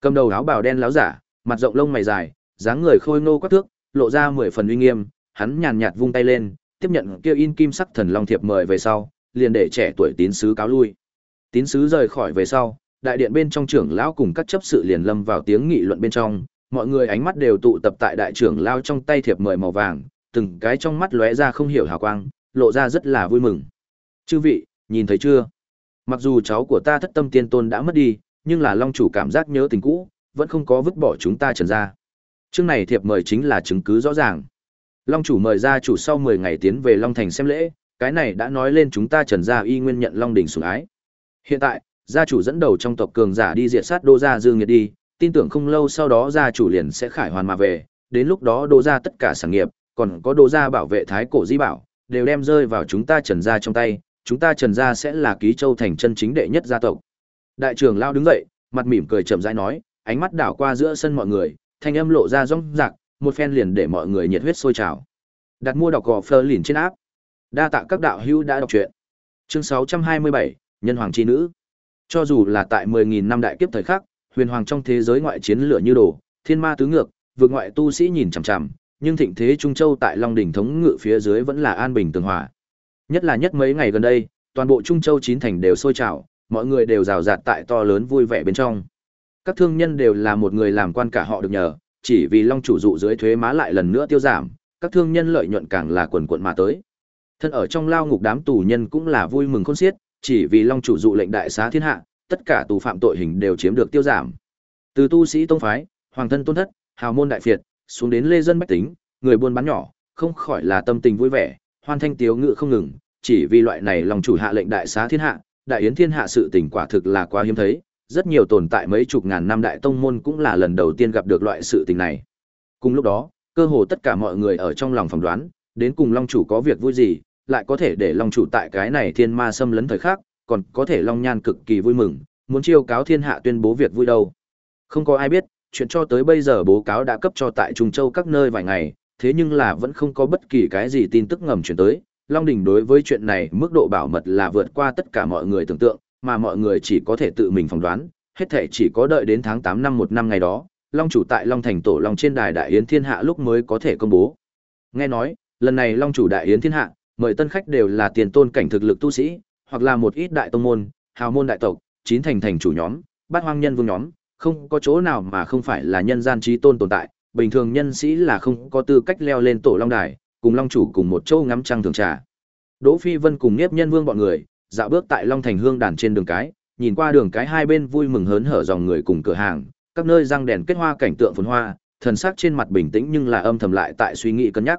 Cầm đầu áo bào đen láo giả, mặt rộng lông mày dài, dáng người khôi ngô quắc thước, lộ ra mười phần uy nghiêm, hắn nhàn nhạt vung tay lên, tiếp nhận kia in kim sắc thần long thiệp mời về sau, liền để trẻ tuổi tín sứ cáo lui. Tín sứ rời khỏi về sau, đại điện bên trong trưởng lão cùng các chấp sự liền lâm vào tiếng nghị luận bên trong, mọi người ánh mắt đều tụ tập tại đại trưởng lão trong tay thiệp mời màu vàng, từng cái trong mắt lóe ra không hiểu hào quang, lộ ra rất là vui mừng. Chư vị, nhìn thấy chưa? Mặc dù cháu của ta thất tâm tiên tôn đã mất đi, nhưng là long chủ cảm giác nhớ tình cũ, vẫn không có vứt bỏ chúng ta trần ra. Chương này thiệp mời chính là chứng cứ rõ ràng. Long chủ mời gia chủ sau 10 ngày tiến về Long Thành xem lễ, cái này đã nói lên chúng ta Trần gia y nguyên nhận Long đỉnh sủng ái. Hiện tại, gia chủ dẫn đầu trong tộc cường giả đi diệt sát Đô gia Dương Nghiệt đi, tin tưởng không lâu sau đó gia chủ liền sẽ khải hoàn mà về, đến lúc đó Đô gia tất cả sản nghiệp, còn có Đô gia bảo vệ thái cổ di bảo, đều đem rơi vào chúng ta Trần gia trong tay, chúng ta Trần gia sẽ là ký châu thành chân chính đệ nhất gia tộc. Đại trưởng lao đứng dậy, mặt mỉm cười chậm rãi nói, ánh mắt đảo qua giữa sân mọi người, thanh âm lộ ra rong rạc, một phen liền để mọi người nhiệt huyết sôi trào. Đặt mua đọc gò phơ liền trên áp. Đa tạ các đạo hữu đã đọc truyện. Chương 627, Nhân hoàng chi nữ. Cho dù là tại 10000 năm đại kiếp thời khắc, huyền hoàng trong thế giới ngoại chiến lửa như đổ, thiên ma tứ ngược, vượt ngoại tu sĩ nhìn chằm chằm, nhưng thịnh thế Trung Châu tại Long đỉnh thống ngự phía dưới vẫn là an bình tường hòa. Nhất là nhất mấy ngày gần đây, toàn bộ Trung Châu chín thành đều sôi trào, mọi người đều rào rạt tại to lớn vui vẻ bên trong. Các thương nhân đều là một người làm quan cả họ được nhờ, chỉ vì Long chủ dụ dưới thuế má lại lần nữa tiêu giảm, các thương nhân lợi nhuận càng là quần quận mà tới. Thân ở trong lao ngục đám tù nhân cũng là vui mừng khôn xiết, chỉ vì Long chủ dụ lệnh đại xá thiên hạ, tất cả tù phạm tội hình đều chiếm được tiêu giảm. Từ tu sĩ tông phái, hoàng thân tôn thất, hào môn đại phiệt, xuống đến lê dân bách tính, người buôn bán nhỏ, không khỏi là tâm tình vui vẻ, hoan thanh tiếu ngự không ngừng, chỉ vì loại này Long chủ hạ lệnh đại xá thiên hạ, đại yến thiên hạ sự tình quả thực là quá hiếm thấy, rất nhiều tồn tại mấy chục ngàn năm đại tông môn cũng là lần đầu tiên gặp được loại sự tình này. Cùng lúc đó, cơ hồ tất cả mọi người ở trong lòng phỏng đoán, đến cùng Long chủ có việc vui gì, lại có thể để Long chủ tại cái này thiên ma xâm lấn thời khắc, còn có thể Long Nhan cực kỳ vui mừng, muốn chiêu cáo thiên hạ tuyên bố việc vui đâu. Không có ai biết, chuyện cho tới bây giờ bố cáo đã cấp cho tại Trung Châu các nơi vài ngày, thế nhưng là vẫn không có bất kỳ cái gì tin tức ngầm chuyển tới. Long Đình đối với chuyện này mức độ bảo mật là vượt qua tất cả mọi người tưởng tượng, mà mọi người chỉ có thể tự mình phỏng đoán, hết thể chỉ có đợi đến tháng 8 năm một năm ngày đó, Long chủ tại Long Thành Tổ Long trên đài Đại Yến Thiên Hạ lúc mới có thể công bố. Nghe nói, lần này Long chủ Đại Yến Thiên Hạ, mời tân khách đều là tiền tôn cảnh thực lực tu sĩ, hoặc là một ít đại tông môn, hào môn đại tộc, chín thành thành chủ nhóm, bát hoang nhân vương nhóm, không có chỗ nào mà không phải là nhân gian trí tôn tồn tại, bình thường nhân sĩ là không có tư cách leo lên tổ long đài, cùng long chủ cùng một châu ngắm trăng thường trà. Đỗ Phi Vân cùng Niếp Nhân Vương bọn người, dạo bước tại Long Thành Hương đàn trên đường cái, nhìn qua đường cái hai bên vui mừng hớn hở dòng người cùng cửa hàng, các nơi răng đèn kết hoa cảnh tượng phồn hoa, thần sắc trên mặt bình tĩnh nhưng là âm thầm lại tại suy nghĩ cân nhắc.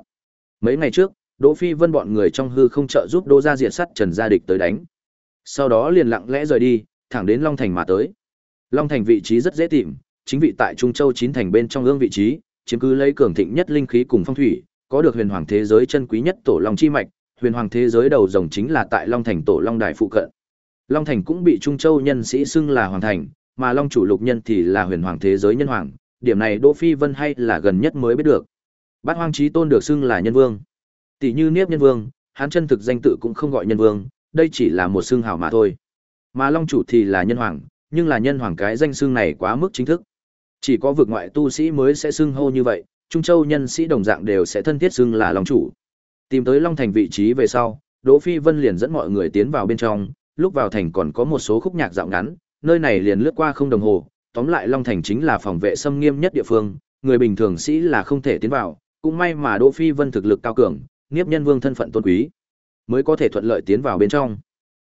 Mấy ngày trước, Đỗ Phi Vân bọn người trong hư không trợ giúp Đỗ gia diệt sắt Trần gia địch tới đánh. Sau đó liền lặng lẽ rời đi, thẳng đến Long Thành mà tới. Long Thành vị trí rất dễ tìm, chính vị tại Trung Châu chín thành bên trong ương vị trí, chiếm cứ lấy cường thịnh nhất linh khí cùng phong thủy, có được huyền hoàng thế giới chân quý nhất tổ long chi mạch, huyền hoàng thế giới đầu rồng chính là tại Long Thành tổ long đài phụ cận. Long Thành cũng bị Trung Châu nhân sĩ xưng là hoàng thành, mà Long chủ lục nhân thì là huyền hoàng thế giới nhân hoàng, điểm này Đỗ Phi Vân hay là gần nhất mới biết được. Bát Hoang Chí Tôn được xưng là nhân vương. Tỷ như Niếp Nhân Vương, hắn chân thực danh tự cũng không gọi nhân vương, đây chỉ là một xưng hào mà thôi. Mà Long chủ thì là nhân hoàng, nhưng là nhân hoàng cái danh xưng này quá mức chính thức. Chỉ có vực ngoại tu sĩ mới sẽ xưng hô như vậy, Trung Châu nhân sĩ đồng dạng đều sẽ thân thiết xưng là Long chủ. Tìm tới Long Thành vị trí về sau, Đỗ Phi Vân liền dẫn mọi người tiến vào bên trong, lúc vào thành còn có một số khúc nhạc dạo ngắn, nơi này liền lướt qua không đồng hồ, tóm lại Long Thành chính là phòng vệ xâm nghiêm nhất địa phương, người bình thường sĩ là không thể tiến vào, cũng may mà Đỗ Phi Vân thực lực cao cường, Niếp Nhân Vương thân phận tôn quý, mới có thể thuận lợi tiến vào bên trong.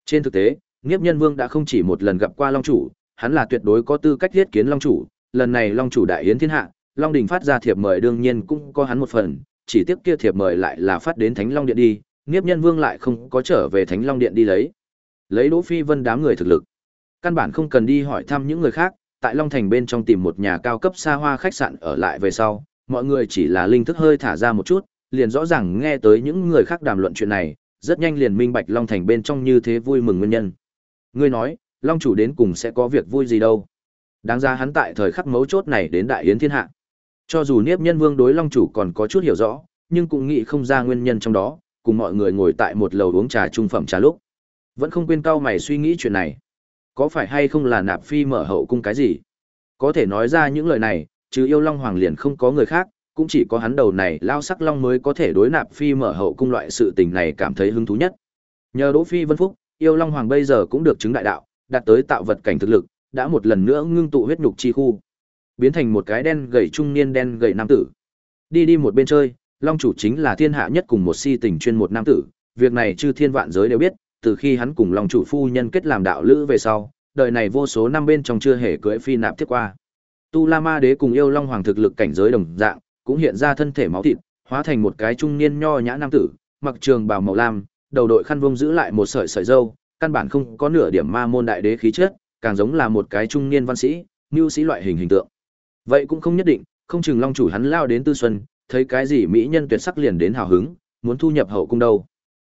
Trên thực tế, Niếp Nhân Vương đã không chỉ một lần gặp qua Long chủ, hắn là tuyệt đối có tư cách thiết kiến Long chủ, lần này Long chủ đại yến thiên hạ, Long Đình phát ra thiệp mời đương nhiên cũng có hắn một phần, chỉ tiếc kia thiệp mời lại là phát đến Thánh Long Điện đi, Niếp Nhân Vương lại không có trở về Thánh Long Điện đi lấy. Lấy Đỗ Phi Vân đám người thực lực, căn bản không cần đi hỏi thăm những người khác, tại Long Thành bên trong tìm một nhà cao cấp xa hoa khách sạn ở lại về sau, mọi người chỉ là linh thức hơi thả ra một chút, liền rõ ràng nghe tới những người khác đàm luận chuyện này, rất nhanh liền minh bạch Long Thành bên trong như thế vui mừng nguyên nhân. Ngươi nói, Long chủ đến cùng sẽ có việc vui gì đâu? Đáng ra hắn tại thời khắc mấu chốt này đến đại yến thiên hạ. Cho dù Niếp Nhân Vương đối Long chủ còn có chút hiểu rõ, nhưng cũng nghĩ không ra nguyên nhân trong đó, cùng mọi người ngồi tại một lầu uống trà trung phẩm trà lúc, vẫn không quên cau mày suy nghĩ chuyện này. Có phải hay không là nạp phi mở hậu cung cái gì? Có thể nói ra những lời này, chứ yêu Long Hoàng liền không có người khác, cũng chỉ có hắn đầu này lao sắc long mới có thể đối nạp phi mở hậu cung loại sự tình này cảm thấy hứng thú nhất. Nhờ Đỗ Phi Vân Phúc, yêu Long Hoàng bây giờ cũng được chứng đại đạo, đạt tới tạo vật cảnh thực lực, đã một lần nữa ngưng tụ huyết nhục chi khu, biến thành một cái đen gầy trung niên đen gầy nam tử. Đi đi một bên chơi, Long chủ chính là thiên hạ nhất cùng một si tình chuyên một nam tử, việc này chư thiên vạn giới đều biết, từ khi hắn cùng Long chủ phu nhân kết làm đạo lữ về sau, đời này vô số năm bên trong chưa hề cưỡi phi nạp tiếp qua. Tu La Ma Đế cùng yêu Long Hoàng thực lực cảnh giới đồng dạng, cũng hiện ra thân thể máu thịt, hóa thành một cái trung niên nho nhã nam tử, mặc trường bào màu lam, đầu đội khăn vung giữ lại một sợi sợi râu, căn bản không có nửa điểm ma môn đại đế khí chất, càng giống là một cái trung niên văn sĩ, nhu sĩ loại hình hình tượng. Vậy cũng không nhất định, không chừng Long chủ hắn lao đến Tư Xuân, thấy cái gì mỹ nhân tuyệt sắc liền đến hào hứng, muốn thu nhập hậu cung đâu.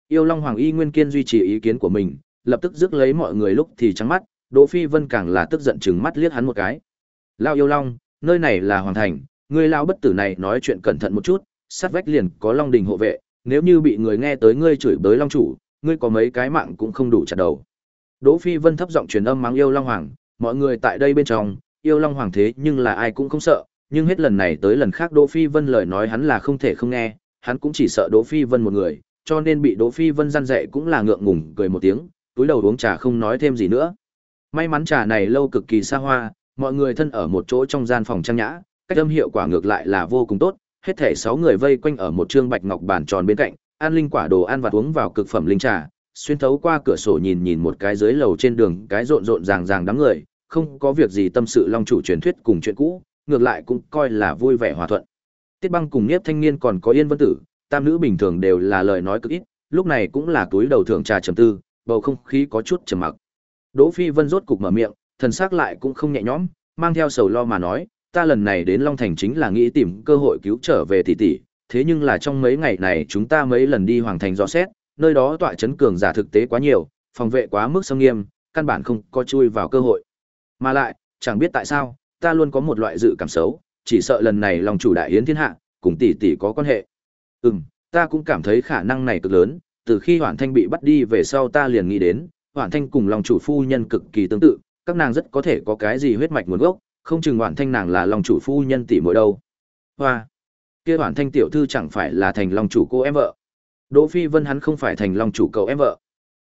Yêu Long Hoàng Y Nguyên Kiên duy trì ý kiến của mình, lập tức rước lấy mọi người lúc thì trắng mắt, Đỗ Phi Vân càng là tức giận chừng mắt liếc hắn một cái. Lao Yêu Long, nơi này là hoàng thành, người lao bất tử này nói chuyện cẩn thận một chút, sát vách liền có Long đình hộ vệ, nếu như bị người nghe tới ngươi chửi bới Long chủ, ngươi có mấy cái mạng cũng không đủ chặt đầu. Đỗ Phi Vân thấp giọng truyền âm mắng yêu Long Hoàng, mọi người tại đây bên trong, yêu Long Hoàng thế nhưng là ai cũng không sợ, nhưng hết lần này tới lần khác Đỗ Phi Vân lời nói hắn là không thể không nghe, hắn cũng chỉ sợ Đỗ Phi Vân một người, cho nên bị Đỗ Phi Vân răn dạy cũng là ngượng ngùng cười một tiếng, túi đầu uống trà không nói thêm gì nữa. May mắn trà này lâu cực kỳ xa hoa, mọi người thân ở một chỗ trong gian phòng trang nhã, cách âm hiệu quả ngược lại là vô cùng tốt, hết thể 6 người vây quanh ở một trương bạch ngọc bàn tròn bên cạnh, An linh quả đồ ăn và uống vào cực phẩm linh trà, xuyên thấu qua cửa sổ nhìn nhìn một cái dưới lầu trên đường cái rộn rộn ràng ràng đám người, không có việc gì tâm sự long chủ truyền thuyết cùng chuyện cũ, ngược lại cũng coi là vui vẻ hòa thuận. Tiết Băng cùng Niếp Thanh Niên còn có Yên Vân Tử, tam nữ bình thường đều là lời nói cực ít, lúc này cũng là túi đầu thưởng trà trầm tư, bầu không khí có chút trầm mặc. Đỗ Phi Vân rốt cục mở miệng, thần sắc lại cũng không nhẹ nhõm, mang theo sầu lo mà nói, ta lần này đến Long Thành chính là nghĩ tìm cơ hội cứu trở về tỷ tỷ, thế nhưng là trong mấy ngày này chúng ta mấy lần đi Hoàng Thành dò xét, nơi đó tọa chấn cường giả thực tế quá nhiều, phòng vệ quá mức sông nghiêm, căn bản không có chui vào cơ hội. Mà lại, chẳng biết tại sao, ta luôn có một loại dự cảm xấu, chỉ sợ lần này Long chủ đại yến thiên hạ, cùng tỷ tỷ có quan hệ. Ừm, ta cũng cảm thấy khả năng này cực lớn, từ khi Hoàn Thanh bị bắt đi về sau ta liền nghĩ đến, Hoàn Thanh cùng Long chủ phu nhân cực kỳ tương tự, các nàng rất có thể có cái gì huyết mạch nguồn gốc, không chừng Hoàn Thanh nàng là Long chủ phu nhân tỷ muội đâu. Hoa, kia Hoàn Thanh tiểu thư chẳng phải là thành Long chủ cô em vợ. Đỗ Phi Vân hắn không phải thành Long chủ cậu em vợ.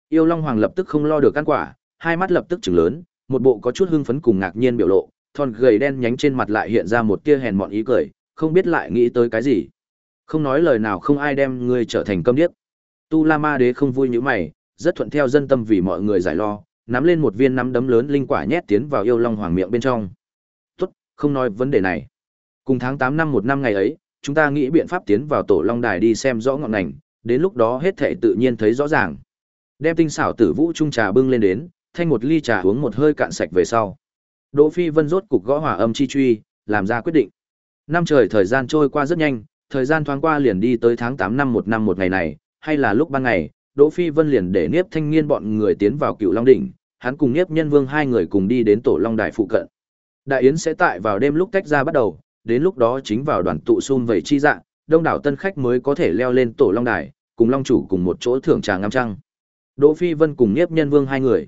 Yêu Long Hoàng lập tức không lo được căn quả, hai mắt lập tức trừng lớn, một bộ có chút hưng phấn cùng ngạc nhiên biểu lộ, thon gầy đen nhánh trên mặt lại hiện ra một tia hèn mọn ý cười, không biết lại nghĩ tới cái gì. Không nói lời nào không ai đem ngươi trở thành câm điếc. Tu La Ma Đế không vui như mày, rất thuận theo dân tâm vì mọi người giải lo, nắm lên một viên nắm đấm lớn linh quả nhét tiến vào yêu long hoàng miệng bên trong. Tốt, không nói vấn đề này. Cùng tháng 8 năm một năm ngày ấy, chúng ta nghĩ biện pháp tiến vào tổ long đài đi xem rõ ngọn ngành, đến lúc đó hết thảy tự nhiên thấy rõ ràng. Đem tinh xảo tử vũ trung trà bưng lên đến, thanh một ly trà uống một hơi cạn sạch về sau. Đỗ Phi Vân rốt cục gõ hỏa âm chi truy, làm ra quyết định. Năm trời thời gian trôi qua rất nhanh, thời gian thoáng qua liền đi tới tháng 8 năm một năm một ngày này, hay là lúc ban ngày, Đỗ Phi Vân liền để Niếp Thanh Nghiên bọn người tiến vào Cựu Long đỉnh, hắn cùng Niếp Nhân Vương hai người cùng đi đến Tổ Long đài phụ cận. Đại yến sẽ tại vào đêm lúc tách ra bắt đầu, đến lúc đó chính vào đoàn tụ sum vầy chi dạng, đông đảo tân khách mới có thể leo lên Tổ Long đài, cùng Long chủ cùng một chỗ thưởng trà ngắm trăng. Đỗ Phi Vân cùng Niếp Nhân Vương hai người,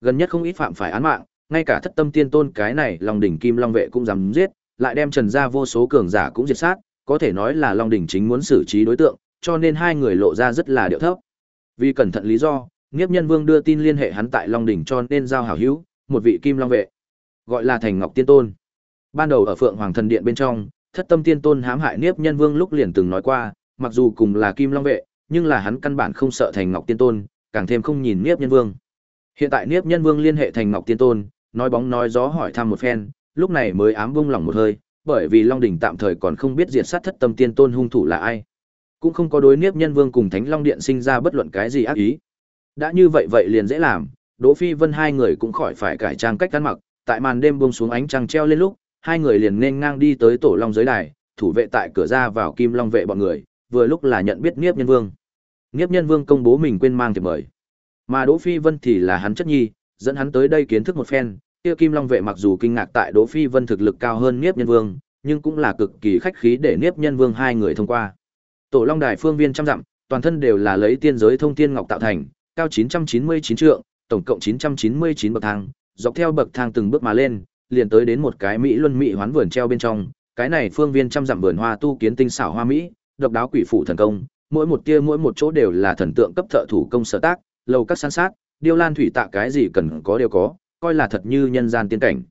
gần nhất không ít phạm phải án mạng, ngay cả Thất Tâm Tiên Tôn cái này Long đỉnh Kim Long vệ cũng dám giết, lại đem Trần gia vô số cường giả cũng diệt sát, có thể nói là Long đỉnh chính muốn xử trí đối tượng, cho nên hai người lộ ra rất là điệu thấp. Vì cẩn thận lý do, niếp Nhân Vương đưa tin liên hệ hắn tại Long đỉnh cho nên giao hảo hữu, một vị Kim Long vệ, gọi là Thành Ngọc Tiên Tôn. Ban đầu ở Phượng Hoàng Thần Điện bên trong, Thất Tâm Tiên Tôn hãm hại Niếp Nhân Vương lúc liền từng nói qua, mặc dù cùng là Kim Long vệ, nhưng là hắn căn bản không sợ Thành Ngọc Tiên Tôn, càng thêm không nhìn Niếp Nhân Vương. Hiện tại Niếp Nhân Vương liên hệ Thành Ngọc Tiên Tôn, nói bóng nói gió hỏi thăm một phen, lúc này mới ám vung lòng một hơi, bởi vì Long đỉnh tạm thời còn không biết diệt sát Thất Tâm Tiên Tôn hung thủ là ai. Cũng không có đối niếp nhân vương cùng thánh long điện sinh ra bất luận cái gì ác ý. Đã như vậy vậy liền dễ làm đỗ phi vân hai người cũng khỏi phải cải trang cách ăn mặc tại màn đêm buông xuống ánh trăng treo lên lúc hai người liền nên ngang đi tới tổ long giới đài thủ vệ tại cửa ra vào kim long vệ bọn người vừa lúc là nhận biết niếp nhân vương. Niếp nhân vương công bố mình quên mang thiệp mời mà đỗ phi vân thì là hắn chất nhi dẫn hắn tới đây kiến thức một phen. Kia kim long vệ mặc dù kinh ngạc tại đỗ phi vân thực lực cao hơn niếp nhân vương nhưng cũng là cực kỳ khách khí để niếp nhân vương hai người thông qua. Tổ Long Đài phương viên trăm dặm, toàn thân đều là lấy tiên giới thông tiên ngọc tạo thành, cao 999 trượng, tổng cộng 999 bậc thang, dọc theo bậc thang từng bước mà lên, liền tới đến một cái mỹ luân mỹ hoán vườn treo bên trong, cái này phương viên trăm dặm vườn hoa tu kiến tinh xảo hoa mỹ, độc đáo quỷ phủ thần công, mỗi một tia mỗi một chỗ đều là thần tượng cấp thợ thủ công sở tác, lầu các san sát, điêu lan thủy tạ cái gì cần có đều có, coi là thật như nhân gian tiên cảnh.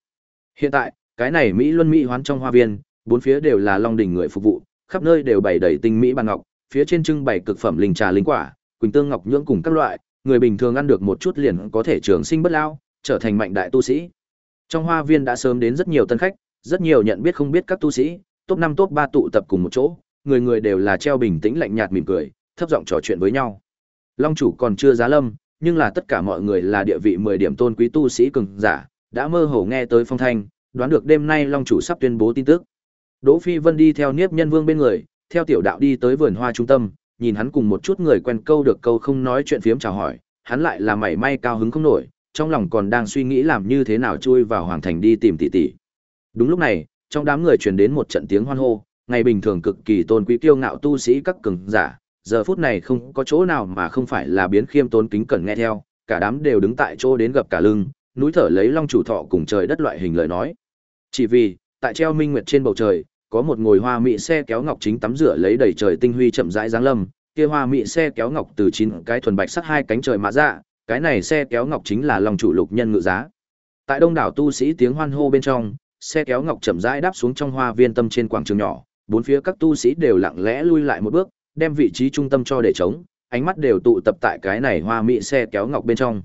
Hiện tại, cái này mỹ luân mỹ hoán trong hoa viên, bốn phía đều là long đỉnh người phục vụ, khắp nơi đều bày đầy tinh mỹ bàn ngọc, phía trên trưng bày cực phẩm linh trà linh quả, quỳnh tương ngọc nhưỡng cùng các loại, người bình thường ăn được một chút liền có thể trường sinh bất lao, trở thành mạnh đại tu sĩ. Trong hoa viên đã sớm đến rất nhiều tân khách, rất nhiều nhận biết không biết các tu sĩ, top 5 top 3 tụ tập cùng một chỗ, người người đều là treo bình tĩnh lạnh nhạt mỉm cười, thấp giọng trò chuyện với nhau. Long chủ còn chưa giá lâm, nhưng là tất cả mọi người là địa vị 10 điểm tôn quý tu sĩ cường giả, đã mơ hồ nghe tới phong thanh, đoán được đêm nay Long chủ sắp tuyên bố tin tức. Đỗ Phi Vân đi theo Niếp Nhân Vương bên người, theo tiểu đạo đi tới vườn hoa trung tâm, nhìn hắn cùng một chút người quen câu được câu không nói chuyện phiếm chào hỏi, hắn lại là mảy may cao hứng không nổi, trong lòng còn đang suy nghĩ làm như thế nào chui vào hoàng thành đi tìm tỷ tỷ. Đúng lúc này, trong đám người truyền đến một trận tiếng hoan hô, ngày bình thường cực kỳ tôn quý kiêu ngạo tu sĩ các cường giả, giờ phút này không có chỗ nào mà không phải là biến khiêm tốn kính cẩn nghe theo, cả đám đều đứng tại chỗ đến gặp cả lưng, núi thở lấy long chủ thọ cùng trời đất loại hình lời nói. Chỉ vì, tại treo minh nguyệt trên bầu trời, có một ngồi hoa mỹ xe kéo ngọc chính tắm rửa lấy đầy trời tinh huy chậm rãi giáng lâm, kia hoa mỹ xe kéo ngọc từ chín cái thuần bạch sắc hai cánh trời mã ra, cái này xe kéo ngọc chính là long chủ lục nhân ngự giá. Tại đông đảo tu sĩ tiếng hoan hô bên trong, xe kéo ngọc chậm rãi đáp xuống trong hoa viên tâm trên quảng trường nhỏ, bốn phía các tu sĩ đều lặng lẽ lui lại một bước, đem vị trí trung tâm cho để trống, ánh mắt đều tụ tập tại cái này hoa mỹ xe kéo ngọc bên trong.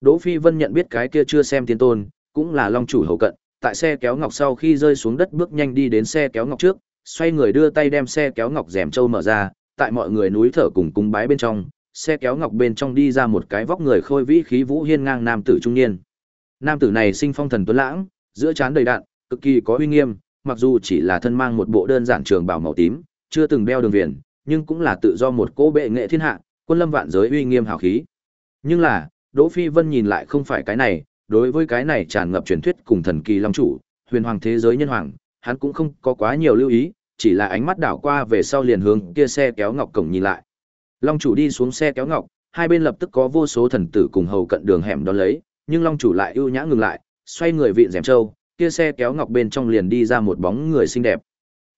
Đỗ Phi Vân nhận biết cái kia chưa xem tiên tôn, cũng là long chủ hầu cận, tại xe kéo ngọc sau khi rơi xuống đất bước nhanh đi đến xe kéo ngọc trước, xoay người đưa tay đem xe kéo ngọc rèm châu mở ra, tại mọi người núi thở cùng cung bái bên trong, xe kéo ngọc bên trong đi ra một cái vóc người khôi vĩ khí vũ hiên ngang nam tử trung niên. Nam tử này sinh phong thần tuấn lãng, giữa trán đầy đạn, cực kỳ có uy nghiêm, mặc dù chỉ là thân mang một bộ đơn giản trường bào màu tím, chưa từng đeo đường viền, nhưng cũng là tự do một cỗ bệ nghệ thiên hạ, quân lâm vạn giới uy nghiêm hào khí. Nhưng là, Đỗ Phi Vân nhìn lại không phải cái này, đối với cái này tràn ngập truyền thuyết cùng thần kỳ long chủ, huyền hoàng thế giới nhân hoàng, hắn cũng không có quá nhiều lưu ý, chỉ là ánh mắt đảo qua về sau liền hướng kia xe kéo ngọc cổng nhìn lại. Long chủ đi xuống xe kéo ngọc, hai bên lập tức có vô số thần tử cùng hầu cận đường hẻm đón lấy, nhưng long chủ lại ưu nhã ngừng lại, xoay người vịn rèm châu, kia xe kéo ngọc bên trong liền đi ra một bóng người xinh đẹp.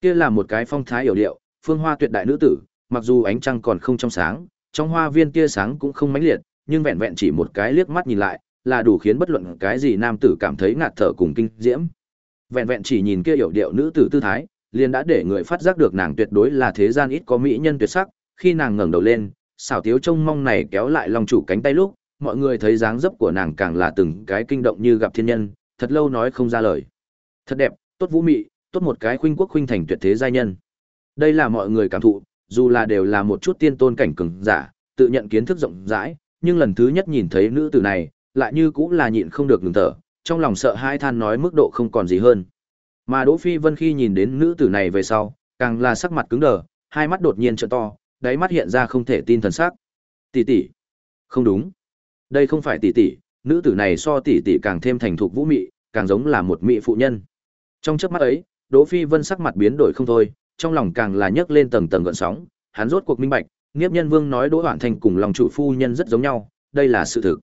Kia là một cái phong thái hiểu điệu, phương hoa tuyệt đại nữ tử, mặc dù ánh trăng còn không trong sáng, trong hoa viên tia sáng cũng không mãnh liệt, nhưng vẹn vẹn chỉ một cái liếc mắt nhìn lại, là đủ khiến bất luận cái gì nam tử cảm thấy ngạt thở cùng kinh diễm. Vẹn vẹn chỉ nhìn kia hiểu điệu nữ tử tư thái, liền đã để người phát giác được nàng tuyệt đối là thế gian ít có mỹ nhân tuyệt sắc, khi nàng ngẩng đầu lên, xảo tiếu trông mong này kéo lại long chủ cánh tay lúc, mọi người thấy dáng dấp của nàng càng là từng cái kinh động như gặp thiên nhân, thật lâu nói không ra lời. Thật đẹp, tốt vũ mị, tốt một cái khuynh quốc khuynh thành tuyệt thế giai nhân. Đây là mọi người cảm thụ, dù là đều là một chút tiên tôn cảnh cường giả, tự nhận kiến thức rộng rãi, nhưng lần thứ nhất nhìn thấy nữ tử này, lại như cũng là nhịn không được ngừng thở, trong lòng sợ hai than nói mức độ không còn gì hơn. Mà Đỗ Phi Vân khi nhìn đến nữ tử này về sau, càng là sắc mặt cứng đờ, hai mắt đột nhiên trợn to, đáy mắt hiện ra không thể tin thần sắc. Tỷ tỷ, không đúng, đây không phải tỷ tỷ, nữ tử này so tỷ tỷ càng thêm thành thục vũ mị, càng giống là một mỹ phụ nhân. Trong chớp mắt ấy, Đỗ Phi Vân sắc mặt biến đổi không thôi, trong lòng càng là nhấc lên tầng tầng gợn sóng, hắn rốt cuộc minh bạch, Niếp Nhân Vương nói Đỗ Hoản Thành cùng lòng chủ phu nhân rất giống nhau, đây là sự thực.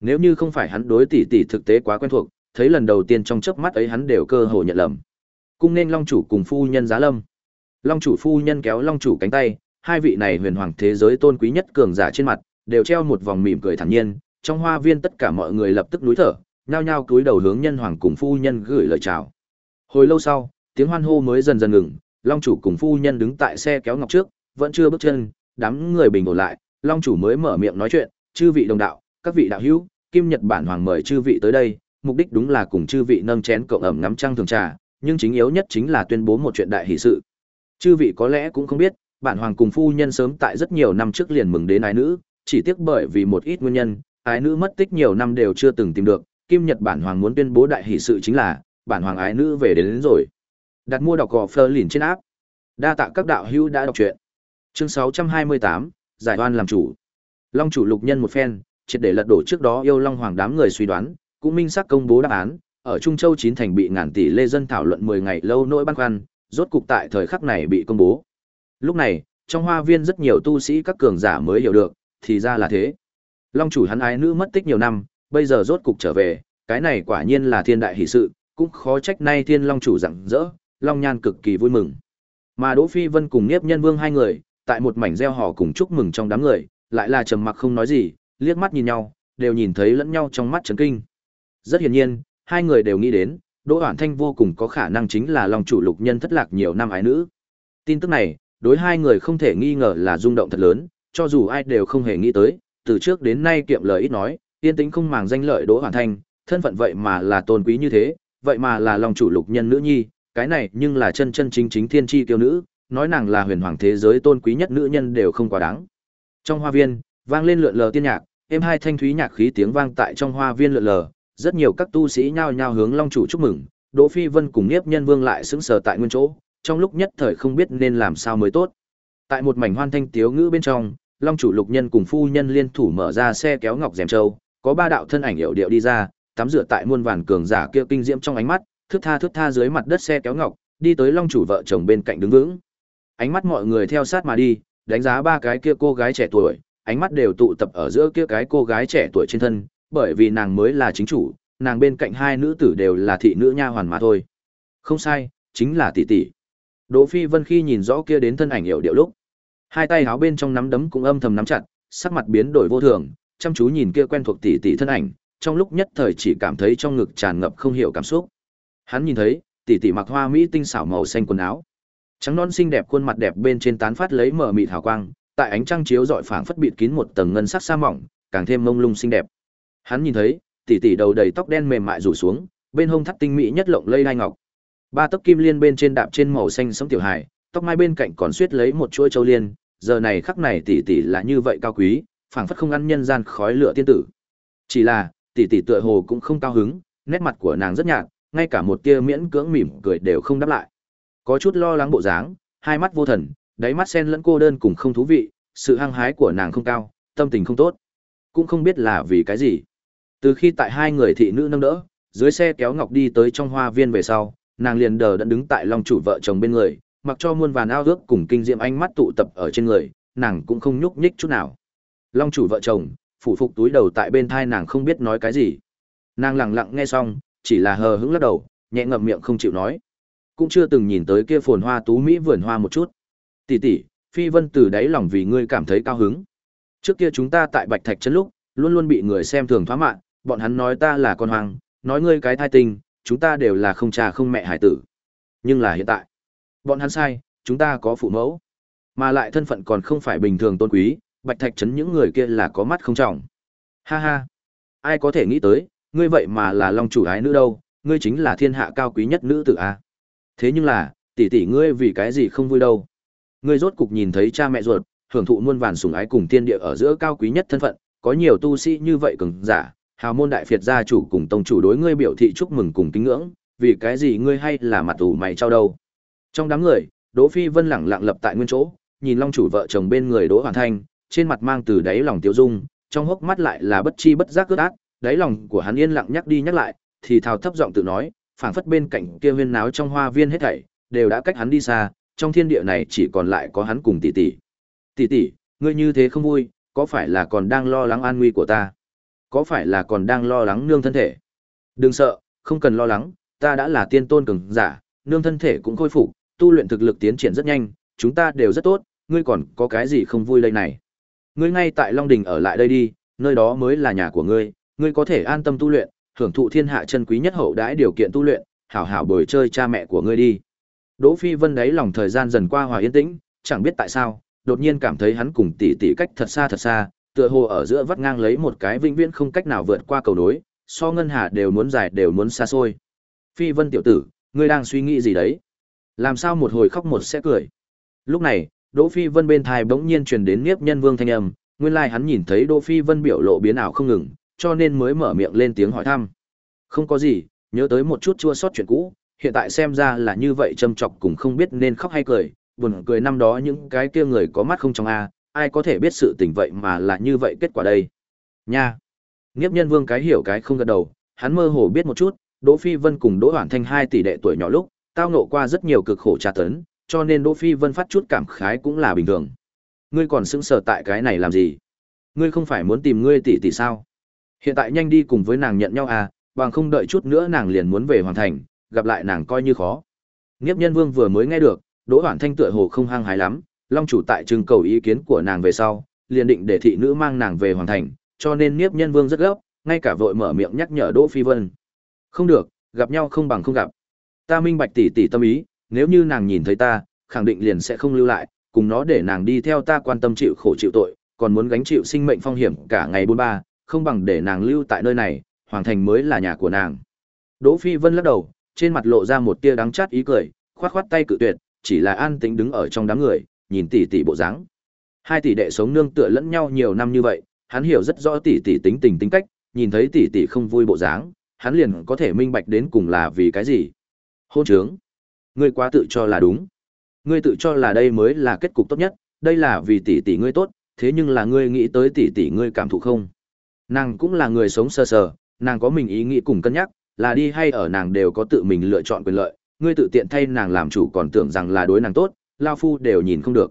Nếu như không phải hắn đối tỷ tỷ thực tế quá quen thuộc, thấy lần đầu tiên trong chớp mắt ấy hắn đều cơ hồ nhận lầm. Cung nên Long chủ cùng phu nhân Giá Lâm. Long chủ phu nhân kéo Long chủ cánh tay, hai vị này huyền hoàng thế giới tôn quý nhất cường giả trên mặt, đều treo một vòng mỉm cười thản nhiên, trong hoa viên tất cả mọi người lập tức núi thở, nhao nhao cúi đầu hướng nhân hoàng cùng phu nhân gửi lời chào. Hồi lâu sau, tiếng hoan hô mới dần dần ngừng, Long chủ cùng phu nhân đứng tại xe kéo ngọc trước, vẫn chưa bước chân, đám người bình ổn lại, Long chủ mới mở miệng nói chuyện, "Chư vị đồng đạo, các vị đạo hữu, Kim Nhật Bản hoàng mời chư vị tới đây, mục đích đúng là cùng chư vị nâng chén cộng ẩm ngắm trăng thường trà, nhưng chính yếu nhất chính là tuyên bố một chuyện đại hỷ sự. Chư vị có lẽ cũng không biết, bản hoàng cùng phu nhân sớm tại rất nhiều năm trước liền mừng đến ái nữ, chỉ tiếc bởi vì một ít nguyên nhân, ái nữ mất tích nhiều năm đều chưa từng tìm được, Kim Nhật bản hoàng muốn tuyên bố đại hỷ sự chính là, bản hoàng ái nữ về đến, đến rồi. Đặt mua đọc gò phơ lìn trên áp. Đa tạ các đạo hữu đã đọc truyện. Chương 628, giải oan làm chủ. Long chủ lục nhân một phen, triệt để lật đổ trước đó yêu Long Hoàng đám người suy đoán, cũng minh xác công bố đáp án, ở Trung Châu chín thành bị ngàn tỷ lê dân thảo luận 10 ngày lâu nỗi băn khoăn, rốt cục tại thời khắc này bị công bố. Lúc này, trong hoa viên rất nhiều tu sĩ các cường giả mới hiểu được, thì ra là thế. Long chủ hắn ái nữ mất tích nhiều năm, bây giờ rốt cục trở về, cái này quả nhiên là thiên đại hỷ sự, cũng khó trách nay thiên long chủ rặng rỡ, long nhan cực kỳ vui mừng. Mà Đỗ Phi Vân cùng Niếp Nhân Vương hai người, tại một mảnh reo hò cùng chúc mừng trong đám người, lại là trầm mặc không nói gì, liếc mắt nhìn nhau, đều nhìn thấy lẫn nhau trong mắt chấn kinh. Rất hiển nhiên, hai người đều nghĩ đến, Đỗ Hoản Thanh vô cùng có khả năng chính là Long chủ lục nhân thất lạc nhiều năm ái nữ. Tin tức này, đối hai người không thể nghi ngờ là rung động thật lớn, cho dù ai đều không hề nghĩ tới, từ trước đến nay kiệm lời ít nói, yên tĩnh không màng danh lợi Đỗ Hoản Thanh, thân phận vậy mà là tôn quý như thế, vậy mà là Long chủ lục nhân nữ nhi, cái này nhưng là chân chân chính chính thiên chi kiêu nữ, nói nàng là huyền hoàng thế giới tôn quý nhất nữ nhân đều không quá đáng. Trong hoa viên, vang lên lượn lờ tiên nhạc, êm hai thanh thúy nhạc khí tiếng vang tại trong hoa viên lượn lờ, rất nhiều các tu sĩ nhao nhao hướng Long chủ chúc mừng, Đỗ Phi Vân cùng Niếp Nhân Vương lại sững sờ tại nguyên chỗ, trong lúc nhất thời không biết nên làm sao mới tốt. Tại một mảnh hoan thanh tiếu ngữ bên trong, Long chủ Lục Nhân cùng phu nhân liên thủ mở ra xe kéo ngọc rèm châu, có ba đạo thân ảnh hiệu điệu đi ra, tắm rửa tại muôn vàn cường giả kia kinh diễm trong ánh mắt, thước tha thước tha dưới mặt đất xe kéo ngọc, đi tới Long chủ vợ chồng bên cạnh đứng vững. Ánh mắt mọi người theo sát mà đi, đánh giá ba cái kia cô gái trẻ tuổi, ánh mắt đều tụ tập ở giữa kia cái cô gái trẻ tuổi trên thân, bởi vì nàng mới là chính chủ, nàng bên cạnh hai nữ tử đều là thị nữ nha hoàn mà thôi. Không sai, chính là tỷ tỷ. Đỗ Phi Vân khi nhìn rõ kia đến thân ảnh hiệu điệu lúc, hai tay háo bên trong nắm đấm cũng âm thầm nắm chặt, sắc mặt biến đổi vô thường, chăm chú nhìn kia quen thuộc tỷ tỷ thân ảnh, trong lúc nhất thời chỉ cảm thấy trong ngực tràn ngập không hiểu cảm xúc. Hắn nhìn thấy, tỷ tỷ mặc hoa mỹ tinh xảo màu xanh quần áo, trắng non xinh đẹp khuôn mặt đẹp bên trên tán phát lấy mở mịt hào quang, tại ánh trăng chiếu rọi phảng phất bịt kín một tầng ngân sắc sa mỏng, càng thêm mông lung xinh đẹp. Hắn nhìn thấy, tỷ tỷ đầu đầy tóc đen mềm mại rủ xuống, bên hông thắt tinh mỹ nhất lộng lây đai ngọc. Ba tấc kim liên bên trên đạp trên màu xanh sống tiểu hài, tóc mai bên cạnh còn suýt lấy một chuỗi châu liên, giờ này khắc này tỷ tỷ là như vậy cao quý, phảng phất không ăn nhân gian khói lửa tiên tử. Chỉ là, tỷ tỷ tựa hồ cũng không cao hứng, nét mặt của nàng rất nhạt, ngay cả một tia miễn cưỡng mỉm cười đều không đáp lại. Có chút lo lắng bộ dáng, hai mắt vô thần, đáy mắt sen lẫn cô đơn cùng không thú vị, sự hăng hái của nàng không cao, tâm tình không tốt. Cũng không biết là vì cái gì. Từ khi tại hai người thị nữ nâng đỡ, dưới xe kéo ngọc đi tới trong hoa viên về sau, nàng liền đờ đẫn đứng tại long chủ vợ chồng bên người, mặc cho muôn vàn ao ước cùng kinh diệm ánh mắt tụ tập ở trên người, nàng cũng không nhúc nhích chút nào. Long chủ vợ chồng, phủ phục túi đầu tại bên thai nàng không biết nói cái gì. Nàng lặng lặng nghe xong, chỉ là hờ hững lắc đầu, nhẹ ngậm miệng không chịu nói. Cũng chưa từng nhìn tới kia phồn hoa tú mỹ vườn hoa một chút. Tỷ tỷ, Phi Vân từ đáy lòng vì ngươi cảm thấy cao hứng. Trước kia chúng ta tại Bạch Thạch trấn lúc, luôn luôn bị người xem thường thoá mạn, bọn hắn nói ta là con hoang, nói ngươi cái thai tình, chúng ta đều là không cha không mẹ hải tử. Nhưng là hiện tại, bọn hắn sai, chúng ta có phụ mẫu, mà lại thân phận còn không phải bình thường tôn quý, bạch thạch trấn những người kia là có mắt không trọng. Ha ha, ai có thể nghĩ tới, ngươi vậy mà là long chủ ái nữ đâu, ngươi chính là thiên hạ cao quý nhất nữ tử a. Thế nhưng là, tỷ tỷ ngươi vì cái gì không vui đâu? Ngươi rốt cục nhìn thấy cha mẹ ruột, hưởng thụ muôn vàn sủng ái cùng tiên địa ở giữa cao quý nhất thân phận, có nhiều tu sĩ như vậy cường giả, hào môn đại phiệt gia chủ cùng tông chủ đối ngươi biểu thị chúc mừng cùng kính ngưỡng, vì cái gì ngươi hay là mặt ủ mày trao đâu? Trong đám người, Đỗ Phi Vân lẳng lặng lập tại nguyên chỗ, nhìn Long chủ vợ chồng bên người Đỗ Hoàn Thanh, trên mặt mang từ đáy lòng tiêu dung, trong hốc mắt lại là bất chi bất giác ướt át, đáy lòng của hắn yên lặng nhắc đi nhắc lại, thì thào thấp giọng tự nói, phảng phất bên cạnh kia huyên náo trong hoa viên hết thảy, đều đã cách hắn đi xa, trong thiên địa này chỉ còn lại có hắn cùng tỷ tỷ. Tỷ tỷ, ngươi như thế không vui, có phải là còn đang lo lắng an nguy của ta? Có phải là còn đang lo lắng nương thân thể? Đừng sợ, không cần lo lắng, ta đã là tiên tôn cường giả, nương thân thể cũng khôi phục, tu luyện thực lực tiến triển rất nhanh, chúng ta đều rất tốt, ngươi còn có cái gì không vui đây này? Ngươi ngay tại Long Đình ở lại đây đi, nơi đó mới là nhà của ngươi, ngươi có thể an tâm tu luyện, hưởng thụ thiên hạ chân quý nhất hậu đãi điều kiện tu luyện, hảo hảo bồi chơi cha mẹ của ngươi đi. Đỗ Phi Vân đấy lòng thời gian dần qua hòa yên tĩnh, chẳng biết tại sao, đột nhiên cảm thấy hắn cùng tỷ tỷ cách thật xa thật xa, tựa hồ ở giữa vắt ngang lấy một cái vĩnh viễn không cách nào vượt qua cầu đối, so ngân hà đều muốn dài đều muốn xa xôi. Phi Vân tiểu tử, ngươi đang suy nghĩ gì đấy? Làm sao một hồi khóc một sẽ cười? Lúc này, Đỗ Phi Vân bên thai bỗng nhiên truyền đến Niếp Nhân Vương thanh âm, nguyên lai like hắn nhìn thấy Đỗ Phi Vân biểu lộ biến ảo không ngừng, cho nên mới mở miệng lên tiếng hỏi thăm. Không có gì, nhớ tới một chút chua sót chuyện cũ, hiện tại xem ra là như vậy châm chọc cũng không biết nên khóc hay cười, buồn cười năm đó những cái kia người có mắt không trong a, ai có thể biết sự tình vậy mà là như vậy kết quả đây. Nha. Nghiệp Nhân Vương cái hiểu cái không gật đầu, hắn mơ hồ biết một chút, Đỗ Phi Vân cùng Đỗ Hoàn Thanh hai tỷ đệ tuổi nhỏ lúc, tao ngộ qua rất nhiều cực khổ tra tấn, cho nên Đỗ Phi Vân phát chút cảm khái cũng là bình thường. Ngươi còn sững sờ tại cái này làm gì? Ngươi không phải muốn tìm ngươi tỷ tỷ sao? Hiện tại nhanh đi cùng với nàng nhận nhau à, bằng không đợi chút nữa nàng liền muốn về hoàn thành, gặp lại nàng coi như khó. Nghiếp Nhân Vương vừa mới nghe được, Đỗ Hoàn Thanh tựa hồ không hăng hái lắm, Long chủ tại trưng cầu ý kiến của nàng về sau, liền định để thị nữ mang nàng về hoàn thành, cho nên Nghiếp Nhân Vương rất gấp, ngay cả vội mở miệng nhắc nhở Đỗ Phi Vân. Không được, gặp nhau không bằng không gặp. Ta minh bạch tỷ tỷ tâm ý, nếu như nàng nhìn thấy ta, khẳng định liền sẽ không lưu lại, cùng nó để nàng đi theo ta quan tâm chịu khổ chịu tội, còn muốn gánh chịu sinh mệnh phong hiểm cả ngày bốn ba, không bằng để nàng lưu tại nơi này, hoàng thành mới là nhà của nàng. Đỗ Phi Vân lắc đầu, trên mặt lộ ra một tia đắng chát ý cười, khoát khoát tay cự tuyệt, chỉ là an tĩnh đứng ở trong đám người, nhìn tỷ tỷ bộ dáng. Hai tỷ đệ sống nương tựa lẫn nhau nhiều năm như vậy, hắn hiểu rất rõ tỷ tỷ tính tình tính cách, nhìn thấy tỷ tỷ không vui bộ dáng, hắn liền có thể minh bạch đến cùng là vì cái gì. Hôn trướng, ngươi quá tự cho là đúng. Ngươi tự cho là đây mới là kết cục tốt nhất, đây là vì tỷ tỷ ngươi tốt, thế nhưng là ngươi nghĩ tới tỷ tỷ ngươi cảm thụ không? Nàng cũng là người sống sơ sờ, nàng có mình ý nghĩ cùng cân nhắc, là đi hay ở nàng đều có tự mình lựa chọn quyền lợi, ngươi tự tiện thay nàng làm chủ còn tưởng rằng là đối nàng tốt, lao phu đều nhìn không được.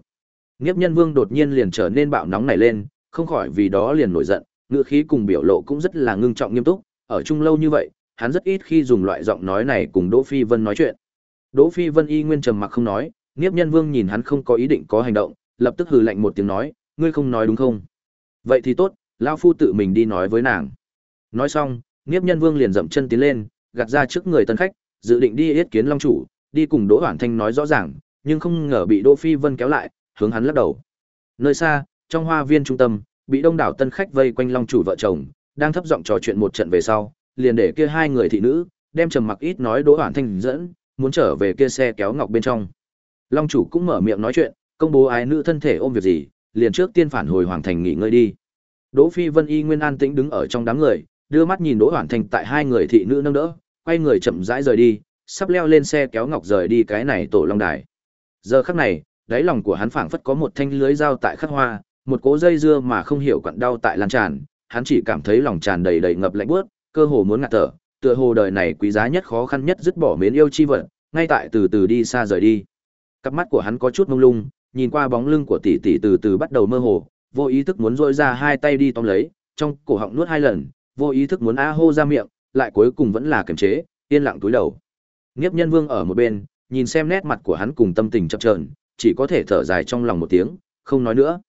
Nghiếp nhân vương đột nhiên liền trở nên bạo nóng này lên, không khỏi vì đó liền nổi giận, ngữ khí cùng biểu lộ cũng rất là ngưng trọng nghiêm túc, ở chung lâu như vậy, hắn rất ít khi dùng loại giọng nói này cùng Đỗ Phi Vân nói chuyện. Đỗ Phi Vân y nguyên trầm mặc không nói, Nghiếp nhân vương nhìn hắn không có ý định có hành động, lập tức hừ lạnh một tiếng nói, ngươi không nói đúng không? Vậy thì tốt, lao phu tự mình đi nói với nàng. Nói xong, Nghiếp nhân vương liền dậm chân tiến lên, gạt ra trước người tân khách, dự định đi yết kiến long chủ, đi cùng Đỗ Hoản Thanh nói rõ ràng, nhưng không ngờ bị Đỗ Phi Vân kéo lại, hướng hắn lắc đầu. Nơi xa, trong hoa viên trung tâm, bị đông đảo tân khách vây quanh long chủ vợ chồng, đang thấp giọng trò chuyện một trận về sau, liền để kia hai người thị nữ đem trầm mặc ít nói Đỗ Hoản Thanh dẫn, muốn trở về kia xe kéo ngọc bên trong. Long chủ cũng mở miệng nói chuyện, công bố ái nữ thân thể ôm việc gì, liền trước tiên phản hồi hoàng thành nghỉ ngơi đi. Đỗ Phi Vân y nguyên an tĩnh đứng ở trong đám người, đưa mắt nhìn Đỗ Hoản thành tại hai người thị nữ nâng đỡ, quay người chậm rãi rời đi, sắp leo lên xe kéo ngọc rời đi cái này tổ long đài. Giờ khắc này, đáy lòng của hắn phảng phất có một thanh lưới dao tại khắc hoa, một cỗ dây dưa mà không hiểu quặn đau tại lan tràn, hắn chỉ cảm thấy lòng tràn đầy đầy ngập lạnh buốt, cơ hồ muốn ngạt thở, tựa hồ đời này quý giá nhất khó khăn nhất dứt bỏ mến yêu chi vật, ngay tại từ từ đi xa rời đi. Cặp mắt của hắn có chút mông lung, nhìn qua bóng lưng của tỷ tỷ từ từ bắt đầu mơ hồ, vô ý thức muốn dội ra hai tay đi tóm lấy, trong cổ họng nuốt hai lần, vô ý thức muốn a hô ra miệng, lại cuối cùng vẫn là kiềm chế, yên lặng túi đầu. Nghiếp Nhân Vương ở một bên, nhìn xem nét mặt của hắn cùng tâm tình chập chờn, chỉ có thể thở dài trong lòng một tiếng, không nói nữa.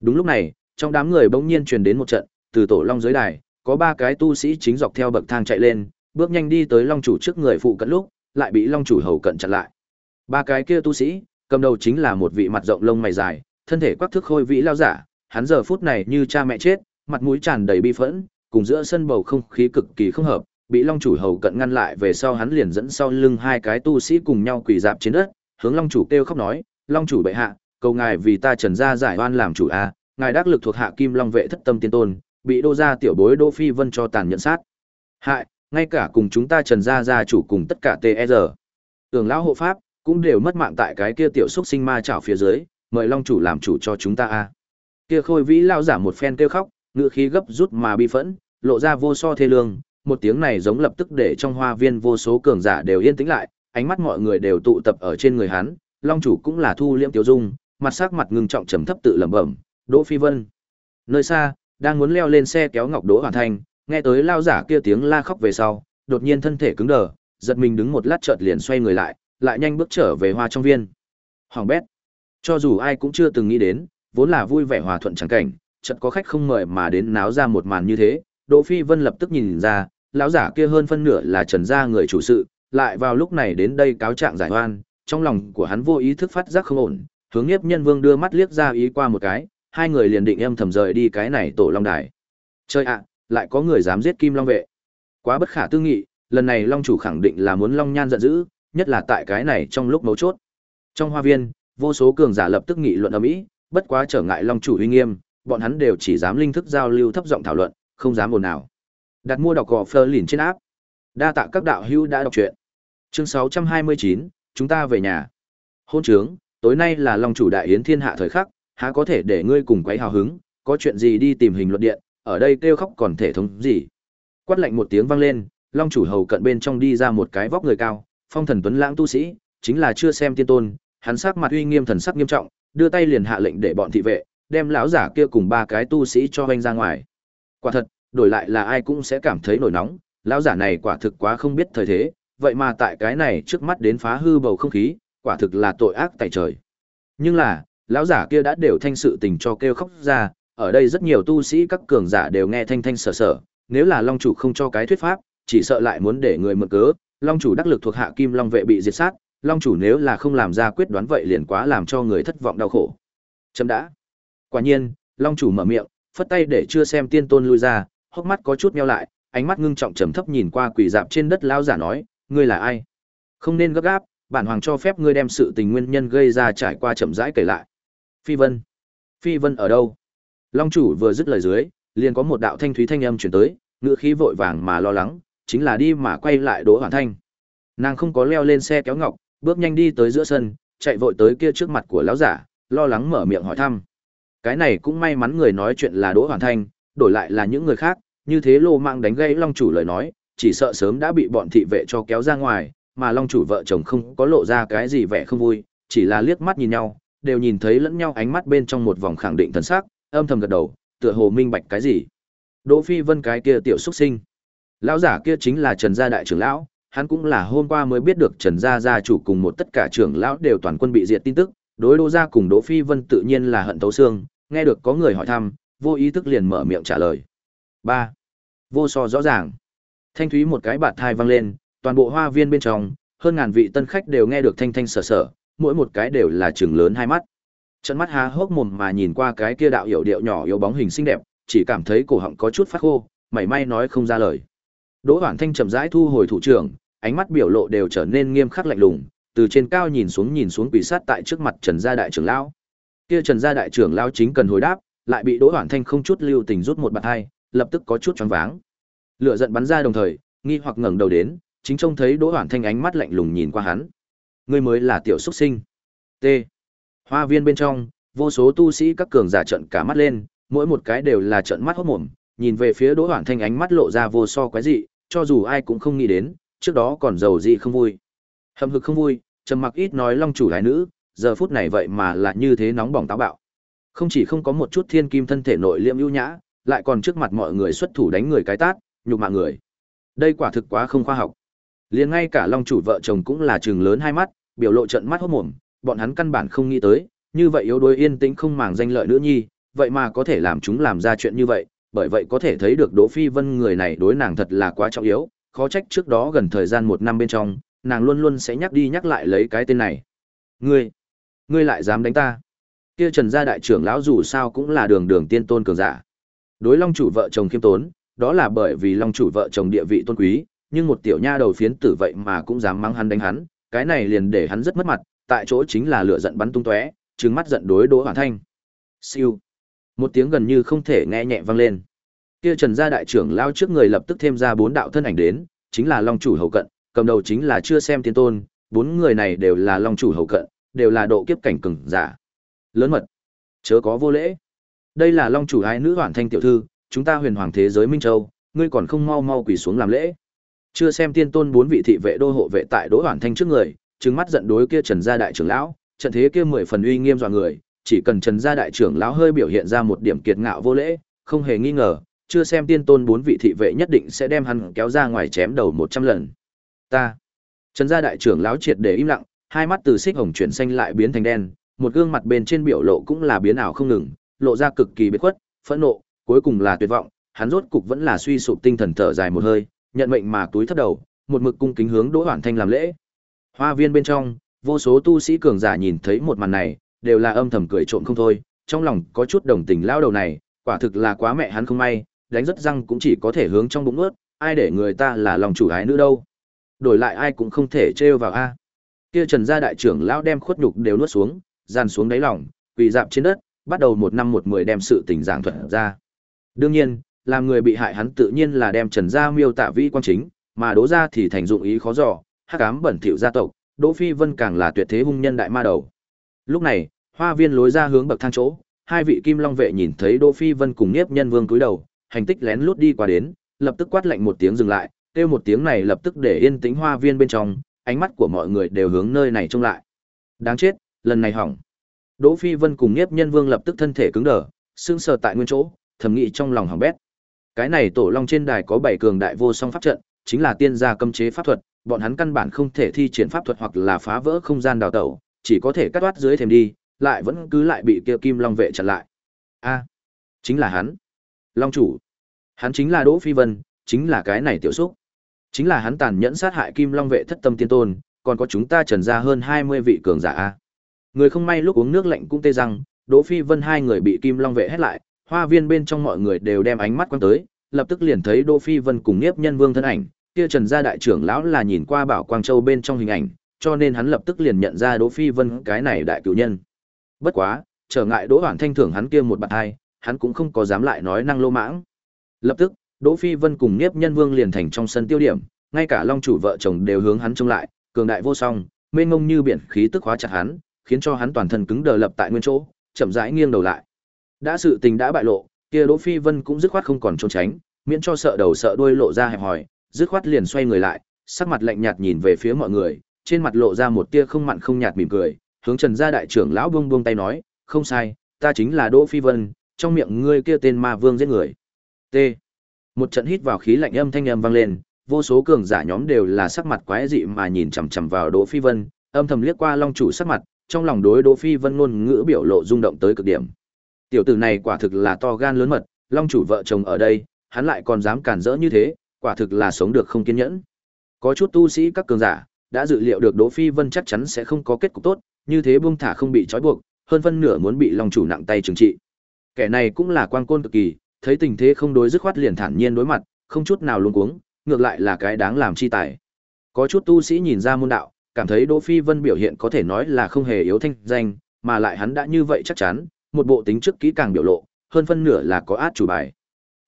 Đúng lúc này, trong đám người bỗng nhiên truyền đến một trận, từ tổ long dưới đài, có ba cái tu sĩ chính dọc theo bậc thang chạy lên, bước nhanh đi tới long chủ trước người phụ cận lúc, lại bị long chủ hầu cận chặn lại. Ba cái kia tu sĩ, cầm đầu chính là một vị mặt rộng lông mày dài, thân thể quắc thước khôi vĩ lao giả, hắn giờ phút này như cha mẹ chết, mặt mũi tràn đầy bi phẫn, cùng giữa sân bầu không khí cực kỳ không hợp, bị long chủ hầu cận ngăn lại về sau hắn liền dẫn sau lưng hai cái tu sĩ cùng nhau quỳ dạp trên đất, hướng long chủ kêu khóc nói, long chủ bệ hạ, cầu ngài vì ta trần gia giải oan làm chủ a, ngài đắc lực thuộc hạ kim long vệ thất tâm tiên tôn, bị đô gia tiểu bối đô phi vân cho tàn nhẫn sát. Hại, ngay cả cùng chúng ta trần gia gia chủ cùng tất cả TR. E Tưởng lão hộ pháp cũng đều mất mạng tại cái kia tiểu xúc sinh ma chảo phía dưới, mời long chủ làm chủ cho chúng ta a. Kia khôi vĩ lao giả một phen kêu khóc, ngựa khí gấp rút mà bi phẫn, lộ ra vô so thê lương, một tiếng này giống lập tức để trong hoa viên vô số cường giả đều yên tĩnh lại, ánh mắt mọi người đều tụ tập ở trên người hắn, long chủ cũng là thu liễm tiêu dung, mặt sắc mặt ngưng trọng trầm thấp tự lẩm bẩm, Đỗ Phi Vân. Nơi xa, đang muốn leo lên xe kéo Ngọc Đỗ Hoàn Thành, nghe tới lao giả kia tiếng la khóc về sau, đột nhiên thân thể cứng đờ, giật mình đứng một lát chợt liền xoay người lại, lại nhanh bước trở về hoa trong viên. Hoàng bét. Cho dù ai cũng chưa từng nghĩ đến, vốn là vui vẻ hòa thuận chẳng cảnh, chợt có khách không mời mà đến náo ra một màn như thế, Đỗ Phi Vân lập tức nhìn ra, lão giả kia hơn phân nửa là Trần gia người chủ sự, lại vào lúc này đến đây cáo trạng giải oan, trong lòng của hắn vô ý thức phát giác không ổn, hướng Nhiếp Nhân Vương đưa mắt liếc ra ý qua một cái, hai người liền định em thầm rời đi cái này tổ long đài. Chơi ạ, lại có người dám giết Kim Long vệ. Quá bất khả tư nghị, lần này Long chủ khẳng định là muốn Long Nhan giận dữ, nhất là tại cái này trong lúc mấu chốt. Trong hoa viên, vô số cường giả lập tức nghị luận ầm ĩ, bất quá trở ngại Long chủ uy nghiêm, bọn hắn đều chỉ dám linh thức giao lưu thấp giọng thảo luận, không dám ồn nào. Đặt mua đọc gò Fleur lìn trên áp. Đa tạ các đạo hữu đã đọc truyện. Chương 629, chúng ta về nhà. Hôn trướng, tối nay là Long chủ đại yến thiên hạ thời khắc, há có thể để ngươi cùng quấy hào hứng, có chuyện gì đi tìm hình luật điện, ở đây kêu khóc còn thể thống gì. Quát lạnh một tiếng vang lên, Long chủ hầu cận bên trong đi ra một cái vóc người cao, phong thần tuấn lãng tu sĩ, chính là chưa xem tiên tôn, hắn sắc mặt uy nghiêm thần sắc nghiêm trọng, đưa tay liền hạ lệnh để bọn thị vệ đem lão giả kia cùng ba cái tu sĩ cho vanh ra ngoài. Quả thật, đổi lại là ai cũng sẽ cảm thấy nổi nóng, lão giả này quả thực quá không biết thời thế, vậy mà tại cái này trước mắt đến phá hư bầu không khí, quả thực là tội ác tại trời. Nhưng là, lão giả kia đã đều thanh sự tình cho kêu khóc ra, ở đây rất nhiều tu sĩ các cường giả đều nghe thanh thanh sở sở, nếu là Long chủ không cho cái thuyết pháp, chỉ sợ lại muốn để người mượn cớ, Long chủ đắc lực thuộc hạ Kim Long vệ bị diệt sát, Long chủ nếu là không làm ra quyết đoán vậy liền quá làm cho người thất vọng đau khổ. Chấm đã. Quả nhiên, Long chủ mở miệng, phất tay để chưa xem tiên tôn lui ra, hốc mắt có chút meo lại, ánh mắt ngưng trọng trầm thấp nhìn qua quỷ dạp trên đất lão giả nói, ngươi là ai? Không nên gấp gáp, bản hoàng cho phép ngươi đem sự tình nguyên nhân gây ra trải qua chậm rãi kể lại. Phi Vân. Phi Vân ở đâu? Long chủ vừa dứt lời dưới, liền có một đạo thanh thúy thanh âm truyền tới, ngữ khí vội vàng mà lo lắng, chính là đi mà quay lại Đỗ Hoàn Thanh. Nàng không có leo lên xe kéo ngọc, bước nhanh đi tới giữa sân, chạy vội tới kia trước mặt của lão giả, lo lắng mở miệng hỏi thăm. Cái này cũng may mắn người nói chuyện là Đỗ Hoàn Thanh, đổi lại là những người khác, như thế lô mạng đánh gây Long chủ lời nói, chỉ sợ sớm đã bị bọn thị vệ cho kéo ra ngoài, mà Long chủ vợ chồng không có lộ ra cái gì vẻ không vui, chỉ là liếc mắt nhìn nhau, đều nhìn thấy lẫn nhau ánh mắt bên trong một vòng khẳng định thần sắc, âm thầm gật đầu, tựa hồ minh bạch cái gì. Đỗ Phi Vân cái kia tiểu xuất sinh. Lão giả kia chính là Trần gia đại trưởng lão, hắn cũng là hôm qua mới biết được Trần gia gia chủ cùng một tất cả trưởng lão đều toàn quân bị diệt tin tức, đối Đỗ gia cùng Đỗ Phi Vân tự nhiên là hận thấu xương, nghe được có người hỏi thăm, vô ý thức liền mở miệng trả lời. 3. Vô so rõ ràng. Thanh thúy một cái bạt thai vang lên, toàn bộ hoa viên bên trong, hơn ngàn vị tân khách đều nghe được thanh thanh sở sở, mỗi một cái đều là trừng lớn hai mắt. Trận mắt há hốc mồm mà nhìn qua cái kia đạo hiểu điệu nhỏ yếu bóng hình xinh đẹp, chỉ cảm thấy cổ họng có chút phát khô, mảy may nói không ra lời. Đỗ Hoản Thanh chậm rãi thu hồi thủ trưởng, ánh mắt biểu lộ đều trở nên nghiêm khắc lạnh lùng, từ trên cao nhìn xuống nhìn xuống quỷ sát tại trước mặt Trần gia đại trưởng lão. Kia Trần gia đại trưởng lão chính cần hồi đáp, lại bị Đỗ Hoản Thanh không chút lưu tình rút một bạt hai, lập tức có chút choáng váng. Lửa giận bắn ra đồng thời, nghi hoặc ngẩng đầu đến, chính trông thấy Đỗ Hoản Thanh ánh mắt lạnh lùng nhìn qua hắn. Ngươi mới là tiểu xuất sinh. T. Hoa viên bên trong, vô số tu sĩ các cường giả trận cả mắt lên, mỗi một cái đều là trận mắt hốt mồm, nhìn về phía Đỗ Hoản Thanh ánh mắt lộ ra vô so quái dị, cho dù ai cũng không nghĩ đến, trước đó còn giàu gì không vui. Hầm hực không vui, trầm mặc ít nói long chủ gái nữ, giờ phút này vậy mà lại như thế nóng bỏng táo bạo. Không chỉ không có một chút thiên kim thân thể nội liễm ưu nhã, lại còn trước mặt mọi người xuất thủ đánh người cái tát, nhục mạ người. Đây quả thực quá không khoa học. Liền ngay cả long chủ vợ chồng cũng là trừng lớn hai mắt, biểu lộ trận mắt hốt mồm, bọn hắn căn bản không nghĩ tới, như vậy yếu đuối yên tĩnh không màng danh lợi nữ nhi, vậy mà có thể làm chúng làm ra chuyện như vậy, bởi vậy có thể thấy được Đỗ Phi Vân người này đối nàng thật là quá trọng yếu, khó trách trước đó gần thời gian một năm bên trong, nàng luôn luôn sẽ nhắc đi nhắc lại lấy cái tên này. Ngươi, ngươi lại dám đánh ta? Kia Trần gia đại trưởng lão dù sao cũng là đường đường tiên tôn cường giả. Đối Long chủ vợ chồng khiêm tốn, đó là bởi vì Long chủ vợ chồng địa vị tôn quý, nhưng một tiểu nha đầu phiến tử vậy mà cũng dám mắng hắn đánh hắn, cái này liền để hắn rất mất mặt, tại chỗ chính là lửa giận bắn tung tóe, trừng mắt giận đối Đỗ Hoàn Thanh. Siêu. Một tiếng gần như không thể nghe nhẹ vang lên. Kia Trần gia đại trưởng lao trước người lập tức thêm ra bốn đạo thân ảnh đến, chính là Long chủ hậu cận, cầm đầu chính là chưa xem tiên tôn, bốn người này đều là Long chủ hậu cận, đều là độ kiếp cảnh cường giả. Lớn mật, chớ có vô lễ. Đây là Long chủ hai nữ Hoàn Thanh tiểu thư, chúng ta huyền hoàng thế giới Minh Châu, ngươi còn không mau mau quỳ xuống làm lễ. Chưa xem tiên tôn bốn vị thị vệ đô hộ vệ tại Đỗ Hoàn Thanh trước người, trừng mắt giận đối kia Trần gia đại trưởng lão, trận thế kia mười phần uy nghiêm dọa người, chỉ cần Trần gia đại trưởng lão hơi biểu hiện ra một điểm kiệt ngạo vô lễ, không hề nghi ngờ, chưa xem tiên tôn bốn vị thị vệ nhất định sẽ đem hắn kéo ra ngoài chém đầu một trăm lần. Ta. Trần gia đại trưởng lão triệt để im lặng, hai mắt từ xích hồng chuyển xanh lại biến thành đen, một gương mặt bên trên biểu lộ cũng là biến ảo không ngừng, lộ ra cực kỳ biệt khuất, phẫn nộ, cuối cùng là tuyệt vọng, hắn rốt cục vẫn là suy sụp tinh thần thở dài một hơi, nhận mệnh mà túi thấp đầu, một mực cung kính hướng Đỗ hoàn Thanh làm lễ. Hoa viên bên trong, vô số tu sĩ cường giả nhìn thấy một màn này, đều là âm thầm cười trộm không thôi, trong lòng có chút đồng tình lao đầu này, quả thực là quá mẹ hắn không may, đánh rất răng cũng chỉ có thể hướng trong bụng ướt ai để người ta là lòng chủ ái nữ đâu. Đổi lại ai cũng không thể trêu vào a. Kia Trần gia đại trưởng lão đem khuất nhục đều nuốt xuống, dàn xuống đáy lòng, quỳ dạp trên đất, bắt đầu một năm một mười đem sự tình giảng thuật ra. Đương nhiên, làm người bị hại hắn tự nhiên là đem Trần gia miêu tả vĩ quan chính, mà đố ra thì thành dụng ý khó dò, hắc ám bẩn thỉu gia tộc, Đỗ Phi Vân càng là tuyệt thế hung nhân đại ma đầu. Lúc này, hoa viên lối ra hướng bậc thang chỗ, hai vị kim long vệ nhìn thấy Đỗ Phi Vân cùng Niếp Nhân Vương cúi đầu, hành tích lén lút đi qua đến, lập tức quát lạnh một tiếng dừng lại, kêu một tiếng này lập tức để yên tĩnh hoa viên bên trong, ánh mắt của mọi người đều hướng nơi này trông lại. Đáng chết, lần này hỏng. Đỗ Phi Vân cùng Niếp Nhân Vương lập tức thân thể cứng đờ, sững sờ tại nguyên chỗ, thầm nghĩ trong lòng hỏng bét. Cái này tổ long trên đài có bảy cường đại vô song pháp trận, chính là tiên gia cấm chế pháp thuật, bọn hắn căn bản không thể thi triển pháp thuật hoặc là phá vỡ không gian đào tẩu, chỉ có thể cắt toát dưới thềm đi, lại vẫn cứ lại bị kia Kim Long vệ chặn lại. A, chính là hắn. Long chủ. Hắn chính là Đỗ Phi Vân, chính là cái này tiểu xúc. Chính là hắn tàn nhẫn sát hại Kim Long vệ thất tâm tiên tôn, còn có chúng ta trần ra hơn 20 vị cường giả a. Người không may lúc uống nước lạnh cũng tê răng, Đỗ Phi Vân hai người bị Kim Long vệ hết lại, hoa viên bên trong mọi người đều đem ánh mắt quan tới, lập tức liền thấy Đỗ Phi Vân cùng Niếp Nhân Vương thân ảnh, kia Trần gia đại trưởng lão là nhìn qua Bảo Quang Châu bên trong hình ảnh, cho nên hắn lập tức liền nhận ra Đỗ Phi Vân cái này đại cựu nhân. Bất quá, trở ngại Đỗ hoàn Thanh thưởng hắn kia một bạt hai, hắn cũng không có dám lại nói năng lô mãng. Lập tức, Đỗ Phi Vân cùng Niếp Nhân Vương liền thành trong sân tiêu điểm, ngay cả Long chủ vợ chồng đều hướng hắn trông lại, cường đại vô song, mênh mông như biển khí tức hóa chặt hắn, khiến cho hắn toàn thân cứng đờ lập tại nguyên chỗ, chậm rãi nghiêng đầu lại. Đã sự tình đã bại lộ, kia Đỗ Phi Vân cũng dứt khoát không còn trốn tránh, miễn cho sợ đầu sợ đuôi lộ ra hẹp hòi, dứt khoát liền xoay người lại, sắc mặt lạnh nhạt nhìn về phía mọi người, trên mặt lộ ra một tia không mặn không nhạt mỉm cười, hướng Trần gia đại trưởng lão buông buông tay nói, "Không sai, ta chính là Đỗ Phi Vân, trong miệng ngươi kia tên ma vương giết người." T. Một trận hít vào khí lạnh âm thanh âm vang lên, vô số cường giả nhóm đều là sắc mặt quái dị mà nhìn chằm chằm vào Đỗ Phi Vân, âm thầm liếc qua Long chủ sắc mặt, trong lòng đối Đỗ Phi Vân ngôn ngữ biểu lộ rung động tới cực điểm. Tiểu tử này quả thực là to gan lớn mật, Long chủ vợ chồng ở đây, hắn lại còn dám cản rỡ như thế, quả thực là sống được không kiên nhẫn. Có chút tu sĩ các cường giả đã dự liệu được Đỗ Phi Vân chắc chắn sẽ không có kết cục tốt, như thế buông thả không bị trói buộc, hơn phân nửa muốn bị Long chủ nặng tay trừng trị. Kẻ này cũng là quang côn cực kỳ, thấy tình thế không đối dứt khoát liền thản nhiên đối mặt, không chút nào luống cuống, ngược lại là cái đáng làm chi tài. Có chút tu sĩ nhìn ra môn đạo, cảm thấy Đỗ Phi Vân biểu hiện có thể nói là không hề yếu thanh danh, mà lại hắn đã như vậy chắc chắn, một bộ tính trước kỹ càng biểu lộ, hơn phân nửa là có át chủ bài.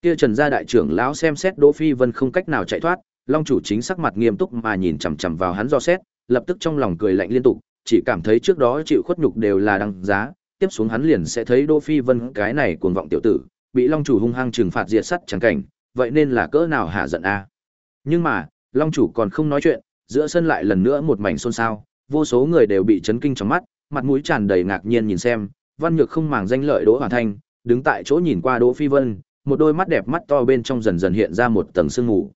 Kia Trần gia đại trưởng lão xem xét Đỗ Phi Vân không cách nào chạy thoát, Long chủ chính sắc mặt nghiêm túc mà nhìn chằm chằm vào hắn do xét, lập tức trong lòng cười lạnh liên tục, chỉ cảm thấy trước đó chịu khuất nhục đều là đáng giá, tiếp xuống hắn liền sẽ thấy Đỗ Phi Vân cái này cuồng vọng tiểu tử, bị Long chủ hung hăng trừng phạt diệt sắt chẳng cảnh, vậy nên là cỡ nào hạ giận a. Nhưng mà, Long chủ còn không nói chuyện, giữa sân lại lần nữa một mảnh xôn xao, vô số người đều bị chấn kinh trong mắt, mặt mũi tràn đầy ngạc nhiên nhìn xem, Văn Nhược không màng danh lợi Đỗ Hoàn Thanh, đứng tại chỗ nhìn qua Đỗ Phi Vân, một đôi mắt đẹp mắt to bên trong dần dần hiện ra một tầng sương mù.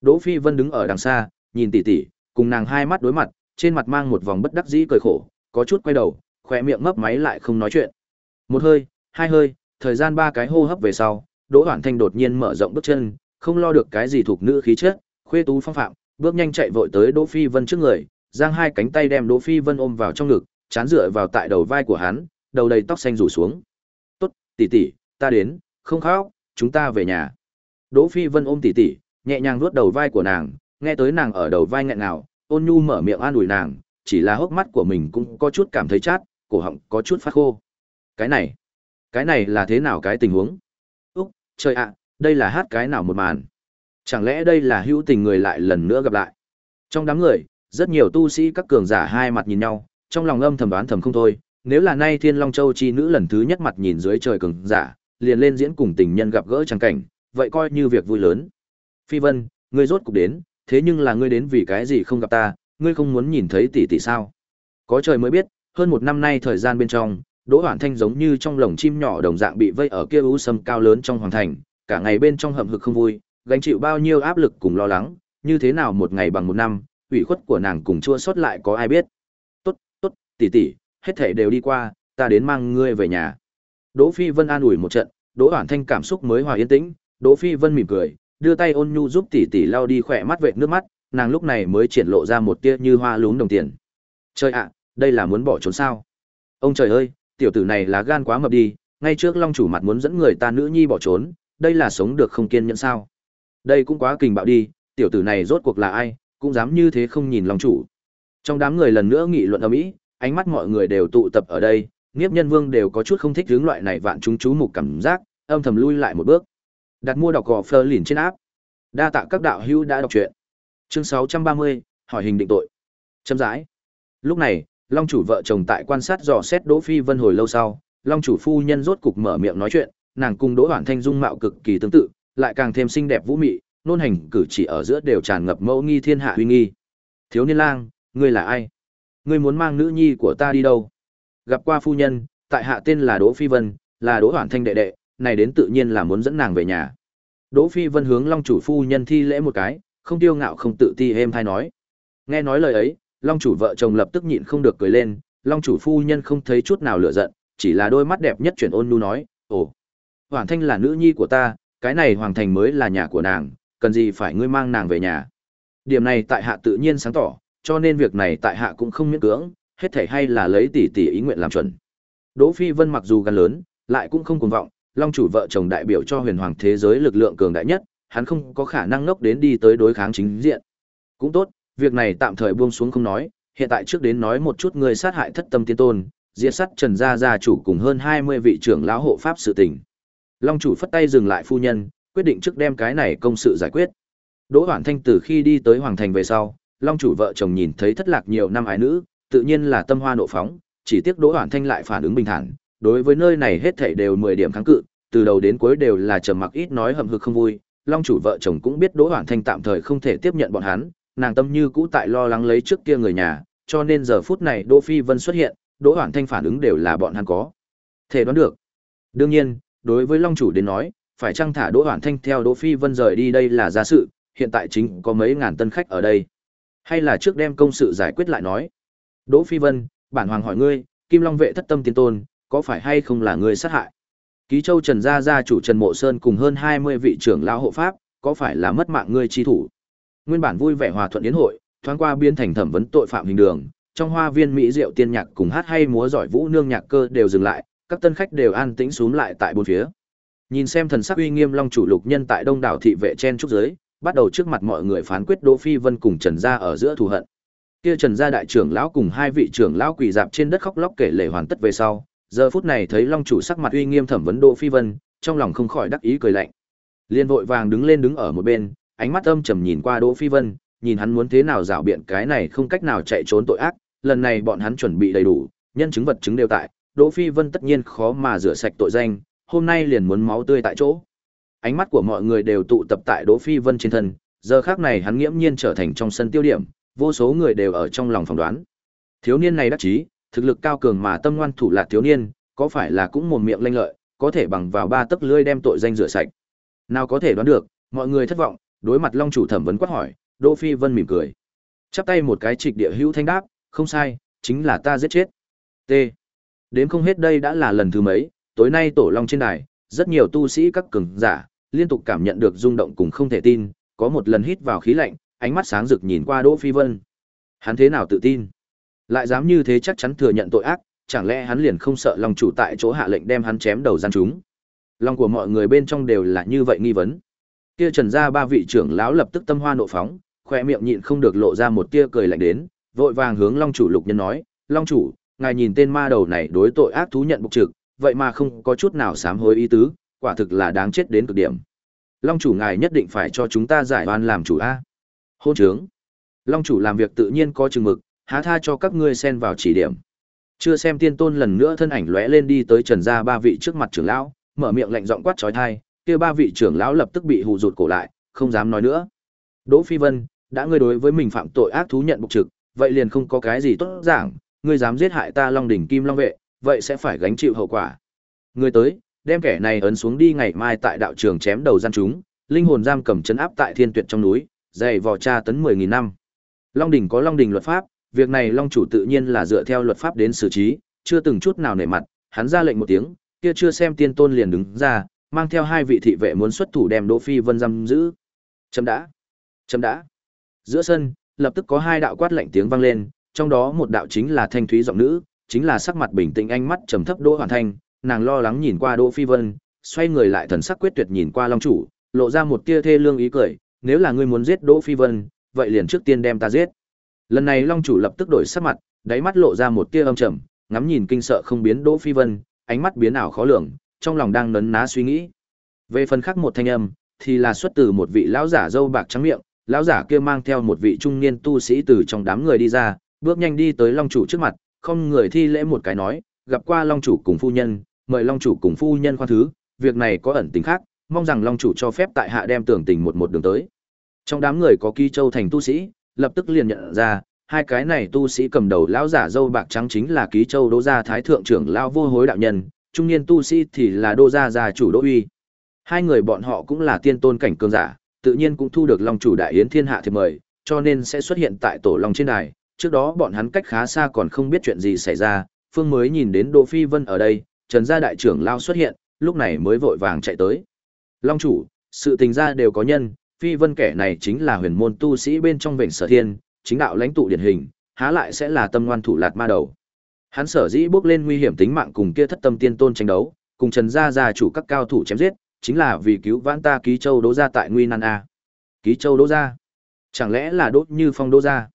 Đỗ Phi Vân đứng ở đằng xa, nhìn tỉ tỉ, cùng nàng hai mắt đối mặt, trên mặt mang một vòng bất đắc dĩ cười khổ, có chút quay đầu, khỏe miệng mấp máy lại không nói chuyện. Một hơi, hai hơi, thời gian ba cái hô hấp về sau, Đỗ Hoản Thanh đột nhiên mở rộng bước chân, không lo được cái gì thuộc nữ khí chất, khuê tú phong phạm, bước nhanh chạy vội tới Đỗ Phi Vân trước người, giang hai cánh tay đem Đỗ Phi Vân ôm vào trong ngực, chán dựa vào tại đầu vai của hắn, đầu đầy tóc xanh rủ xuống. "Tốt, tỷ tỷ, ta đến, không khóc, chúng ta về nhà." Đỗ Phi Vân ôm tỷ tỷ, nhẹ nhàng vuốt đầu vai của nàng, nghe tới nàng ở đầu vai nghẹn ngào, ôn nhu mở miệng an ủi nàng, chỉ là hốc mắt của mình cũng có chút cảm thấy chát, cổ họng có chút phát khô. Cái này, cái này là thế nào cái tình huống? Úc, trời ạ, đây là hát cái nào một màn? Chẳng lẽ đây là hữu tình người lại lần nữa gặp lại? Trong đám người, rất nhiều tu sĩ các cường giả hai mặt nhìn nhau, trong lòng âm thầm đoán thầm không thôi, nếu là nay Thiên Long Châu chi nữ lần thứ nhất mặt nhìn dưới trời cường giả, liền lên diễn cùng tình nhân gặp gỡ trắng cảnh, vậy coi như việc vui lớn. Phi Vân, ngươi rốt cục đến, thế nhưng là ngươi đến vì cái gì không gặp ta, ngươi không muốn nhìn thấy tỷ tỷ sao? Có trời mới biết, hơn một năm nay thời gian bên trong, Đỗ Hoản Thanh giống như trong lồng chim nhỏ đồng dạng bị vây ở kia u sâm cao lớn trong hoàng thành, cả ngày bên trong hậm hực không vui, gánh chịu bao nhiêu áp lực cùng lo lắng, như thế nào một ngày bằng một năm, ủy khuất của nàng cùng chua sót lại có ai biết. Tốt, tốt, tỷ tỷ, hết thể đều đi qua, ta đến mang ngươi về nhà. Đỗ Phi Vân an ủi một trận, Đỗ Hoản Thanh cảm xúc mới hòa yên tĩnh, Đỗ Phi Vân mỉm cười, đưa tay ôn nhu giúp tỷ tỷ lau đi khỏe mắt vệt nước mắt, nàng lúc này mới triển lộ ra một tia như hoa lún đồng tiền. Trời ạ, đây là muốn bỏ trốn sao? Ông trời ơi, tiểu tử này là gan quá mập đi, ngay trước long chủ mặt muốn dẫn người ta nữ nhi bỏ trốn, đây là sống được không kiên nhẫn sao? Đây cũng quá kình bạo đi, tiểu tử này rốt cuộc là ai, cũng dám như thế không nhìn long chủ. Trong đám người lần nữa nghị luận ở mỹ ánh mắt mọi người đều tụ tập ở đây, Niếp Nhân Vương đều có chút không thích hướng loại này vạn chúng chú mục cảm giác, âm thầm lui lại một bước. Đặt mua đọc gò phơ lìn trên áp. Đa tạ các đạo hữu đã đọc truyện. Chương 630, hỏi hình định tội. Châm rãi. Lúc này, Long chủ vợ chồng tại quan sát dò xét Đỗ Phi Vân hồi lâu sau, Long chủ phu nhân rốt cục mở miệng nói chuyện, nàng cùng Đỗ Hoản Thanh dung mạo cực kỳ tương tự, lại càng thêm xinh đẹp vũ mị, nôn hành cử chỉ ở giữa đều tràn ngập mẫu nghi thiên hạ uy nghi. Thiếu niên lang, ngươi là ai? Ngươi muốn mang nữ nhi của ta đi đâu? Gặp qua phu nhân, tại hạ tên là Đỗ Phi Vân, là Đỗ Hoản Thanh đệ đệ, này đến tự nhiên là muốn dẫn nàng về nhà. Đỗ Phi Vân hướng Long chủ phu nhân thi lễ một cái, không tiêu ngạo không tự ti êm thay nói. Nghe nói lời ấy, Long chủ vợ chồng lập tức nhịn không được cười lên, Long chủ phu nhân không thấy chút nào lửa giận, chỉ là đôi mắt đẹp nhất chuyển ôn nu nói, "Ồ, Hoàng Thanh là nữ nhi của ta, cái này Hoàng Thành mới là nhà của nàng, cần gì phải ngươi mang nàng về nhà?" Điểm này tại hạ tự nhiên sáng tỏ, cho nên việc này tại hạ cũng không miễn cưỡng, hết thảy hay là lấy tỷ tỷ ý nguyện làm chuẩn. Đỗ Phi Vân mặc dù gan lớn, lại cũng không cuồng vọng, Long chủ vợ chồng đại biểu cho huyền hoàng thế giới lực lượng cường đại nhất, hắn không có khả năng ngốc đến đi tới đối kháng chính diện. Cũng tốt, việc này tạm thời buông xuống không nói, hiện tại trước đến nói một chút người sát hại thất tâm tiên tôn, diệt sát Trần gia gia chủ cùng hơn 20 vị trưởng lão hộ pháp sự tình. Long chủ phất tay dừng lại phu nhân, quyết định trước đem cái này công sự giải quyết. Đỗ Hoản Thanh từ khi đi tới hoàng thành về sau, Long chủ vợ chồng nhìn thấy thất lạc nhiều năm ái nữ, tự nhiên là tâm hoa nộ phóng, chỉ tiếc Đỗ Hoản Thanh lại phản ứng bình thản, đối với nơi này hết thảy đều 10 điểm kháng cự, từ đầu đến cuối đều là trầm mặc ít nói hậm hực không vui, Long chủ vợ chồng cũng biết Đỗ Hoản Thanh tạm thời không thể tiếp nhận bọn hắn, nàng tâm như cũ tại lo lắng lấy trước kia người nhà, cho nên giờ phút này Đỗ Phi Vân xuất hiện, Đỗ Hoản Thanh phản ứng đều là bọn hắn có. Thể đoán được. Đương nhiên, đối với Long chủ đến nói, phải chăng thả Đỗ Hoản Thanh theo Đỗ Phi Vân rời đi đây là giả sự, hiện tại chính có mấy ngàn tân khách ở đây. Hay là trước đem công sự giải quyết lại nói. Đỗ Phi Vân, bản hoàng hỏi ngươi, Kim Long vệ thất tâm tiên tôn, có phải hay không là ngươi sát hại? Ký Châu Trần gia gia chủ Trần Mộ Sơn cùng hơn 20 vị trưởng lão hộ pháp, có phải là mất mạng ngươi chi thủ? Nguyên bản vui vẻ hòa thuận yến hội, thoáng qua biến thành thẩm vấn tội phạm hình đường, trong hoa viên mỹ diệu tiên nhạc cùng hát hay múa giỏi vũ nương nhạc cơ đều dừng lại, các tân khách đều an tĩnh xuống lại tại bốn phía. Nhìn xem thần sắc uy nghiêm long chủ lục nhân tại đông đảo thị vệ chen trúc giới, bắt đầu trước mặt mọi người phán quyết Đỗ Phi Vân cùng Trần gia ở giữa thù hận. Kia Trần gia đại trưởng lão cùng hai vị trưởng lão quỳ dạp trên đất khóc lóc kể lể hoàn tất về sau, giờ phút này thấy long chủ sắc mặt uy nghiêm thẩm vấn Đỗ Phi Vân, trong lòng không khỏi đắc ý cười lạnh. Liên vội vàng đứng lên đứng ở một bên, ánh mắt âm trầm nhìn qua Đỗ Phi Vân, nhìn hắn muốn thế nào rảo biện cái này không cách nào chạy trốn tội ác, lần này bọn hắn chuẩn bị đầy đủ, nhân chứng vật chứng đều tại, Đỗ Phi Vân tất nhiên khó mà rửa sạch tội danh, hôm nay liền muốn máu tươi tại chỗ. Ánh mắt của mọi người đều tụ tập tại Đỗ Phi Vân trên thân, giờ khắc này hắn nghiễm nhiên trở thành trong sân tiêu điểm, vô số người đều ở trong lòng phỏng đoán. Thiếu niên này đắc chí, thực lực cao cường mà tâm ngoan thủ lạt thiếu niên, có phải là cũng mồm miệng lanh lợi, có thể bằng vào ba tấc lưỡi đem tội danh rửa sạch. Nào có thể đoán được, mọi người thất vọng, đối mặt Long chủ thẩm vấn quát hỏi, Đỗ Phi Vân mỉm cười. Chắp tay một cái trịch địa hữu thanh đáp, không sai, chính là ta giết chết. T. Đến không hết đây đã là lần thứ mấy, tối nay tổ Long trên đài, rất nhiều tu sĩ các cường giả liên tục cảm nhận được rung động cùng không thể tin, có một lần hít vào khí lạnh, ánh mắt sáng rực nhìn qua Đỗ Phi Vân. Hắn thế nào tự tin? Lại dám như thế chắc chắn thừa nhận tội ác, chẳng lẽ hắn liền không sợ Long chủ tại chỗ hạ lệnh đem hắn chém đầu gian chúng? Lòng của mọi người bên trong đều là như vậy nghi vấn. Kia Trần gia ba vị trưởng lão lập tức tâm hoa nộ phóng, khoe miệng nhịn không được lộ ra một tia cười lạnh đến, vội vàng hướng Long chủ Lục Nhân nói, "Long chủ, ngài nhìn tên ma đầu này đối tội ác thú nhận bục trực, vậy mà không có chút nào sám hối ý tứ, quả thực là đáng chết đến cực điểm. Long chủ ngài nhất định phải cho chúng ta giải oan làm chủ a." Hôn trướng. Long chủ làm việc tự nhiên có chừng mực, há tha cho các ngươi xen vào chỉ điểm. Chưa xem tiên tôn lần nữa thân ảnh lóe lên đi tới Trần gia ba vị trước mặt trưởng lão, mở miệng lạnh giọng quát chói tai, kia ba vị trưởng lão lập tức bị hù rụt cổ lại, không dám nói nữa. Đỗ Phi Vân, đã ngươi đối với mình phạm tội ác thú nhận bục trực, vậy liền không có cái gì tốt giảng, ngươi dám giết hại ta Long đỉnh Kim Long vệ, vậy sẽ phải gánh chịu hậu quả. Ngươi tới, đem kẻ này ấn xuống đi ngày mai tại đạo trường chém đầu gian chúng, linh hồn giam cầm trấn áp tại thiên tuyệt trong núi, dày vò tra tấn 10000 năm. Long đỉnh có Long đỉnh luật pháp, việc này Long chủ tự nhiên là dựa theo luật pháp đến xử trí, chưa từng chút nào nể mặt, hắn ra lệnh một tiếng, kia chưa xem tiên tôn liền đứng ra, mang theo hai vị thị vệ muốn xuất thủ đem Đỗ Phi Vân giam giữ. Chấm đã. Chấm đã. Giữa sân, lập tức có hai đạo quát lạnh tiếng vang lên, trong đó một đạo chính là thanh thúy giọng nữ, chính là sắc mặt bình tĩnh ánh mắt trầm thấp Đỗ Hoàn Thanh, nàng lo lắng nhìn qua Đỗ Phi Vân, xoay người lại thần sắc quyết tuyệt nhìn qua Long chủ, lộ ra một tia thê lương ý cười, nếu là ngươi muốn giết Đỗ Phi Vân, vậy liền trước tiên đem ta giết. Lần này Long chủ lập tức đổi sắc mặt, đáy mắt lộ ra một tia âm trầm, ngắm nhìn kinh sợ không biến Đỗ Phi Vân, ánh mắt biến ảo khó lường, trong lòng đang nấn ná suy nghĩ. Về phần khác một thanh âm, thì là xuất từ một vị lão giả dâu bạc trắng miệng, lão giả kia mang theo một vị trung niên tu sĩ từ trong đám người đi ra, bước nhanh đi tới Long chủ trước mặt, không người thi lễ một cái nói, gặp qua Long chủ cùng phu nhân, mời Long chủ cùng phu nhân khoan thứ, việc này có ẩn tình khác, mong rằng Long chủ cho phép tại hạ đem tưởng tình một một đường tới. Trong đám người có Ký Châu thành tu sĩ, lập tức liền nhận ra, hai cái này tu sĩ cầm đầu lão giả dâu bạc trắng chính là Ký Châu Đỗ gia thái thượng trưởng lão vô hối đạo nhân, trung niên tu sĩ thì là Đỗ gia gia chủ Đỗ Uy. Hai người bọn họ cũng là tiên tôn cảnh cường giả, tự nhiên cũng thu được Long chủ đại yến thiên hạ thì mời, cho nên sẽ xuất hiện tại tổ Long trên đài. Trước đó bọn hắn cách khá xa còn không biết chuyện gì xảy ra, Phương mới nhìn đến Đỗ Phi Vân ở đây, Trần gia đại trưởng lao xuất hiện, lúc này mới vội vàng chạy tới. Long chủ, sự tình ra đều có nhân, Phi Vân kẻ này chính là huyền môn tu sĩ bên trong vịnh sở thiên, chính đạo lãnh tụ điển hình, há lại sẽ là tâm ngoan thủ lạt ma đầu. Hắn sở dĩ bước lên nguy hiểm tính mạng cùng kia thất tâm tiên tôn tranh đấu, cùng Trần gia gia chủ các cao thủ chém giết, chính là vì cứu vãn ta ký châu đỗ gia tại nguy nan a. Ký châu đỗ gia? Chẳng lẽ là đốt như phong đỗ gia?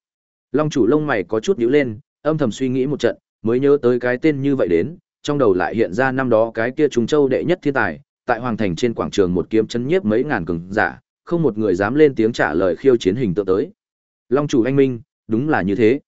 Long chủ lông mày có chút nhíu lên, âm thầm suy nghĩ một trận, mới nhớ tới cái tên như vậy đến, trong đầu lại hiện ra năm đó cái kia trùng châu đệ nhất thiên tài, tại hoàng thành trên quảng trường một kiếm chấn nhiếp mấy ngàn cường giả, không một người dám lên tiếng trả lời khiêu chiến hình tượng tới. Long chủ anh minh, đúng là như thế.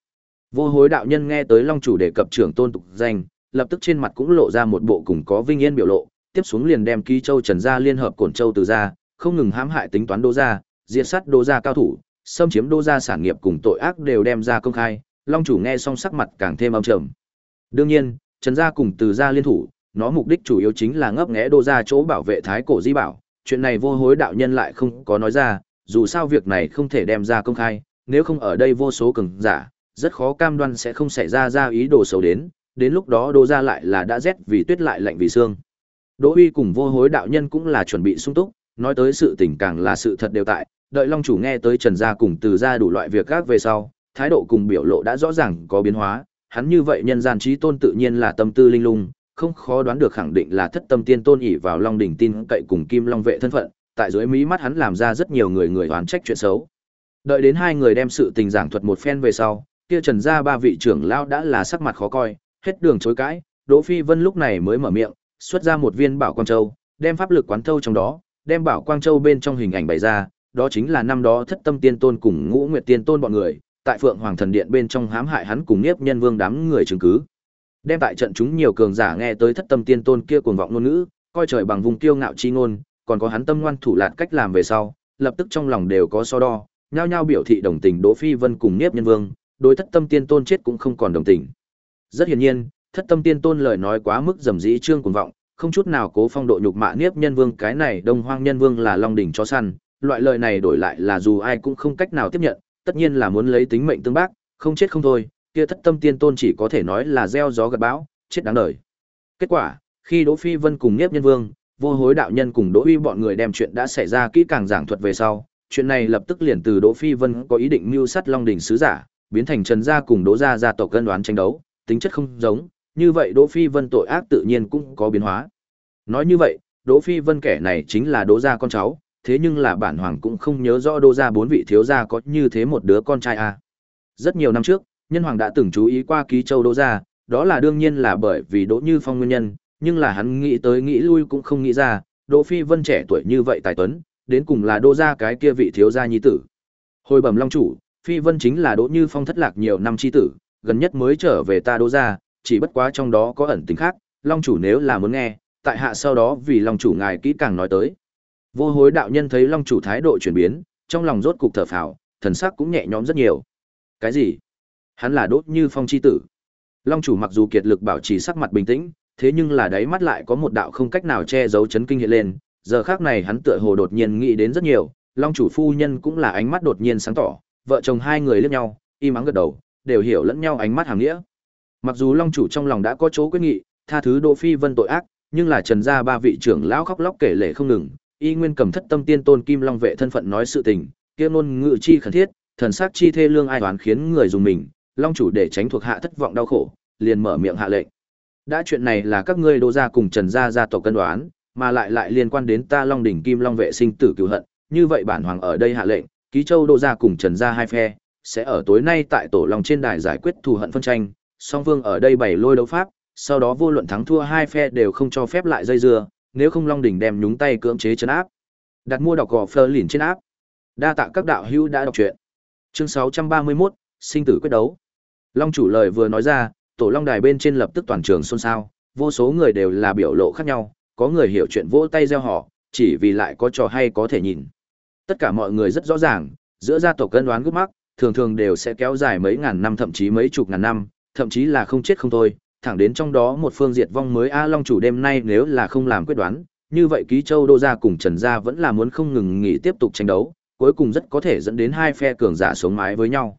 Vô hối đạo nhân nghe tới Long chủ đề cập trưởng tôn tục danh, lập tức trên mặt cũng lộ ra một bộ cùng có vinh yên biểu lộ, tiếp xuống liền đem ký châu trần gia liên hợp cổn châu từ gia, không ngừng hãm hại tính toán đô gia, diệt sát đô gia cao thủ, xâm chiếm đô gia sản nghiệp cùng tội ác đều đem ra công khai. Long chủ nghe xong sắc mặt càng thêm âm trầm. Đương nhiên, trần gia cùng từ gia liên thủ, nó mục đích chủ yếu chính là ngấp nghé đô gia chỗ bảo vệ thái cổ di bảo. Chuyện này vô hối đạo nhân lại không có nói ra, dù sao việc này không thể đem ra công khai, nếu không ở đây vô số cường giả, rất khó cam đoan sẽ không xảy ra ra ý đồ xấu đến, đến lúc đó đô gia lại là đã rét vì tuyết lại lạnh vì xương. Đỗ Uy cùng vô hối đạo nhân cũng là chuẩn bị sung túc, nói tới sự tình càng là sự thật đều tại, đợi Long chủ nghe tới Trần gia cùng từ gia đủ loại việc các về sau, thái độ cùng biểu lộ đã rõ ràng có biến hóa, hắn như vậy nhân gian trí tôn tự nhiên là tâm tư linh lung, không khó đoán được khẳng định là thất tâm tiên tôn ỷ vào Long đỉnh tin cậy cùng Kim Long vệ thân phận, tại dưới mí mắt hắn làm ra rất nhiều người người oán trách chuyện xấu. Đợi đến hai người đem sự tình giảng thuật một phen về sau, kia Trần gia ba vị trưởng lão đã là sắc mặt khó coi, hết đường chối cãi, Đỗ Phi Vân lúc này mới mở miệng, xuất ra một viên bảo quang châu, đem pháp lực quán thâu trong đó, đem bảo quang châu bên trong hình ảnh bày ra, đó chính là năm đó thất tâm tiên tôn cùng ngũ nguyệt tiên tôn bọn người, tại phượng hoàng thần điện bên trong hãm hại hắn cùng nhiếp nhân vương đám người chứng cứ. Đem tại trận chúng nhiều cường giả nghe tới thất tâm tiên tôn kia cuồng vọng ngôn ngữ, coi trời bằng vùng kiêu ngạo chi ngôn, còn có hắn tâm ngoan thủ lạt cách làm về sau, lập tức trong lòng đều có so đo, nhao nhao biểu thị đồng tình Đỗ Phi Vân cùng nhiếp nhân vương, đối thất tâm tiên tôn chết cũng không còn đồng tình. Rất hiển nhiên, thất tâm tiên tôn lời nói quá mức dầm dĩ trương cuồng vọng, không chút nào cố phong độ nhục mạ niếp nhân vương cái này đông hoang nhân vương là long đỉnh chó săn, loại lời này đổi lại là dù ai cũng không cách nào tiếp nhận, tất nhiên là muốn lấy tính mệnh tương bác, không chết không thôi, kia thất tâm tiên tôn chỉ có thể nói là gieo gió gặt bão, chết đáng đời. Kết quả, khi Đỗ Phi Vân cùng Niếp Nhân Vương, vô hối đạo nhân cùng Đỗ Uy bọn người đem chuyện đã xảy ra kỹ càng giảng thuật về sau, chuyện này lập tức liền từ Đỗ Phi Vân có ý định mưu sát Long đỉnh sứ giả, biến thành Trần gia cùng Đỗ gia gia tộc cân đoán tranh đấu, tính chất không giống, như vậy Đỗ Phi Vân tội ác tự nhiên cũng có biến hóa. Nói như vậy, Đỗ Phi Vân kẻ này chính là Đỗ gia con cháu, thế nhưng là bản hoàng cũng không nhớ rõ Đỗ gia bốn vị thiếu gia có như thế một đứa con trai à. Rất nhiều năm trước, nhân hoàng đã từng chú ý qua ký châu Đỗ gia, đó là đương nhiên là bởi vì Đỗ Như Phong nguyên nhân, nhưng là hắn nghĩ tới nghĩ lui cũng không nghĩ ra, Đỗ Phi Vân trẻ tuổi như vậy tài tuấn, đến cùng là Đỗ gia cái kia vị thiếu gia nhi tử. Hồi bẩm long chủ, Phi Vân chính là Đỗ Như Phong thất lạc nhiều năm chi tử, gần nhất mới trở về ta Đỗ gia, chỉ bất quá trong đó có ẩn tình khác, long chủ nếu là muốn nghe, tại hạ sau đó vì long chủ ngài kỹ càng nói tới. Vô hối đạo nhân thấy long chủ thái độ chuyển biến, trong lòng rốt cục thở phào, thần sắc cũng nhẹ nhõm rất nhiều. Cái gì? Hắn là Đỗ Như Phong chi tử. Long chủ mặc dù kiệt lực bảo trì sắc mặt bình tĩnh, thế nhưng là đáy mắt lại có một đạo không cách nào che giấu chấn kinh hiện lên, giờ khác này hắn tựa hồ đột nhiên nghĩ đến rất nhiều, Long chủ phu nhân cũng là ánh mắt đột nhiên sáng tỏ, vợ chồng hai người liếc nhau, im mắng gật đầu, đều hiểu lẫn nhau ánh mắt hàm nghĩa. Mặc dù Long chủ trong lòng đã có chỗ quyết nghị, tha thứ Đỗ Phi Vân tội ác, nhưng là Trần gia ba vị trưởng lão khóc lóc kể lể không ngừng, y nguyên cầm thất tâm tiên tôn kim long vệ thân phận nói sự tình, kia ngôn ngự chi khẩn thiết, thần sắc chi thê lương ai đoán khiến người dùng mình, Long chủ để tránh thuộc hạ thất vọng đau khổ, liền mở miệng hạ lệnh. Đã chuyện này là các ngươi đô gia cùng Trần gia gia tộc cân đoán, mà lại lại liên quan đến ta Long đỉnh Kim Long vệ sinh tử cứu hận, như vậy bản hoàng ở đây hạ lệnh, ký châu đô gia cùng Trần gia hai phe, sẽ ở tối nay tại tổ Long trên đài giải quyết thù hận phân tranh, song vương ở đây bày lôi đấu pháp, sau đó vô luận thắng thua hai phe đều không cho phép lại dây dưa, nếu không Long đỉnh đem nhúng tay cưỡng chế chấn áp. Đặt mua đọc gò phơ lìn trên áp. Đa tạ các đạo hữu đã đọc truyện. Chương 631, sinh tử quyết đấu. Long chủ lời vừa nói ra, tổ long đài bên trên lập tức toàn trường xôn xao, vô số người đều là biểu lộ khác nhau, có người hiểu chuyện vỗ tay reo hò, chỉ vì lại có trò hay có thể nhìn. Tất cả mọi người rất rõ ràng, giữa gia tộc cân đoán gút mắc, thường thường đều sẽ kéo dài mấy ngàn năm thậm chí mấy chục ngàn năm, thậm chí là không chết không thôi, thẳng đến trong đó một phương diệt vong mới A Long chủ đêm nay nếu là không làm quyết đoán, như vậy ký châu đô gia cùng Trần gia vẫn là muốn không ngừng nghỉ tiếp tục tranh đấu, cuối cùng rất có thể dẫn đến hai phe cường giả sống mái với nhau.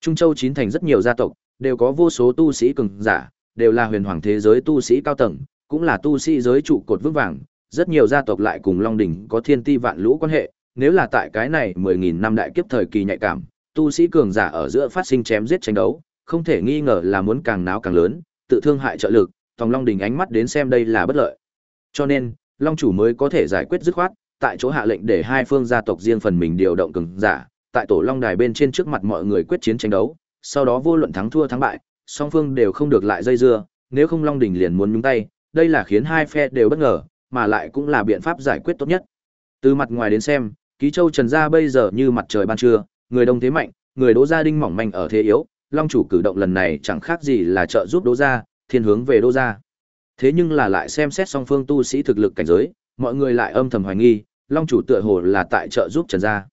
Trung Châu chín thành rất nhiều gia tộc, đều có vô số tu sĩ cường giả, đều là huyền hoàng thế giới tu sĩ cao tầng, cũng là tu sĩ giới trụ cột vững vàng, rất nhiều gia tộc lại cùng Long đỉnh có thiên ti vạn lũ quan hệ, nếu là tại cái này 10000 năm đại kiếp thời kỳ nhạy cảm, tu sĩ cường giả ở giữa phát sinh chém giết tranh đấu, không thể nghi ngờ là muốn càng náo càng lớn, tự thương hại trợ lực, Tòng Long Đình ánh mắt đến xem đây là bất lợi. Cho nên, Long chủ mới có thể giải quyết dứt khoát, tại chỗ hạ lệnh để hai phương gia tộc riêng phần mình điều động cường giả, tại tổ Long đài bên trên trước mặt mọi người quyết chiến tranh đấu, sau đó vô luận thắng thua thắng bại, song phương đều không được lại dây dưa, nếu không Long Đình liền muốn nhúng tay, đây là khiến hai phe đều bất ngờ, mà lại cũng là biện pháp giải quyết tốt nhất. Từ mặt ngoài đến xem, Ký Châu Trần gia bây giờ như mặt trời ban trưa, người đông thế mạnh, người Đỗ gia đinh mỏng manh ở thế yếu, Long chủ cử động lần này chẳng khác gì là trợ giúp Đỗ gia, thiên hướng về Đỗ gia. Thế nhưng là lại xem xét song phương tu sĩ thực lực cảnh giới, mọi người lại âm thầm hoài nghi, Long chủ tựa hồ là tại trợ giúp Trần gia.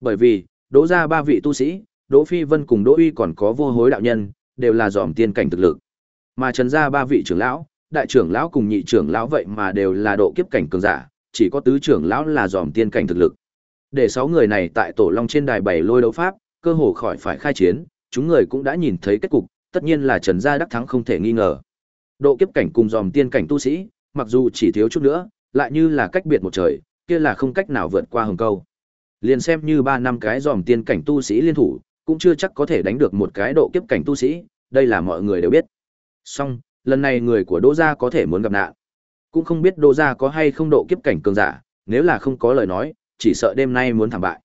Bởi vì, Đỗ gia ba vị tu sĩ, Đỗ Phi Vân cùng Đỗ Uy còn có vô hối đạo nhân, đều là dòm tiên cảnh thực lực. Mà trần gia ba vị trưởng lão, đại trưởng lão cùng nhị trưởng lão vậy mà đều là độ kiếp cảnh cường giả, chỉ có tứ trưởng lão là dòm tiên cảnh thực lực. Để sáu người này tại tổ long trên đài bảy lôi đấu pháp, cơ hồ khỏi phải khai chiến, chúng người cũng đã nhìn thấy kết cục, tất nhiên là Trần gia đắc thắng không thể nghi ngờ. Độ kiếp cảnh cùng dòm tiên cảnh tu sĩ, mặc dù chỉ thiếu chút nữa, lại như là cách biệt một trời, kia là không cách nào vượt qua hồng câu. Liền xem như ba năm cái dòm tiên cảnh tu sĩ liên thủ, cũng chưa chắc có thể đánh được một cái độ kiếp cảnh tu sĩ, đây là mọi người đều biết. Song, lần này người của Đỗ gia có thể muốn gặp nạn. Cũng không biết Đỗ gia có hay không độ kiếp cảnh cường giả, nếu là không có lời nói, chỉ sợ đêm nay muốn thảm bại.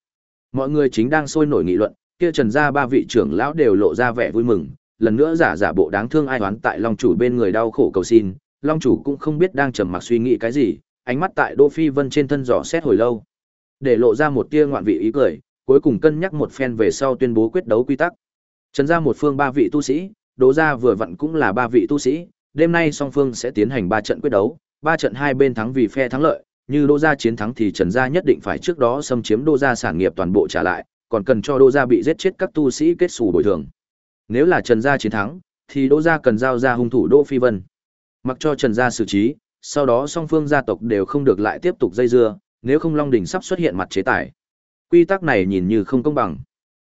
Mọi người chính đang sôi nổi nghị luận, kia Trần gia ba vị trưởng lão đều lộ ra vẻ vui mừng, lần nữa giả giả bộ đáng thương ai oán tại Long chủ bên người đau khổ cầu xin, Long chủ cũng không biết đang trầm mặc suy nghĩ cái gì, ánh mắt tại Đỗ Phi Vân trên thân dò xét hồi lâu, để lộ ra một tia ngoạn vị ý cười, cuối cùng cân nhắc một phen về sau tuyên bố quyết đấu quy tắc. Trần gia một phương ba vị tu sĩ, Đỗ gia vừa vặn cũng là ba vị tu sĩ, đêm nay song phương sẽ tiến hành ba trận quyết đấu, ba trận hai bên thắng vì phe thắng lợi, như Đỗ gia chiến thắng thì Trần gia nhất định phải trước đó xâm chiếm Đỗ gia sản nghiệp toàn bộ trả lại, còn cần cho Đỗ gia bị giết chết các tu sĩ kết sủ bồi thường. Nếu là Trần gia chiến thắng, thì Đỗ gia cần giao ra hung thủ Đỗ Phi Vân. Mặc cho Trần gia xử trí, sau đó song phương gia tộc đều không được lại tiếp tục dây dưa, nếu không Long đỉnh sắp xuất hiện mặt chế tài. Quy tắc này nhìn như không công bằng.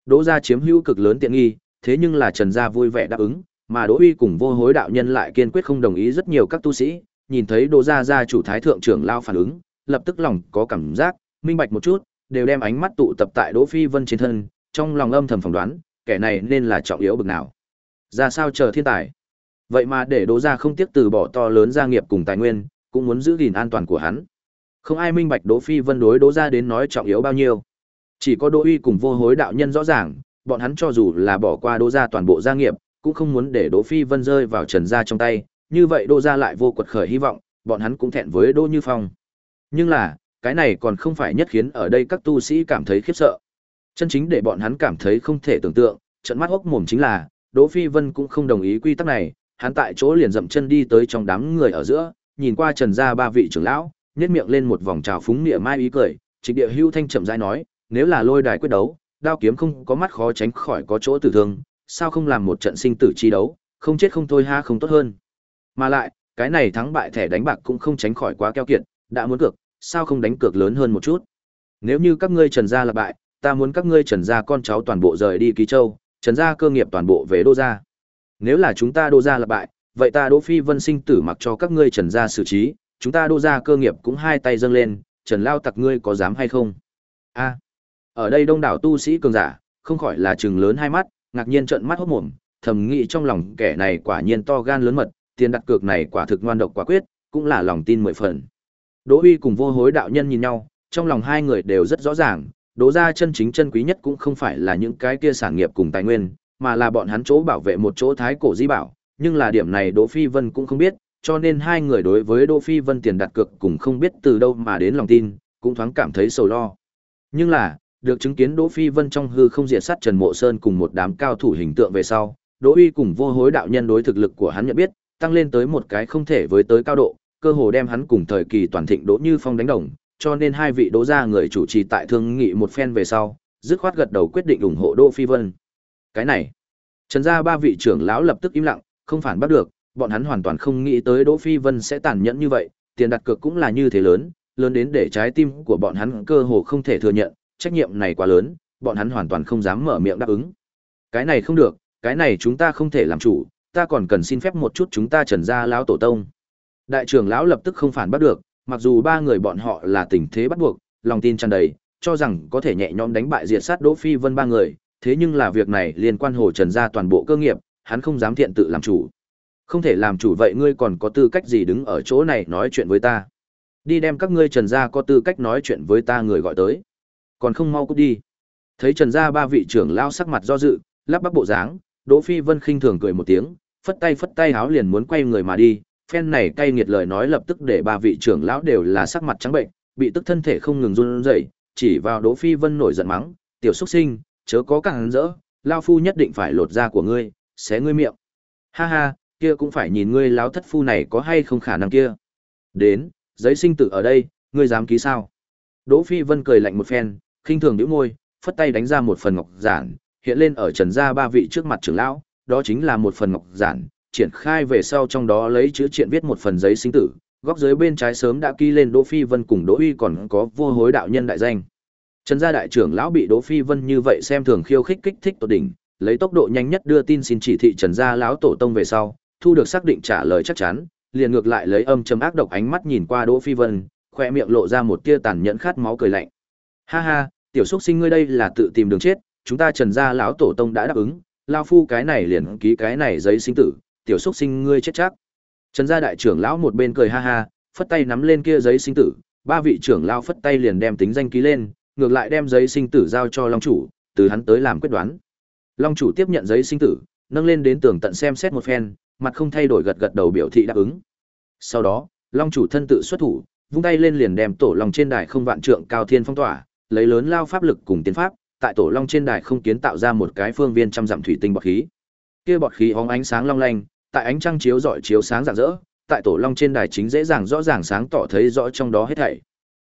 Đỗ gia chiếm hữu cực lớn tiện nghi, thế nhưng là Trần gia vui vẻ đáp ứng, mà Đỗ Uy cùng Vô Hối đạo nhân lại kiên quyết không đồng ý rất nhiều các tu sĩ, nhìn thấy Đỗ gia gia chủ thái thượng trưởng lao phản ứng, lập tức lòng có cảm giác, minh bạch một chút, đều đem ánh mắt tụ tập tại Đỗ Phi Vân trên thân, trong lòng âm thầm phỏng đoán, kẻ này nên là trọng yếu bực nào. Ra sao chờ thiên tài. Vậy mà để Đỗ gia không tiếc từ bỏ to lớn gia nghiệp cùng tài nguyên, cũng muốn giữ gìn an toàn của hắn. Không ai minh bạch Đỗ Phi Vân đối Đỗ gia đến nói trọng yếu bao nhiêu. Chỉ có Đỗ Uy cùng Vô Hối đạo nhân rõ ràng, bọn hắn cho dù là bỏ qua Đỗ gia toàn bộ gia nghiệp, cũng không muốn để Đỗ Phi Vân rơi vào Trần gia trong tay, như vậy Đô gia lại vô quật khởi hy vọng, bọn hắn cũng thẹn với Đô Như Phong. Nhưng là, cái này còn không phải nhất khiến ở đây các tu sĩ cảm thấy khiếp sợ. Chân chính để bọn hắn cảm thấy không thể tưởng tượng, trận mắt hốc mồm chính là, Đỗ Phi Vân cũng không đồng ý quy tắc này, hắn tại chỗ liền dậm chân đi tới trong đám người ở giữa, nhìn qua Trần gia ba vị trưởng lão, nhếch miệng lên một vòng trào phúng nịa mai ý cười, Trịnh Địa Hưu thanh chậm rãi nói, nếu là lôi đài quyết đấu, đao kiếm không có mắt khó tránh khỏi có chỗ tử thương, sao không làm một trận sinh tử chi đấu, không chết không thôi ha không tốt hơn. Mà lại, cái này thắng bại thẻ đánh bạc cũng không tránh khỏi quá keo kiệt, đã muốn cược, sao không đánh cược lớn hơn một chút. Nếu như các ngươi Trần gia là bại, ta muốn các ngươi Trần gia con cháu toàn bộ rời đi Ký Châu, Trần gia cơ nghiệp toàn bộ về Đô gia. Nếu là chúng ta Đô gia là bại, vậy ta Đỗ Phi Vân sinh tử mặc cho các ngươi Trần gia xử trí, chúng ta Đô gia cơ nghiệp cũng hai tay dâng lên, Trần lao tặc ngươi có dám hay không? A. ở đây đông đảo tu sĩ cường giả, không khỏi là trừng lớn hai mắt, ngạc nhiên trợn mắt hốt mồm, thầm nghĩ trong lòng kẻ này quả nhiên to gan lớn mật, tiền đặt cược này quả thực ngoan độc quả quyết, cũng là lòng tin mười phần. Đỗ Huy cùng Vô Hối đạo nhân nhìn nhau, trong lòng hai người đều rất rõ ràng, Đỗ gia chân chính chân quý nhất cũng không phải là những cái kia sản nghiệp cùng tài nguyên, mà là bọn hắn chỗ bảo vệ một chỗ thái cổ di bảo, nhưng là điểm này Đỗ Phi Vân cũng không biết, cho nên hai người đối với Đỗ Phi Vân tiền đặt cược cũng không biết từ đâu mà đến lòng tin, cũng thoáng cảm thấy sầu lo. Nhưng là, được chứng kiến Đỗ Phi Vân trong hư không diệt sát Trần Mộ Sơn cùng một đám cao thủ hình tượng về sau, Đỗ Uy cùng vô hối đạo nhân đối thực lực của hắn nhận biết, tăng lên tới một cái không thể với tới cao độ, cơ hồ đem hắn cùng thời kỳ toàn thịnh Đỗ Như Phong đánh đồng, cho nên hai vị Đỗ gia người chủ trì tại thương nghị một phen về sau, dứt khoát gật đầu quyết định ủng hộ Đỗ Phi Vân. Cái này, Trần gia ba vị trưởng lão lập tức im lặng, không phản bắt được, bọn hắn hoàn toàn không nghĩ tới Đỗ Phi Vân sẽ tàn nhẫn như vậy, tiền đặt cược cũng là như thế lớn, lớn đến để trái tim của bọn hắn cơ hồ không thể thừa nhận, trách nhiệm này quá lớn, bọn hắn hoàn toàn không dám mở miệng đáp ứng. Cái này không được, cái này chúng ta không thể làm chủ, ta còn cần xin phép một chút chúng ta Trần gia lão tổ tông. Đại trưởng lão lập tức không phản bắt được, mặc dù ba người bọn họ là tình thế bắt buộc, lòng tin tràn đầy, cho rằng có thể nhẹ nhõm đánh bại diệt sát Đỗ Phi Vân ba người, thế nhưng là việc này liên quan hồ Trần gia toàn bộ cơ nghiệp, hắn không dám thiện tự làm chủ. Không thể làm chủ vậy ngươi còn có tư cách gì đứng ở chỗ này nói chuyện với ta? Đi đem các ngươi Trần gia có tư cách nói chuyện với ta người gọi tới. Còn không mau cút đi. Thấy Trần gia ba vị trưởng lão sắc mặt do dự, lắp bắp bộ dáng, Đỗ Phi Vân khinh thường cười một tiếng, phất tay phất tay háo liền muốn quay người mà đi, phen này cay nghiệt lời nói lập tức để ba vị trưởng lão đều là sắc mặt trắng bệnh, bị tức thân thể không ngừng run rẩy, chỉ vào Đỗ Phi Vân nổi giận mắng, "Tiểu xuất sinh, chớ có càng rỡ, lão phu nhất định phải lột da của ngươi, xé ngươi miệng." Ha ha, kia cũng phải nhìn ngươi lão thất phu này có hay không khả năng kia. Đến, giấy sinh tử ở đây, ngươi dám ký sao? Đỗ Phi Vân cười lạnh một phen, khinh thường nhíu môi, phất tay đánh ra một phần ngọc giản, hiện lên ở Trần gia ba vị trước mặt trưởng lão, đó chính là một phần ngọc giản, triển khai về sau trong đó lấy chữ triện viết một phần giấy sinh tử, góc dưới bên trái sớm đã ký lên Đỗ Phi Vân cùng Đỗ Uy còn có vô hối đạo nhân đại danh. Trần gia đại trưởng lão bị Đỗ Phi Vân như vậy xem thường khiêu khích kích thích tột đỉnh, lấy tốc độ nhanh nhất đưa tin xin chỉ thị Trần gia lão tổ tông về sau, thu được xác định trả lời chắc chắn, liền ngược lại lấy âm trầm ác độc ánh mắt nhìn qua Đỗ Phi Vân, khoe miệng lộ ra một tia tàn nhẫn khát máu cười lạnh. Ha ha, tiểu xuất sinh ngươi đây là tự tìm đường chết, chúng ta Trần gia lão tổ tông đã đáp ứng, lao phu cái này liền ký cái này giấy sinh tử, tiểu xúc sinh ngươi chết chắc. Trần gia đại trưởng lão một bên cười ha ha, phất tay nắm lên kia giấy sinh tử, ba vị trưởng lao phất tay liền đem tính danh ký lên, ngược lại đem giấy sinh tử giao cho long chủ, từ hắn tới làm quyết đoán. Long chủ tiếp nhận giấy sinh tử, nâng lên đến tường tận xem xét một phen, mặt không thay đổi gật gật đầu biểu thị đáp ứng. Sau đó, long chủ thân tự xuất thủ, vung tay lên liền đem tổ long trên đài không vạn trượng cao thiên phong tỏa, lấy lớn lao pháp lực cùng tiến pháp, tại tổ long trên đài không kiến tạo ra một cái phương viên trăm dặm thủy tinh bọt khí. Kia bọt khí hóng ánh sáng long lanh, tại ánh trăng chiếu rọi chiếu sáng rạng rỡ, tại tổ long trên đài chính dễ dàng rõ ràng sáng tỏ thấy rõ trong đó hết thảy.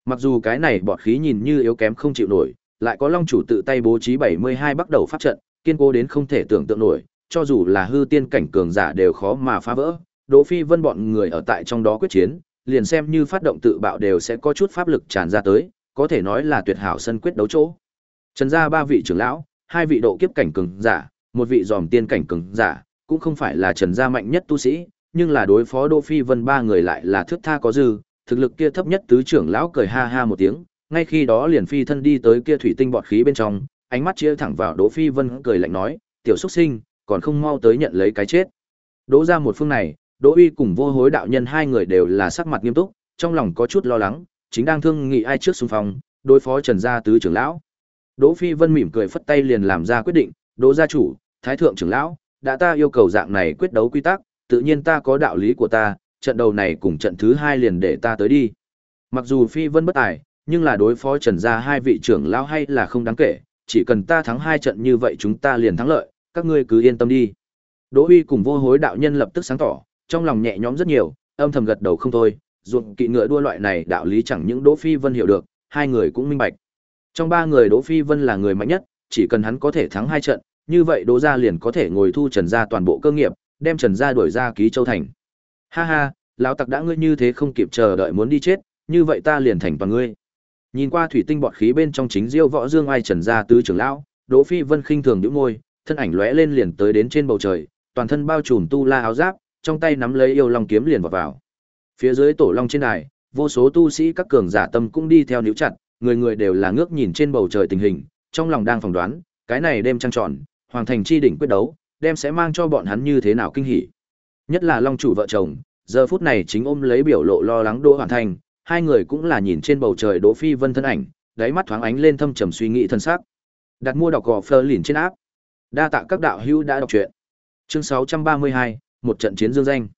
Mặc dù cái này bọt khí nhìn như yếu kém không chịu nổi, lại có long chủ tự tay bố trí 72 bắt đầu pháp trận, kiên cố đến không thể tưởng tượng nổi, cho dù là hư tiên cảnh cường giả đều khó mà phá vỡ. Đỗ Phi Vân bọn người ở tại trong đó quyết chiến, liền xem như phát động tự bạo đều sẽ có chút pháp lực tràn ra tới, có thể nói là tuyệt hảo sân quyết đấu chỗ. Trần gia ba vị trưởng lão, hai vị độ kiếp cảnh cường giả, một vị dòm tiên cảnh cường giả, cũng không phải là Trần gia mạnh nhất tu sĩ, nhưng là đối phó Đỗ Phi Vân ba người lại là thước tha có dư, thực lực kia thấp nhất tứ trưởng lão cười ha ha một tiếng, ngay khi đó liền phi thân đi tới kia thủy tinh bọt khí bên trong, ánh mắt chĩa thẳng vào Đỗ Phi Vân cười lạnh nói, "Tiểu xuất sinh, còn không mau tới nhận lấy cái chết." Đỗ ra một phương này, Đỗ Uy cùng Vô Hối đạo nhân hai người đều là sắc mặt nghiêm túc, trong lòng có chút lo lắng, chính đang thương nghị ai trước xung phong, đối phó Trần gia tứ trưởng lão. Đỗ Phi Vân mỉm cười phất tay liền làm ra quyết định, "Đỗ gia chủ, Thái thượng trưởng lão, đã ta yêu cầu dạng này quyết đấu quy tắc, tự nhiên ta có đạo lý của ta, trận đầu này cùng trận thứ hai liền để ta tới đi." Mặc dù Phi Vân bất tài, nhưng là đối phó Trần gia hai vị trưởng lão hay là không đáng kể, chỉ cần ta thắng hai trận như vậy chúng ta liền thắng lợi, các ngươi cứ yên tâm đi. Đỗ Huy cùng Vô Hối đạo nhân lập tức sáng tỏ, trong lòng nhẹ nhõm rất nhiều, âm thầm gật đầu không thôi, ruộng kỵ ngựa đua loại này đạo lý chẳng những Đỗ Phi Vân hiểu được, hai người cũng minh bạch. Trong ba người Đỗ Phi Vân là người mạnh nhất, chỉ cần hắn có thể thắng hai trận, như vậy Đỗ gia liền có thể ngồi thu Trần gia toàn bộ cơ nghiệp, đem Trần gia đuổi ra ký châu thành. Ha ha, lão tặc đã ngươi như thế không kịp chờ đợi muốn đi chết, như vậy ta liền thành toàn ngươi. Nhìn qua thủy tinh bọt khí bên trong chính diêu võ dương ai Trần gia tứ trưởng lão, Đỗ Phi Vân khinh thường nhíu môi, thân ảnh lóe lên liền tới đến trên bầu trời, toàn thân bao trùm tu la áo giáp, trong tay nắm lấy yêu long kiếm liền vọt vào. Phía dưới tổ long trên đài, vô số tu sĩ các cường giả tâm cũng đi theo níu chặt, người người đều là ngước nhìn trên bầu trời tình hình, trong lòng đang phỏng đoán, cái này đêm trăng tròn, hoàng thành chi đỉnh quyết đấu, đem sẽ mang cho bọn hắn như thế nào kinh hỉ. Nhất là long chủ vợ chồng, giờ phút này chính ôm lấy biểu lộ lo lắng Đỗ Hoàn Thành, hai người cũng là nhìn trên bầu trời Đỗ Phi Vân thân ảnh, đáy mắt thoáng ánh lên thâm trầm suy nghĩ thân sắc. Đặt mua đọc gò Fleur lìn trên áp. Đa tạ các đạo hữu đã đọc truyện. Chương 632, một trận chiến dương danh.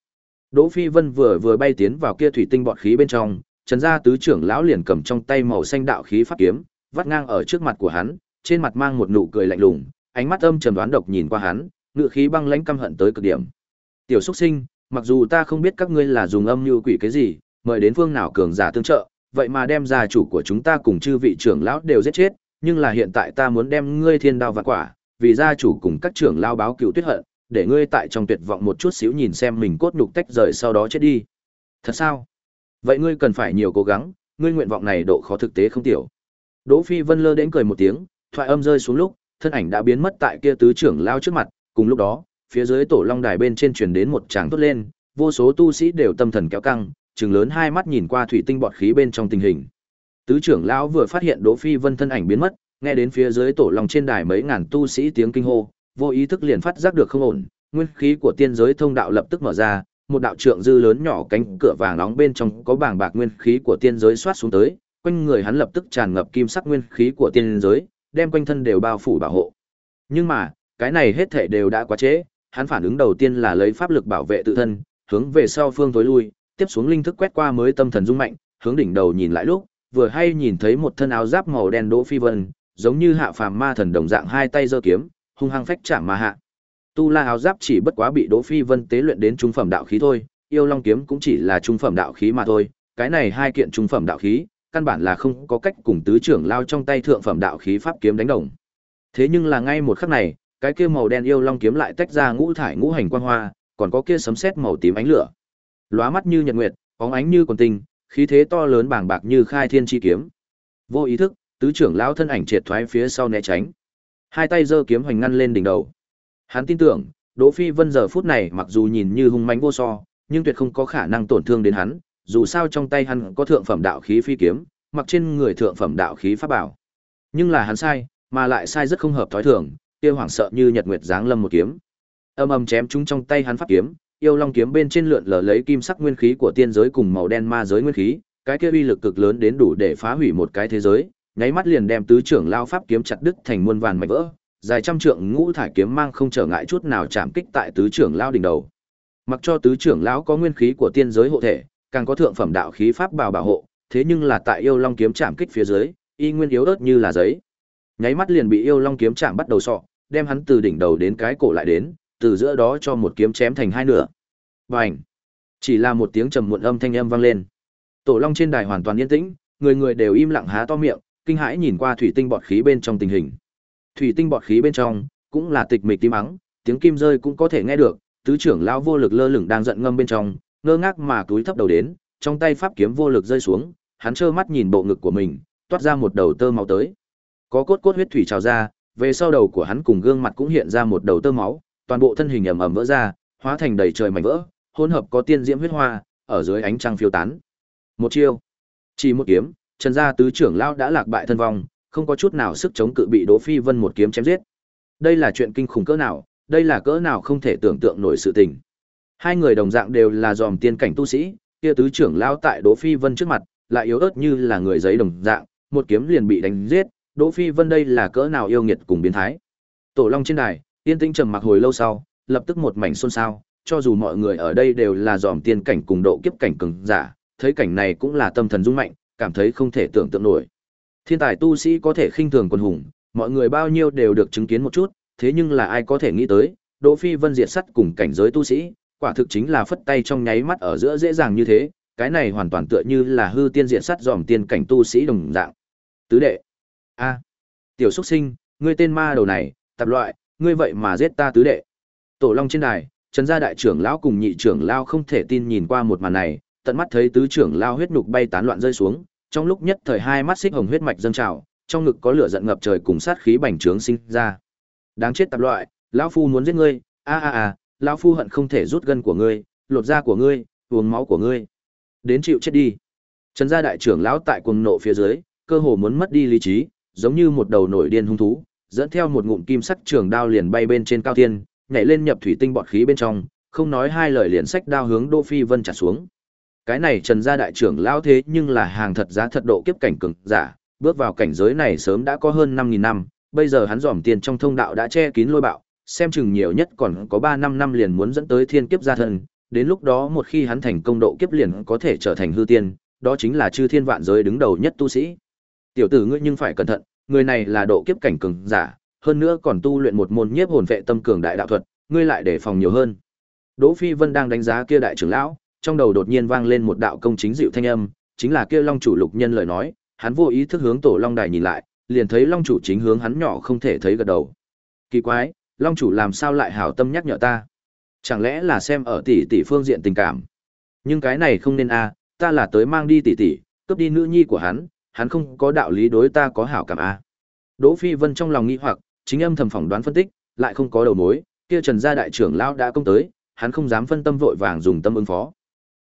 Đỗ Phi Vân vừa vừa bay tiến vào kia thủy tinh bọt khí bên trong, Trần gia tứ trưởng lão liền cầm trong tay màu xanh đạo khí pháp kiếm, vắt ngang ở trước mặt của hắn, trên mặt mang một nụ cười lạnh lùng, ánh mắt âm trầm đoán độc nhìn qua hắn, ngựa khí băng lãnh căm hận tới cực điểm. Tiểu Súc sinh, mặc dù ta không biết các ngươi là dùng âm như quỷ cái gì, mời đến phương nào cường giả tương trợ, vậy mà đem gia chủ của chúng ta cùng chư vị trưởng lão đều giết chết, nhưng là hiện tại ta muốn đem ngươi thiên đao và quả, vì gia chủ cùng các trưởng lão báo cựu tuyết hận, để ngươi tại trong tuyệt vọng một chút xíu nhìn xem mình cốt nhục tách rời sau đó chết đi. Thật sao? Vậy ngươi cần phải nhiều cố gắng, ngươi nguyện vọng này độ khó thực tế không tiểu. Đỗ Phi Vân lơ đến cười một tiếng, thoại âm rơi xuống lúc, thân ảnh đã biến mất tại kia tứ trưởng lao trước mặt, cùng lúc đó, phía dưới tổ long đài bên trên truyền đến một tràng tốt lên, vô số tu sĩ đều tâm thần kéo căng, chừng lớn hai mắt nhìn qua thủy tinh bọt khí bên trong tình hình. Tứ trưởng lão vừa phát hiện Đỗ Phi Vân thân ảnh biến mất, nghe đến phía dưới tổ long trên đài mấy ngàn tu sĩ tiếng kinh hô, vô ý thức liền phát giác được không ổn, nguyên khí của tiên giới thông đạo lập tức mở ra, một đạo trượng dư lớn nhỏ cánh cửa vàng nóng bên trong có bảng bạc nguyên khí của tiên giới xoát xuống tới, quanh người hắn lập tức tràn ngập kim sắc nguyên khí của tiên giới, đem quanh thân đều bao phủ bảo hộ. Nhưng mà, cái này hết thể đều đã quá trễ, hắn phản ứng đầu tiên là lấy pháp lực bảo vệ tự thân, hướng về sau phương tối lui, tiếp xuống linh thức quét qua mới tâm thần rung mạnh, hướng đỉnh đầu nhìn lại lúc, vừa hay nhìn thấy một thân áo giáp màu đen Đỗ Phi Vân, giống như hạ phàm ma thần đồng dạng hai tay giơ kiếm, hung hăng phách chạm mà hạ. Tu La áo giáp chỉ bất quá bị Đỗ Phi Vân tế luyện đến trung phẩm đạo khí thôi, yêu long kiếm cũng chỉ là trung phẩm đạo khí mà thôi, cái này hai kiện trung phẩm đạo khí, căn bản là không có cách cùng tứ trưởng lao trong tay thượng phẩm đạo khí pháp kiếm đánh đồng. Thế nhưng là ngay một khắc này, cái kia màu đen yêu long kiếm lại tách ra ngũ thải ngũ hành quang hoa, còn có kia sấm sét màu tím ánh lửa. Lóa mắt như nhật nguyệt, bóng ánh như quần tinh, khí thế to lớn bàng bạc như khai thiên chi kiếm. Vô ý thức, tứ trưởng lão thân ảnh triệt thoái phía sau né tránh. Hai tay giơ kiếm hoành ngăn lên đỉnh đầu. Hắn tin tưởng, Đỗ Phi Vân giờ phút này mặc dù nhìn như hung mãnh vô so, nhưng tuyệt không có khả năng tổn thương đến hắn, dù sao trong tay hắn có thượng phẩm đạo khí phi kiếm, mặc trên người thượng phẩm đạo khí pháp bảo. Nhưng là hắn sai, mà lại sai rất không hợp thói thường, kia hoảng sợ như nhật nguyệt giáng lâm một kiếm. Âm ầm chém chúng trong tay hắn pháp kiếm, yêu long kiếm bên trên lượn lờ lấy kim sắc nguyên khí của tiên giới cùng màu đen ma giới nguyên khí, cái kia uy lực cực lớn đến đủ để phá hủy một cái thế giới, nháy mắt liền đem tứ trưởng lao pháp kiếm chặt đứt thành muôn vàn mảnh vỡ, dài trăm trượng ngũ thải kiếm mang không trở ngại chút nào chạm kích tại tứ trưởng lão đỉnh đầu. Mặc cho tứ trưởng lão có nguyên khí của tiên giới hộ thể, càng có thượng phẩm đạo khí pháp bảo bảo hộ, thế nhưng là tại yêu long kiếm chạm kích phía dưới, y nguyên yếu ớt như là giấy. Nháy mắt liền bị yêu long kiếm chạm bắt đầu sọ, đem hắn từ đỉnh đầu đến cái cổ lại đến, từ giữa đó cho một kiếm chém thành hai nửa. Bành! Chỉ là một tiếng trầm muộn âm thanh âm vang lên. Tổ long trên đài hoàn toàn yên tĩnh, người người đều im lặng há to miệng, kinh hãi nhìn qua thủy tinh bọt khí bên trong tình hình. Thủy tinh bọt khí bên trong cũng là tịch mịch tím mắng tiếng kim rơi cũng có thể nghe được, tứ trưởng lão vô lực lơ lửng đang giận ngâm bên trong, ngơ ngác mà túi thấp đầu đến, trong tay pháp kiếm vô lực rơi xuống, hắn trơ mắt nhìn bộ ngực của mình, toát ra một đầu tơ máu tới. Có cốt cốt huyết thủy trào ra, về sau đầu của hắn cùng gương mặt cũng hiện ra một đầu tơ máu, toàn bộ thân hình ầm ầm vỡ ra, hóa thành đầy trời mảnh vỡ, hỗn hợp có tiên diễm huyết hoa, ở dưới ánh trăng phiêu tán. Một chiêu, chỉ một kiếm, Trần gia tứ trưởng lão đã lạc bại thân vong, không có chút nào sức chống cự bị Đỗ Phi Vân một kiếm chém giết. Đây là chuyện kinh khủng cỡ nào, đây là cỡ nào không thể tưởng tượng nổi sự tình. Hai người đồng dạng đều là dòm tiên cảnh tu sĩ, kia tứ trưởng lao tại Đỗ Phi Vân trước mặt, lại yếu ớt như là người giấy đồng dạng, một kiếm liền bị đánh giết, Đỗ Phi Vân đây là cỡ nào yêu nghiệt cùng biến thái. Tổ Long trên đài, yên tĩnh trầm mặc hồi lâu sau, lập tức một mảnh xôn xao, cho dù mọi người ở đây đều là dòm tiên cảnh cùng độ kiếp cảnh cường giả, thấy cảnh này cũng là tâm thần rung mạnh, cảm thấy không thể tưởng tượng nổi. Thiên tài tu sĩ có thể khinh thường quân hùng, mọi người bao nhiêu đều được chứng kiến một chút, thế nhưng là ai có thể nghĩ tới, Đỗ Phi Vân diệt sắt cùng cảnh giới tu sĩ, quả thực chính là phất tay trong nháy mắt ở giữa dễ dàng như thế, cái này hoàn toàn tựa như là hư tiên diệt sắt dòm tiên cảnh tu sĩ đồng dạng. Tứ đệ. A. tiểu xuất sinh, ngươi tên ma đầu này, tạp loại, ngươi vậy mà giết ta tứ đệ. Tổ Long trên đài, Trần gia đại trưởng lão cùng nhị trưởng lão không thể tin nhìn qua một màn này, tận mắt thấy tứ trưởng lão huyết nhục bay tán loạn rơi xuống, trong lúc nhất thời hai mắt xích hồng huyết mạch dâng trào, trong ngực có lửa giận ngập trời cùng sát khí bành trướng sinh ra. Đáng chết tạp loại, lão phu muốn giết ngươi, a a a, lão phu hận không thể rút gân của ngươi, lột da của ngươi, uống máu của ngươi. Đến chịu chết đi. Trần gia đại trưởng lão tại cuồng nộ phía dưới, cơ hồ muốn mất đi lý trí, giống như một đầu nổi điên hung thú, dẫn theo một ngụm kim sắc trường đao liền bay bên trên cao thiên, nhảy lên nhập thủy tinh bọt khí bên trong, không nói hai lời liền sách đao hướng Đỗ Phi Vân trả xuống. Cái này Trần gia đại trưởng lão thế nhưng là hàng thật giá thật độ kiếp cảnh cường giả, bước vào cảnh giới này sớm đã có hơn 5000 năm, bây giờ hắn dòm tiền trong thông đạo đã che kín lôi bạo, xem chừng nhiều nhất còn có ba năm năm liền muốn dẫn tới thiên kiếp gia thân, đến lúc đó một khi hắn thành công độ kiếp liền có thể trở thành hư tiên, đó chính là chư thiên vạn giới đứng đầu nhất tu sĩ. Tiểu tử ngươi nhưng phải cẩn thận, người này là độ kiếp cảnh cường giả, hơn nữa còn tu luyện một môn nhiếp hồn vệ tâm cường đại đạo thuật, ngươi lại để phòng nhiều hơn. Đỗ Phi Vân đang đánh giá kia đại trưởng lão, trong đầu đột nhiên vang lên một đạo công chính dịu thanh âm, chính là kia Long chủ Lục Nhân lời nói, hắn vô ý thức hướng Tổ Long đài nhìn lại, liền thấy Long chủ chính hướng hắn nhỏ không thể thấy gật đầu. Kỳ quái, Long chủ làm sao lại hảo tâm nhắc nhở ta? Chẳng lẽ là xem ở tỷ tỷ phương diện tình cảm? Nhưng cái này không nên a, ta là tới mang đi tỷ tỷ, cướp đi nữ nhi của hắn, hắn không có đạo lý đối ta có hảo cảm a. Đỗ Phi Vân trong lòng nghi hoặc, chính âm thầm phỏng đoán phân tích, lại không có đầu mối, kia Trần gia đại trưởng lão đã công tới, hắn không dám phân tâm vội vàng dùng tâm ứng phó.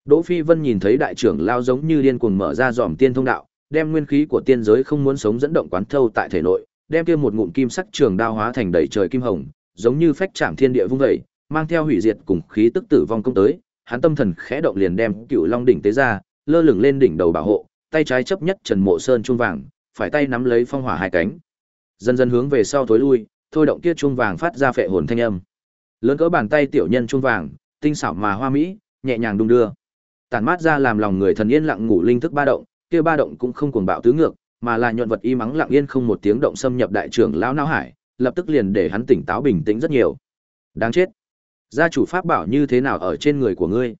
Đỗ Phi Vân nhìn thấy đại trưởng lao giống như điên cuồng mở ra dòm tiên thông đạo, đem nguyên khí của tiên giới không muốn sống dẫn động quán thâu tại thể nội, đem kia một ngụm kim sắc trường đao hóa thành đầy trời kim hồng, giống như phách chạm thiên địa vung dậy, mang theo hủy diệt cùng khí tức tử vong công tới, hắn tâm thần khẽ động liền đem Cựu Long đỉnh tế ra, lơ lửng lên đỉnh đầu bảo hộ, tay trái chấp nhất Trần Mộ Sơn chuông vàng, phải tay nắm lấy phong hỏa hai cánh. Dần dần hướng về sau thối lui, thôi động kia chuông vàng phát ra phệ hồn thanh âm. Lớn cỡ bàn tay tiểu nhân chuông vàng, tinh xảo mà hoa mỹ, nhẹ nhàng đung đưa. Tản mát ra làm lòng người thần yên lặng ngủ linh thức ba động, kia ba động cũng không cuồng bạo tứ ngược, mà là nhuận vật y mắng lặng yên không một tiếng động xâm nhập đại trưởng lão não hải, lập tức liền để hắn tỉnh táo bình tĩnh rất nhiều. Đáng chết. Gia chủ pháp bảo như thế nào ở trên người của ngươi?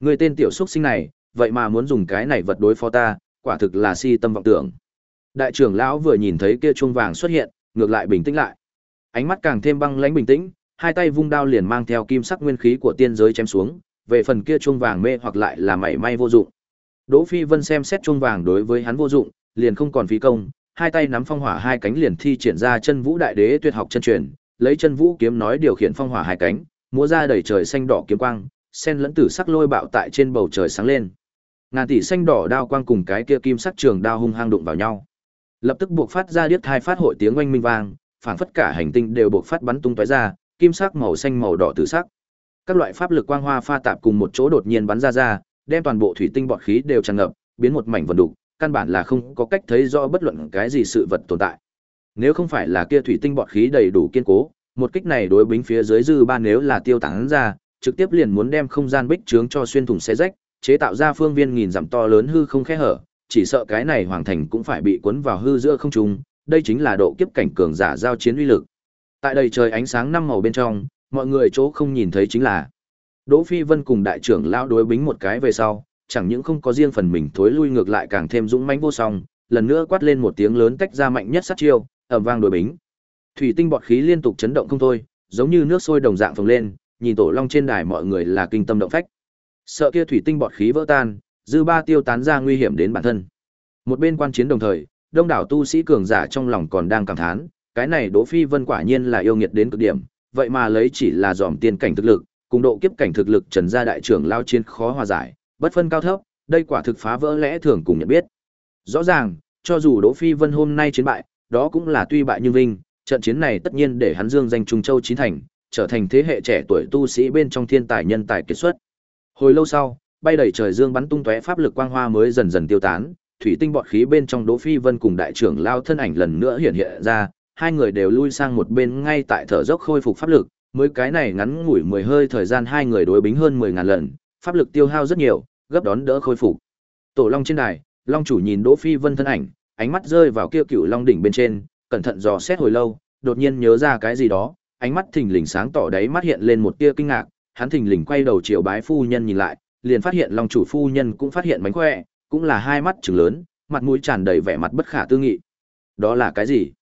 Ngươi tên tiểu xúc sinh này, vậy mà muốn dùng cái này vật đối phó ta, quả thực là si tâm vọng tưởng. Đại trưởng lão vừa nhìn thấy kia chuông vàng xuất hiện, ngược lại bình tĩnh lại. Ánh mắt càng thêm băng lãnh bình tĩnh, hai tay vung đao liền mang theo kim sắc nguyên khí của tiên giới chém xuống, về phần kia chuông vàng mê hoặc lại là mảy may vô dụng. Đỗ Phi Vân xem xét chuông vàng đối với hắn vô dụng, liền không còn phí công, hai tay nắm phong hỏa hai cánh liền thi triển ra chân vũ đại đế tuyệt học chân truyền, lấy chân vũ kiếm nói điều khiển phong hỏa hai cánh, múa ra đầy trời xanh đỏ kiếm quang, sen lẫn tử sắc lôi bạo tại trên bầu trời sáng lên. Ngàn tỷ xanh đỏ đao quang cùng cái kia kim sắc trường đao hung hăng đụng vào nhau. Lập tức buộc phát ra điếc thai phát hội tiếng oanh minh vang, phảng phất cả hành tinh đều buộc phát bắn tung tóe ra, kim sắc màu xanh màu đỏ tử sắc. Các loại pháp lực quang hoa pha tạp cùng một chỗ đột nhiên bắn ra ra, đem toàn bộ thủy tinh bọt khí đều tràn ngập, biến một mảnh vần đục, căn bản là không có cách thấy rõ bất luận cái gì sự vật tồn tại. Nếu không phải là kia thủy tinh bọt khí đầy đủ kiên cố, một kích này đối bính phía dưới dư ba nếu là tiêu tán ra, trực tiếp liền muốn đem không gian bích trướng cho xuyên thủng xé rách, chế tạo ra phương viên nghìn dặm to lớn hư không khe hở, chỉ sợ cái này hoàng thành cũng phải bị cuốn vào hư giữa không trung, đây chính là độ kiếp cảnh cường giả giao chiến uy lực. Tại đây trời ánh sáng năm màu bên trong, mọi người chỗ không nhìn thấy chính là Đỗ Phi Vân cùng đại trưởng lão đối bính một cái về sau, chẳng những không có riêng phần mình thối lui ngược lại càng thêm dũng mãnh vô song, lần nữa quát lên một tiếng lớn tách ra mạnh nhất sát chiêu, ầm vang đối bính. Thủy tinh bọt khí liên tục chấn động không thôi, giống như nước sôi đồng dạng phồng lên, nhìn tổ long trên đài mọi người là kinh tâm động phách. Sợ kia thủy tinh bọt khí vỡ tan, dư ba tiêu tán ra nguy hiểm đến bản thân. Một bên quan chiến đồng thời, đông đảo tu sĩ cường giả trong lòng còn đang cảm thán, cái này Đỗ Phi Vân quả nhiên là yêu nghiệt đến cực điểm, vậy mà lấy chỉ là dòm tiên cảnh thực lực, cùng độ kiếp cảnh thực lực Trần gia đại trưởng lao chiến khó hòa giải, bất phân cao thấp, đây quả thực phá vỡ lẽ thường cùng nhận biết. Rõ ràng, cho dù Đỗ Phi Vân hôm nay chiến bại, đó cũng là tuy bại nhưng vinh, trận chiến này tất nhiên để hắn dương danh Trung Châu chín thành, trở thành thế hệ trẻ tuổi tu sĩ bên trong thiên tài nhân tài kiệt xuất. Hồi lâu sau, bay đầy trời dương bắn tung tóe pháp lực quang hoa mới dần dần tiêu tán, thủy tinh bọt khí bên trong Đỗ Phi Vân cùng đại trưởng lao thân ảnh lần nữa hiện hiện ra, hai người đều lui sang một bên ngay tại thở dốc khôi phục pháp lực, mới cái này ngắn ngủi mười hơi thời gian hai người đối bính hơn mười ngàn lần, pháp lực tiêu hao rất nhiều, gấp đón đỡ khôi phục. Tổ Long trên đài, Long chủ nhìn Đỗ Phi Vân thân ảnh, ánh mắt rơi vào kia cựu long đỉnh bên trên, cẩn thận dò xét hồi lâu, đột nhiên nhớ ra cái gì đó, ánh mắt thình lình sáng tỏ đấy mắt hiện lên một tia kinh ngạc, hắn thình lình quay đầu chiều bái phu nhân nhìn lại, liền phát hiện Long chủ phu nhân cũng phát hiện mánh khỏe, cũng là hai mắt trừng lớn, mặt mũi tràn đầy vẻ mặt bất khả tư nghị. Đó là cái gì?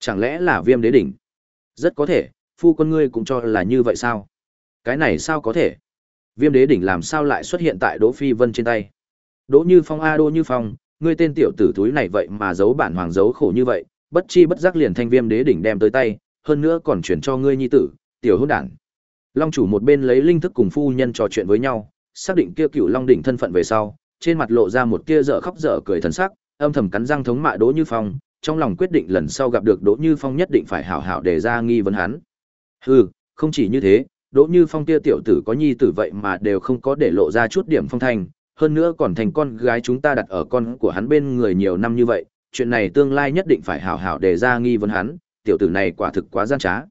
Chẳng lẽ là Viêm Đế đỉnh? Rất có thể, phu quân ngươi cũng cho là như vậy sao? Cái này sao có thể? Viêm Đế đỉnh làm sao lại xuất hiện tại Đỗ Phi Vân trên tay? Đỗ Như Phong a Đỗ Như Phong, ngươi tên tiểu tử túi này vậy mà giấu bản hoàng giấu khổ như vậy, bất chi bất giác liền thanh Viêm Đế đỉnh đem tới tay, hơn nữa còn chuyển cho ngươi nhi tử, tiểu hỗn đản. Long chủ một bên lấy linh thức cùng phu nhân trò chuyện với nhau, xác định kia cựu long đỉnh thân phận về sau, trên mặt lộ ra một tia dở khóc dở cười thần sắc, âm thầm cắn răng thống mạ Đỗ Như Phong, trong lòng quyết định lần sau gặp được Đỗ Như Phong nhất định phải hảo hảo để ra nghi vấn hắn. Hừ, không chỉ như thế, Đỗ Như Phong kia tiểu tử có nhi tử vậy mà đều không có để lộ ra chút điểm phong thành, hơn nữa còn thành con gái chúng ta đặt ở con của hắn bên người nhiều năm như vậy, chuyện này tương lai nhất định phải hảo hảo để ra nghi vấn hắn, tiểu tử này quả thực quá gian trá.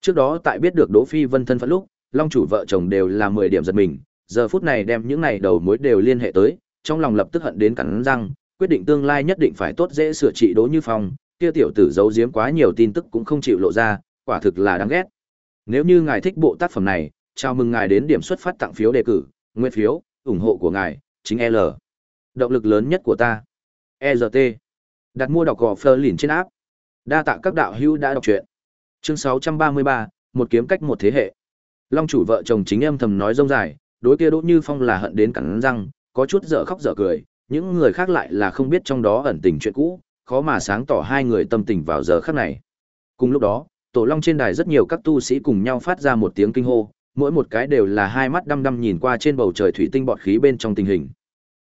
Trước đó tại biết được Đỗ Phi Vân thân phận lúc, Long chủ vợ chồng đều là 10 điểm giật mình, giờ phút này đem những này đầu mối đều liên hệ tới, trong lòng lập tức hận đến cắn răng, quyết định tương lai nhất định phải tốt dễ sửa trị Đỗ Như Phong, kia tiểu tử giấu giếm quá nhiều tin tức cũng không chịu lộ ra, quả thực là đáng ghét. Nếu như ngài thích bộ tác phẩm này, chào mừng ngài đến điểm xuất phát tặng phiếu đề cử, nguyên phiếu, ủng hộ của ngài, chính L. Động lực lớn nhất của ta. ERT. Đặt mua đọc gò phơ lìn trên áp. Đa tạ các đạo hữu đã đọc truyện. Chương 633, một kiếm cách một thế hệ. Long chủ vợ chồng chính em thầm nói rông dài, đối kia Đỗ Như Phong là hận đến cắn răng, có chút dở khóc dở cười, những người khác lại là không biết trong đó ẩn tình chuyện cũ, khó mà sáng tỏ hai người tâm tình vào giờ khắc này. Cùng lúc đó, Tổ Long trên đài rất nhiều các tu sĩ cùng nhau phát ra một tiếng kinh hô, mỗi một cái đều là hai mắt đăm đăm nhìn qua trên bầu trời thủy tinh bọt khí bên trong tình hình.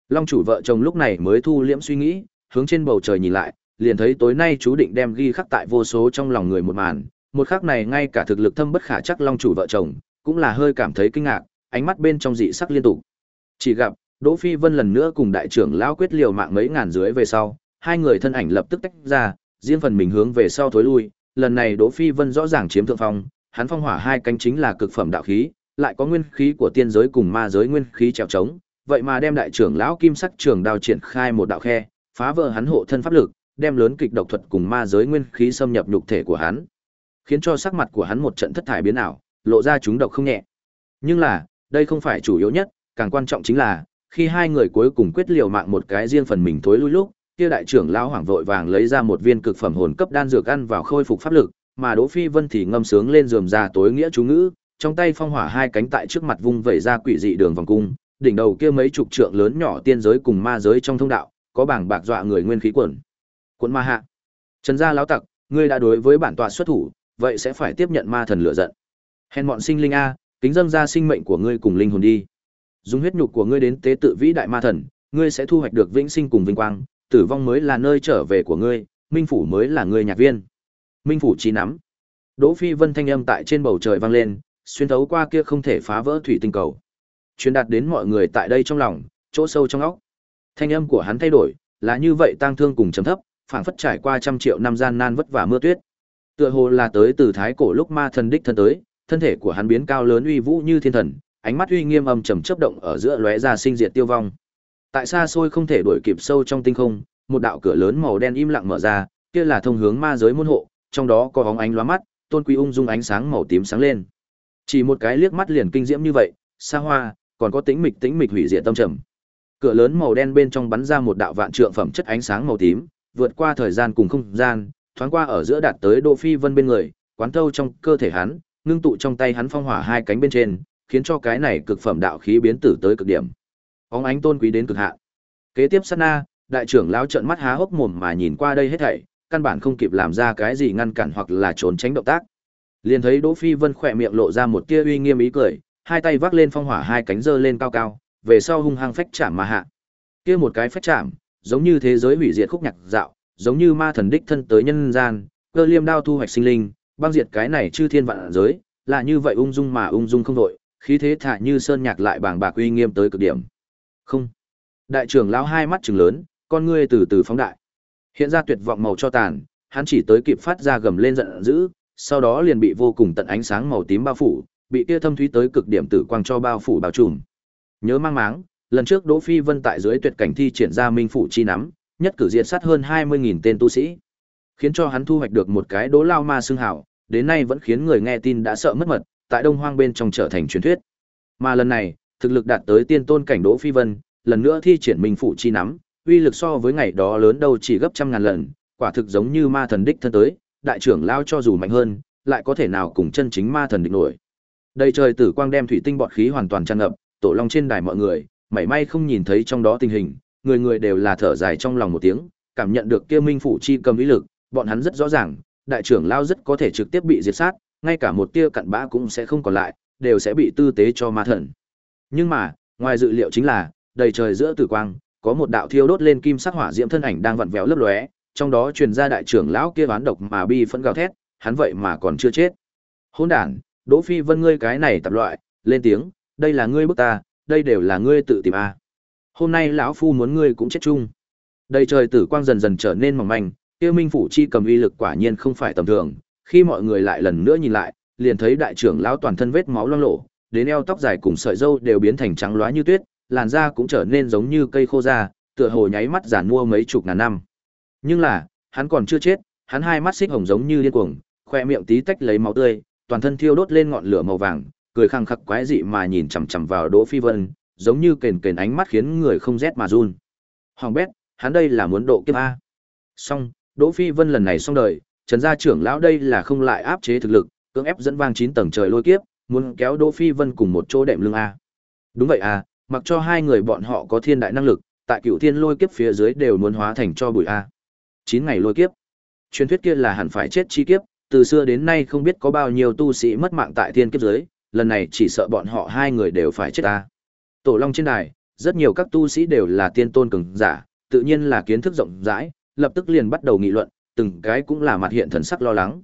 Long chủ vợ chồng lúc này mới thu liễm suy nghĩ, hướng trên bầu trời nhìn lại, liền thấy tối nay chú định đem ghi khắc tại vô số trong lòng người một màn, một khắc này ngay cả thực lực thâm bất khả chắc Long chủ vợ chồng, cũng là hơi cảm thấy kinh ngạc, ánh mắt bên trong dị sắc liên tục. Chỉ gặp, Đỗ Phi Vân lần nữa cùng đại trưởng lão quyết liều mạng mấy ngàn dưới về sau, hai người thân ảnh lập tức tách ra, riêng phần mình hướng về sau thối lui, lần này Đỗ Phi Vân rõ ràng chiếm thượng phong, hắn phong hỏa hai cánh chính là cực phẩm đạo khí, lại có nguyên khí của tiên giới cùng ma giới nguyên khí trèo trống, vậy mà đem đại trưởng lão kim sắc trường đao triển khai một đạo khe, phá vỡ hắn hộ thân pháp lực, đem lớn kịch độc thuật cùng ma giới nguyên khí xâm nhập nhục thể của hắn, khiến cho sắc mặt của hắn một trận thất thải biến ảo, lộ ra chúng độc không nhẹ. Nhưng là, đây không phải chủ yếu nhất, càng quan trọng chính là khi hai người cuối cùng quyết liều mạng một cái riêng phần mình thối lui lúc, kia đại trưởng lão hoảng vội vàng lấy ra một viên cực phẩm hồn cấp đan dược ăn vào khôi phục pháp lực, mà Đỗ Phi Vân thì ngâm sướng lên rườm ra tối nghĩa chú ngữ, trong tay phong hỏa hai cánh tại trước mặt vung vẩy ra quỷ dị đường vòng cung, đỉnh đầu kia mấy chục trượng lớn nhỏ tiên giới cùng ma giới trong thông đạo, có bảng bạc dọa người nguyên khí quẩn. Quần ma hạ. Trần gia lão tặc, ngươi đã đối với bản tọa xuất thủ, vậy sẽ phải tiếp nhận ma thần lửa giận. Hèn bọn sinh linh a, kính dâng ra sinh mệnh của ngươi cùng linh hồn đi. Dùng huyết nhục của ngươi đến tế tự vĩ đại ma thần, ngươi sẽ thu hoạch được vĩnh sinh cùng vinh quang, tử vong mới là nơi trở về của ngươi, minh phủ mới là ngươi nhạc viên. Minh phủ trí nắm. Đỗ Phi Vân thanh âm tại trên bầu trời vang lên, xuyên thấu qua kia không thể phá vỡ thủy tinh cầu. Truyền đạt đến mọi người tại đây trong lòng, chỗ sâu trong óc. Thanh âm của hắn thay đổi, là như vậy tang thương cùng trầm thấp, phảng phất trải qua trăm triệu năm gian nan vất vả mưa tuyết. Tựa hồ là tới từ thái cổ lúc ma thần đích thân tới, thân thể của hắn biến cao lớn uy vũ như thiên thần, ánh mắt uy nghiêm âm trầm chớp động ở giữa lóe ra sinh diệt tiêu vong. Tại xa xôi không thể đuổi kịp sâu trong tinh không, một đạo cửa lớn màu đen im lặng mở ra, kia là thông hướng ma giới môn hộ, trong đó có bóng ánh lóa mắt, tôn quý ung dung ánh sáng màu tím sáng lên. Chỉ một cái liếc mắt liền kinh diễm như vậy, xa hoa, còn có tĩnh mịch tĩnh mịch hủy diệt tâm trầm. Cửa lớn màu đen bên trong bắn ra một đạo vạn trượng phẩm chất ánh sáng màu tím, vượt qua thời gian cùng không gian, thoáng qua ở giữa đạt tới Đỗ Phi Vân bên người, quán thâu trong cơ thể hắn, ngưng tụ trong tay hắn phong hỏa hai cánh bên trên, khiến cho cái này cực phẩm đạo khí biến tử tới cực điểm. Óng ánh tôn quý đến cực hạn. Kế tiếp sát na, đại trưởng lão trợn mắt há hốc mồm mà nhìn qua đây hết thảy, căn bản không kịp làm ra cái gì ngăn cản hoặc là trốn tránh động tác. Liền thấy Đỗ Phi Vân khỏe miệng lộ ra một tia uy nghiêm ý cười, hai tay vác lên phong hỏa hai cánh giơ lên cao cao, về sau hung hăng phách chạm mà hạ. Kia một cái phách chạm, giống như thế giới hủy diệt khúc nhạc dạo, giống như ma thần đích thân tới nhân gian, cơ liêm đao thu hoạch sinh linh, băng diệt cái này chư thiên vạn giới, là như vậy ung dung mà ung dung không đội, khí thế thả như sơn nhạc lại bàng bạc uy nghiêm tới cực điểm. Không. Đại trưởng lão hai mắt trừng lớn, con ngươi từ từ phóng đại. Hiện ra tuyệt vọng màu cho tàn, hắn chỉ tới kịp phát ra gầm lên giận dữ, sau đó liền bị vô cùng tận ánh sáng màu tím bao phủ, bị kia thâm thúy tới cực điểm tử quang cho bao phủ bao trùm. Nhớ mang máng, lần trước Đỗ Phi Vân tại dưới tuyệt cảnh thi triển ra minh phủ chi nắm, nhất cử diệt sát hơn 20.000 tên tu sĩ, khiến cho hắn thu hoạch được một cái Đỗ Lao Ma xưng hào, đến nay vẫn khiến người nghe tin đã sợ mất mật, tại Đông Hoang bên trong trở thành truyền thuyết. Mà lần này, thực lực đạt tới tiên tôn cảnh Đỗ Phi Vân, lần nữa thi triển minh phủ chi nắm, uy lực so với ngày đó lớn đâu chỉ gấp trăm ngàn lần, quả thực giống như ma thần đích thân tới, đại trưởng lao cho dù mạnh hơn, lại có thể nào cùng chân chính ma thần địch nổi. Đây trời tử quang đem thủy tinh bọt khí hoàn toàn tràn ngập, tổ long trên đài mọi người, mảy may không nhìn thấy trong đó tình hình, người người đều là thở dài trong lòng một tiếng, cảm nhận được kia minh phủ chi cầm ý lực, bọn hắn rất rõ ràng, đại trưởng lao rất có thể trực tiếp bị diệt sát, ngay cả một tia cặn bã cũng sẽ không còn lại, đều sẽ bị tư tế cho ma thần. Nhưng mà, ngoài dự liệu chính là, đầy trời giữa tử quang, có một đạo thiêu đốt lên kim sắc hỏa diễm thân ảnh đang vặn vẹo lấp lóe, trong đó truyền ra đại trưởng lão kia oán độc mà bi phẫn gào thét, hắn vậy mà còn chưa chết. Hỗn đản, Đỗ Phi Vân ngươi cái này tập loại, lên tiếng, đây là ngươi bức ta, đây đều là ngươi tự tìm a. À. Hôm nay lão phu muốn ngươi cũng chết chung. đầy trời tử quang dần dần trở nên mỏng manh, kia minh phủ chi cầm uy lực quả nhiên không phải tầm thường, khi mọi người lại lần nữa nhìn lại, liền thấy đại trưởng lão toàn thân vết máu loang lổ, đến eo tóc dài cùng sợi râu đều biến thành trắng loá như tuyết, làn da cũng trở nên giống như cây khô da, tựa hồ nháy mắt giàn mua mấy chục ngàn năm. Nhưng là, hắn còn chưa chết, hắn hai mắt xích hồng giống như điên cuồng, khoe miệng tí tách lấy máu tươi, toàn thân thiêu đốt lên ngọn lửa màu vàng, cười khăng khắc quái dị mà nhìn chằm chằm vào Đỗ Phi Vân, giống như kền kền ánh mắt khiến người không rét mà run. Hoàng bét, hắn đây là muốn độ kiếp a. Xong, Đỗ Phi Vân lần này xong đời, Trần gia trưởng lão đây là không lại áp chế thực lực, cưỡng ép dẫn vang chín tầng trời lôi kiếp, muốn kéo Đỗ Phi Vân cùng một chỗ đệm lưng a. Đúng vậy à, mặc cho hai người bọn họ có thiên đại năng lực, tại cựu thiên lôi kiếp phía dưới đều muốn hóa thành cho bụi a. Chín ngày lôi kiếp. Truyền thuyết kia là hẳn phải chết chi kiếp, từ xưa đến nay không biết có bao nhiêu tu sĩ mất mạng tại thiên kiếp dưới, lần này chỉ sợ bọn họ hai người đều phải chết a. Tổ Long trên đài, rất nhiều các tu sĩ đều là tiên tôn cường giả, tự nhiên là kiến thức rộng rãi, lập tức liền bắt đầu nghị luận, từng cái cũng là mặt hiện thần sắc lo lắng.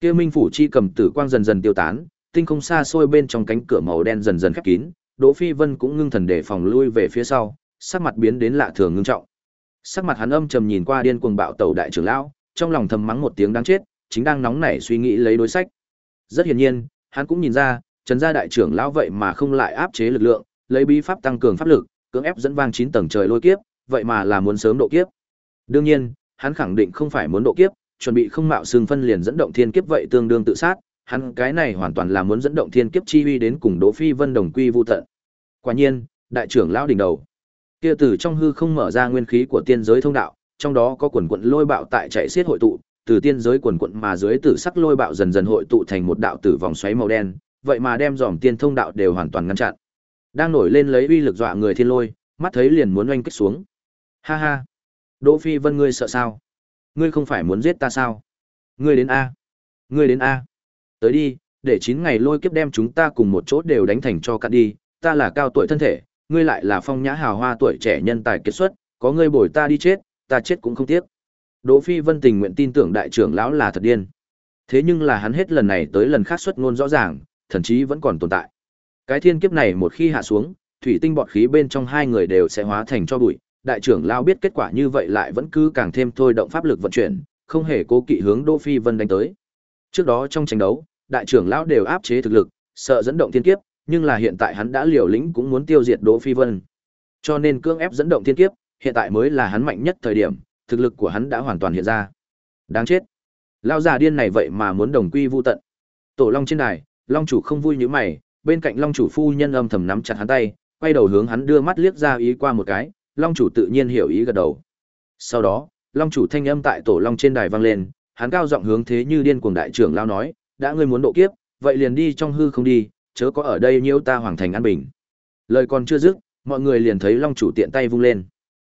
Kia Minh phủ chi cầm tử quang dần dần tiêu tán, tinh không xa xôi bên trong cánh cửa màu đen dần dần khép kín, Đỗ Phi Vân cũng ngưng thần để phòng lui về phía sau, sắc mặt biến đến lạ thường ngưng trọng. Sắc mặt hắn âm trầm nhìn qua điên cuồng bạo tẩu đại trưởng lão, trong lòng thầm mắng một tiếng đáng chết, chính đang nóng nảy suy nghĩ lấy đối sách. Rất hiển nhiên, hắn cũng nhìn ra, Trần gia đại trưởng lão vậy mà không lại áp chế lực lượng, lấy bí pháp tăng cường pháp lực, cưỡng ép dẫn vang chín tầng trời lôi kiếp, vậy mà là muốn sớm độ kiếp. Đương nhiên, hắn khẳng định không phải muốn độ kiếp, chuẩn bị không mạo xương phân liền dẫn động thiên kiếp vậy tương đương tự sát, hắn cái này hoàn toàn là muốn dẫn động thiên kiếp chi uy đến cùng Đỗ Phi Vân đồng quy vu tận. Quả nhiên, đại trưởng lão đỉnh đầu, kia từ trong hư không mở ra nguyên khí của tiên giới thông đạo, trong đó có quần quần lôi bạo tại chạy xiết hội tụ, từ tiên giới quần quận mà dưới tử sắc lôi bạo dần dần hội tụ thành một đạo tử vòng xoáy màu đen, vậy mà đem dòng tiên thông đạo đều hoàn toàn ngăn chặn. Đang nổi lên lấy uy lực dọa người thiên lôi, mắt thấy liền muốn oanh kích xuống. Ha ha. Đỗ Phi Vân ngươi sợ sao? Ngươi không phải muốn giết ta sao? Ngươi đến a. Ngươi đến a. Tới đi, để 9 ngày lôi kiếp đem chúng ta cùng một chỗ đều đánh thành cho cạn đi, ta là cao tuổi thân thể, ngươi lại là phong nhã hào hoa tuổi trẻ nhân tài kiệt xuất, có ngươi bồi ta đi chết, ta chết cũng không tiếc. Đỗ Phi Vân tình nguyện tin tưởng đại trưởng lão là thật điên. Thế nhưng là hắn hết lần này tới lần khác xuất ngôn rõ ràng, thần chí vẫn còn tồn tại. Cái thiên kiếp này một khi hạ xuống, thủy tinh bọt khí bên trong hai người đều sẽ hóa thành cho bụi. Đại trưởng lão biết kết quả như vậy lại vẫn cứ càng thêm thôi động pháp lực vận chuyển, không hề cố kỵ hướng Đỗ Phi Vân đánh tới. Trước đó trong tranh đấu, đại trưởng lão đều áp chế thực lực, sợ dẫn động thiên kiếp, nhưng là hiện tại hắn đã liều lĩnh cũng muốn tiêu diệt Đỗ Phi Vân. Cho nên cương ép dẫn động thiên kiếp, hiện tại mới là hắn mạnh nhất thời điểm, thực lực của hắn đã hoàn toàn hiện ra. Đáng chết. Lão già điên này vậy mà muốn đồng quy vu tận. Tổ Long trên đài, Long chủ không vui như mày, bên cạnh Long chủ phu nhân âm thầm nắm chặt hắn tay, quay đầu hướng hắn đưa mắt liếc ra ý qua một cái, Long chủ tự nhiên hiểu ý gật đầu. Sau đó, Long chủ thanh âm tại Tổ Long trên đài vang lên, hắn cao giọng hướng thế như điên cuồng đại trưởng lão nói, đã ngươi muốn độ kiếp, vậy liền đi trong hư không đi, chớ có ở đây nhiễu ta hoàng thành an bình. Lời còn chưa dứt, mọi người liền thấy Long chủ tiện tay vung lên.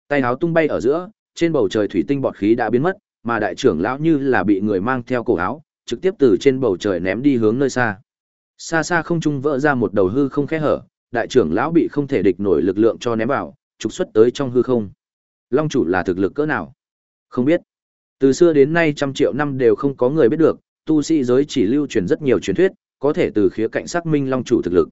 Tay áo tung bay ở giữa, trên bầu trời thủy tinh bọt khí đã biến mất, mà đại trưởng lão như là bị người mang theo cổ áo, trực tiếp từ trên bầu trời ném đi hướng nơi xa. Xa xa không trung vỡ ra một đầu hư không khẽ hở, đại trưởng lão bị không thể địch nổi lực lượng cho ném vào, trục xuất tới trong hư không. Long chủ là thực lực cỡ nào? Không biết. Từ xưa đến nay trăm triệu năm đều không có người biết được, tu sĩ giới chỉ lưu truyền rất nhiều truyền thuyết, có thể từ khía cạnh xác minh long chủ thực lực.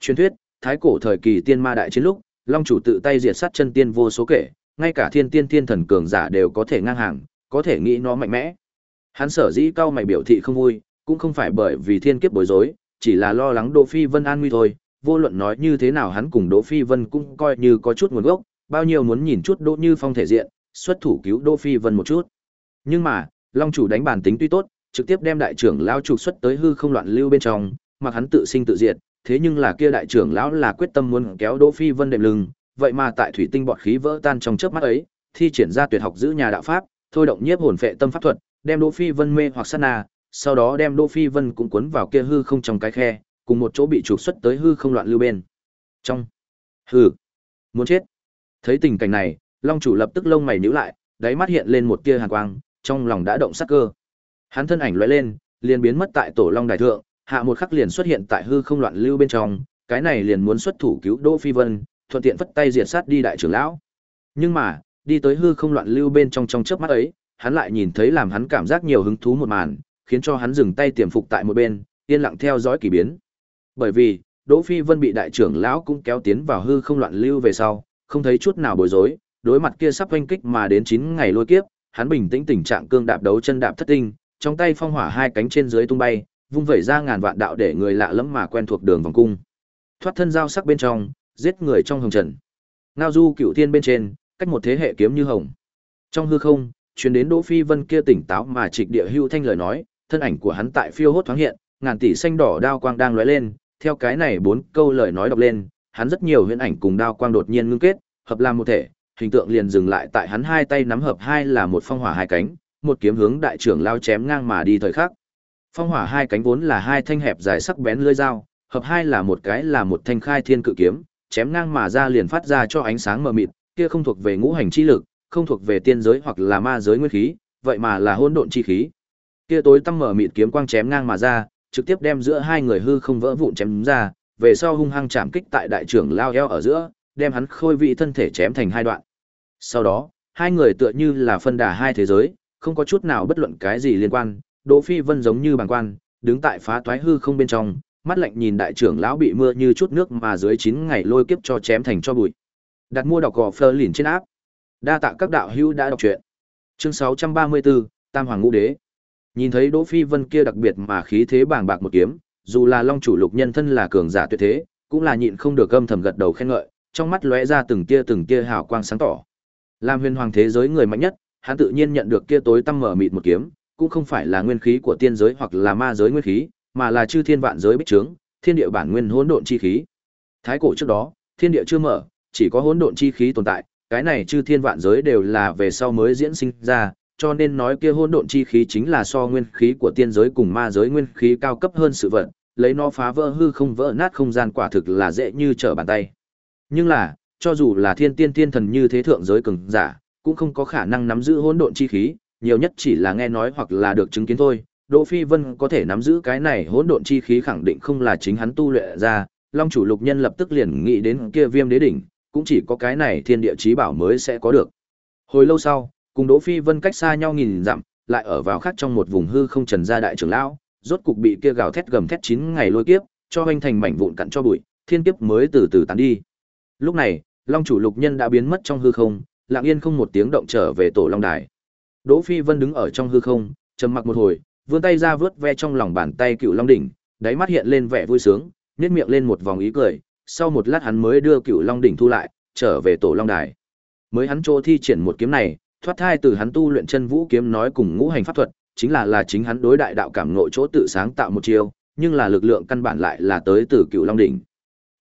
Truyền thuyết, thái cổ thời kỳ tiên ma đại chiến lúc, long chủ tự tay diệt sát chân tiên vô số kể, ngay cả thiên tiên thiên thần cường giả đều có thể ngang hàng, có thể nghĩ nó mạnh mẽ. Hắn sở dĩ cao mày biểu thị không vui, cũng không phải bởi vì thiên kiếp bối rối, chỉ là lo lắng Đỗ Phi Vân an nguy thôi, vô luận nói như thế nào hắn cùng Đỗ Phi Vân cũng coi như có chút nguồn gốc, bao nhiêu muốn nhìn chút Đỗ Như Phong thể diện, xuất thủ cứu Đỗ Phi Vân một chút. Nhưng mà, Long chủ đánh bản tính tuy tốt, trực tiếp đem đại trưởng lão trục xuất tới hư không loạn lưu bên trong, mặc hắn tự sinh tự diệt, thế nhưng là kia đại trưởng lão là quyết tâm muốn kéo Đỗ Phi Vân đệm lưng, vậy mà tại thủy tinh bọt khí vỡ tan trong chớp mắt ấy, thi triển ra tuyệt học giữ nhà đạo pháp, thôi động nhiếp hồn phệ tâm pháp thuật, đem Đỗ Phi Vân mê hoặc sát na, sau đó đem Đỗ Phi Vân cũng cuốn vào kia hư không trong cái khe, cùng một chỗ bị trục xuất tới hư không loạn lưu bên. Trong hư, muốn chết. Thấy tình cảnh này, Long chủ lập tức lông mày nhíu lại, đáy mắt hiện lên một tia hàn quang, trong lòng đã động sát cơ. Hắn thân ảnh lóe lên, liền biến mất tại tổ Long đài thượng, hạ một khắc liền xuất hiện tại hư không loạn lưu bên trong, cái này liền muốn xuất thủ cứu Đỗ Phi Vân, thuận tiện vất tay diệt sát đi đại trưởng lão. Nhưng mà, đi tới hư không loạn lưu bên trong trong chớp mắt ấy, hắn lại nhìn thấy làm hắn cảm giác nhiều hứng thú một màn, khiến cho hắn dừng tay tiềm phục tại một bên, yên lặng theo dõi kỳ biến. Bởi vì, Đỗ Phi Vân bị đại trưởng lão cũng kéo tiến vào hư không loạn lưu về sau, không thấy chút nào bối rối, đối mặt kia sắp oanh kích mà đến 9 ngày lôi kiếp, hắn bình tĩnh tình trạng cương đạp đấu chân đạp thất tinh, trong tay phong hỏa hai cánh trên dưới tung bay, vung vẩy ra ngàn vạn đạo để người lạ lẫm mà quen thuộc đường vòng cung. Thoát thân giao sắc bên trong, giết người trong hồng trần. Ngao du cựu thiên bên trên, cách một thế hệ kiếm như hồng. Trong hư không, truyền đến Đỗ Phi Vân kia tỉnh táo mà trịch địa hưu thanh lời nói, thân ảnh của hắn tại phiêu hốt thoáng hiện, ngàn tỷ xanh đỏ đao quang đang lóe lên, theo cái này bốn câu lời nói đọc lên, hắn rất nhiều huyễn ảnh cùng đao quang đột nhiên ngưng kết, hợp làm một thể, hình tượng liền dừng lại tại hắn hai tay nắm hợp hai là một phong hỏa hai cánh, một kiếm hướng đại trưởng lao chém ngang mà đi thời khắc. Phong hỏa hai cánh vốn là hai thanh hẹp dài sắc bén lưỡi dao, hợp hai là một cái là một thanh khai thiên cự kiếm, chém ngang mà ra liền phát ra cho ánh sáng mờ mịt, kia không thuộc về ngũ hành chi lực, không thuộc về tiên giới hoặc là ma giới nguyên khí, vậy mà là hỗn độn chi khí. Kia tối tăm mờ mịt kiếm quang chém ngang mà ra, trực tiếp đem giữa hai người hư không vỡ vụn chém ra, về sau hung hăng chạm kích tại đại trưởng lao eo ở giữa, đem hắn khôi vị thân thể chém thành hai đoạn. Sau đó, hai người tựa như là phân đà hai thế giới, không có chút nào bất luận cái gì liên quan, Đỗ Phi Vân giống như bàng quan, đứng tại phá toái hư không bên trong, mắt lạnh nhìn đại trưởng lão bị mưa như chút nước mà dưới 9 ngày lôi kiếp cho chém thành cho bụi. Đặt mua đọc gỏ Fleur lìn trên áp. Đa tạ các đạo hữu đã đọc truyện. Chương 634, Tam Hoàng Ngũ Đế. Nhìn thấy Đỗ Phi Vân kia đặc biệt mà khí thế bàng bạc một kiếm, dù là Long chủ lục nhân thân là cường giả tuyệt thế, cũng là nhịn không được âm thầm gật đầu khen ngợi, trong mắt lóe ra từng tia từng tia hào quang sáng tỏ. Làm huyền hoàng thế giới người mạnh nhất, hắn tự nhiên nhận được kia tối tăm mở mịt một kiếm, cũng không phải là nguyên khí của tiên giới hoặc là ma giới nguyên khí, mà là chư thiên vạn giới bích trướng, thiên địa bản nguyên hỗn độn chi khí. Thái cổ trước đó, thiên địa chưa mở, chỉ có hỗn độn chi khí tồn tại, cái này chư thiên vạn giới đều là về sau mới diễn sinh ra, cho nên nói kia hỗn độn chi khí chính là so nguyên khí của tiên giới cùng ma giới nguyên khí cao cấp hơn sự vật, lấy nó phá vỡ hư không vỡ nát không gian quả thực là dễ như trở bàn tay. Nhưng là, cho dù là thiên tiên tiên thần như thế thượng giới cường giả, cũng không có khả năng nắm giữ hỗn độn chi khí, nhiều nhất chỉ là nghe nói hoặc là được chứng kiến thôi. Đỗ Phi Vân có thể nắm giữ cái này hỗn độn chi khí khẳng định không là chính hắn tu luyện ra, Long chủ lục nhân lập tức liền nghĩ đến kia Viêm Đế đỉnh, cũng chỉ có cái này thiên địa chí bảo mới sẽ có được. Hồi lâu sau, cùng Đỗ Phi Vân cách xa nhau nghìn dặm, lại ở vào khác trong một vùng hư không trần gia đại trưởng lão, rốt cục bị kia gào thét gầm thét chín ngày lôi kiếp, cho hoành thành mảnh vụn cặn cho bụi, thiên kiếp mới từ từ tán đi. Lúc này, Long chủ lục nhân đã biến mất trong hư không, lặng yên không một tiếng động trở về tổ Long đài. Đỗ Phi Vân đứng ở trong hư không, trầm mặc một hồi, vươn tay ra vớt ve trong lòng bàn tay cựu Long đỉnh, đáy mắt hiện lên vẻ vui sướng, nhếch miệng lên một vòng ý cười, sau một lát hắn mới đưa cựu Long đỉnh thu lại, trở về tổ Long đài. Mới hắn chỗ thi triển một kiếm này, thoát thai từ hắn tu luyện chân vũ kiếm nói cùng ngũ hành pháp thuật, chính là là chính hắn đối đại đạo cảm ngộ chỗ tự sáng tạo một chiêu, nhưng là lực lượng căn bản lại là tới từ Cựu Long đỉnh.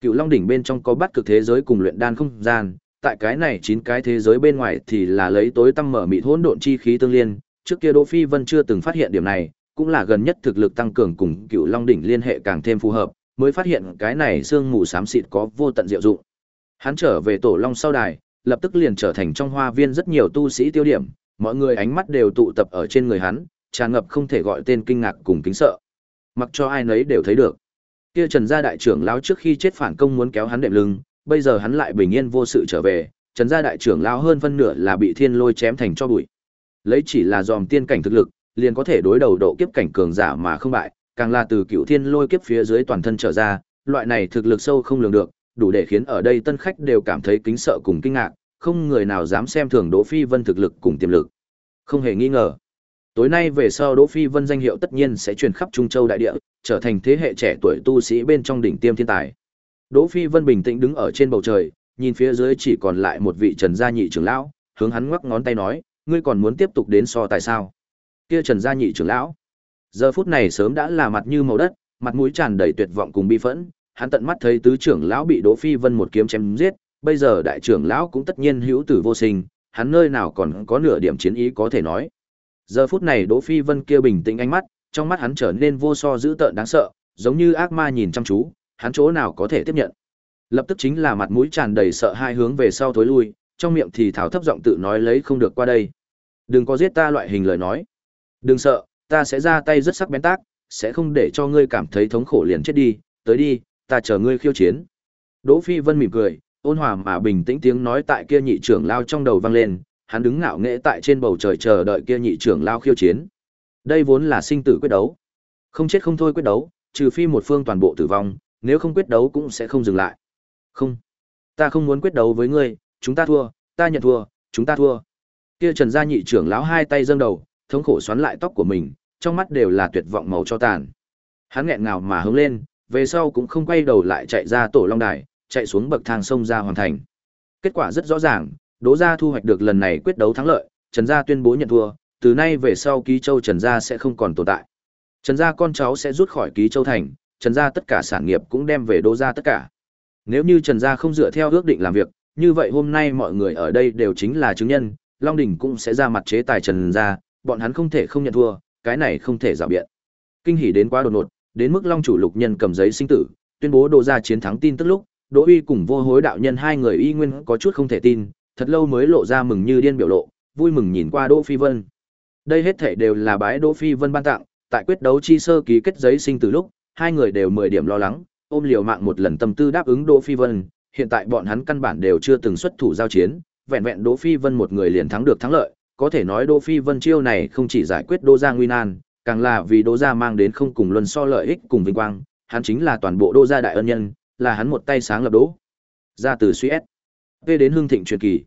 Cựu Long đỉnh bên trong có bắt cực thế giới cùng luyện đan không gian, tại cái này chín cái thế giới bên ngoài thì là lấy tối tăm mở mịt hỗn độn chi khí tương liên, trước kia Đỗ Phi Vân chưa từng phát hiện điểm này, cũng là gần nhất thực lực tăng cường cùng Cựu Long đỉnh liên hệ càng thêm phù hợp, mới phát hiện cái này xương mù xám xịt có vô tận diệu dụng. Hắn trở về tổ Long sau đài, lập tức liền trở thành trong hoa viên rất nhiều tu sĩ tiêu điểm, mọi người ánh mắt đều tụ tập ở trên người hắn, tràn ngập không thể gọi tên kinh ngạc cùng kính sợ. Mặc cho ai nấy đều thấy được. Kia Trần gia đại trưởng lão trước khi chết phản công muốn kéo hắn đệm lưng, bây giờ hắn lại bình yên vô sự trở về, Trần gia đại trưởng lão hơn phân nửa là bị thiên lôi chém thành cho bụi. Lấy chỉ là dòm tiên cảnh thực lực, liền có thể đối đầu độ kiếp cảnh cường giả mà không bại, càng là từ cựu thiên lôi kiếp phía dưới toàn thân trở ra, loại này thực lực sâu không lường được, đủ để khiến ở đây tân khách đều cảm thấy kính sợ cùng kinh ngạc, không người nào dám xem thường Đỗ Phi Vân thực lực cùng tiềm lực. Không hề nghi ngờ. Tối nay về sau Đỗ Phi Vân danh hiệu tất nhiên sẽ truyền khắp Trung Châu đại địa, trở thành thế hệ trẻ tuổi tu sĩ bên trong đỉnh tiêm thiên tài. Đỗ Phi Vân bình tĩnh đứng ở trên bầu trời, nhìn phía dưới chỉ còn lại một vị Trần gia nhị trưởng lão, hướng hắn ngoắc ngón tay nói, ngươi còn muốn tiếp tục đến so tại sao? Kia Trần gia nhị trưởng lão, giờ phút này sớm đã là mặt như màu đất, mặt mũi tràn đầy tuyệt vọng cùng bi phẫn, hắn tận mắt thấy tứ trưởng lão bị Đỗ Phi Vân một kiếm chém giết, bây giờ đại trưởng lão cũng tất nhiên hữu tử vô sinh, hắn nơi nào còn có nửa điểm chiến ý có thể nói. Giờ phút này Đỗ Phi Vân kia bình tĩnh ánh mắt, trong mắt hắn trở nên vô so dữ tợn đáng sợ, giống như ác ma nhìn chăm chú, hắn chỗ nào có thể tiếp nhận. Lập tức chính là mặt mũi tràn đầy sợ hai hướng về sau thối lui, trong miệng thì thảo thấp giọng tự nói lấy không được qua đây. Đừng có giết ta loại hình lời nói. Đừng sợ, ta sẽ ra tay rất sắc bén tác, sẽ không để cho ngươi cảm thấy thống khổ liền chết đi, tới đi, ta chờ ngươi khiêu chiến. Đỗ Phi Vân mỉm cười, ôn hòa mà bình tĩnh tiếng nói tại kia nhị trưởng lao trong đầu vang lên, hắn đứng ngạo nghễ tại trên bầu trời chờ đợi kia nhị trưởng lao khiêu chiến. Đây vốn là sinh tử quyết đấu. Không chết không thôi quyết đấu, trừ phi một phương toàn bộ tử vong, nếu không quyết đấu cũng sẽ không dừng lại. Không, ta không muốn quyết đấu với ngươi, chúng ta thua, ta nhận thua, chúng ta thua. Kia Trần gia nhị trưởng lão hai tay dâng đầu, thống khổ xoắn lại tóc của mình, trong mắt đều là tuyệt vọng màu cho tàn. Hắn nghẹn ngào mà hướng lên, về sau cũng không quay đầu lại chạy ra tổ long đài, chạy xuống bậc thang sông ra hoàn thành. Kết quả rất rõ ràng, Đỗ gia thu hoạch được lần này quyết đấu thắng lợi, Trần gia tuyên bố nhận thua, từ nay về sau Ký Châu Trần gia sẽ không còn tồn tại. Trần gia con cháu sẽ rút khỏi Ký Châu thành, Trần gia tất cả sản nghiệp cũng đem về Đỗ gia tất cả. Nếu như Trần gia không dựa theo ước định làm việc, như vậy hôm nay mọi người ở đây đều chính là chứng nhân, Long Đình cũng sẽ ra mặt chế tài Trần gia, bọn hắn không thể không nhận thua, cái này không thể giả biện. Kinh hỉ đến quá đột ngột, đến mức Long chủ Lục Nhân cầm giấy sinh tử, tuyên bố Đỗ gia chiến thắng tin tức lúc, Đỗ Uy cùng Vô Hối đạo nhân hai người y nguyên có chút không thể tin, thật lâu mới lộ ra mừng như điên biểu lộ, vui mừng nhìn qua Đỗ Phi Vân. Đây hết thảy đều là bái Đỗ Phi Vân ban tặng, tại quyết đấu chi sơ ký kết giấy sinh tử lúc, hai người đều mười điểm lo lắng, ôm liều mạng một lần tâm tư đáp ứng Đỗ Phi Vân, hiện tại bọn hắn căn bản đều chưa từng xuất thủ giao chiến, vẹn vẹn Đỗ Phi Vân một người liền thắng được thắng lợi, có thể nói Đỗ Phi Vân chiêu này không chỉ giải quyết Đỗ gia Nguyên An càng là vì Đỗ gia mang đến không cùng luân so lợi ích cùng vinh quang, hắn chính là toàn bộ Đỗ gia đại ân nhân, là hắn một tay sáng lập Đỗ. Ra từ suy S. Về đến hương thịnh truyền kỳ.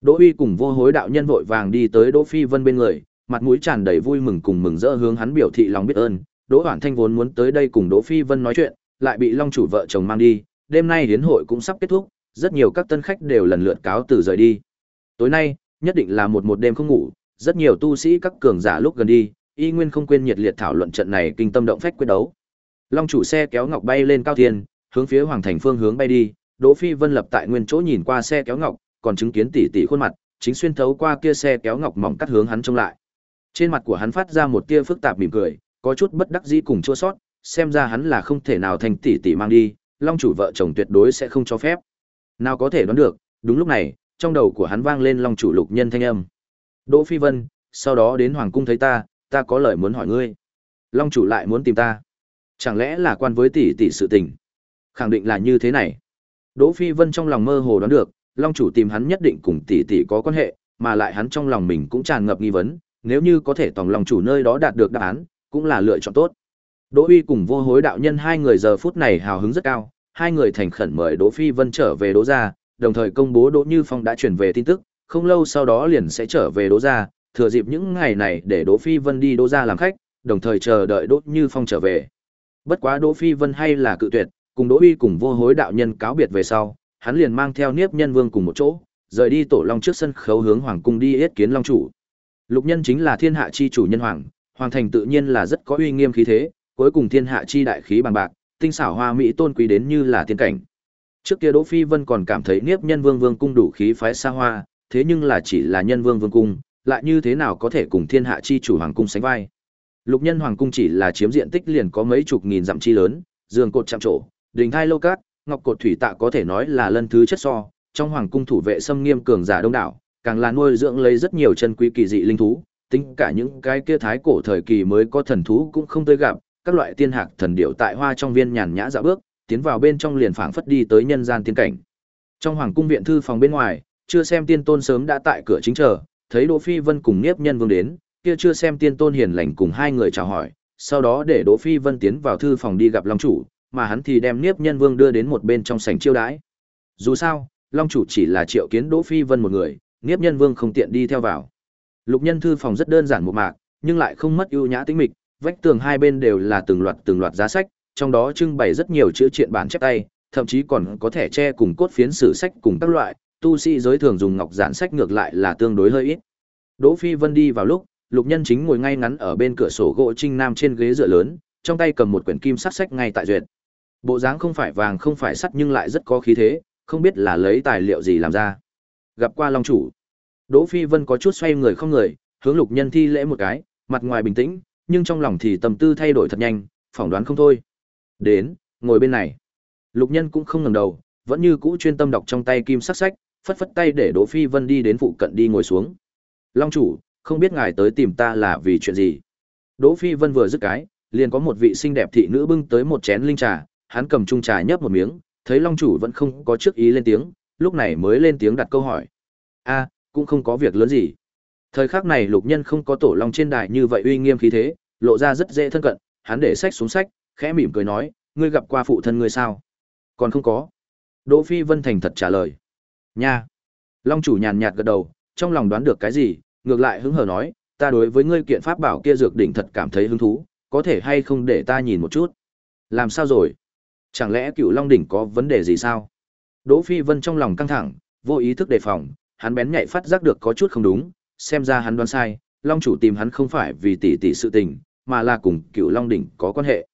Đỗ Uy cùng vô hối đạo nhân vội vàng đi tới Đỗ Phi Vân bên người, mặt mũi tràn đầy vui mừng cùng mừng rỡ hướng hắn biểu thị lòng biết ơn. Đỗ Hoản Thanh vốn muốn tới đây cùng Đỗ Phi Vân nói chuyện, lại bị Long chủ vợ chồng mang đi, đêm nay hiến hội cũng sắp kết thúc, rất nhiều các tân khách đều lần lượt cáo từ rời đi. Tối nay, nhất định là một một đêm không ngủ, rất nhiều tu sĩ các cường giả lúc gần đi, y nguyên không quên nhiệt liệt thảo luận trận này kinh tâm động phách quyết đấu. Long chủ xe kéo ngọc bay lên cao thiên, hướng phía hoàng thành phương hướng bay đi, Đỗ Phi Vân lập tại nguyên chỗ nhìn qua xe kéo ngọc, còn chứng kiến tỷ tỷ khuôn mặt, chính xuyên thấu qua kia xe kéo ngọc mỏng cắt hướng hắn trông lại. Trên mặt của hắn phát ra một tia phức tạp mỉm cười, có chút bất đắc dĩ cùng chua xót, xem ra hắn là không thể nào thành tỷ tỷ mang đi, Long chủ vợ chồng tuyệt đối sẽ không cho phép. Nào có thể đoán được, đúng lúc này, trong đầu của hắn vang lên Long chủ lục nhân thanh âm. Đỗ Phi Vân, sau đó đến hoàng cung thấy ta, ta có lời muốn hỏi ngươi. Long chủ lại muốn tìm ta. Chẳng lẽ là quan với tỷ tỷ sự tình? Khẳng định là như thế này. Đỗ Phi Vân trong lòng mơ hồ đoán được, Long chủ tìm hắn nhất định cùng tỷ tỷ có quan hệ, mà lại hắn trong lòng mình cũng tràn ngập nghi vấn, nếu như có thể tòng Long chủ nơi đó đạt được đáp án, cũng là lựa chọn tốt. Đỗ Uy cùng Vô Hối đạo nhân hai người giờ phút này hào hứng rất cao, hai người thành khẩn mời Đỗ Phi Vân trở về Đỗ gia, đồng thời công bố Đỗ Như Phong đã chuyển về tin tức, không lâu sau đó liền sẽ trở về Đỗ gia, thừa dịp những ngày này để Đỗ Phi Vân đi Đỗ gia làm khách, đồng thời chờ đợi Đỗ Như Phong trở về. Bất quá Đỗ Phi Vân hay là cự tuyệt, cùng Đỗ Uy cùng Vô Hối đạo nhân cáo biệt về sau, hắn liền mang theo Niếp Nhân Vương cùng một chỗ, rời đi tổ long trước sân khấu hướng hoàng cung đi yết kiến long chủ. Lục Nhân chính là thiên hạ chi chủ nhân hoàng, hoàng thành tự nhiên là rất có uy nghiêm khí thế, cuối cùng thiên hạ chi đại khí bằng bạc, tinh xảo hoa mỹ tôn quý đến như là tiên cảnh. Trước kia Đỗ Phi Vân còn cảm thấy Niếp Nhân Vương Vương cung đủ khí phái xa hoa, thế nhưng là chỉ là Nhân Vương Vương cung, lại như thế nào có thể cùng thiên hạ chi chủ hoàng cung sánh vai. Lục Nhân Hoàng cung chỉ là chiếm diện tích liền có mấy chục nghìn dặm chi lớn, giường cột chạm trổ, đình thai lâu cát, ngọc cột thủy tạ có thể nói là lân thứ chất so, trong hoàng cung thủ vệ xâm nghiêm cường giả đông đảo, càng là nuôi dưỡng lấy rất nhiều chân quý kỳ dị linh thú, tính cả những cái kia thái cổ thời kỳ mới có thần thú cũng không tới gặp, các loại tiên hạc thần điểu tại hoa trong viên nhàn nhã dạo bước, tiến vào bên trong liền phảng phất đi tới nhân gian tiên cảnh. Trong hoàng cung viện thư phòng bên ngoài, chưa xem tiên tôn sớm đã tại cửa chính chờ, thấy Đỗ Phi Vân cùng Niếp Nhân Vương đến, kia chưa xem tiên tôn hiền lành cùng hai người chào hỏi, sau đó để Đỗ Phi Vân tiến vào thư phòng đi gặp Long chủ, mà hắn thì đem Niếp Nhân Vương đưa đến một bên trong sảnh chiêu đãi. Dù sao, Long chủ chỉ là triệu kiến Đỗ Phi Vân một người, Niếp Nhân Vương không tiện đi theo vào. Lục Nhân thư phòng rất đơn giản một mạc, nhưng lại không mất ưu nhã tĩnh mịch, vách tường hai bên đều là từng loạt từng loạt giá sách, trong đó trưng bày rất nhiều chữ truyện bản chép tay, thậm chí còn có thể che cùng cốt phiến sử sách cùng các loại, tu sĩ giới thường dùng ngọc giản sách ngược lại là tương đối hơi ít. Đỗ Phi Vân đi vào lúc, Lục Nhân chính ngồi ngay ngắn ở bên cửa sổ gỗ trinh nam trên ghế dựa lớn, trong tay cầm một quyển kim sắc sách ngay tại duyệt. Bộ dáng không phải vàng không phải sắt nhưng lại rất có khí thế, không biết là lấy tài liệu gì làm ra. Gặp qua Long chủ, Đỗ Phi Vân có chút xoay người không người, hướng Lục Nhân thi lễ một cái, mặt ngoài bình tĩnh, nhưng trong lòng thì tâm tư thay đổi thật nhanh, phỏng đoán không thôi. Đến, ngồi bên này. Lục Nhân cũng không ngẩng đầu, vẫn như cũ chuyên tâm đọc trong tay kim sắc sách, phất phất tay để Đỗ Phi Vân đi đến phụ cận đi ngồi xuống. Long chủ, không biết ngài tới tìm ta là vì chuyện gì? Đỗ Phi Vân vừa dứt cái, liền có một vị xinh đẹp thị nữ bưng tới một chén linh trà, hắn cầm chung trà nhấp một miếng, thấy Long chủ vẫn không có trước ý lên tiếng, lúc này mới lên tiếng đặt câu hỏi. A, cũng không có việc lớn gì. Thời khắc này Lục Nhân không có tổ long trên đài như vậy uy nghiêm khí thế, lộ ra rất dễ thân cận, hắn để sách xuống sách, khẽ mỉm cười nói, ngươi gặp qua phụ thân ngươi sao? Còn không có. Đỗ Phi Vân thành thật trả lời. Nha. Long chủ nhàn nhạt gật đầu, trong lòng đoán được cái gì, ngược lại hứng hờ nói, ta đối với ngươi kiện pháp bảo kia dược đỉnh thật cảm thấy hứng thú, có thể hay không để ta nhìn một chút. Làm sao rồi? Chẳng lẽ cựu Long đỉnh có vấn đề gì sao? Đỗ Phi Vân trong lòng căng thẳng, vô ý thức đề phòng, hắn bén nhạy phát giác được có chút không đúng, xem ra hắn đoán sai, Long chủ tìm hắn không phải vì tỷ tỷ sự tình, mà là cùng cựu Long đỉnh có quan hệ.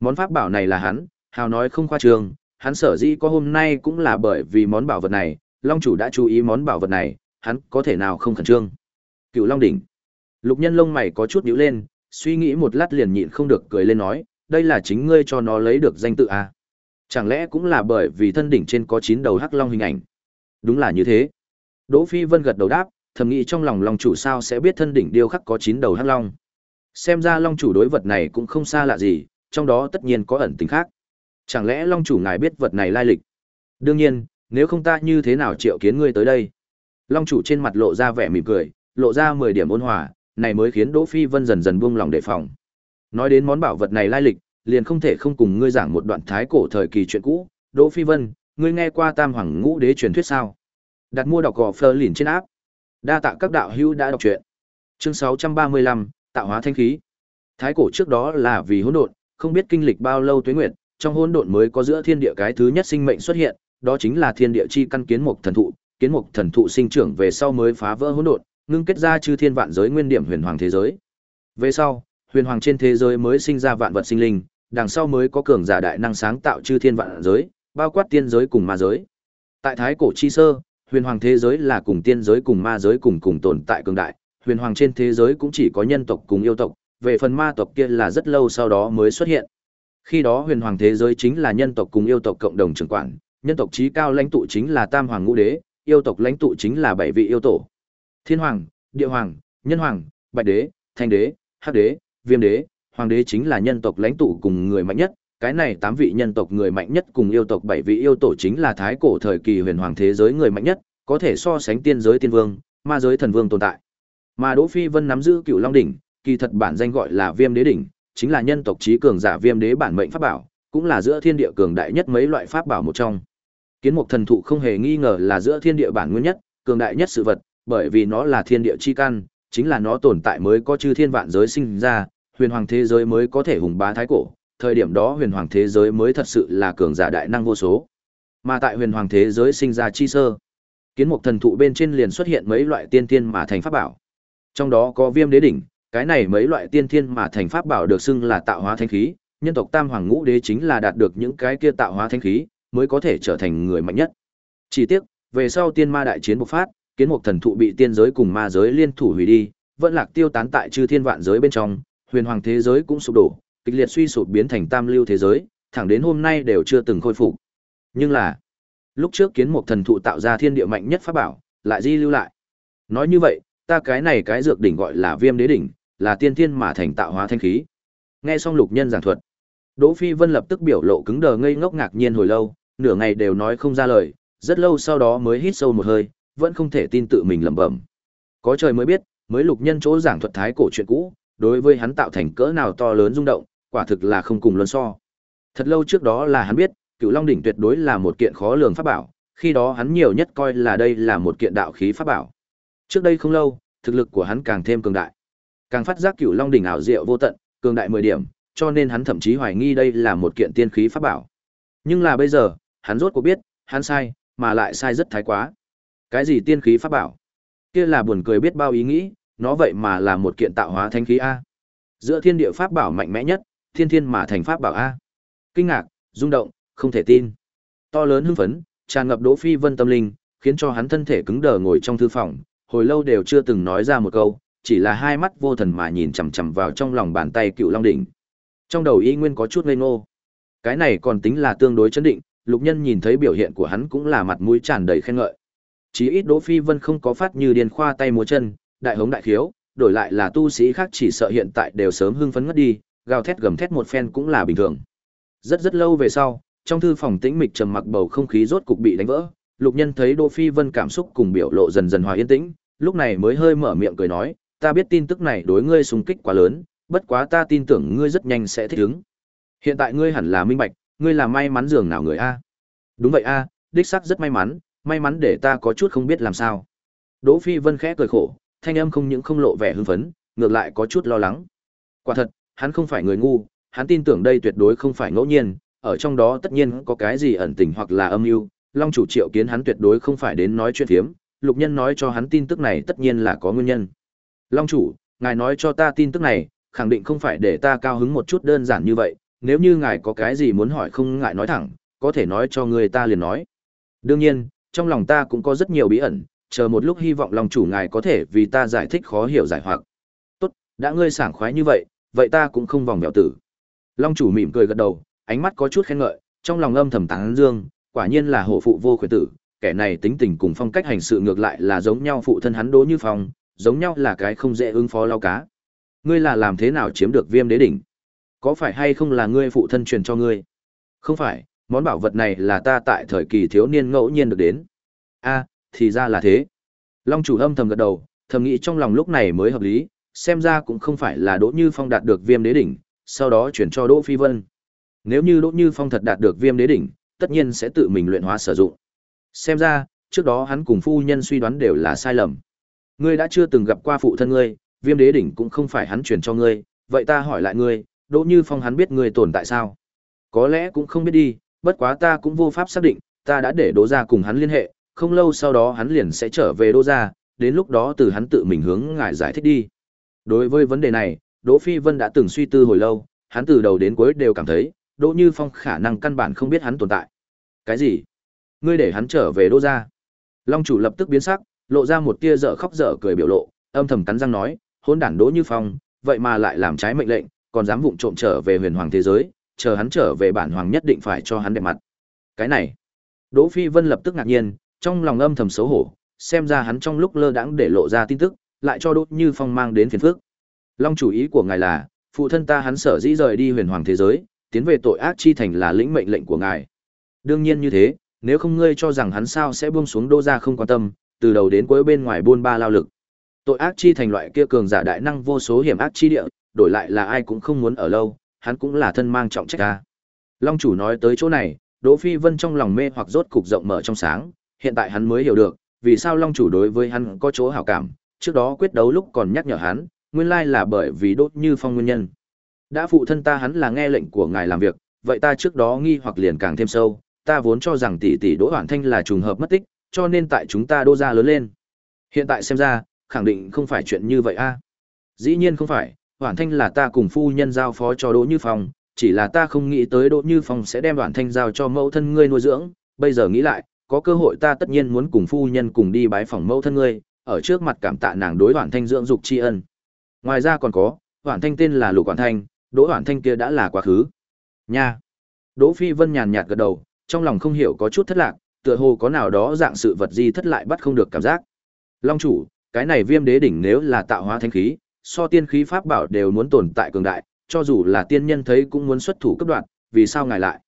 Món pháp bảo này là hắn, hào nói không khoa trương, hắn sở dĩ có hôm nay cũng là bởi vì món bảo vật này, Long chủ đã chú ý món bảo vật này, hắn có thể nào không khẩn trương. Cựu Long đỉnh. Lục Nhân lông mày có chút nhíu lên, suy nghĩ một lát liền nhịn không được cười lên nói, đây là chính ngươi cho nó lấy được danh tự à? Chẳng lẽ cũng là bởi vì thân đỉnh trên có chín đầu hắc long hình ảnh? Đúng là như thế. Đỗ Phi Vân gật đầu đáp, thầm nghĩ trong lòng Long chủ sao sẽ biết thân đỉnh điêu khắc có chín đầu hắc long. Xem ra Long chủ đối vật này cũng không xa lạ gì, trong đó tất nhiên có ẩn tình khác. Chẳng lẽ Long chủ ngài biết vật này lai lịch? Đương nhiên, nếu không ta như thế nào triệu kiến ngươi tới đây? Long chủ trên mặt lộ ra vẻ mỉm cười, lộ ra mười điểm ôn hòa, này mới khiến Đỗ Phi Vân dần dần buông lòng đề phòng. Nói đến món bảo vật này lai lịch, liền không thể không cùng ngươi giảng một đoạn thái cổ thời kỳ chuyện cũ. Đỗ Phi Vân, ngươi nghe qua Tam Hoàng Ngũ Đế truyền thuyết sao? Đặt mua đọc gò phơ lìn trên áp. Đa tạ các đạo hữu đã đọc truyện. Chương 635, tạo hóa thanh khí. Thái cổ trước đó là vì hỗn độn, không biết kinh lịch bao lâu tuế nguyệt, trong hỗn độn mới có giữa thiên địa cái thứ nhất sinh mệnh xuất hiện, đó chính là thiên địa chi căn kiến mục thần thụ, kiến mục thần thụ sinh trưởng về sau mới phá vỡ hỗn độn, ngưng kết ra chư thiên vạn giới nguyên điểm huyền hoàng thế giới. Về sau, huyền hoàng trên thế giới mới sinh ra vạn vật sinh linh, đằng sau mới có cường giả đại năng sáng tạo chư thiên vạn giới, bao quát tiên giới cùng ma giới. Tại thái cổ chi sơ, huyền hoàng thế giới là cùng tiên giới cùng ma giới cùng cùng tồn tại cường đại, huyền hoàng trên thế giới cũng chỉ có nhân tộc cùng yêu tộc, về phần ma tộc kia là rất lâu sau đó mới xuất hiện. Khi đó huyền hoàng thế giới chính là nhân tộc cùng yêu tộc cộng đồng trưởng quản, nhân tộc trí cao lãnh tụ chính là tam hoàng ngũ đế, yêu tộc lãnh tụ chính là bảy vị yêu tổ. Thiên hoàng, địa hoàng, nhân hoàng, bạch đế, thanh đế, hắc đế, viêm đế, hoàng đế chính là nhân tộc lãnh tụ cùng người mạnh nhất. Cái này tám vị nhân tộc người mạnh nhất cùng yêu tộc bảy vị yêu tổ chính là thái cổ thời kỳ huyền hoàng thế giới người mạnh nhất, có thể so sánh tiên giới tiên vương, ma giới thần vương tồn tại. Mà Đỗ Phi Vân nắm giữ Cựu Long đỉnh, kỳ thật bản danh gọi là Viêm Đế đỉnh, chính là nhân tộc trí cường giả Viêm Đế bản mệnh pháp bảo, cũng là giữa thiên địa cường đại nhất mấy loại pháp bảo một trong. Kiến mục thần thụ không hề nghi ngờ là giữa thiên địa bản nguyên nhất, cường đại nhất sự vật, bởi vì nó là thiên địa chi căn, chính là nó tồn tại mới có chư thiên vạn giới sinh ra, huyền hoàng thế giới mới có thể hùng bá thái cổ, thời điểm đó huyền hoàng thế giới mới thật sự là cường giả đại năng vô số. Mà tại huyền hoàng thế giới sinh ra chi sơ, kiến mục thần thụ bên trên liền xuất hiện mấy loại tiên tiên mà thành pháp bảo. Trong đó có Viêm Đế đỉnh, cái này mấy loại tiên thiên mà thành pháp bảo được xưng là tạo hóa thánh khí, nhân tộc Tam Hoàng Ngũ Đế chính là đạt được những cái kia tạo hóa thánh khí, mới có thể trở thành người mạnh nhất. Chỉ tiếc, về sau tiên ma đại chiến bộc phát, kiến mục thần thụ bị tiên giới cùng ma giới liên thủ hủy đi, vẫn lạc tiêu tán tại chư thiên vạn giới bên trong, huyền hoàng thế giới cũng sụp đổ, kịch liệt suy sụp biến thành tam lưu thế giới, thẳng đến hôm nay đều chưa từng khôi phục. Nhưng là, lúc trước kiến mục thần thụ tạo ra thiên địa mạnh nhất pháp bảo, lại di lưu lại. Nói như vậy, ta cái này cái dược đỉnh gọi là Viêm Đế đỉnh, là tiên thiên mà thành tạo hóa thanh khí. Nghe xong Lục Nhân giảng thuật, Đỗ Phi Vân lập tức biểu lộ cứng đờ ngây ngốc ngạc nhiên hồi lâu, nửa ngày đều nói không ra lời, rất lâu sau đó mới hít sâu một hơi, vẫn không thể tin tự mình lẩm bẩm. Có trời mới biết, mới Lục Nhân chỗ giảng thuật thái cổ chuyện cũ, đối với hắn tạo thành cỡ nào to lớn rung động, quả thực là không cùng luân so. Thật lâu trước đó là hắn biết, cửu Long đỉnh tuyệt đối là một kiện khó lường pháp bảo, khi đó hắn nhiều nhất coi là đây là một kiện đạo khí pháp bảo. Trước đây không lâu, thực lực của hắn càng thêm cường đại. Càng phát giác cửu Long đỉnh ảo diệu vô tận, cường đại 10 điểm, cho nên hắn thậm chí hoài nghi đây là một kiện tiên khí pháp bảo. Nhưng là bây giờ, hắn rốt cuộc biết, hắn sai, mà lại sai rất thái quá. Cái gì tiên khí pháp bảo? Kia là buồn cười biết bao ý nghĩ, nó vậy mà là một kiện tạo hóa thánh khí a. Giữa thiên địa pháp bảo mạnh mẽ nhất, thiên thiên mà thành pháp bảo a. Kinh ngạc, rung động, không thể tin. To lớn hưng phấn, tràn ngập Đỗ Phi Vân tâm linh, khiến cho hắn thân thể cứng đờ ngồi trong thư phòng, hồi lâu đều chưa từng nói ra một câu, chỉ là hai mắt vô thần mà nhìn chằm chằm vào trong lòng bàn tay Cựu Long đỉnh. Trong đầu y nguyên có chút ngây ngô. Cái này còn tính là tương đối chấn định, Lục Nhân nhìn thấy biểu hiện của hắn cũng là mặt mũi tràn đầy khen ngợi. Chí ít Đỗ Phi Vân không có phát như điên khoa tay múa chân, đại hống đại khiếu, đổi lại là tu sĩ khác chỉ sợ hiện tại đều sớm hưng phấn ngất đi, gào thét gầm thét một phen cũng là bình thường. Rất rất lâu về sau, trong thư phòng tĩnh mịch trầm mặc bầu không khí rốt cục bị đánh vỡ, Lục Nhân thấy Đỗ Phi Vân cảm xúc cùng biểu lộ dần dần hòa yên tĩnh, lúc này mới hơi mở miệng cười nói, ta biết tin tức này đối ngươi xung kích quá lớn, bất quá ta tin tưởng ngươi rất nhanh sẽ thích ứng. Hiện tại ngươi hẳn là minh bạch, ngươi là may mắn giường nào người a? Đúng vậy a, đích xác rất may mắn, may mắn để ta có chút không biết làm sao. Đỗ Phi Vân khẽ cười khổ, thanh âm không những không lộ vẻ hưng phấn, ngược lại có chút lo lắng. Quả thật, hắn không phải người ngu, hắn tin tưởng đây tuyệt đối không phải ngẫu nhiên, ở trong đó tất nhiên có cái gì ẩn tình hoặc là âm mưu. Long chủ triệu kiến hắn tuyệt đối không phải đến nói chuyện phiếm, lục nhân nói cho hắn tin tức này tất nhiên là có nguyên nhân. Long chủ, ngài nói cho ta tin tức này, khẳng định không phải để ta cao hứng một chút đơn giản như vậy, nếu như ngài có cái gì muốn hỏi không ngại nói thẳng, có thể nói cho người ta liền nói. Đương nhiên, trong lòng ta cũng có rất nhiều bí ẩn, chờ một lúc hy vọng Long chủ ngài có thể vì ta giải thích khó hiểu giải hoặc. Tốt, đã ngươi sảng khoái như vậy, vậy ta cũng không vòng mèo tử. Long chủ mỉm cười gật đầu, ánh mắt có chút khen ngợi, trong lòng âm thầm tán dương, quả nhiên là hộ phụ vô khuyến tử, kẻ này tính tình cùng phong cách hành sự ngược lại là giống nhau phụ thân hắn đố như phong, giống nhau là cái không dễ ứng phó lao cá. Ngươi là làm thế nào chiếm được viêm đế đỉnh? Có phải hay không là ngươi phụ thân truyền cho ngươi? Không phải, món bảo vật này là ta tại thời kỳ thiếu niên ngẫu nhiên được đến. A, thì ra là thế. Long chủ âm thầm gật đầu, thầm nghĩ trong lòng lúc này mới hợp lý, xem ra cũng không phải là Đỗ Như Phong đạt được viêm đế đỉnh, sau đó chuyển cho Đỗ Phi Vân. Nếu như Đỗ Như Phong thật đạt được viêm đế đỉnh, tất nhiên sẽ tự mình luyện hóa sử dụng. Xem ra, trước đó hắn cùng phu nhân suy đoán đều là sai lầm. Ngươi đã chưa từng gặp qua phụ thân ngươi, viêm đế đỉnh cũng không phải hắn truyền cho ngươi, vậy ta hỏi lại ngươi, Đỗ Như Phong hắn biết ngươi tồn tại sao? Có lẽ cũng không biết đi, bất quá ta cũng vô pháp xác định, ta đã để Đỗ gia cùng hắn liên hệ, không lâu sau đó hắn liền sẽ trở về Đỗ gia, đến lúc đó từ hắn tự mình hướng ngài giải thích đi. Đối với vấn đề này, Đỗ Phi Vân đã từng suy tư hồi lâu, hắn từ đầu đến cuối đều cảm thấy, Đỗ Như Phong khả năng căn bản không biết hắn tồn tại. Cái gì? Ngươi để hắn trở về Đỗ gia? Long chủ lập tức biến sắc, lộ ra một tia dở khóc dở cười biểu lộ, âm thầm cắn răng nói, hôn đản Đỗ Như Phong, vậy mà lại làm trái mệnh lệnh, còn dám vụng trộm trở về huyền hoàng thế giới, chờ hắn trở về bản hoàng nhất định phải cho hắn đẹp mặt. Cái này, Đỗ Phi Vân lập tức ngạc nhiên, trong lòng âm thầm xấu hổ, xem ra hắn trong lúc lơ đãng để lộ ra tin tức, lại cho Đỗ Như Phong mang đến phiền phức. Long chủ ý của ngài là, phụ thân ta hắn sở dĩ rời đi huyền hoàng thế giới, tiến về tội ác chi thành là lĩnh mệnh lệnh của ngài. Đương nhiên như thế, nếu không ngươi cho rằng hắn sao sẽ buông xuống đô ra không quan tâm, từ đầu đến cuối bên ngoài buôn ba lao lực. Tội ác chi thành loại kia cường giả đại năng vô số hiểm ác chi địa, đổi lại là ai cũng không muốn ở lâu, hắn cũng là thân mang trọng trách ta. Long chủ nói tới chỗ này, Đỗ Phi Vân trong lòng mê hoặc rốt cục rộng mở trong sáng, hiện tại hắn mới hiểu được, vì sao Long chủ đối với hắn có chỗ hảo cảm, trước đó quyết đấu lúc còn nhắc nhở hắn, nguyên lai là bởi vì đốt như phong nguyên nhân. Đã phụ thân ta hắn là nghe lệnh của ngài làm việc, vậy ta trước đó nghi hoặc liền càng thêm sâu, ta vốn cho rằng tỷ tỷ Đỗ Hoản Thanh là trùng hợp mất tích, cho nên tại chúng ta đô ra lớn lên. Hiện tại xem ra, khẳng định không phải chuyện như vậy a. Dĩ nhiên không phải, Hoản Thanh là ta cùng phu nhân giao phó cho Đỗ Như Phong, chỉ là ta không nghĩ tới Đỗ Như Phong sẽ đem Hoản Thanh giao cho mẫu thân ngươi nuôi dưỡng, bây giờ nghĩ lại, có cơ hội ta tất nhiên muốn cùng phu nhân cùng đi bái phỏng mẫu thân ngươi, ở trước mặt cảm tạ nàng đối Hoản Thanh dưỡng dục tri ân. Ngoài ra còn có, Hoản Thanh tên là Lục Hoản Thanh, Đỗ Hoản Thanh kia đã là quá khứ. Nha. Đỗ Phi Vân nhàn nhạt gật đầu, trong lòng không hiểu có chút thất lạc, tựa hồ có nào đó dạng sự vật gì thất lại bắt không được cảm giác. Long chủ, cái này Viêm Đế đỉnh nếu là tạo hóa thanh khí, so tiên khí pháp bảo đều muốn tồn tại cường đại, cho dù là tiên nhân thấy cũng muốn xuất thủ cấp đoạn, vì sao ngài lại?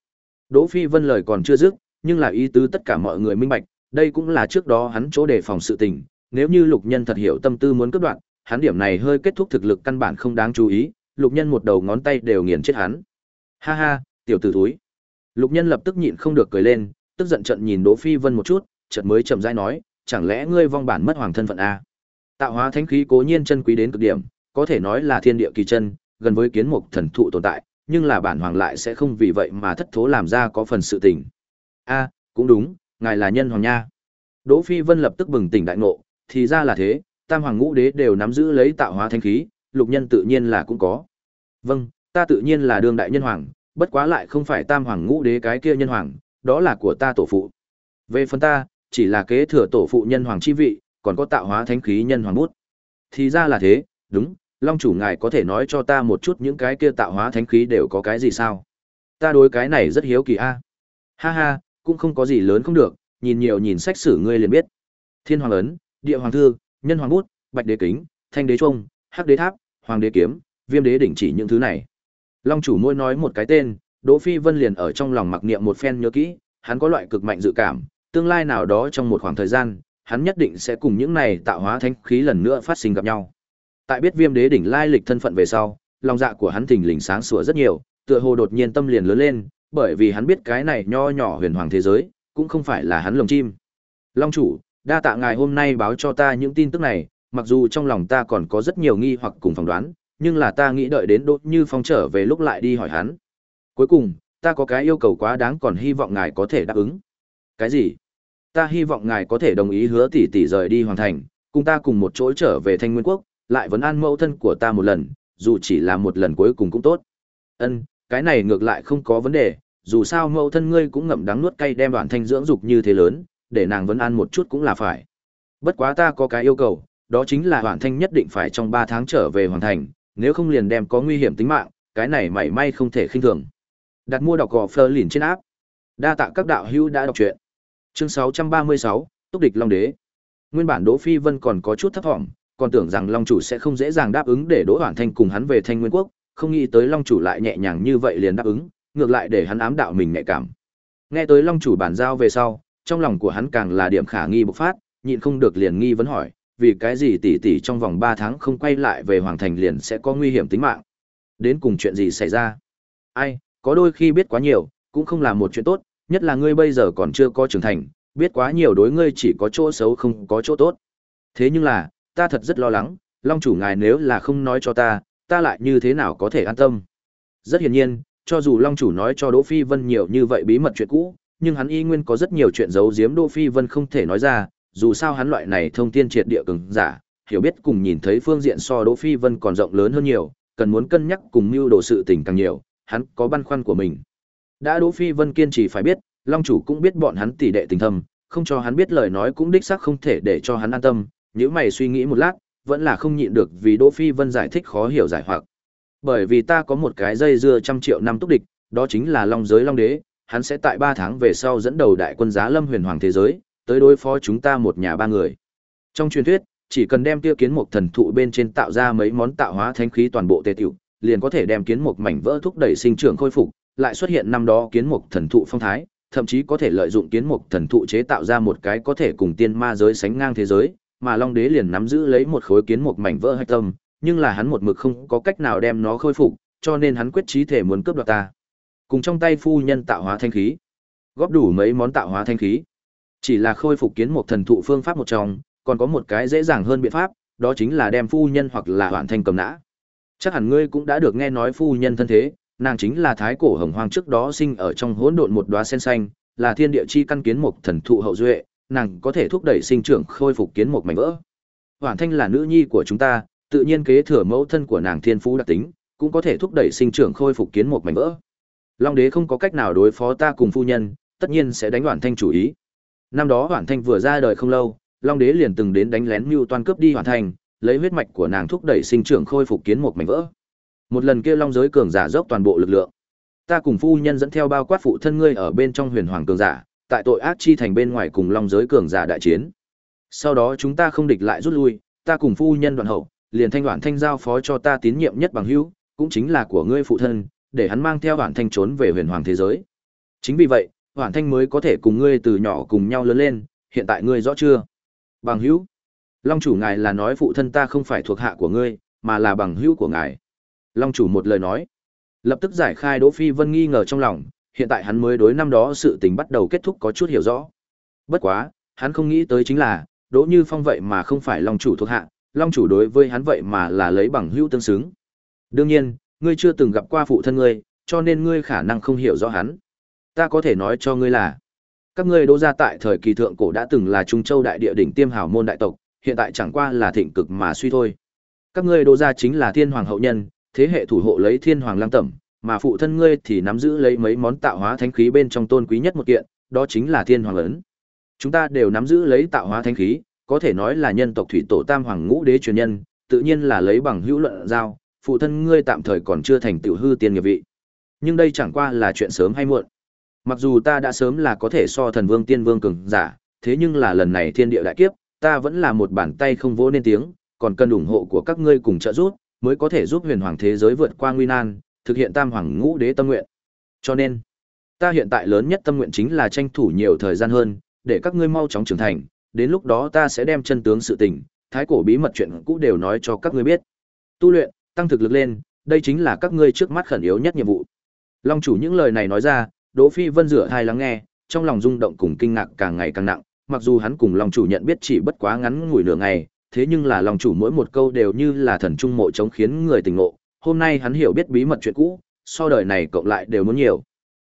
Đỗ Phi Vân lời còn chưa dứt, nhưng là ý tứ tất cả mọi người minh bạch, đây cũng là trước đó hắn chỗ đề phòng sự tình, nếu như lục nhân thật hiểu tâm tư muốn cấp đoạn, hắn điểm này hơi kết thúc thực lực căn bản không đáng chú ý, lục nhân một đầu ngón tay đều nghiền chết hắn. Ha ha, tiểu tử thúi. Lục nhân lập tức nhịn không được cười lên, tức giận trận nhìn Đỗ Phi Vân một chút, chợt mới chậm rãi nói, chẳng lẽ ngươi vong bản mất hoàng thân phận a? Tạo hóa thánh khí cố nhiên chân quý đến cực điểm, có thể nói là thiên địa kỳ chân, gần với kiến mục thần thụ tồn tại, nhưng là bản hoàng lại sẽ không vì vậy mà thất thố làm ra có phần sự tình. A, cũng đúng, ngài là nhân hoàng nha. Đỗ Phi Vân lập tức bừng tỉnh đại ngộ, thì ra là thế, Tam Hoàng Ngũ Đế đều nắm giữ lấy tạo hóa thánh khí, lục nhân tự nhiên là cũng có. Vâng, ta tự nhiên là đương đại nhân hoàng, bất quá lại không phải Tam Hoàng Ngũ Đế cái kia nhân hoàng, đó là của ta tổ phụ. Về phần ta, chỉ là kế thừa tổ phụ nhân hoàng chi vị, còn có tạo hóa thánh khí nhân hoàng bút. Thì ra là thế, đúng, Long chủ ngài có thể nói cho ta một chút những cái kia tạo hóa thánh khí đều có cái gì sao? Ta đối cái này rất hiếu kỳ a. Ha ha, cũng không có gì lớn không được, nhìn nhiều nhìn sách sử ngươi liền biết. Thiên hoàng ấn, địa hoàng thư, nhân hoàng bút, bạch đế kính, thanh đế trung, hắc đế tháp, hoàng đế kiếm, viêm đế đỉnh chỉ những thứ này. Long chủ môi nói một cái tên, Đỗ Phi Vân liền ở trong lòng mặc niệm một phen nhớ kỹ, hắn có loại cực mạnh dự cảm, tương lai nào đó trong một khoảng thời gian, hắn nhất định sẽ cùng những này tạo hóa thánh khí lần nữa phát sinh gặp nhau. Tại biết Viêm Đế đỉnh lai lịch thân phận về sau, lòng dạ của hắn thình lình sáng sủa rất nhiều, tựa hồ đột nhiên tâm liền lớn lên, bởi vì hắn biết cái này nho nhỏ huyền hoàng thế giới, cũng không phải là hắn lồng chim. Long chủ, đa tạ ngài hôm nay báo cho ta những tin tức này, mặc dù trong lòng ta còn có rất nhiều nghi hoặc cùng phỏng đoán, nhưng là ta nghĩ đợi đến đột như phong trở về lúc lại đi hỏi hắn. Cuối cùng, ta có cái yêu cầu quá đáng còn hy vọng ngài có thể đáp ứng. Cái gì? Ta hy vọng ngài có thể đồng ý hứa tỷ tỷ rời đi hoàn thành, cùng ta cùng một chỗ trở về Thanh Nguyên Quốc, lại vấn an mẫu thân của ta một lần, dù chỉ là một lần cuối cùng cũng tốt. Ân, cái này ngược lại không có vấn đề, dù sao mẫu thân ngươi cũng ngậm đắng nuốt cay đem đoạn thanh dưỡng dục như thế lớn, để nàng vấn an một chút cũng là phải. Bất quá ta có cái yêu cầu, đó chính là hoàn thanh nhất định phải trong 3 tháng trở về hoàn thành, nếu không liền đem có nguy hiểm tính mạng, cái này mảy may không thể khinh thường. Đặt mua đọc gò Fleur liền trên áp. Đa tạ các đạo hữu đã đọc truyện. Chương 636, Túc địch Long đế. Nguyên bản Đỗ Phi Vân còn có chút thất vọng, còn tưởng rằng Long chủ sẽ không dễ dàng đáp ứng để Đỗ Hoàn Thanh cùng hắn về Thanh Nguyên quốc, không nghĩ tới Long chủ lại nhẹ nhàng như vậy liền đáp ứng, ngược lại để hắn ám đạo mình nhạy cảm. Nghe tới Long chủ bản giao về sau, trong lòng của hắn càng là điểm khả nghi bộc phát, nhịn không được liền nghi vấn hỏi, vì cái gì tỷ tỷ trong vòng 3 tháng không quay lại về Hoàng Thành liền sẽ có nguy hiểm tính mạng? Đến cùng chuyện gì xảy ra? Ai, có đôi khi biết quá nhiều, cũng không là một chuyện tốt, nhất là ngươi bây giờ còn chưa có trưởng thành, biết quá nhiều đối ngươi chỉ có chỗ xấu không có chỗ tốt. Thế nhưng là, ta thật rất lo lắng, Long chủ ngài nếu là không nói cho ta, ta lại như thế nào có thể an tâm. Rất hiển nhiên, cho dù Long chủ nói cho Đỗ Phi Vân nhiều như vậy bí mật chuyện cũ, nhưng hắn y nguyên có rất nhiều chuyện giấu giếm Đỗ Phi Vân không thể nói ra, dù sao hắn loại này thông tin triệt địa cường giả, hiểu biết cùng nhìn thấy phương diện so Đỗ Phi Vân còn rộng lớn hơn nhiều, cần muốn cân nhắc cùng mưu đồ sự tình càng nhiều, hắn có băn khoăn của mình. Đã Đỗ Phi Vân kiên trì phải biết, Long chủ cũng biết bọn hắn tỷ đệ tình thâm, không cho hắn biết lời nói cũng đích xác không thể để cho hắn an tâm, nếu mày suy nghĩ một lát, vẫn là không nhịn được vì Đỗ Phi Vân giải thích khó hiểu giải hoặc. Bởi vì ta có một cái dây dưa trăm triệu năm túc địch, đó chính là Long giới Long đế, hắn sẽ tại 3 tháng về sau dẫn đầu đại quân giá Lâm Huyền Hoàng thế giới, tới đối phó chúng ta một nhà ba người. Trong truyền thuyết, chỉ cần đem kia kiến một thần thụ bên trên tạo ra mấy món tạo hóa thánh khí toàn bộ tề tiểu, liền có thể đem kiến một mảnh vỡ thúc đẩy sinh trưởng khôi phục, lại xuất hiện năm đó kiến mục thần thụ phong thái, thậm chí có thể lợi dụng kiến mục thần thụ chế tạo ra một cái có thể cùng tiên ma giới sánh ngang thế giới, mà Long Đế liền nắm giữ lấy một khối kiến mục mảnh vỡ hạch tâm, nhưng là hắn một mực không có cách nào đem nó khôi phục, cho nên hắn quyết chí thể muốn cướp đoạt ta. Cùng trong tay phu nhân tạo hóa thanh khí, góp đủ mấy món tạo hóa thanh khí. Chỉ là khôi phục kiến mục thần thụ phương pháp một trong, còn có một cái dễ dàng hơn biện pháp, đó chính là đem phu nhân hoặc là hoàn thành cầm nã. Chắc hẳn ngươi cũng đã được nghe nói phu nhân thân thế, nàng chính là thái cổ hồng hoang trước đó sinh ở trong hỗn độn một đóa sen xanh, là thiên địa chi căn kiến mục thần thụ hậu duệ, nàng có thể thúc đẩy sinh trưởng khôi phục kiến mục mảnh vỡ. Hoàn Thanh là nữ nhi của chúng ta, tự nhiên kế thừa mẫu thân của nàng thiên phú đặc tính, cũng có thể thúc đẩy sinh trưởng khôi phục kiến mục mảnh vỡ. Long đế không có cách nào đối phó ta cùng phu nhân, tất nhiên sẽ đánh Hoàn Thanh chủ ý. Năm đó Hoàn Thanh vừa ra đời không lâu, Long đế liền từng đến đánh lén mưu toan cướp đi Hoàn Thanh, lấy huyết mạch của nàng thúc đẩy sinh trưởng khôi phục kiến mục mảnh vỡ. Một lần kia long giới cường giả dốc toàn bộ lực lượng. Ta cùng phu nhân dẫn theo bao quát phụ thân ngươi ở bên trong huyền hoàng cường giả, tại tội ác chi thành bên ngoài cùng long giới cường giả đại chiến. Sau đó chúng ta không địch lại rút lui, ta cùng phu nhân đoạn hậu, liền thanh đoạn thanh giao phó cho ta tín nhiệm nhất bằng hữu, cũng chính là của ngươi phụ thân, để hắn mang theo đoạn Thanh trốn về huyền hoàng thế giới. Chính vì vậy, đoạn Thanh mới có thể cùng ngươi từ nhỏ cùng nhau lớn lên, hiện tại ngươi rõ chưa? Bằng hữu. Long chủ ngài là nói phụ thân ta không phải thuộc hạ của ngươi, mà là bằng hữu của ngài. Long chủ một lời nói, lập tức giải khai Đỗ Phi Vân nghi ngờ trong lòng, hiện tại hắn mới đối năm đó sự tình bắt đầu kết thúc có chút hiểu rõ. Bất quá, hắn không nghĩ tới chính là, Đỗ Như Phong vậy mà không phải Long chủ thuộc hạ, Long chủ đối với hắn vậy mà là lấy bằng hữu tương xứng. Đương nhiên, ngươi chưa từng gặp qua phụ thân ngươi, cho nên ngươi khả năng không hiểu rõ hắn. Ta có thể nói cho ngươi là, các ngươi đỗ gia tại thời kỳ thượng cổ đã từng là Trung Châu đại địa đỉnh tiêm hào môn đại tộc, hiện tại chẳng qua là thịnh cực mà suy thôi. Các ngươi đỗ gia chính là thiên hoàng hậu nhân, thế hệ thủ hộ lấy thiên hoàng lang tẩm, mà phụ thân ngươi thì nắm giữ lấy mấy món tạo hóa thánh khí bên trong tôn quý nhất một kiện, đó chính là thiên hoàng ấn. Chúng ta đều nắm giữ lấy tạo hóa thánh khí, có thể nói là nhân tộc thủy tổ tam hoàng ngũ đế truyền nhân, tự nhiên là lấy bằng hữu luận giao, phụ thân ngươi tạm thời còn chưa thành tiểu hư tiên nghiệp vị. Nhưng đây chẳng qua là chuyện sớm hay muộn. Mặc dù ta đã sớm là có thể so thần vương tiên vương cường giả, thế nhưng là lần này thiên địa đại kiếp, ta vẫn là một bàn tay không vỗ nên tiếng, còn cần ủng hộ của các ngươi cùng trợ giúp, mới có thể giúp huyền hoàng thế giới vượt qua nguy nan, thực hiện tam hoàng ngũ đế tâm nguyện. Cho nên, ta hiện tại lớn nhất tâm nguyện chính là tranh thủ nhiều thời gian hơn, để các ngươi mau chóng trưởng thành, đến lúc đó ta sẽ đem chân tướng sự tình, thái cổ bí mật chuyện cũ đều nói cho các ngươi biết. Tu luyện, tăng thực lực lên, đây chính là các ngươi trước mắt khẩn yếu nhất nhiệm vụ. Long chủ những lời này nói ra, Đỗ Phi Vân rửa hai lắng nghe, trong lòng rung động cùng kinh ngạc càng ngày càng nặng, mặc dù hắn cùng Long chủ nhận biết chỉ bất quá ngắn ngủi nửa ngày, thế nhưng là Long chủ mỗi một câu đều như là thần trung mộ chống khiến người tỉnh ngộ, hôm nay hắn hiểu biết bí mật chuyện cũ, so đời này cộng lại đều muốn nhiều.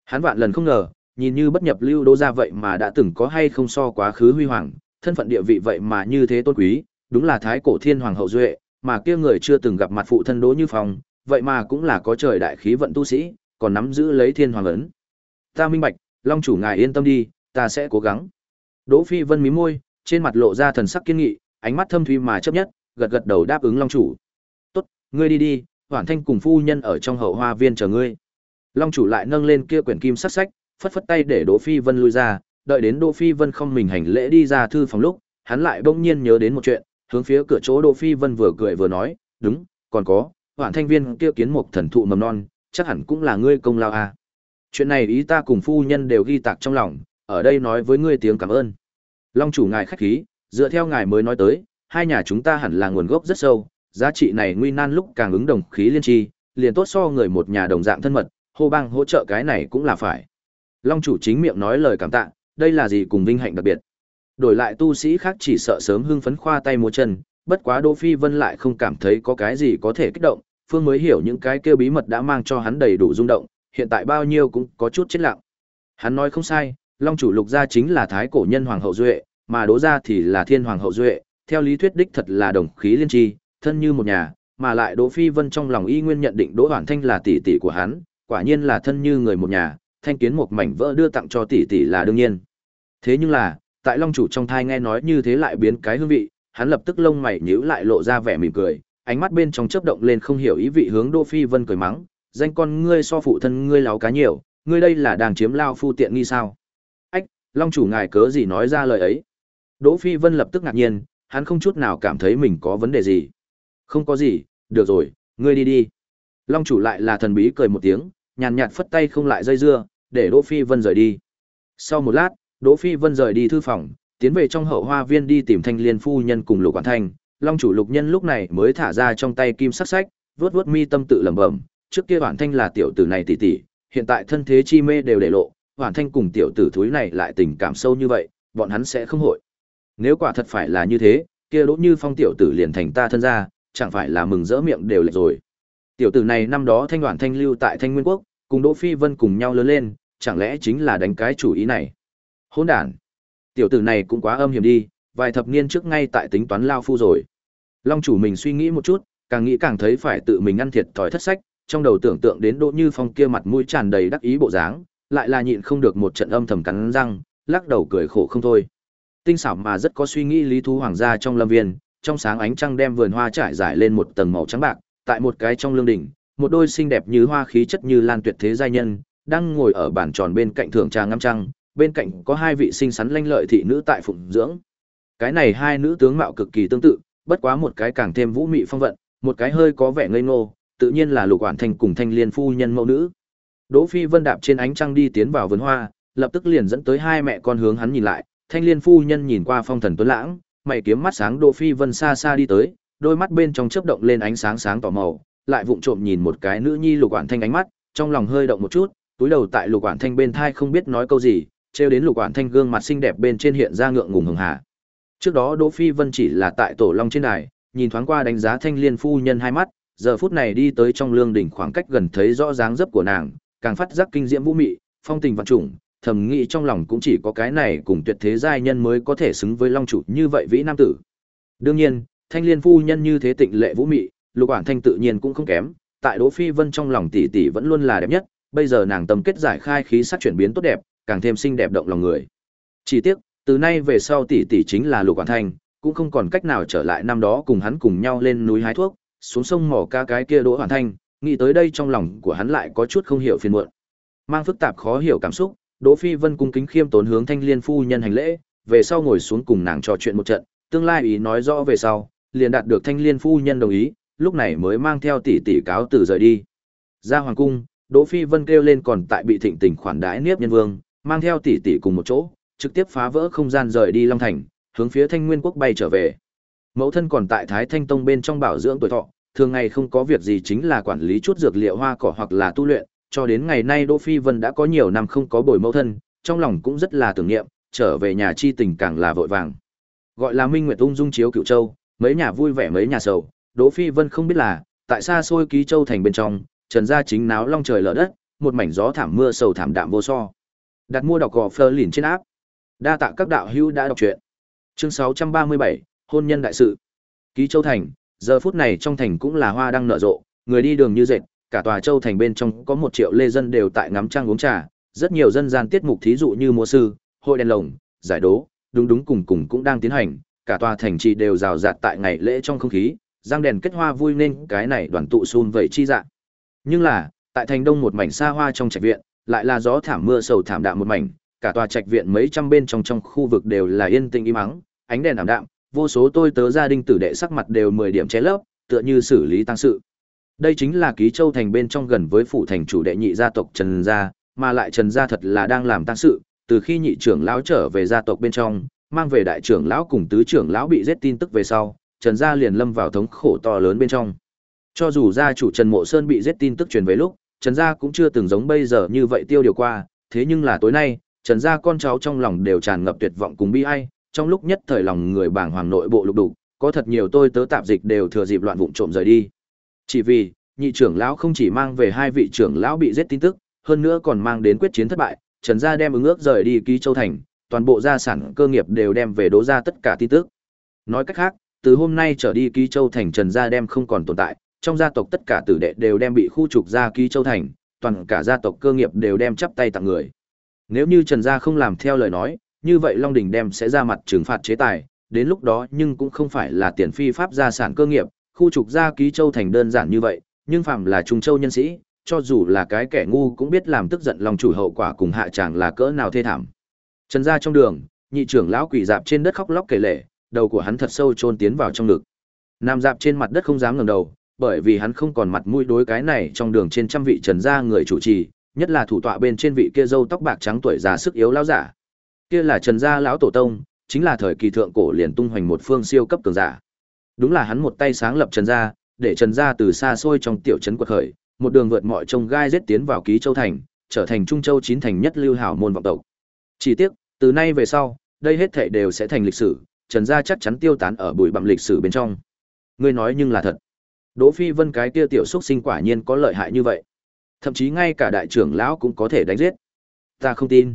Hắn vạn lần không ngờ, nhìn như bất nhập lưu đô ra vậy mà đã từng có hay không so quá khứ huy hoàng, thân phận địa vị vậy mà như thế tôn quý, đúng là thái cổ thiên hoàng hậu duệ, mà kia người chưa từng gặp mặt phụ thân Đỗ Như Phong, vậy mà cũng là có trời đại khí vận tu sĩ, còn nắm giữ lấy thiên hoàng ấn. Ta minh bạch, Long chủ ngài yên tâm đi, ta sẽ cố gắng. Đỗ Phi Vân mí môi, trên mặt lộ ra thần sắc kiên nghị, ánh mắt thâm thuy mà chấp nhất, gật gật đầu đáp ứng Long chủ. "Tốt, ngươi đi đi, Hoàn Thanh cùng phu nhân ở trong hậu hoa viên chờ ngươi." Long chủ lại nâng lên kia quyển kim sắc sách, phất phất tay để Đỗ Phi Vân lui ra, đợi đến Đỗ Phi Vân không mình hành lễ đi ra thư phòng lúc, hắn lại bỗng nhiên nhớ đến một chuyện, hướng phía cửa chỗ Đỗ Phi Vân vừa cười vừa nói, "Đúng, còn có, Hoàn Thanh viên kia kiến mục thần thụ mầm non, chắc hẳn cũng là ngươi công lao à. Chuyện này ý ta cùng phu nhân đều ghi tạc trong lòng, ở đây nói với ngươi tiếng cảm ơn." Long chủ ngài khách khí, dựa theo ngài mới nói tới, hai nhà chúng ta hẳn là nguồn gốc rất sâu, giá trị này nguy nan lúc càng ứng đồng khí liên tri, liền tốt so người một nhà đồng dạng thân mật, hô bang hỗ trợ cái này cũng là phải. Long chủ chính miệng nói lời cảm tạ, đây là gì cùng vinh hạnh đặc biệt. Đổi lại tu sĩ khác chỉ sợ sớm hưng phấn khoa tay múa chân, bất quá Đỗ Phi Vân lại không cảm thấy có cái gì có thể kích động, Phương mới hiểu những cái kêu bí mật đã mang cho hắn đầy đủ rung động, hiện tại bao nhiêu cũng có chút chết lặng. Hắn nói không sai, Long chủ lục gia chính là thái cổ nhân hoàng hậu duệ, mà Đỗ gia thì là thiên hoàng hậu duệ, theo lý thuyết đích thật là đồng khí liên tri, thân như một nhà, mà lại Đỗ Phi Vân trong lòng y nguyên nhận định Đỗ Hoàn Thanh là tỷ tỷ của hắn, quả nhiên là thân như người một nhà, thanh kiến một mảnh vỡ đưa tặng cho tỷ tỷ là đương nhiên. Thế nhưng là, tại Long chủ trong thai nghe nói như thế lại biến cái hương vị, hắn lập tức lông mày nhíu lại lộ ra vẻ mỉm cười, ánh mắt bên trong chớp động lên không hiểu ý vị hướng Đỗ Phi Vân cười mắng, danh con ngươi so phụ thân ngươi láo cá nhiều, ngươi đây là đang chiếm lao phu tiện nghi sao? Ách, Long chủ ngài cớ gì nói ra lời ấy? Đỗ Phi Vân lập tức ngạc nhiên, hắn không chút nào cảm thấy mình có vấn đề gì. Không có gì, được rồi, ngươi đi đi. Long chủ lại là thần bí cười một tiếng, nhàn nhạt phất tay không lại dây dưa, để Đỗ Phi Vân rời đi. Sau một lát, Đỗ Phi Vân rời đi thư phòng, tiến về trong hậu hoa viên đi tìm Thanh Liên phu nhân cùng Lục Quản Thanh. Long chủ Lục Nhân lúc này mới thả ra trong tay kim sắc sách, vuốt vuốt mi tâm tự lẩm bẩm, trước kia Hoàn Thanh là tiểu tử này tỷ tỷ, hiện tại thân thế chi mê đều để lộ, Hoàn Thanh cùng tiểu tử thúi này lại tình cảm sâu như vậy, bọn hắn sẽ không hội. Nếu quả thật phải là như thế, kia Đỗ Như Phong tiểu tử liền thành ta thân gia, chẳng phải là mừng rỡ miệng đều lệch rồi. Tiểu tử này năm đó thanh đoàn thanh lưu tại Thanh Nguyên Quốc, cùng Đỗ Phi Vân cùng nhau lớn lên, chẳng lẽ chính là đánh cái chủ ý này? Hỗn đản. Tiểu tử này cũng quá âm hiểm đi, vài thập niên trước ngay tại tính toán lao phu rồi. Long chủ mình suy nghĩ một chút, càng nghĩ càng thấy phải tự mình ăn thiệt thòi thất sách, trong đầu tưởng tượng đến Đỗ Như Phong kia mặt mũi tràn đầy đắc ý bộ dáng, lại là nhịn không được một trận âm thầm cắn răng, lắc đầu cười khổ không thôi. Tinh xảo mà rất có suy nghĩ lý thú hoàng gia trong lâm viên, trong sáng ánh trăng đem vườn hoa trải dài lên một tầng màu trắng bạc, tại một cái trong lương đỉnh, một đôi xinh đẹp như hoa khí chất như lan tuyệt thế giai nhân, đang ngồi ở bàn tròn bên cạnh thượng trà ngắm trăng, bên cạnh có hai vị xinh xắn lanh lợi thị nữ tại phụng dưỡng. Cái này hai nữ tướng mạo cực kỳ tương tự, bất quá một cái càng thêm vũ mị phong vận, một cái hơi có vẻ ngây ngô, tự nhiên là Lục Quản thành cùng Thanh Liên phu nhân mẫu nữ. Đỗ Phi Vân đạp trên ánh trăng đi tiến vào vườn hoa, lập tức liền dẫn tới hai mẹ con hướng hắn nhìn lại, Thanh Liên phu nhân nhìn qua phong thần tuấn lãng, mày kiếm mắt sáng Đỗ Phi Vân xa xa đi tới, đôi mắt bên trong chớp động lên ánh sáng sáng tỏ màu, lại vụng trộm nhìn một cái nữ nhi Lục Quản Thanh ánh mắt, trong lòng hơi động một chút, túi đầu tại Lục Quản Thanh bên thai không biết nói câu gì, trêu đến Lục Quản Thanh gương mặt xinh đẹp bên trên hiện ra ngượng ngùng hừng hà. Trước đó Đỗ Phi Vân chỉ là tại tổ long trên đài, nhìn thoáng qua đánh giá Thanh Liên phu nhân hai mắt, giờ phút này đi tới trong lương đỉnh khoảng cách gần thấy rõ dáng dấp của nàng, càng phát giác kinh diễm vũ mị, phong tình vạn trùng, thầm nghĩ trong lòng cũng chỉ có cái này cùng tuyệt thế giai nhân mới có thể xứng với long chủ như vậy vĩ nam tử. Đương nhiên, Thanh Liên phu nhân như thế tịnh lệ vũ mị, Lục Quản Thanh tự nhiên cũng không kém, tại Đỗ Phi Vân trong lòng tỷ tỷ vẫn luôn là đẹp nhất, bây giờ nàng tâm kết giải khai khí sắc chuyển biến tốt đẹp, càng thêm xinh đẹp động lòng người. Chỉ tiếc, từ nay về sau tỷ tỷ chính là Lục Quản Thanh, cũng không còn cách nào trở lại năm đó cùng hắn cùng nhau lên núi hái thuốc, xuống sông mỏ ca cái kia Đỗ Hoàn Thanh, nghĩ tới đây trong lòng của hắn lại có chút không hiểu phiền muộn. Mang phức tạp khó hiểu cảm xúc, Đỗ Phi Vân cung kính khiêm tốn hướng Thanh Liên phu nhân hành lễ, về sau ngồi xuống cùng nàng trò chuyện một trận, tương lai ý nói rõ về sau, liền đạt được Thanh Liên phu nhân đồng ý, lúc này mới mang theo tỷ tỷ cáo từ rời đi. Ra hoàng cung, Đỗ Phi Vân kêu lên còn tại bị thịnh tình khoản đãi Niếp Nhân Vương, mang theo tỷ tỷ cùng một chỗ, trực tiếp phá vỡ không gian rời đi Long Thành, hướng phía Thanh Nguyên quốc bay trở về. Mẫu thân còn tại Thái Thanh Tông bên trong bảo dưỡng tuổi thọ, thường ngày không có việc gì chính là quản lý chút dược liệu hoa cỏ hoặc là tu luyện, cho đến ngày nay Đỗ Phi Vân đã có nhiều năm không có bồi mẫu thân, trong lòng cũng rất là tưởng niệm, trở về nhà chi tình càng là vội vàng. Gọi là Minh Nguyệt ung dung chiếu Cựu Châu, mấy nhà vui vẻ mấy nhà sầu, Đỗ Phi Vân không biết là, tại xa xôi ký châu thành bên trong, Trần gia chính náo long trời lở đất, một mảnh gió thảm mưa sầu thảm đạm vô so. Đặt mua đọc gò Fleur lìn trên áp. Đa tạ các đạo hữu đã đọc truyện. Chương 637, hôn nhân đại sự. Ký Châu thành, giờ phút này trong thành cũng là hoa đang nở rộ, người đi đường như dệt, cả tòa châu thành bên trong có một triệu lê dân đều tại ngắm trăng uống trà, rất nhiều dân gian tiết mục thí dụ như múa sư, hội đèn lồng, giải đố, đúng đúng cùng cùng cũng đang tiến hành, cả tòa thành trì đều rào rạt tại ngày lễ trong không khí, giang đèn kết hoa vui nên cái này đoàn tụ xun vậy chi dạng. Nhưng là, tại thành đông một mảnh xa hoa trong trạch viện, lại là gió thảm mưa sầu thảm đạm một mảnh, cả tòa trạch viện mấy trăm bên trong trong khu vực đều là yên tĩnh im mắng, ánh đèn ảm đạm, vô số tôi tớ gia đình tử đệ sắc mặt đều 10 điểm che lấp, tựa như xử lý tăng sự. Đây chính là ký châu thành bên trong gần với phủ thành chủ đệ nhị gia tộc Trần gia, mà lại Trần gia thật là đang làm tăng sự, từ khi nhị trưởng lão trở về gia tộc bên trong, mang về đại trưởng lão cùng tứ trưởng lão bị giết tin tức về sau, Trần gia liền lâm vào thống khổ to lớn bên trong. Cho dù gia chủ Trần Mộ Sơn bị giết tin tức truyền về lúc, Trần gia cũng chưa từng giống bây giờ như vậy tiêu điều qua, thế nhưng là tối nay, Trần gia con cháu trong lòng đều tràn ngập tuyệt vọng cùng bi ai, trong lúc nhất thời lòng người bảng hoàng nội bộ lục đục, có thật nhiều tôi tớ tạp dịch đều thừa dịp loạn vụng trộm rời đi. Chỉ vì, nhị trưởng lão không chỉ mang về hai vị trưởng lão bị giết tin tức, hơn nữa còn mang đến quyết chiến thất bại, Trần gia đem ứng ước rời đi ký châu thành, toàn bộ gia sản cơ nghiệp đều đem về đố ra tất cả tin tức. Nói cách khác, từ hôm nay trở đi ký châu thành Trần gia đem không còn tồn tại, trong gia tộc tất cả tử đệ đều đem bị khu trục ra ký châu thành, toàn cả gia tộc cơ nghiệp đều đem chắp tay tặng người. Nếu như Trần gia không làm theo lời nói, như vậy Long Đình đem sẽ ra mặt trừng phạt chế tài, đến lúc đó nhưng cũng không phải là tiền phi pháp gia sản cơ nghiệp, khu trục ra ký châu thành đơn giản như vậy, nhưng phạm là trung châu nhân sĩ, cho dù là cái kẻ ngu cũng biết làm tức giận lòng chủ hậu quả cùng hạ chẳng là cỡ nào thê thảm. Trần gia trong đường, nhị trưởng lão quỷ dạp trên đất khóc lóc kể lể, đầu của hắn thật sâu chôn tiến vào trong ngực. Nam dạp trên mặt đất không dám ngẩng đầu, bởi vì hắn không còn mặt mũi đối cái này trong đường trên trăm vị trần gia người chủ trì, nhất là thủ tọa bên trên vị kia râu tóc bạc trắng tuổi già sức yếu lão giả. Kia là Trần gia lão tổ tông, chính là thời kỳ thượng cổ liền tung hoành một phương siêu cấp cường giả. Đúng là hắn một tay sáng lập Trần gia, để Trần gia từ xa xôi trong tiểu trấn quật khởi, một đường vượt mọi trông gai giết tiến vào ký châu thành, trở thành trung châu chín thành nhất lưu hảo môn vọng tộc. Chỉ tiếc, từ nay về sau, đây hết thảy đều sẽ thành lịch sử, Trần gia chắc chắn tiêu tán ở bụi bặm lịch sử bên trong. Ngươi nói nhưng là thật. Đỗ Phi Vân cái kia tiểu Xúc sinh quả nhiên có lợi hại như vậy. Thậm chí ngay cả đại trưởng lão cũng có thể đánh giết. Ta không tin.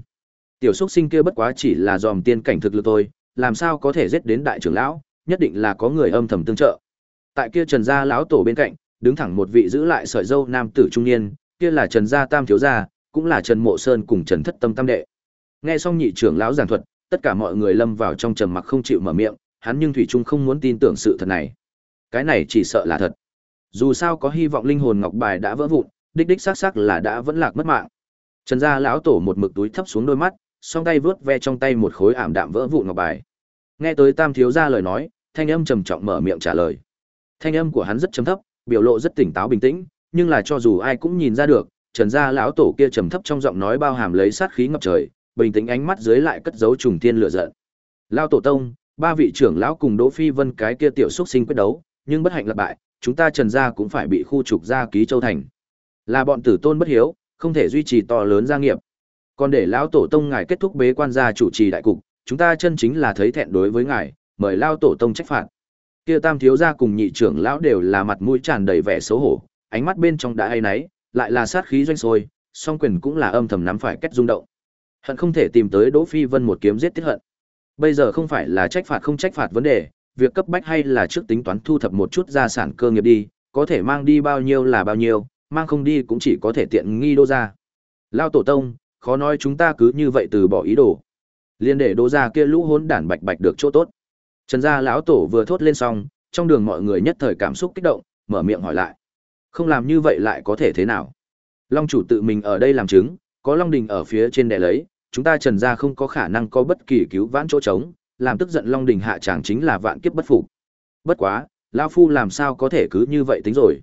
Tiểu Xúc sinh kia bất quá chỉ là dòm tiên cảnh thực lực thôi, làm sao có thể giết đến đại trưởng lão, nhất định là có người âm thầm tương trợ. Tại kia Trần gia lão tổ bên cạnh, đứng thẳng một vị giữ lại sợi dâu nam tử trung niên, kia là Trần gia tam thiếu gia, cũng là Trần Mộ Sơn cùng Trần Thất Tâm tam đệ. Nghe xong nhị trưởng lão giảng thuật, tất cả mọi người lâm vào trong trầm mặc không chịu mở miệng, hắn nhưng thủy chung không muốn tin tưởng sự thật này. Cái này chỉ sợ là thật. Dù sao có hy vọng linh hồn ngọc bài đã vỡ vụn, đích đích xác xác là đã vẫn lạc mất mạng. Trần gia lão tổ một mực túi thấp xuống đôi mắt, song tay vướt ve trong tay một khối ảm đạm vỡ vụn ngọc bài. Nghe tới Tam thiếu gia lời nói, thanh âm trầm trọng mở miệng trả lời. Thanh âm của hắn rất trầm thấp, biểu lộ rất tỉnh táo bình tĩnh, nhưng là cho dù ai cũng nhìn ra được, Trần gia lão tổ kia trầm thấp trong giọng nói bao hàm lấy sát khí ngập trời, bình tĩnh ánh mắt dưới lại cất giấu trùng thiên lửa giận. Lão tổ tông, ba vị trưởng lão cùng Đỗ Phi Vân cái kia tiểu xuất sinh quyết đấu, nhưng bất hạnh là bại, chúng ta Trần gia cũng phải bị khu trục ra ký châu thành. Là bọn tử tôn bất hiếu, không thể duy trì to lớn gia nghiệp. Còn để lão tổ tông ngài kết thúc bế quan gia chủ trì đại cục, chúng ta chân chính là thấy thẹn đối với ngài, mời lao tổ tông trách phạt. Kia Tam thiếu gia cùng nhị trưởng lão đều là mặt mũi tràn đầy vẻ xấu hổ, ánh mắt bên trong đã hay náy, lại là sát khí doanh sôi, song quyền cũng là âm thầm nắm phải cách rung động. Hận không thể tìm tới Đỗ Phi Vân một kiếm giết tiết hận. Bây giờ không phải là trách phạt không trách phạt vấn đề, việc cấp bách hay là trước tính toán thu thập một chút gia sản cơ nghiệp đi, có thể mang đi bao nhiêu là bao nhiêu, mang không đi cũng chỉ có thể tiện nghi đô ra. Lao tổ tông, khó nói chúng ta cứ như vậy từ bỏ ý đồ. Liên để đô ra kia lũ hỗn đản bạch bạch được chỗ tốt. Trần gia lão tổ vừa thốt lên xong, trong đường mọi người nhất thời cảm xúc kích động, mở miệng hỏi lại. Không làm như vậy lại có thể thế nào? Long chủ tự mình ở đây làm chứng, có Long Đình ở phía trên đè lấy, chúng ta Trần gia không có khả năng có bất kỳ cứu vãn chỗ trống, làm tức giận Long Đình hạ chẳng chính là vạn kiếp bất phục. Bất quá, lão phu làm sao có thể cứ như vậy tính rồi?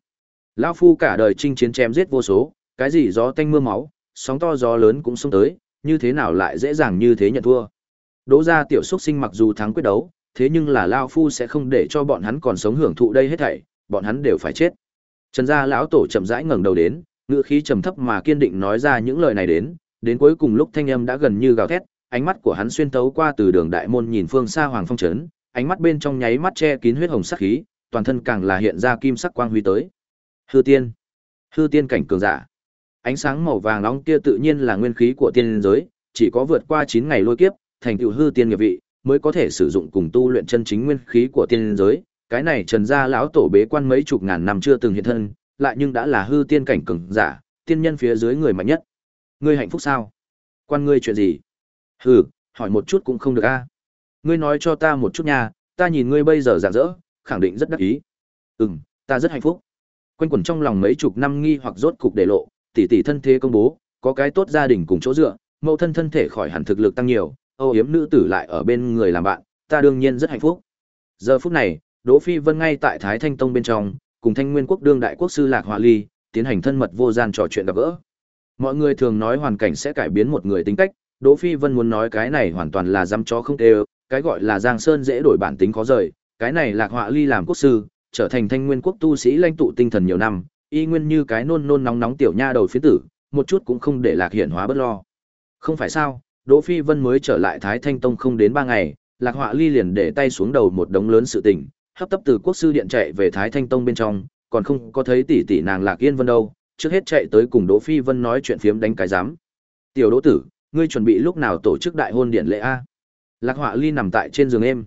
Lão phu cả đời chinh chiến chém giết vô số, cái gì gió tanh mưa máu, sóng to gió lớn cũng xông tới, như thế nào lại dễ dàng như thế nhận thua? Đỗ gia tiểu xuất sinh mặc dù thắng quyết đấu, thế nhưng là lão phu sẽ không để cho bọn hắn còn sống hưởng thụ đây hết thảy, bọn hắn đều phải chết. Trần gia lão tổ chậm rãi ngẩng đầu đến, ngựa khí trầm thấp mà kiên định nói ra những lời này đến, đến cuối cùng lúc thanh âm đã gần như gào thét, ánh mắt của hắn xuyên tấu qua từ đường đại môn nhìn phương xa hoàng phong trấn, ánh mắt bên trong nháy mắt che kín huyết hồng sắc khí, toàn thân càng là hiện ra kim sắc quang huy tới. Hư tiên, hư tiên cảnh cường giả. Ánh sáng màu vàng nóng kia tự nhiên là nguyên khí của tiên giới, chỉ có vượt qua chín ngày lôi kiếp, thành tựu hư tiên nghiệp vị, mới có thể sử dụng cùng tu luyện chân chính nguyên khí của tiên giới. Cái này Trần gia lão tổ bế quan mấy chục ngàn năm chưa từng hiện thân, lại nhưng đã là hư tiên cảnh cường giả, tiên nhân phía dưới người mạnh nhất. Ngươi hạnh phúc sao? Quan ngươi chuyện gì? Hừ, hỏi một chút cũng không được a. À? Ngươi nói cho ta một chút nha, ta nhìn ngươi bây giờ rạng rỡ, khẳng định rất đắc ý. Ừm, ta rất hạnh phúc. Quanh quẩn trong lòng mấy chục năm nghi hoặc rốt cục để lộ, tỷ tỷ thân thế công bố, có cái tốt gia đình cùng chỗ dựa, mẫu thân thân thể khỏi hẳn thực lực tăng nhiều, âu yếm nữ tử lại ở bên người làm bạn, ta đương nhiên rất hạnh phúc. Giờ phút này, Đỗ Phi Vân ngay tại Thái Thanh Tông bên trong, cùng Thanh Nguyên Quốc đương đại quốc sư Lạc Họa Ly, tiến hành thân mật vô gian trò chuyện gặp gỡ. Mọi người thường nói hoàn cảnh sẽ cải biến một người tính cách, Đỗ Phi Vân muốn nói cái này hoàn toàn là dăm chó không tê, cái gọi là Giang Sơn dễ đổi bản tính khó rời, cái này Lạc Họa Ly làm quốc sư, trở thành Thanh Nguyên Quốc tu sĩ lãnh tụ tinh thần nhiều năm, y nguyên như cái nôn nôn nóng nóng tiểu nha đầu phía tử, một chút cũng không để Lạc Hiển hóa bất lo. Không phải sao? Đỗ Phi Vân mới trở lại Thái Thanh Tông không đến 3 ngày, Lạc Họa Ly liền để tay xuống đầu một đống lớn sự tình, hấp tấp từ quốc sư điện chạy về Thái Thanh Tông bên trong, còn không có thấy tỷ tỷ nàng Lạc Yên Vân đâu, trước hết chạy tới cùng Đỗ Phi Vân nói chuyện phiếm đánh cái giám. "Tiểu Đỗ tử, ngươi chuẩn bị lúc nào tổ chức đại hôn điện lễ a?" Lạc Họa Ly nằm tại trên giường em,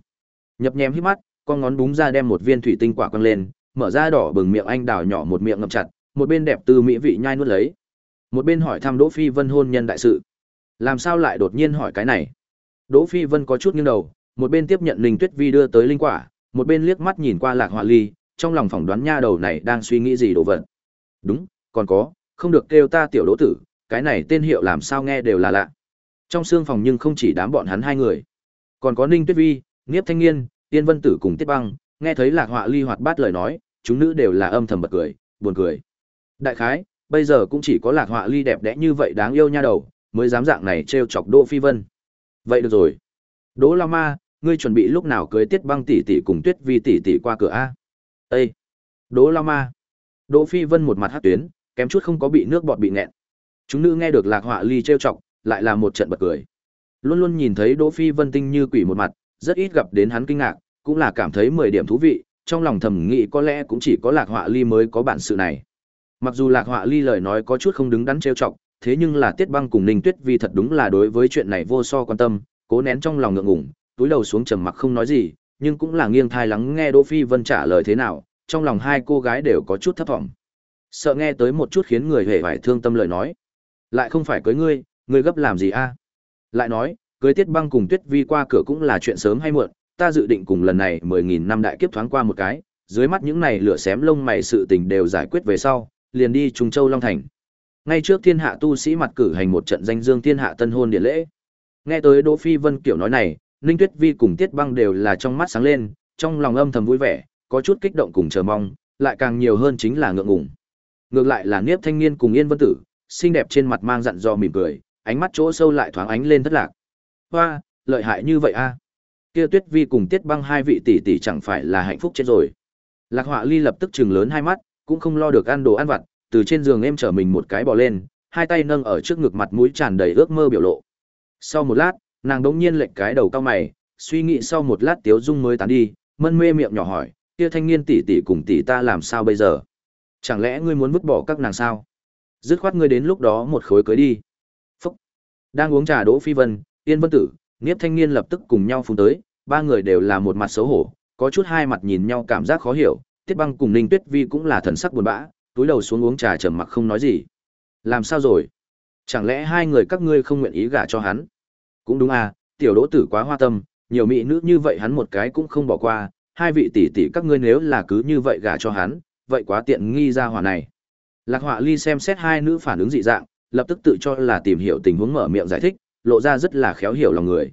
nhập nhèm hít mắt, con ngón búng ra đem một viên thủy tinh quả quăng lên, mở ra đỏ bừng miệng anh đào nhỏ một miệng ngậm chặt, một bên đẹp tư mỹ vị nhai nuốt lấy. Một bên hỏi thăm Đỗ Phi Vân hôn nhân đại sự. Làm sao lại đột nhiên hỏi cái này? Đỗ Phi Vân có chút nghiêng đầu, một bên tiếp nhận Linh Tuyết Vi đưa tới linh quả, một bên liếc mắt nhìn qua Lạc Họa Ly, trong lòng phỏng đoán nha đầu này đang suy nghĩ gì đồ vật. Đúng, còn có, không được kêu ta tiểu đỗ tử, cái này tên hiệu làm sao nghe đều là lạ. Trong xương phòng nhưng không chỉ đám bọn hắn hai người, còn có Ninh Tuyết Vi, Niếp Thanh Nghiên, Tiên Vân Tử cùng Tiết Băng, nghe thấy Lạc Họa Ly hoạt bát lời nói, chúng nữ đều là âm thầm bật cười, buồn cười. Đại khái, bây giờ cũng chỉ có Lạc Họa Ly đẹp đẽ như vậy đáng yêu nha đầu, mới dám dạng này trêu chọc Đỗ Phi Vân. Vậy được rồi. Đỗ La Ma, ngươi chuẩn bị lúc nào cưới Tiết Băng tỷ tỷ cùng Tuyết Vi tỷ tỷ qua cửa a? Ê! Đỗ La Ma. Đỗ Phi Vân một mặt hắc tuyến, kém chút không có bị nước bọt bị nghẹn. Chúng nữ nghe được Lạc Họa Ly trêu chọc, lại là một trận bật cười. Luôn luôn nhìn thấy Đỗ Phi Vân tinh như quỷ một mặt, rất ít gặp đến hắn kinh ngạc, cũng là cảm thấy 10 điểm thú vị, trong lòng thầm nghĩ có lẽ cũng chỉ có Lạc Họa Ly mới có bản sự này. Mặc dù Lạc Họa Ly lời nói có chút không đứng đắn trêu chọc, thế nhưng là Tiết Băng cùng Ninh Tuyết Vi thật đúng là đối với chuyện này vô so quan tâm, cố nén trong lòng ngượng ngùng, túi đầu xuống trầm mặc không nói gì, nhưng cũng là nghiêng thai lắng nghe Đỗ Phi Vân trả lời thế nào, trong lòng hai cô gái đều có chút thấp vọng. Sợ nghe tới một chút khiến người hề phải thương tâm lời nói. Lại không phải cưới ngươi, ngươi gấp làm gì a? Lại nói, cưới Tiết Băng cùng Tuyết Vi qua cửa cũng là chuyện sớm hay muộn, ta dự định cùng lần này mười nghìn năm đại kiếp thoáng qua một cái, dưới mắt những này lửa xém lông mày sự tình đều giải quyết về sau, liền đi Trung Châu Long Thành. Ngay trước thiên hạ tu sĩ mặt cử hành một trận danh dương thiên hạ tân hôn điện lễ. Nghe tới Đỗ Phi Vân kiểu nói này, Ninh Tuyết Vi cùng Tiết Băng đều là trong mắt sáng lên, trong lòng âm thầm vui vẻ, có chút kích động cùng chờ mong, lại càng nhiều hơn chính là ngượng ngùng. Ngược lại là Niếp Thanh Niên cùng Yên Vân Tử, xinh đẹp trên mặt mang dặn dò mỉm cười, ánh mắt chỗ sâu lại thoáng ánh lên thất lạc. Hoa, lợi hại như vậy a. Kia Tuyết Vi cùng Tiết Băng hai vị tỷ tỷ chẳng phải là hạnh phúc chết rồi. Lạc Họa Ly lập tức chừng lớn hai mắt, cũng không lo được ăn đồ ăn vặt, từ trên giường em trở mình một cái bò lên, hai tay nâng ở trước ngực mặt mũi tràn đầy ước mơ biểu lộ. Sau một lát, nàng đống nhiên lệch cái đầu cao mày, suy nghĩ sau một lát Tiếu Dung mới tán đi, mân mê miệng nhỏ hỏi, kia thanh niên tỷ tỷ cùng tỷ ta làm sao bây giờ? Chẳng lẽ ngươi muốn vứt bỏ các nàng sao? Dứt khoát ngươi đến lúc đó một khối cưới đi. Phúc. Đang uống trà Đỗ Phi Vân, Yên Vân Tử, Niếp Thanh Niên lập tức cùng nhau phun tới, ba người đều là một mặt xấu hổ, có chút hai mặt nhìn nhau cảm giác khó hiểu, Tiết Băng cùng Ninh Tuyết Vi cũng là thần sắc buồn bã, túi đầu xuống uống trà trầm mặc không nói gì. Làm sao rồi? Chẳng lẽ hai người các ngươi không nguyện ý gả cho hắn? Cũng đúng à, tiểu Đỗ Tử quá hoa tâm, nhiều mỹ nữ như vậy hắn một cái cũng không bỏ qua, hai vị tỷ tỷ các ngươi nếu là cứ như vậy gả cho hắn, vậy quá tiện nghi ra hỏa này. Lạc Họa Ly xem xét hai nữ phản ứng dị dạng, lập tức tự cho là tìm hiểu tình huống mở miệng giải thích, lộ ra rất là khéo hiểu lòng người.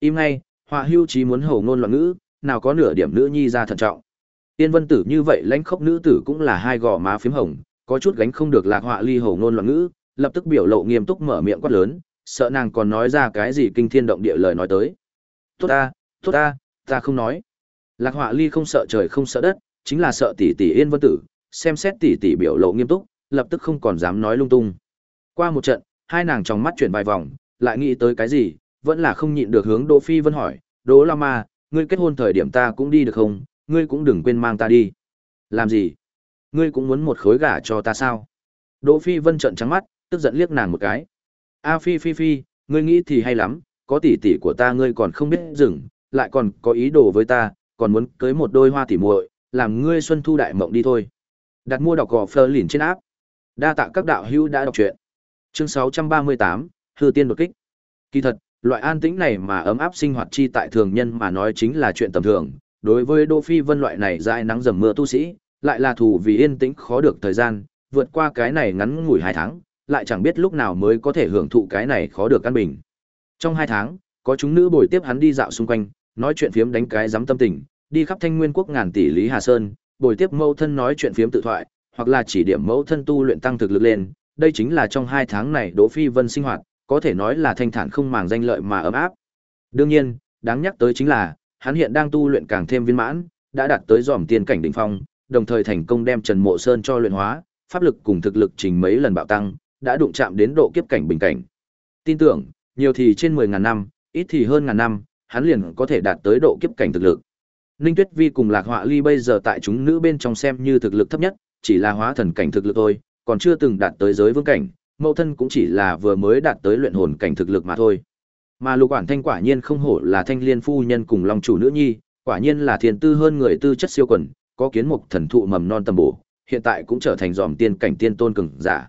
Im ngay, Họa Hưu chí muốn hầu ngôn loạn ngữ, nào có nửa điểm nữ nhi ra thận trọng. Tiên Vân Tử như vậy lãnh khốc nữ tử cũng là hai gò má phím hồng, có chút gánh không được Lạc Họa Ly hồ ngôn loạn ngữ, lập tức biểu lộ nghiêm túc mở miệng quát lớn, sợ nàng còn nói ra cái gì kinh thiên động địa lời nói tới. Tốt ta, tốt ta, ta không nói. Lạc Họa Ly không sợ trời không sợ đất, chính là sợ tỷ tỷ Yên Vân Tử, xem xét tỷ tỷ biểu lộ nghiêm túc, lập tức không còn dám nói lung tung. Qua một trận, hai nàng trong mắt chuyển vài vòng, lại nghĩ tới cái gì, vẫn là không nhịn được hướng Đỗ Phi Vân hỏi, "Đỗ La Ma, ngươi kết hôn thời điểm ta cũng đi được không? Ngươi cũng đừng quên mang ta đi." "Làm gì? Ngươi cũng muốn một khối gả cho ta sao?" Đỗ Phi Vân trợn trắng mắt, tức giận liếc nàng một cái. "A Phi Phi Phi, ngươi nghĩ thì hay lắm, có tỷ tỷ của ta ngươi còn không biết dừng, lại còn có ý đồ với ta, còn muốn cưới một đôi hoa tỉ muội, làm ngươi xuân thu đại mộng đi thôi. Đặt mua đọc gò phơ lìn trên áp. Đa tạ các đạo hữu đã đọc truyện. Chương 638, Hư tiên đột kích. Kỳ thật, loại an tĩnh này mà ấm áp sinh hoạt chi tại thường nhân mà nói chính là chuyện tầm thường. Đối với Đỗ Phi Vân loại này dãi nắng dầm mưa tu sĩ, lại là thủ vì yên tĩnh khó được thời gian, vượt qua cái này ngắn ngủi hai tháng, lại chẳng biết lúc nào mới có thể hưởng thụ cái này khó được căn bình. Trong hai tháng, có chúng nữ bồi tiếp hắn đi dạo xung quanh, nói chuyện phiếm đánh cái giám tâm tình, đi khắp thanh nguyên quốc ngàn tỷ lý hà sơn bồi tiếp mẫu thân nói chuyện phiếm tự thoại hoặc là chỉ điểm mẫu thân tu luyện tăng thực lực lên đây chính là trong hai tháng này đỗ phi vân sinh hoạt có thể nói là thanh thản không màng danh lợi mà ấm áp đương nhiên đáng nhắc tới chính là hắn hiện đang tu luyện càng thêm viên mãn đã đạt tới dòm tiên cảnh đỉnh phong đồng thời thành công đem trần mộ sơn cho luyện hóa pháp lực cùng thực lực trình mấy lần bạo tăng đã đụng chạm đến độ kiếp cảnh bình cảnh tin tưởng nhiều thì trên mười ngàn năm ít thì hơn ngàn năm hắn liền có thể đạt tới độ kiếp cảnh thực lực Ninh Tuyết Vi cùng Lạc Họa Ly bây giờ tại chúng nữ bên trong xem như thực lực thấp nhất, chỉ là hóa thần cảnh thực lực thôi, còn chưa từng đạt tới giới vương cảnh, mẫu thân cũng chỉ là vừa mới đạt tới luyện hồn cảnh thực lực mà thôi. Mà Lục Quản Thanh quả nhiên không hổ là thanh liên phu nhân cùng long chủ nữ nhi, quả nhiên là thiền tư hơn người tư chất siêu quần, có kiến mục thần thụ mầm non tầm bổ, hiện tại cũng trở thành dòm tiên cảnh tiên tôn cường giả.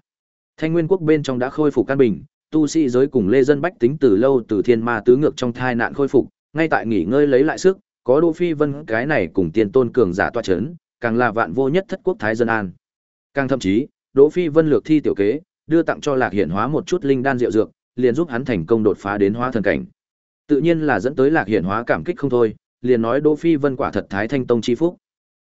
Thanh Nguyên quốc bên trong đã khôi phục căn bình, tu sĩ giới cùng lê dân bách tính từ lâu từ thiên ma tứ ngược trong thai nạn khôi phục, ngay tại nghỉ ngơi lấy lại sức, có Đỗ Phi Vân cái này cùng tiên tôn cường giả toa chấn, càng là vạn vô nhất thất quốc thái dân an. Càng thậm chí, Đỗ Phi Vân lược thi tiểu kế, đưa tặng cho Lạc Hiển Hóa một chút linh đan rượu dược, liền giúp hắn thành công đột phá đến hóa thần cảnh. Tự nhiên là dẫn tới Lạc Hiển Hóa cảm kích không thôi, liền nói Đỗ Phi Vân quả thật thái thanh tông chi phúc.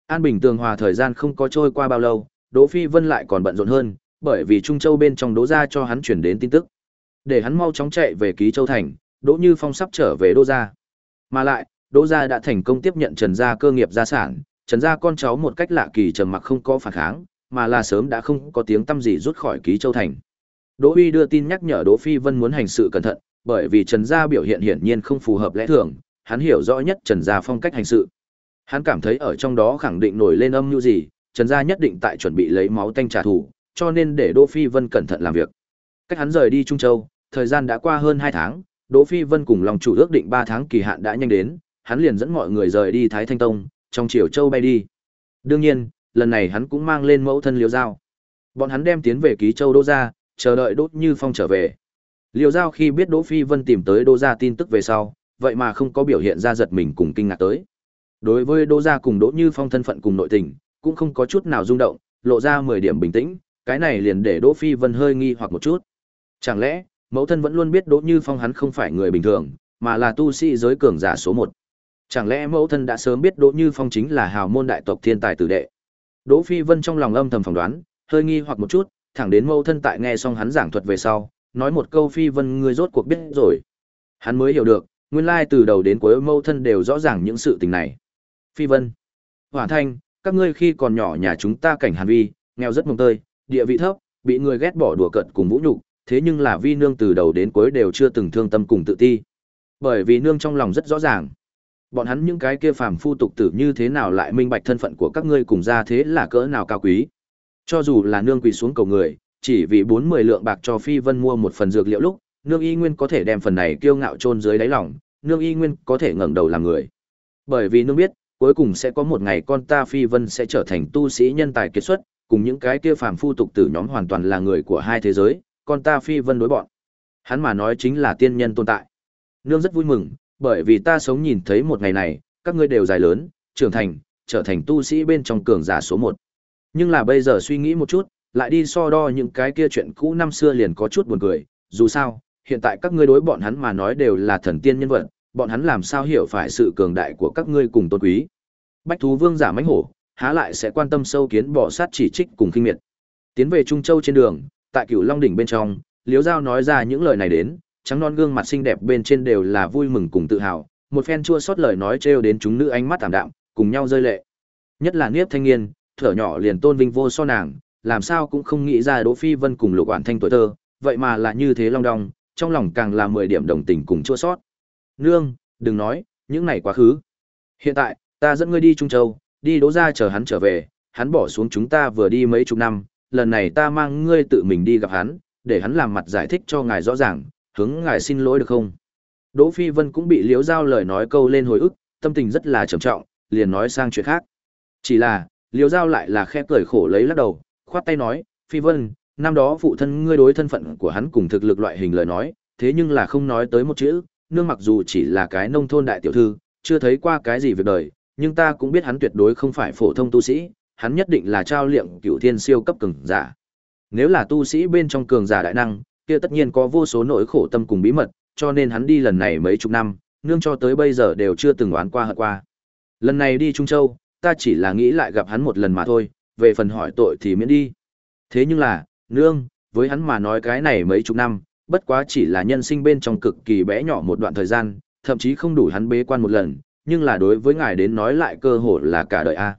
An Bình tường hòa thời gian không có trôi qua bao lâu, Đỗ Phi Vân lại còn bận rộn hơn, bởi vì Trung Châu bên trong Đỗ gia cho hắn chuyển đến tin tức. Để hắn mau chóng chạy về Ký Châu thành, Đỗ Như Phong sắp trở về Đỗ gia. Mà lại, Đỗ gia đã thành công tiếp nhận Trần gia cơ nghiệp gia sản, Trần gia con cháu một cách lạ kỳ trầm mặc không có phản kháng, mà là sớm đã không có tiếng tâm gì rút khỏi ký châu thành. Đỗ Uy đưa tin nhắc nhở Đỗ Phi Vân muốn hành sự cẩn thận, bởi vì Trần gia biểu hiện hiển nhiên không phù hợp lẽ thường, hắn hiểu rõ nhất Trần gia phong cách hành sự. Hắn cảm thấy ở trong đó khẳng định nổi lên âm mưu gì, Trần gia nhất định tại chuẩn bị lấy máu tanh trả thù, cho nên để Đỗ Phi Vân cẩn thận làm việc. Cách hắn rời đi Trung Châu, thời gian đã qua hơn 2 tháng, Đỗ Phi Vân cùng lòng chủ ước định 3 tháng kỳ hạn đã nhanh đến, hắn liền dẫn mọi người rời đi Thái Thanh Tông, trong chiều châu bay đi. Đương nhiên, lần này hắn cũng mang lên mẫu thân Liễu Dao. Bọn hắn đem tiến về ký châu Đỗ gia, chờ đợi Đỗ Như Phong trở về. Liều Giao khi biết Đỗ Phi Vân tìm tới Đỗ gia tin tức về sau, vậy mà không có biểu hiện ra giật mình cùng kinh ngạc tới. Đối với Đỗ gia cùng Đỗ Như Phong thân phận cùng nội tình, cũng không có chút nào rung động, lộ ra 10 điểm bình tĩnh, cái này liền để Đỗ Phi Vân hơi nghi hoặc một chút. Chẳng lẽ, mẫu thân vẫn luôn biết Đỗ Như Phong hắn không phải người bình thường, mà là tu sĩ giới cường giả số 1. Chẳng lẽ mẫu thân đã sớm biết Đỗ Như Phong chính là hào môn đại tộc thiên tài tử đệ? Đỗ Phi Vân trong lòng âm thầm phỏng đoán, hơi nghi hoặc một chút, thẳng đến mâu thân tại nghe xong hắn giảng thuật về sau, nói một câu phi vân ngươi rốt cuộc biết rồi. Hắn mới hiểu được, nguyên lai từ đầu đến cuối mâu thân đều rõ ràng những sự tình này. Phi vân, Hỏa Thanh, các ngươi khi còn nhỏ nhà chúng ta cảnh hàn vi, nghèo rất mồng tơi, địa vị thấp, bị người ghét bỏ đùa cợt cùng vũ nhục, thế nhưng là vi nương từ đầu đến cuối đều chưa từng thương tâm cùng tự ti. Bởi vì nương trong lòng rất rõ ràng, bọn hắn những cái kia phàm phu tục tử như thế nào lại minh bạch thân phận của các ngươi cùng ra thế là cỡ nào cao quý. Cho dù là nương quỳ xuống cầu người, chỉ vì bốn mười lượng bạc cho Phi Vân mua một phần dược liệu lúc, nương y nguyên có thể đem phần này kiêu ngạo chôn dưới đáy lòng, nương y nguyên có thể ngẩng đầu làm người. Bởi vì nương biết, cuối cùng sẽ có một ngày con ta Phi Vân sẽ trở thành tu sĩ nhân tài kiệt xuất, cùng những cái kia phàm phu tục tử nhóm hoàn toàn là người của hai thế giới, con ta Phi Vân đối bọn. Hắn mà nói chính là tiên nhân tồn tại. Nương rất vui mừng, bởi vì ta sống nhìn thấy một ngày này, các ngươi đều dài lớn, trưởng thành, trở thành tu sĩ bên trong cường giả số một. Nhưng là bây giờ suy nghĩ một chút, lại đi so đo những cái kia chuyện cũ năm xưa liền có chút buồn cười, dù sao, hiện tại các ngươi đối bọn hắn mà nói đều là thần tiên nhân vật, bọn hắn làm sao hiểu phải sự cường đại của các ngươi cùng tôn quý. Bách thú vương giả mãnh hổ, há lại sẽ quan tâm sâu kiến bỏ sát chỉ trích cùng kinh miệt. Tiến về Trung Châu trên đường, tại Cửu Long đỉnh bên trong, Liễu Giao nói ra những lời này đến, trắng non gương mặt xinh đẹp bên trên đều là vui mừng cùng tự hào, một phen chua xót lời nói trêu đến chúng nữ ánh mắt tạm đạm, cùng nhau rơi lệ. Nhất là Niếp Thanh Nghiên, thở nhỏ liền tôn vinh vô so nàng, làm sao cũng không nghĩ ra Đỗ Phi Vân cùng Lục Quản Thanh tuổi thơ, vậy mà là như thế long đong, trong lòng càng là 10 điểm đồng tình cùng chua sót. Nương, đừng nói, những này quá khứ. Hiện tại, ta dẫn ngươi đi Trung Châu, đi đỗ ra chờ hắn trở về, hắn bỏ xuống chúng ta vừa đi mấy chục năm, lần này ta mang ngươi tự mình đi gặp hắn, để hắn làm mặt giải thích cho ngài rõ ràng, hướng ngài xin lỗi được không? Đỗ Phi Vân cũng bị liếu giao lời nói câu lên hồi ức, tâm tình rất là trầm trọng, liền nói sang chuyện khác. Chỉ là, liều giao lại là khe cười khổ lấy lắc đầu, khoát tay nói, Phi Vân, năm đó phụ thân ngươi đối thân phận của hắn cùng thực lực loại hình lời nói, thế nhưng là không nói tới một chữ, nương mặc dù chỉ là cái nông thôn đại tiểu thư, chưa thấy qua cái gì việc đời, nhưng ta cũng biết hắn tuyệt đối không phải phổ thông tu sĩ, hắn nhất định là trao liệm cửu thiên siêu cấp cường giả. Nếu là tu sĩ bên trong cường giả đại năng, kia tất nhiên có vô số nỗi khổ tâm cùng bí mật, cho nên hắn đi lần này mấy chục năm, nương cho tới bây giờ đều chưa từng oán qua hận qua. Lần này đi Trung Châu, ta chỉ là nghĩ lại gặp hắn một lần mà thôi, về phần hỏi tội thì miễn đi. Thế nhưng là, nương, với hắn mà nói cái này mấy chục năm, bất quá chỉ là nhân sinh bên trong cực kỳ bé nhỏ một đoạn thời gian, thậm chí không đủ hắn bế quan một lần, nhưng là đối với ngài đến nói lại cơ hội là cả đời a.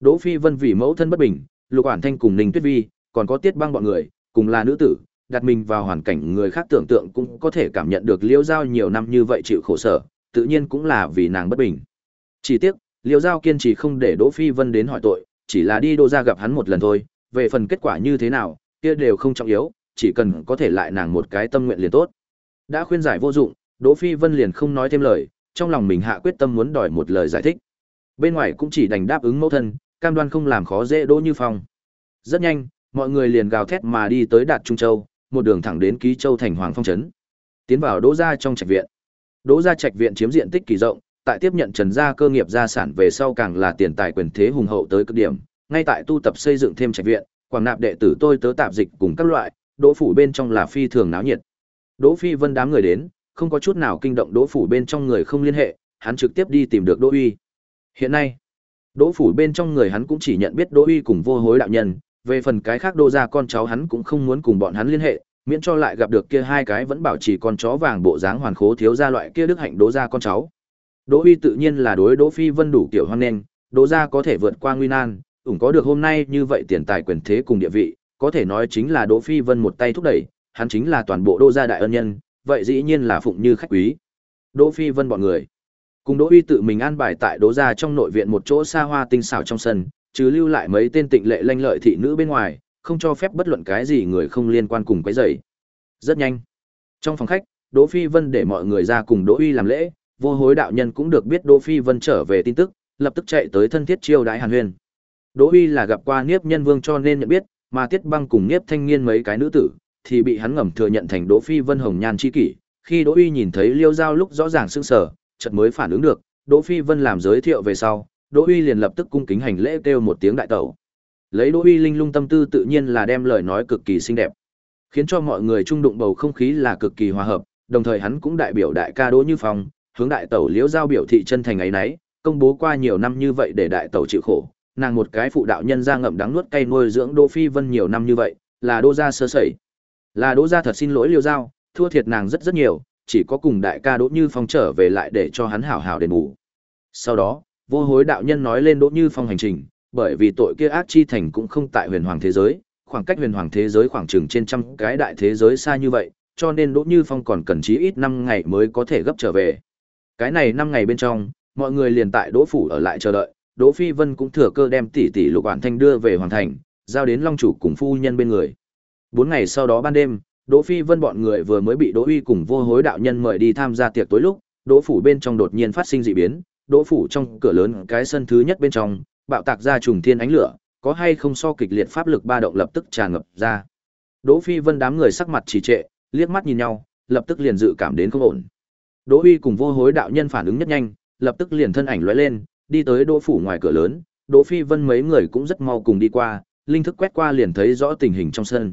Đỗ Phi Vân vì mẫu thân bất bình, Lục Quản Thanh cùng Ninh Tuyết Vi, còn có Tiết Băng bọn người, cùng là nữ tử, đặt mình vào hoàn cảnh người khác tưởng tượng cũng có thể cảm nhận được Liễu Giao nhiều năm như vậy chịu khổ sở, tự nhiên cũng là vì nàng bất bình. Chỉ tiếc, Liễu Giao kiên trì không để Đỗ Phi Vân đến hỏi tội, chỉ là đi đô ra gặp hắn một lần thôi, về phần kết quả như thế nào, kia đều không trọng yếu, chỉ cần có thể lại nàng một cái tâm nguyện liền tốt. Đã khuyên giải vô dụng, Đỗ Phi Vân liền không nói thêm lời, trong lòng mình hạ quyết tâm muốn đòi một lời giải thích. Bên ngoài cũng chỉ đành đáp ứng mẫu thân, cam đoan không làm khó dễ Đỗ Như Phong. Rất nhanh, mọi người liền gào thét mà đi tới Đạt Trung Châu, một đường thẳng đến Ký Châu thành Hoàng Phong trấn. Tiến vào Đỗ gia trong trạch viện. Đỗ gia trạch viện chiếm diện tích kỳ rộng, tại tiếp nhận Trần gia cơ nghiệp gia sản về sau càng là tiền tài quyền thế hùng hậu tới cực điểm, ngay tại tu tập xây dựng thêm trạch viện, quảng nạp đệ tử tôi tớ tạp dịch cùng các loại, Đỗ phủ bên trong là phi thường náo nhiệt. Đỗ Phi Vân đám người đến, không có chút nào kinh động Đỗ phủ bên trong người không liên hệ, hắn trực tiếp đi tìm được Đỗ Uy. Hiện nay, Đỗ phủ bên trong người hắn cũng chỉ nhận biết Đỗ Uy cùng Vô Hối đạo nhân, về phần cái khác Đỗ gia con cháu hắn cũng không muốn cùng bọn hắn liên hệ, miễn cho lại gặp được kia hai cái vẫn bảo trì con chó vàng bộ dáng hoàn khố thiếu gia loại kia đức hạnh Đỗ gia con cháu. Đỗ Uy tự nhiên là đối Đỗ Phi Vân đủ kiểu hoan nghênh, Đỗ gia có thể vượt qua nguy nan, ủng có được hôm nay như vậy tiền tài quyền thế cùng địa vị, có thể nói chính là Đỗ Phi Vân một tay thúc đẩy, hắn chính là toàn bộ Đỗ gia đại ân nhân, vậy dĩ nhiên là phụng như khách quý. Đỗ Phi Vân bọn người, cùng Đỗ Uy tự mình an bài tại Đỗ gia trong nội viện một chỗ xa hoa tinh xảo trong sân, chứ lưu lại mấy tên tịnh lệ lanh lợi thị nữ bên ngoài, không cho phép bất luận cái gì người không liên quan cùng quấy rầy. Rất nhanh. Trong phòng khách, Đỗ Phi Vân để mọi người ra cùng Đỗ Uy làm lễ, vô hối đạo nhân cũng được biết Đỗ Phi Vân trở về tin tức, lập tức chạy tới thân thiết chiêu đãi Hàn Huyền. Đỗ Uy là gặp qua Niếp Nhân Vương cho nên nhận biết, mà Tiết Băng cùng Niếp Thanh Nghiên mấy cái nữ tử, thì bị hắn ngầm thừa nhận thành Đỗ Phi Vân hồng nhan chi kỷ. Khi Đỗ Uy nhìn thấy Liêu Giao lúc rõ ràng sững sờ, chợt mới phản ứng được, Đỗ Phi Vân làm giới thiệu về sau, Đỗ Uy liền lập tức cung kính hành lễ kêu một tiếng đại tẩu. Lấy Đỗ Uy linh lung tâm tư tự nhiên là đem lời nói cực kỳ xinh đẹp, khiến cho mọi người trung đụng bầu không khí là cực kỳ hòa hợp, đồng thời hắn cũng đại biểu đại ca Đỗ Như Phong, hướng đại tẩu Liễu Giao biểu thị chân thành ấy nấy, công bố qua nhiều năm như vậy để đại tẩu chịu khổ, nàng một cái phụ đạo nhân ra ngậm đắng nuốt cay nuôi dưỡng Đỗ Phi Vân nhiều năm như vậy, là Đỗ gia sơ sẩy. Là Đỗ gia thật xin lỗi Liêu Giao, thua thiệt nàng rất rất nhiều, chỉ có cùng đại ca Đỗ Như Phong trở về lại để cho hắn hảo hảo đền bù. Sau đó, vô hối đạo nhân nói lên Đỗ Như Phong hành trình, bởi vì tội kia ác chi thành cũng không tại huyền hoàng thế giới, khoảng cách huyền hoàng thế giới khoảng chừng trên trăm cái đại thế giới xa như vậy, cho nên Đỗ Như Phong còn cần chí ít năm ngày mới có thể gấp trở về. Cái này năm ngày bên trong, mọi người liền tại Đỗ phủ ở lại chờ đợi, Đỗ Phi Vân cũng thừa cơ đem tỷ tỷ Lục bản Thanh đưa về hoàng thành, giao đến Long chủ cùng phu nhân bên người. Bốn ngày sau đó ban đêm, Đỗ Phi Vân bọn người vừa mới bị Đỗ Uy cùng Vô Hối đạo nhân mời đi tham gia tiệc tối lúc, Đỗ phủ bên trong đột nhiên phát sinh dị biến, Đỗ phủ trong cửa lớn cái sân thứ nhất bên trong, bạo tạc ra trùng thiên ánh lửa, có hay không so kịch liệt pháp lực ba động lập tức tràn ngập ra. Đỗ Phi Vân đám người sắc mặt trì trệ, liếc mắt nhìn nhau, lập tức liền dự cảm đến không ổn. Đỗ Uy cùng Vô Hối đạo nhân phản ứng nhất nhanh, lập tức liền thân ảnh lóe lên, đi tới Đỗ phủ ngoài cửa lớn, Đỗ Phi Vân mấy người cũng rất mau cùng đi qua, linh thức quét qua liền thấy rõ tình hình trong sân.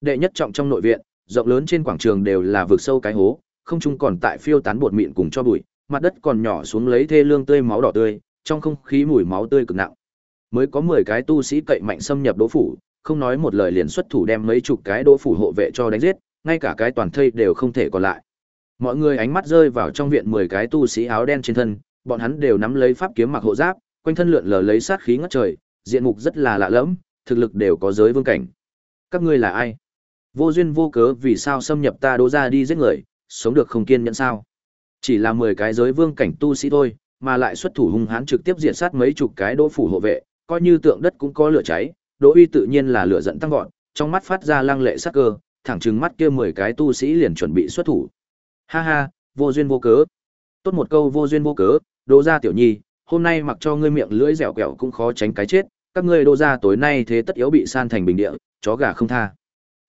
Đệ nhất trọng trong nội viện, rộng lớn trên quảng trường đều là vực sâu cái hố, không trung còn tại phiêu tán bột mịn cùng cho bụi, mặt đất còn nhỏ xuống lấy thê lương tươi máu đỏ tươi, trong không khí mùi máu tươi cực nặng. Mới có 10 cái tu sĩ cậy mạnh xâm nhập Đỗ phủ, không nói một lời liền xuất thủ đem mấy chục cái Đỗ phủ hộ vệ cho đánh giết, ngay cả cái toàn thây đều không thể còn lại. Mọi người ánh mắt rơi vào trong viện 10 cái tu sĩ áo đen trên thân, bọn hắn đều nắm lấy pháp kiếm mặc hộ giáp, quanh thân lượn lờ lấy sát khí ngất trời, diện mục rất là lạ lẫm, thực lực đều có giới vương cảnh. Các ngươi là ai? Vô duyên vô cớ vì sao xâm nhập ta đỗ ra đi giết người, sống được không kiên nhẫn sao? Chỉ là 10 cái giới vương cảnh tu sĩ thôi, mà lại xuất thủ hung hãn trực tiếp diệt sát mấy chục cái đỗ phủ hộ vệ, coi như tượng đất cũng có lửa cháy, Đỗ Uy tự nhiên là lửa giận tăng vọt, trong mắt phát ra lăng lệ sắc cơ, thẳng trừng mắt kia 10 cái tu sĩ liền chuẩn bị xuất thủ. Ha ha, vô duyên vô cớ. Tốt một câu vô duyên vô cớ, Đỗ gia tiểu nhi, hôm nay mặc cho ngươi miệng lưỡi dẻo quẹo cũng khó tránh cái chết, các ngươi Đỗ gia tối nay thế tất yếu bị san thành bình địa, chó gà không tha.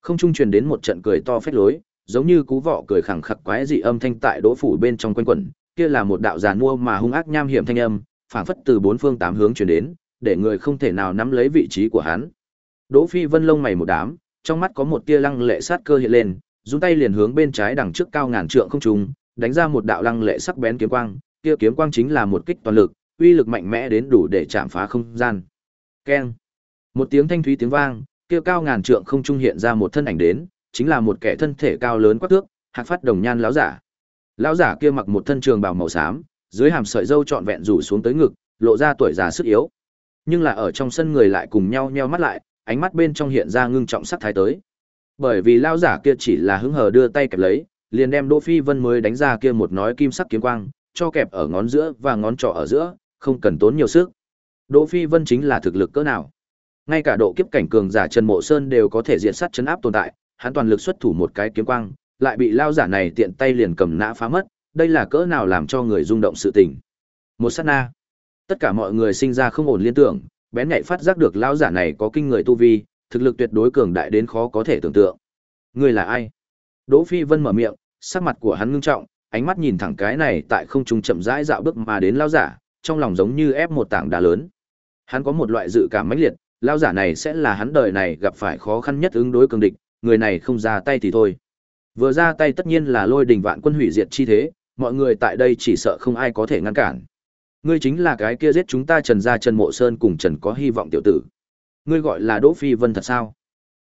Không trung truyền đến một trận cười to phết lối, giống như cú vọ cười khẳng khặc quái dị âm thanh tại đỗ phủ bên trong quanh quẩn, kia là một đạo giàn mua mà hung ác nham hiểm thanh âm, phảng phất từ bốn phương tám hướng truyền đến, để người không thể nào nắm lấy vị trí của hắn. Đỗ Phi Vân lông mày một đám, trong mắt có một tia lăng lệ sát cơ hiện lên, dùng tay liền hướng bên trái đằng trước cao ngàn trượng không trung, đánh ra một đạo lăng lệ sắc bén kiếm quang, kia kiếm quang chính là một kích toàn lực, uy lực mạnh mẽ đến đủ để chạm phá không gian. Keng. Một tiếng thanh thúy tiếng vang, kia cao ngàn trượng không trung hiện ra một thân ảnh đến, chính là một kẻ thân thể cao lớn quắc thước, hạc phát đồng nhan lão giả. Lão giả kia mặc một thân trường bào màu xám, dưới hàm sợi râu trọn vẹn rủ xuống tới ngực, lộ ra tuổi già sức yếu. Nhưng là ở trong sân người lại cùng nhau nheo mắt lại, ánh mắt bên trong hiện ra ngưng trọng sắc thái tới. Bởi vì lao giả kia chỉ là hứng hờ đưa tay kẹp lấy, liền đem Đỗ Phi Vân mới đánh ra kia một nói kim sắc kiếm quang, cho kẹp ở ngón giữa và ngón trỏ ở giữa, không cần tốn nhiều sức. Đỗ Phi Vân chính là thực lực cỡ nào? ngay cả độ kiếp cảnh cường giả Trần Mộ Sơn đều có thể diện sát chấn áp tồn tại, hắn toàn lực xuất thủ một cái kiếm quang, lại bị lao giả này tiện tay liền cầm nã phá mất, đây là cỡ nào làm cho người rung động sự tình. Một sát na, tất cả mọi người sinh ra không ổn liên tưởng, bén nhạy phát giác được lao giả này có kinh người tu vi, thực lực tuyệt đối cường đại đến khó có thể tưởng tượng. Người là ai? Đỗ Phi Vân mở miệng, sắc mặt của hắn ngưng trọng, ánh mắt nhìn thẳng cái này tại không trung chậm rãi dạo bước mà đến lao giả, trong lòng giống như ép một tảng đá lớn. Hắn có một loại dự cảm mãnh liệt, lao giả này sẽ là hắn đời này gặp phải khó khăn nhất ứng đối cường địch, người này không ra tay thì thôi. Vừa ra tay tất nhiên là lôi đình vạn quân hủy diệt chi thế, mọi người tại đây chỉ sợ không ai có thể ngăn cản. Ngươi chính là cái kia giết chúng ta Trần gia Trần Mộ Sơn cùng Trần có hy vọng tiểu tử. Ngươi gọi là Đỗ Phi Vân thật sao?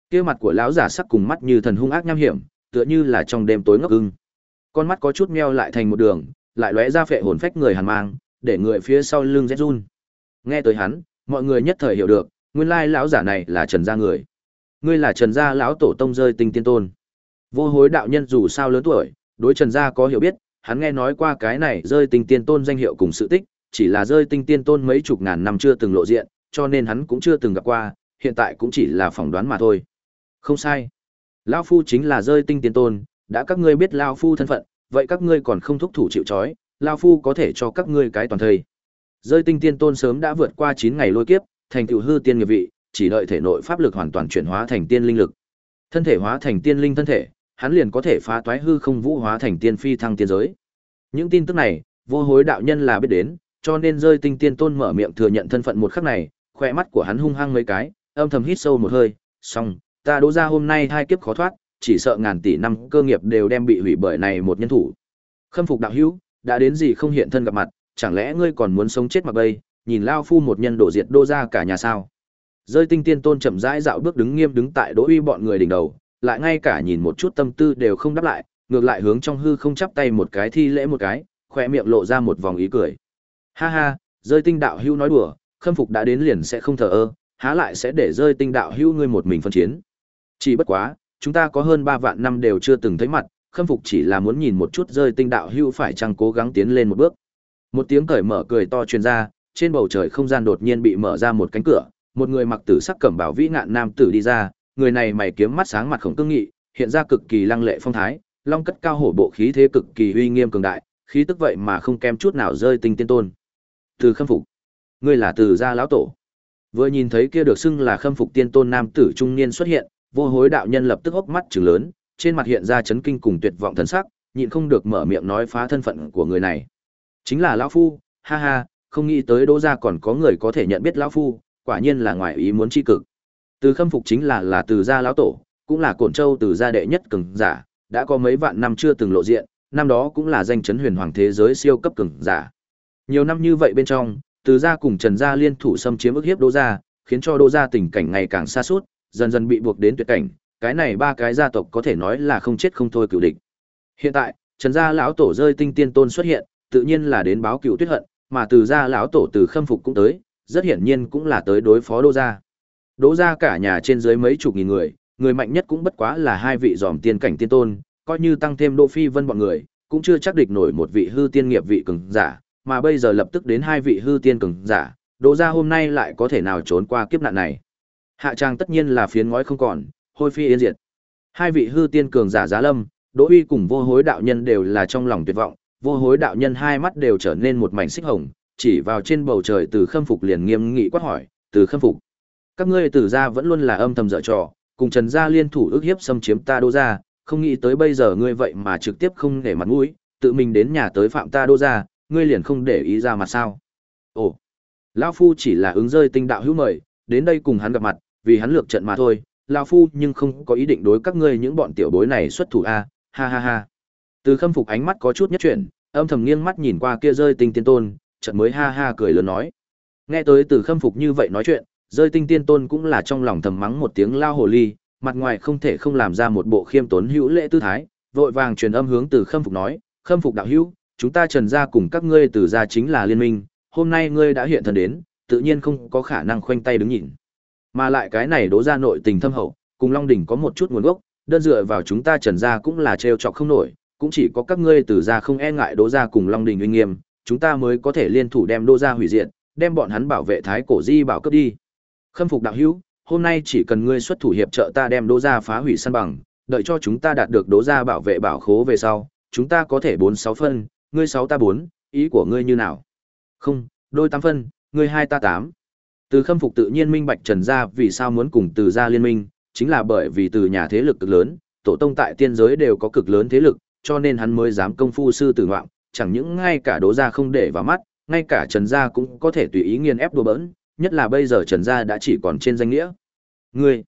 Kia mặt của lão giả sắc cùng mắt như thần hung ác nham hiểm, tựa như là trong đêm tối ngốc ưng. Con mắt có chút meo lại thành một đường, lại lóe ra phệ hồn phách người hàn mang, để người phía sau lưng rét run. Nghe tới hắn, mọi người nhất thời hiểu được, nguyên lai lão giả này là trần gia người ngươi là trần gia lão tổ tông rơi tinh tiên tôn vô hối đạo nhân dù sao lớn tuổi đối trần gia có hiểu biết hắn nghe nói qua cái này rơi tinh tiên tôn danh hiệu cùng sự tích chỉ là rơi tinh tiên tôn mấy chục ngàn năm chưa từng lộ diện cho nên hắn cũng chưa từng gặp qua hiện tại cũng chỉ là phỏng đoán mà thôi không sai lão phu chính là rơi tinh tiên tôn đã các ngươi biết lão phu thân phận vậy các ngươi còn không thúc thủ chịu trói lão phu có thể cho các ngươi cái toàn thời. rơi tinh tiên tôn sớm đã vượt qua chín ngày lôi kiếp thành tựu hư tiên nghiệp vị, chỉ đợi thể nội pháp lực hoàn toàn chuyển hóa thành tiên linh lực. Thân thể hóa thành tiên linh thân thể, hắn liền có thể phá toái hư không vũ hóa thành tiên phi thăng tiên giới. Những tin tức này, vô hối đạo nhân là biết đến, cho nên rơi tinh tiên tôn mở miệng thừa nhận thân phận một khắc này, khỏe mắt của hắn hung hăng mấy cái, âm thầm hít sâu một hơi, xong, ta đỗ ra hôm nay hai kiếp khó thoát, chỉ sợ ngàn tỷ năm cơ nghiệp đều đem bị hủy bởi này một nhân thủ. Khâm phục đạo hữu, đã đến gì không hiện thân gặp mặt, chẳng lẽ ngươi còn muốn sống chết mặc bây, nhìn lao phu một nhân đổ diệt đô ra cả nhà sao. Rơi tinh tiên tôn chậm rãi dạo bước đứng nghiêm đứng tại đỗ uy bọn người đỉnh đầu, lại ngay cả nhìn một chút tâm tư đều không đáp lại, ngược lại hướng trong hư không chắp tay một cái thi lễ một cái, khỏe miệng lộ ra một vòng ý cười. Ha ha, rơi tinh đạo hưu nói đùa, khâm phục đã đến liền sẽ không thờ ơ, há lại sẽ để rơi tinh đạo hưu ngươi một mình phân chiến. Chỉ bất quá, chúng ta có hơn 3 vạn năm đều chưa từng thấy mặt, khâm phục chỉ là muốn nhìn một chút rơi tinh đạo hưu phải chăng cố gắng tiến lên một bước. Một tiếng cởi mở cười to truyền ra, trên bầu trời không gian đột nhiên bị mở ra một cánh cửa, một người mặc tử sắc cẩm bảo vĩ ngạn nam tử đi ra, người này mày kiếm mắt sáng mặt khổng cương nghị, hiện ra cực kỳ lăng lệ phong thái, long cất cao hổ bộ khí thế cực kỳ uy nghiêm cường đại, khí tức vậy mà không kém chút nào rơi tinh tiên tôn. Từ khâm phục, ngươi là từ gia lão tổ. Vừa nhìn thấy kia được xưng là khâm phục tiên tôn nam tử trung niên xuất hiện, vô hối đạo nhân lập tức hốc mắt chừng lớn, trên mặt hiện ra chấn kinh cùng tuyệt vọng thần sắc, nhịn không được mở miệng nói phá thân phận của người này. Chính là lão phu, ha ha, không nghĩ tới Đỗ gia còn có người có thể nhận biết lão phu, quả nhiên là ngoài ý muốn chi cực. Từ khâm phục chính là là từ gia lão tổ, cũng là cổn châu từ gia đệ nhất cường giả, đã có mấy vạn năm chưa từng lộ diện, năm đó cũng là danh chấn huyền hoàng thế giới siêu cấp cường giả. Nhiều năm như vậy bên trong, từ gia cùng Trần gia liên thủ xâm chiếm ức hiếp Đỗ gia, khiến cho Đỗ gia tình cảnh ngày càng xa suốt, dần dần bị buộc đến tuyệt cảnh, cái này ba cái gia tộc có thể nói là không chết không thôi cửu địch. Hiện tại, Trần gia lão tổ rơi tinh tiên tôn xuất hiện, tự nhiên là đến báo cựu tuyết hận, mà từ gia lão tổ từ khâm phục cũng tới, rất hiển nhiên cũng là tới đối phó Đỗ gia. Đỗ gia cả nhà trên dưới mấy chục nghìn người, người mạnh nhất cũng bất quá là hai vị dòm tiên cảnh tiên tôn, coi như tăng thêm Đỗ Phi Vân bọn người, cũng chưa chắc địch nổi một vị hư tiên nghiệp vị cường giả, mà bây giờ lập tức đến hai vị hư tiên cường giả, Đỗ gia hôm nay lại có thể nào trốn qua kiếp nạn này. Hạ trang tất nhiên là phiến ngói không còn, hôi phi yên diệt. Hai vị hư tiên cường giả giá lâm, Đỗ Uy cùng Vô Hối đạo nhân đều là trong lòng tuyệt vọng, Vô Hối đạo nhân hai mắt đều trở nên một mảnh xích hồng, chỉ vào trên bầu trời từ khâm phục liền nghiêm nghị quát hỏi, "Từ khâm phục, các ngươi từ gia vẫn luôn là âm thầm dở trò, cùng Trần gia liên thủ ức hiếp xâm chiếm ta Đỗ gia, không nghĩ tới bây giờ ngươi vậy mà trực tiếp không để mặt mũi, tự mình đến nhà tới phạm ta Đỗ gia, ngươi liền không để ý ra mặt sao?" Ồ, lão phu chỉ là ứng rơi tinh đạo hữu mời, đến đây cùng hắn gặp mặt, vì hắn lược trận mà thôi, lão phu nhưng không có ý định đối các ngươi những bọn tiểu bối này xuất thủ a, ha ha ha. Từ Khâm Phục ánh mắt có chút nhất chuyển, âm thầm nghiêng mắt nhìn qua kia rơi tinh tiên tôn, trận mới ha ha cười lớn nói. Nghe tới Từ Khâm Phục như vậy nói chuyện, rơi tinh tiên tôn cũng là trong lòng thầm mắng một tiếng lao hồ ly, mặt ngoài không thể không làm ra một bộ khiêm tốn hữu lễ tư thái, vội vàng truyền âm hướng Từ Khâm Phục nói, "Khâm Phục đạo hữu, chúng ta Trần gia cùng các ngươi Từ gia chính là liên minh, hôm nay ngươi đã hiện thân đến, tự nhiên không có khả năng khoanh tay đứng nhìn." Mà lại cái này đố ra nội tình thâm hậu, cùng Long đỉnh có một chút nguồn gốc, đơn dựa vào chúng ta Trần gia cũng là trêu chọc không nổi, cũng chỉ có các ngươi từ gia không e ngại đố ra cùng Long đỉnh uy nghiêm, chúng ta mới có thể liên thủ đem đô gia hủy diệt, đem bọn hắn bảo vệ thái cổ di bảo cấp đi. Khâm phục đạo hữu, hôm nay chỉ cần ngươi xuất thủ hiệp trợ ta đem đô gia phá hủy săn bằng, đợi cho chúng ta đạt được đố gia bảo vệ bảo khố về sau, chúng ta có thể bốn sáu phân, ngươi sáu ta bốn, ý của ngươi như nào? Không, đôi tám phân, ngươi hai ta tám. Từ khâm phục tự nhiên minh bạch Trần gia vì sao muốn cùng từ gia liên minh, chính là bởi vì từ nhà thế lực cực lớn, tổ tông tại tiên giới đều có cực lớn thế lực, cho nên hắn mới dám công phu sư tử ngoạm, chẳng những ngay cả đố gia không để vào mắt, ngay cả Trần gia cũng có thể tùy ý nghiền ép đùa bỡn, nhất là bây giờ Trần gia đã chỉ còn trên danh nghĩa. Ngươi,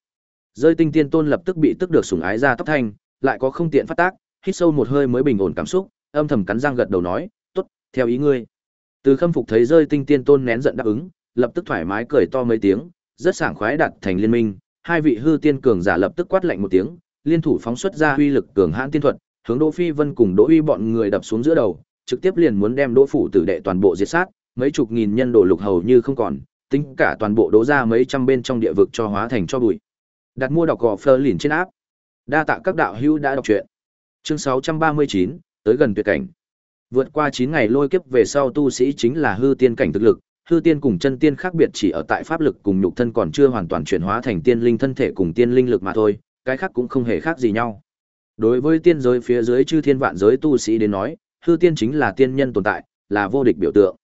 rơi tinh tiên tôn lập tức bị tức được sủng ái ra tóc thanh, lại có không tiện phát tác, hít sâu một hơi mới bình ổn cảm xúc, âm thầm cắn răng gật đầu nói, tốt, theo ý ngươi. Từ khâm phục thấy rơi tinh tiên tôn nén giận đáp ứng, lập tức thoải mái cười to mấy tiếng, rất sảng khoái đặt thành liên minh, hai vị hư tiên cường giả lập tức quát lạnh một tiếng, liên thủ phóng xuất ra uy lực cường hãn tiên thuật, hướng Đỗ Phi Vân cùng Đỗ Uy bọn người đập xuống giữa đầu, trực tiếp liền muốn đem Đỗ phủ tử đệ toàn bộ diệt sát, mấy chục nghìn nhân đồ lục hầu như không còn, tính cả toàn bộ đố ra mấy trăm bên trong địa vực cho hóa thành cho bụi. Đặt mua đọc gò Fleur liền trên áp. Đa tạ các đạo hữu đã đọc truyện. Chương 639, tới gần tuyệt cảnh. Vượt qua 9 ngày lôi kiếp về sau tu sĩ chính là hư tiên cảnh thực lực, hư tiên cùng chân tiên khác biệt chỉ ở tại pháp lực cùng nhục thân còn chưa hoàn toàn chuyển hóa thành tiên linh thân thể cùng tiên linh lực mà thôi, cái khác cũng không hề khác gì nhau. Đối với tiên giới phía dưới chư thiên vạn giới tu sĩ đến nói, hư tiên chính là tiên nhân tồn tại, là vô địch biểu tượng.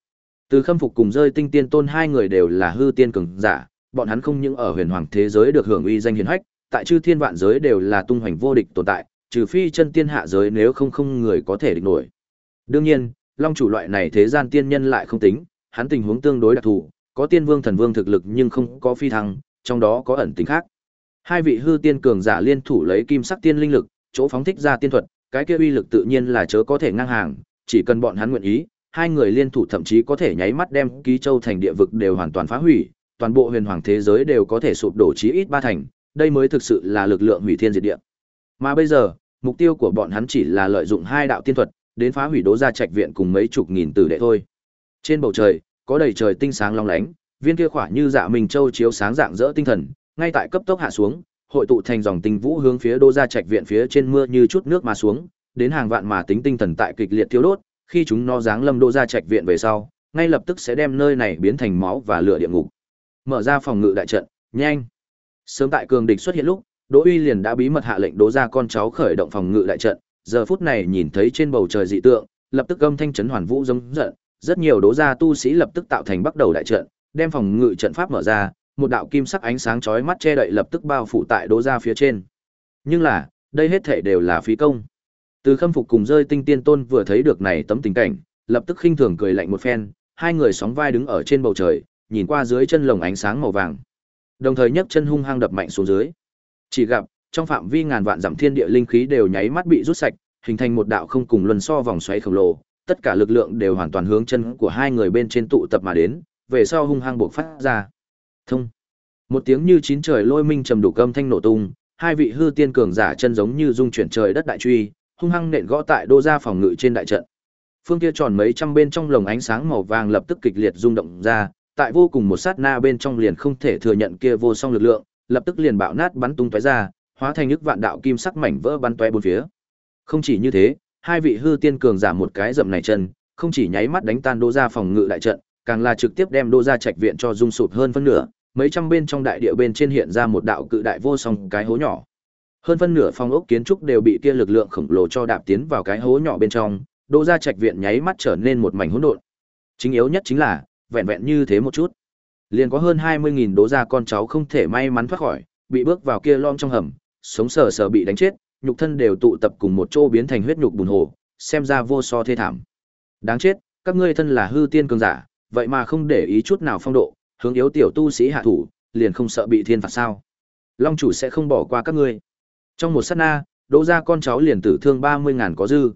Từ khâm phục cùng rơi tinh tiên tôn hai người đều là hư tiên cường giả, bọn hắn không những ở huyền hoàng thế giới được hưởng uy danh hiển hách, tại chư thiên vạn giới đều là tung hoành vô địch tồn tại, trừ phi chân tiên hạ giới nếu không không người có thể địch nổi. Đương nhiên, long chủ loại này thế gian tiên nhân lại không tính, hắn tình huống tương đối đặc thù, có tiên vương thần vương thực lực nhưng không có phi thăng, trong đó có ẩn tính khác. Hai vị hư tiên cường giả liên thủ lấy kim sắc tiên linh lực, chỗ phóng thích ra tiên thuật, cái kia uy lực tự nhiên là chớ có thể ngang hàng, chỉ cần bọn hắn nguyện ý, hai người liên thủ thậm chí có thể nháy mắt đem ký châu thành địa vực đều hoàn toàn phá hủy, toàn bộ huyền hoàng thế giới đều có thể sụp đổ chí ít ba thành, đây mới thực sự là lực lượng hủy thiên diệt địa. Mà bây giờ, mục tiêu của bọn hắn chỉ là lợi dụng hai đạo tiên thuật, đến phá hủy đố gia trạch viện cùng mấy chục nghìn tử đệ thôi. Trên bầu trời, có đầy trời tinh sáng long lánh, viên kia khỏa như dạ mình châu chiếu sáng dạng dỡ tinh thần, ngay tại cấp tốc hạ xuống, hội tụ thành dòng tinh vũ hướng phía đô gia trạch viện phía trên mưa như chút nước mà xuống, đến hàng vạn mà tính tinh thần tại kịch liệt thiêu đốt, khi chúng nó giáng lâm đô gia trạch viện về sau, ngay lập tức sẽ đem nơi này biến thành máu và lửa địa ngục. Mở ra phòng ngự đại trận, nhanh. Sớm tại cường địch xuất hiện lúc, Đỗ Uy liền đã bí mật hạ lệnh đố ra con cháu khởi động phòng ngự đại trận, giờ phút này nhìn thấy trên bầu trời dị tượng, lập tức âm thanh chấn hoàn vũ giống giận, rất nhiều đố gia tu sĩ lập tức tạo thành bắt đầu đại trận, đem phòng ngự trận pháp mở ra, một đạo kim sắc ánh sáng chói mắt che đậy lập tức bao phủ tại đố gia phía trên. Nhưng là, đây hết thảy đều là phí công. Từ Khâm Phục cùng rơi tinh tiên tôn vừa thấy được này tấm tình cảnh, lập tức khinh thường cười lạnh một phen, hai người sóng vai đứng ở trên bầu trời, nhìn qua dưới chân lồng ánh sáng màu vàng. Đồng thời nhấc chân hung hăng đập mạnh xuống dưới. Chỉ gặp, trong phạm vi ngàn vạn dặm thiên địa linh khí đều nháy mắt bị rút sạch, hình thành một đạo không cùng luân so vòng xoáy khổng lồ, tất cả lực lượng đều hoàn toàn hướng chân của hai người bên trên tụ tập mà đến, về sau hung hăng buộc phát ra. Thông. Một tiếng như chín trời lôi minh trầm đủ âm thanh nổ tung, hai vị hư tiên cường giả chân giống như dung chuyển trời đất đại truy, hung hăng nện gõ tại đô gia phòng ngự trên đại trận. Phương kia tròn mấy trăm bên trong lồng ánh sáng màu vàng lập tức kịch liệt rung động ra, tại vô cùng một sát na bên trong liền không thể thừa nhận kia vô song lực lượng, lập tức liền bạo nát bắn tung tóe ra, hóa thành nước vạn đạo kim sắc mảnh vỡ bắn tóe bốn phía. Không chỉ như thế, hai vị hư tiên cường giả một cái dậm này chân, không chỉ nháy mắt đánh tan đô gia phòng ngự đại trận, càng là trực tiếp đem đô gia trạch viện cho rung sụp hơn phân nửa, mấy trăm bên trong đại địa bên trên hiện ra một đạo cự đại vô song cái hố nhỏ. Hơn phân nửa phòng ốc kiến trúc đều bị kia lực lượng khổng lồ cho đạp tiến vào cái hố nhỏ bên trong, đô gia trạch viện nháy mắt trở nên một mảnh hỗn độn. Chính yếu nhất chính là, vẹn vẹn như thế một chút. Liền có hơn 20.000 đố gia con cháu không thể may mắn thoát khỏi, bị bước vào kia lom trong hầm, sống sờ sờ bị đánh chết, nhục thân đều tụ tập cùng một chỗ biến thành huyết nhục bùn hồ, xem ra vô so thê thảm. Đáng chết, các ngươi thân là hư tiên cường giả, vậy mà không để ý chút nào phong độ, hướng yếu tiểu tu sĩ hạ thủ, liền không sợ bị thiên phạt sao? Long chủ sẽ không bỏ qua các ngươi. Trong một sát na, đỗ gia con cháu liền tử thương 30 ngàn có dư.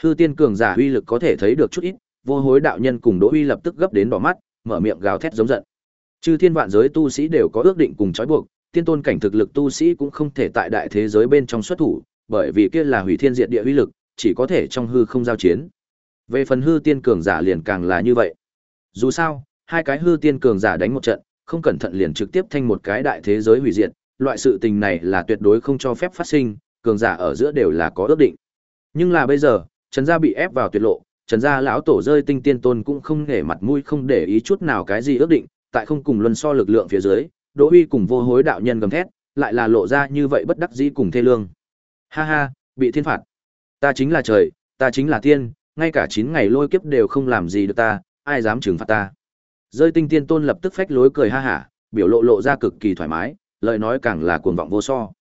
Hư tiên cường giả uy lực có thể thấy được chút ít, vô hối đạo nhân cùng đỗ uy lập tức gấp đến đỏ mắt, mở miệng gào thét giống giận. Chư thiên vạn giới tu sĩ đều có ước định cùng trói buộc, tiên tôn cảnh thực lực tu sĩ cũng không thể tại đại thế giới bên trong xuất thủ, bởi vì kia là hủy thiên diệt địa uy lực, chỉ có thể trong hư không giao chiến. Về phần hư tiên cường giả liền càng là như vậy. Dù sao, hai cái hư tiên cường giả đánh một trận, không cẩn thận liền trực tiếp thành một cái đại thế giới hủy diệt, loại sự tình này là tuyệt đối không cho phép phát sinh, cường giả ở giữa đều là có ước định. Nhưng là bây giờ, Trần gia bị ép vào tuyệt lộ, Trần gia lão tổ rơi tinh tiên tôn cũng không nể mặt mũi không để ý chút nào cái gì ước định, tại không cùng luân so lực lượng phía dưới, Đỗ Uy cùng vô hối đạo nhân gầm thét, lại là lộ ra như vậy bất đắc dĩ cùng thê lương. Ha ha, bị thiên phạt. Ta chính là trời, ta chính là tiên, ngay cả 9 ngày lôi kiếp đều không làm gì được ta, ai dám trừng phạt ta. Rơi tinh tiên tôn lập tức phách lối cười ha hả, biểu lộ lộ ra cực kỳ thoải mái, lời nói càng là cuồng vọng vô so.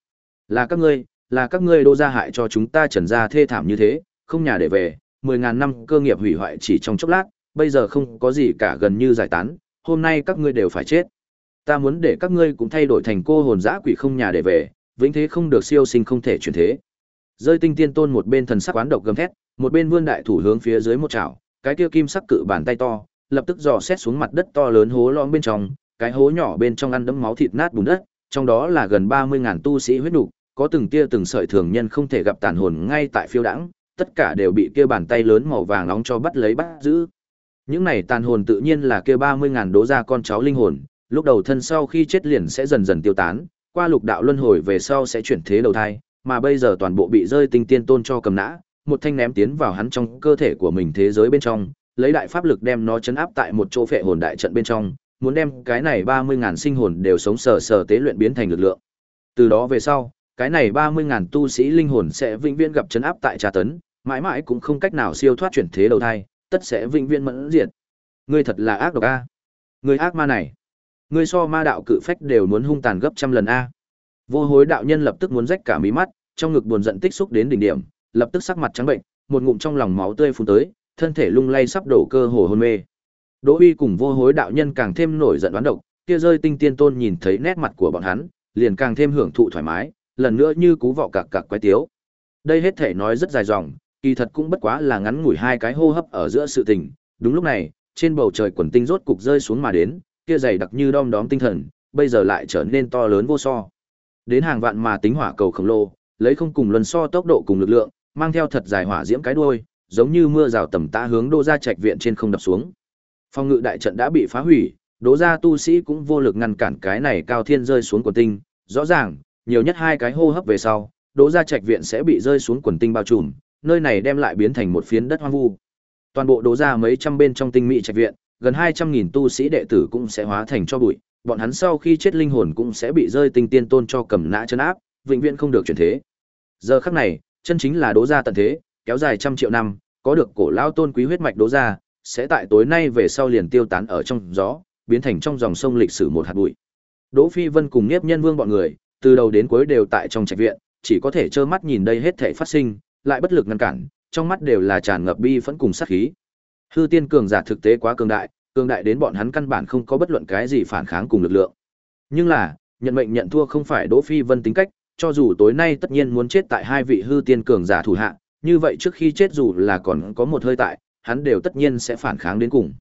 Là các ngươi, là các ngươi đô gia hại cho chúng ta trần gia thê thảm như thế, không nhà để về, 10.000 năm cơ nghiệp hủy hoại chỉ trong chốc lát, bây giờ không có gì cả gần như giải tán, hôm nay các ngươi đều phải chết. Ta muốn để các ngươi cũng thay đổi thành cô hồn dã quỷ không nhà để về, vĩnh thế không được siêu sinh không thể chuyển thế. Rơi tinh tiên tôn một bên thần sắc quán độc gầm thét, một bên vươn đại thủ hướng phía dưới một chảo, cái kia kim sắc cự bàn tay to, lập tức dò xét xuống mặt đất to lớn hố lõm bên trong, cái hố nhỏ bên trong ăn đẫm máu thịt nát bùn đất, trong đó là gần 30.000 tu sĩ huyết nục, có từng tia từng sợi thường nhân không thể gặp tàn hồn ngay tại phiêu đãng, tất cả đều bị kia bàn tay lớn màu vàng nóng cho bắt lấy bắt giữ. Những này tàn hồn tự nhiên là kia 30.000 đố ra con cháu linh hồn, lúc đầu thân sau khi chết liền sẽ dần dần tiêu tán, qua lục đạo luân hồi về sau sẽ chuyển thế đầu thai, mà bây giờ toàn bộ bị rơi tinh tiên tôn cho cầm nã, một thanh ném tiến vào hắn trong cơ thể của mình thế giới bên trong, lấy đại pháp lực đem nó chấn áp tại một chỗ phệ hồn đại trận bên trong, muốn đem cái này 30.000 sinh hồn đều sống sờ sờ tế luyện biến thành lực lượng. Từ đó về sau, cái này 30.000 tu sĩ linh hồn sẽ vĩnh viễn gặp chấn áp tại trà tấn, mãi mãi cũng không cách nào siêu thoát chuyển thế đầu thai, tất sẽ vĩnh viễn mẫn diệt. Ngươi thật là ác độc a. Ngươi ác ma này, ngươi so ma đạo cự phách đều muốn hung tàn gấp trăm lần a. Vô Hối đạo nhân lập tức muốn rách cả mí mắt, trong ngực buồn giận tích xúc đến đỉnh điểm, lập tức sắc mặt trắng bệnh, một ngụm trong lòng máu tươi phun tới, thân thể lung lay sắp đổ cơ hồ hôn mê. Đỗ Uy cùng Vô Hối đạo nhân càng thêm nổi giận đoán độc, kia rơi tinh tiên tôn nhìn thấy nét mặt của bọn hắn, liền càng thêm hưởng thụ thoải mái, lần nữa như cú vọ cặc cặc quái tiếu. Đây hết thể nói rất dài dòng, kỳ thật cũng bất quá là ngắn ngủi hai cái hô hấp ở giữa sự tình, đúng lúc này, trên bầu trời quần tinh rốt cục rơi xuống mà đến, kia dày đặc như đom đóm tinh thần, bây giờ lại trở nên to lớn vô so. Đến hàng vạn mà tính hỏa cầu khổng lồ, lấy không cùng luân so tốc độ cùng lực lượng, mang theo thật dài hỏa diễm cái đuôi, giống như mưa rào tầm tã hướng Đỗ gia trạch viện trên không đập xuống. Phong ngự đại trận đã bị phá hủy, Đỗ gia tu sĩ cũng vô lực ngăn cản cái này cao thiên rơi xuống quần tinh, rõ ràng, nhiều nhất hai cái hô hấp về sau, Đỗ gia trạch viện sẽ bị rơi xuống quần tinh bao trùm, nơi này đem lại biến thành một phiến đất hoang vu. Toàn bộ Đỗ gia mấy trăm bên trong tinh mỹ trạch viện, gần hai trăm nghìn tu sĩ đệ tử cũng sẽ hóa thành cho bụi, bọn hắn sau khi chết linh hồn cũng sẽ bị rơi tinh tiên tôn cho cầm nã chân áp, vĩnh viễn không được chuyển thế. Giờ khắc này, chân chính là Đỗ gia tận thế, kéo dài trăm triệu năm, có được cổ lao tôn quý huyết mạch Đỗ gia, sẽ tại tối nay về sau liền tiêu tán ở trong gió, biến thành trong dòng sông lịch sử một hạt bụi. Đỗ Phi Vân cùng Niếp Nhân Vương bọn người, từ đầu đến cuối đều tại trong trạch viện, chỉ có thể trơ mắt nhìn đây hết thảy phát sinh, lại bất lực ngăn cản, trong mắt đều là tràn ngập bi phẫn cùng sát khí. Hư tiên cường giả thực tế quá cường đại, cường đại đến bọn hắn căn bản không có bất luận cái gì phản kháng cùng lực lượng. Nhưng là, nhận mệnh nhận thua không phải Đỗ Phi Vân tính cách, cho dù tối nay tất nhiên muốn chết tại hai vị hư tiên cường giả thủ hạ, như vậy trước khi chết dù là còn có một hơi tại, hắn đều tất nhiên sẽ phản kháng đến cùng.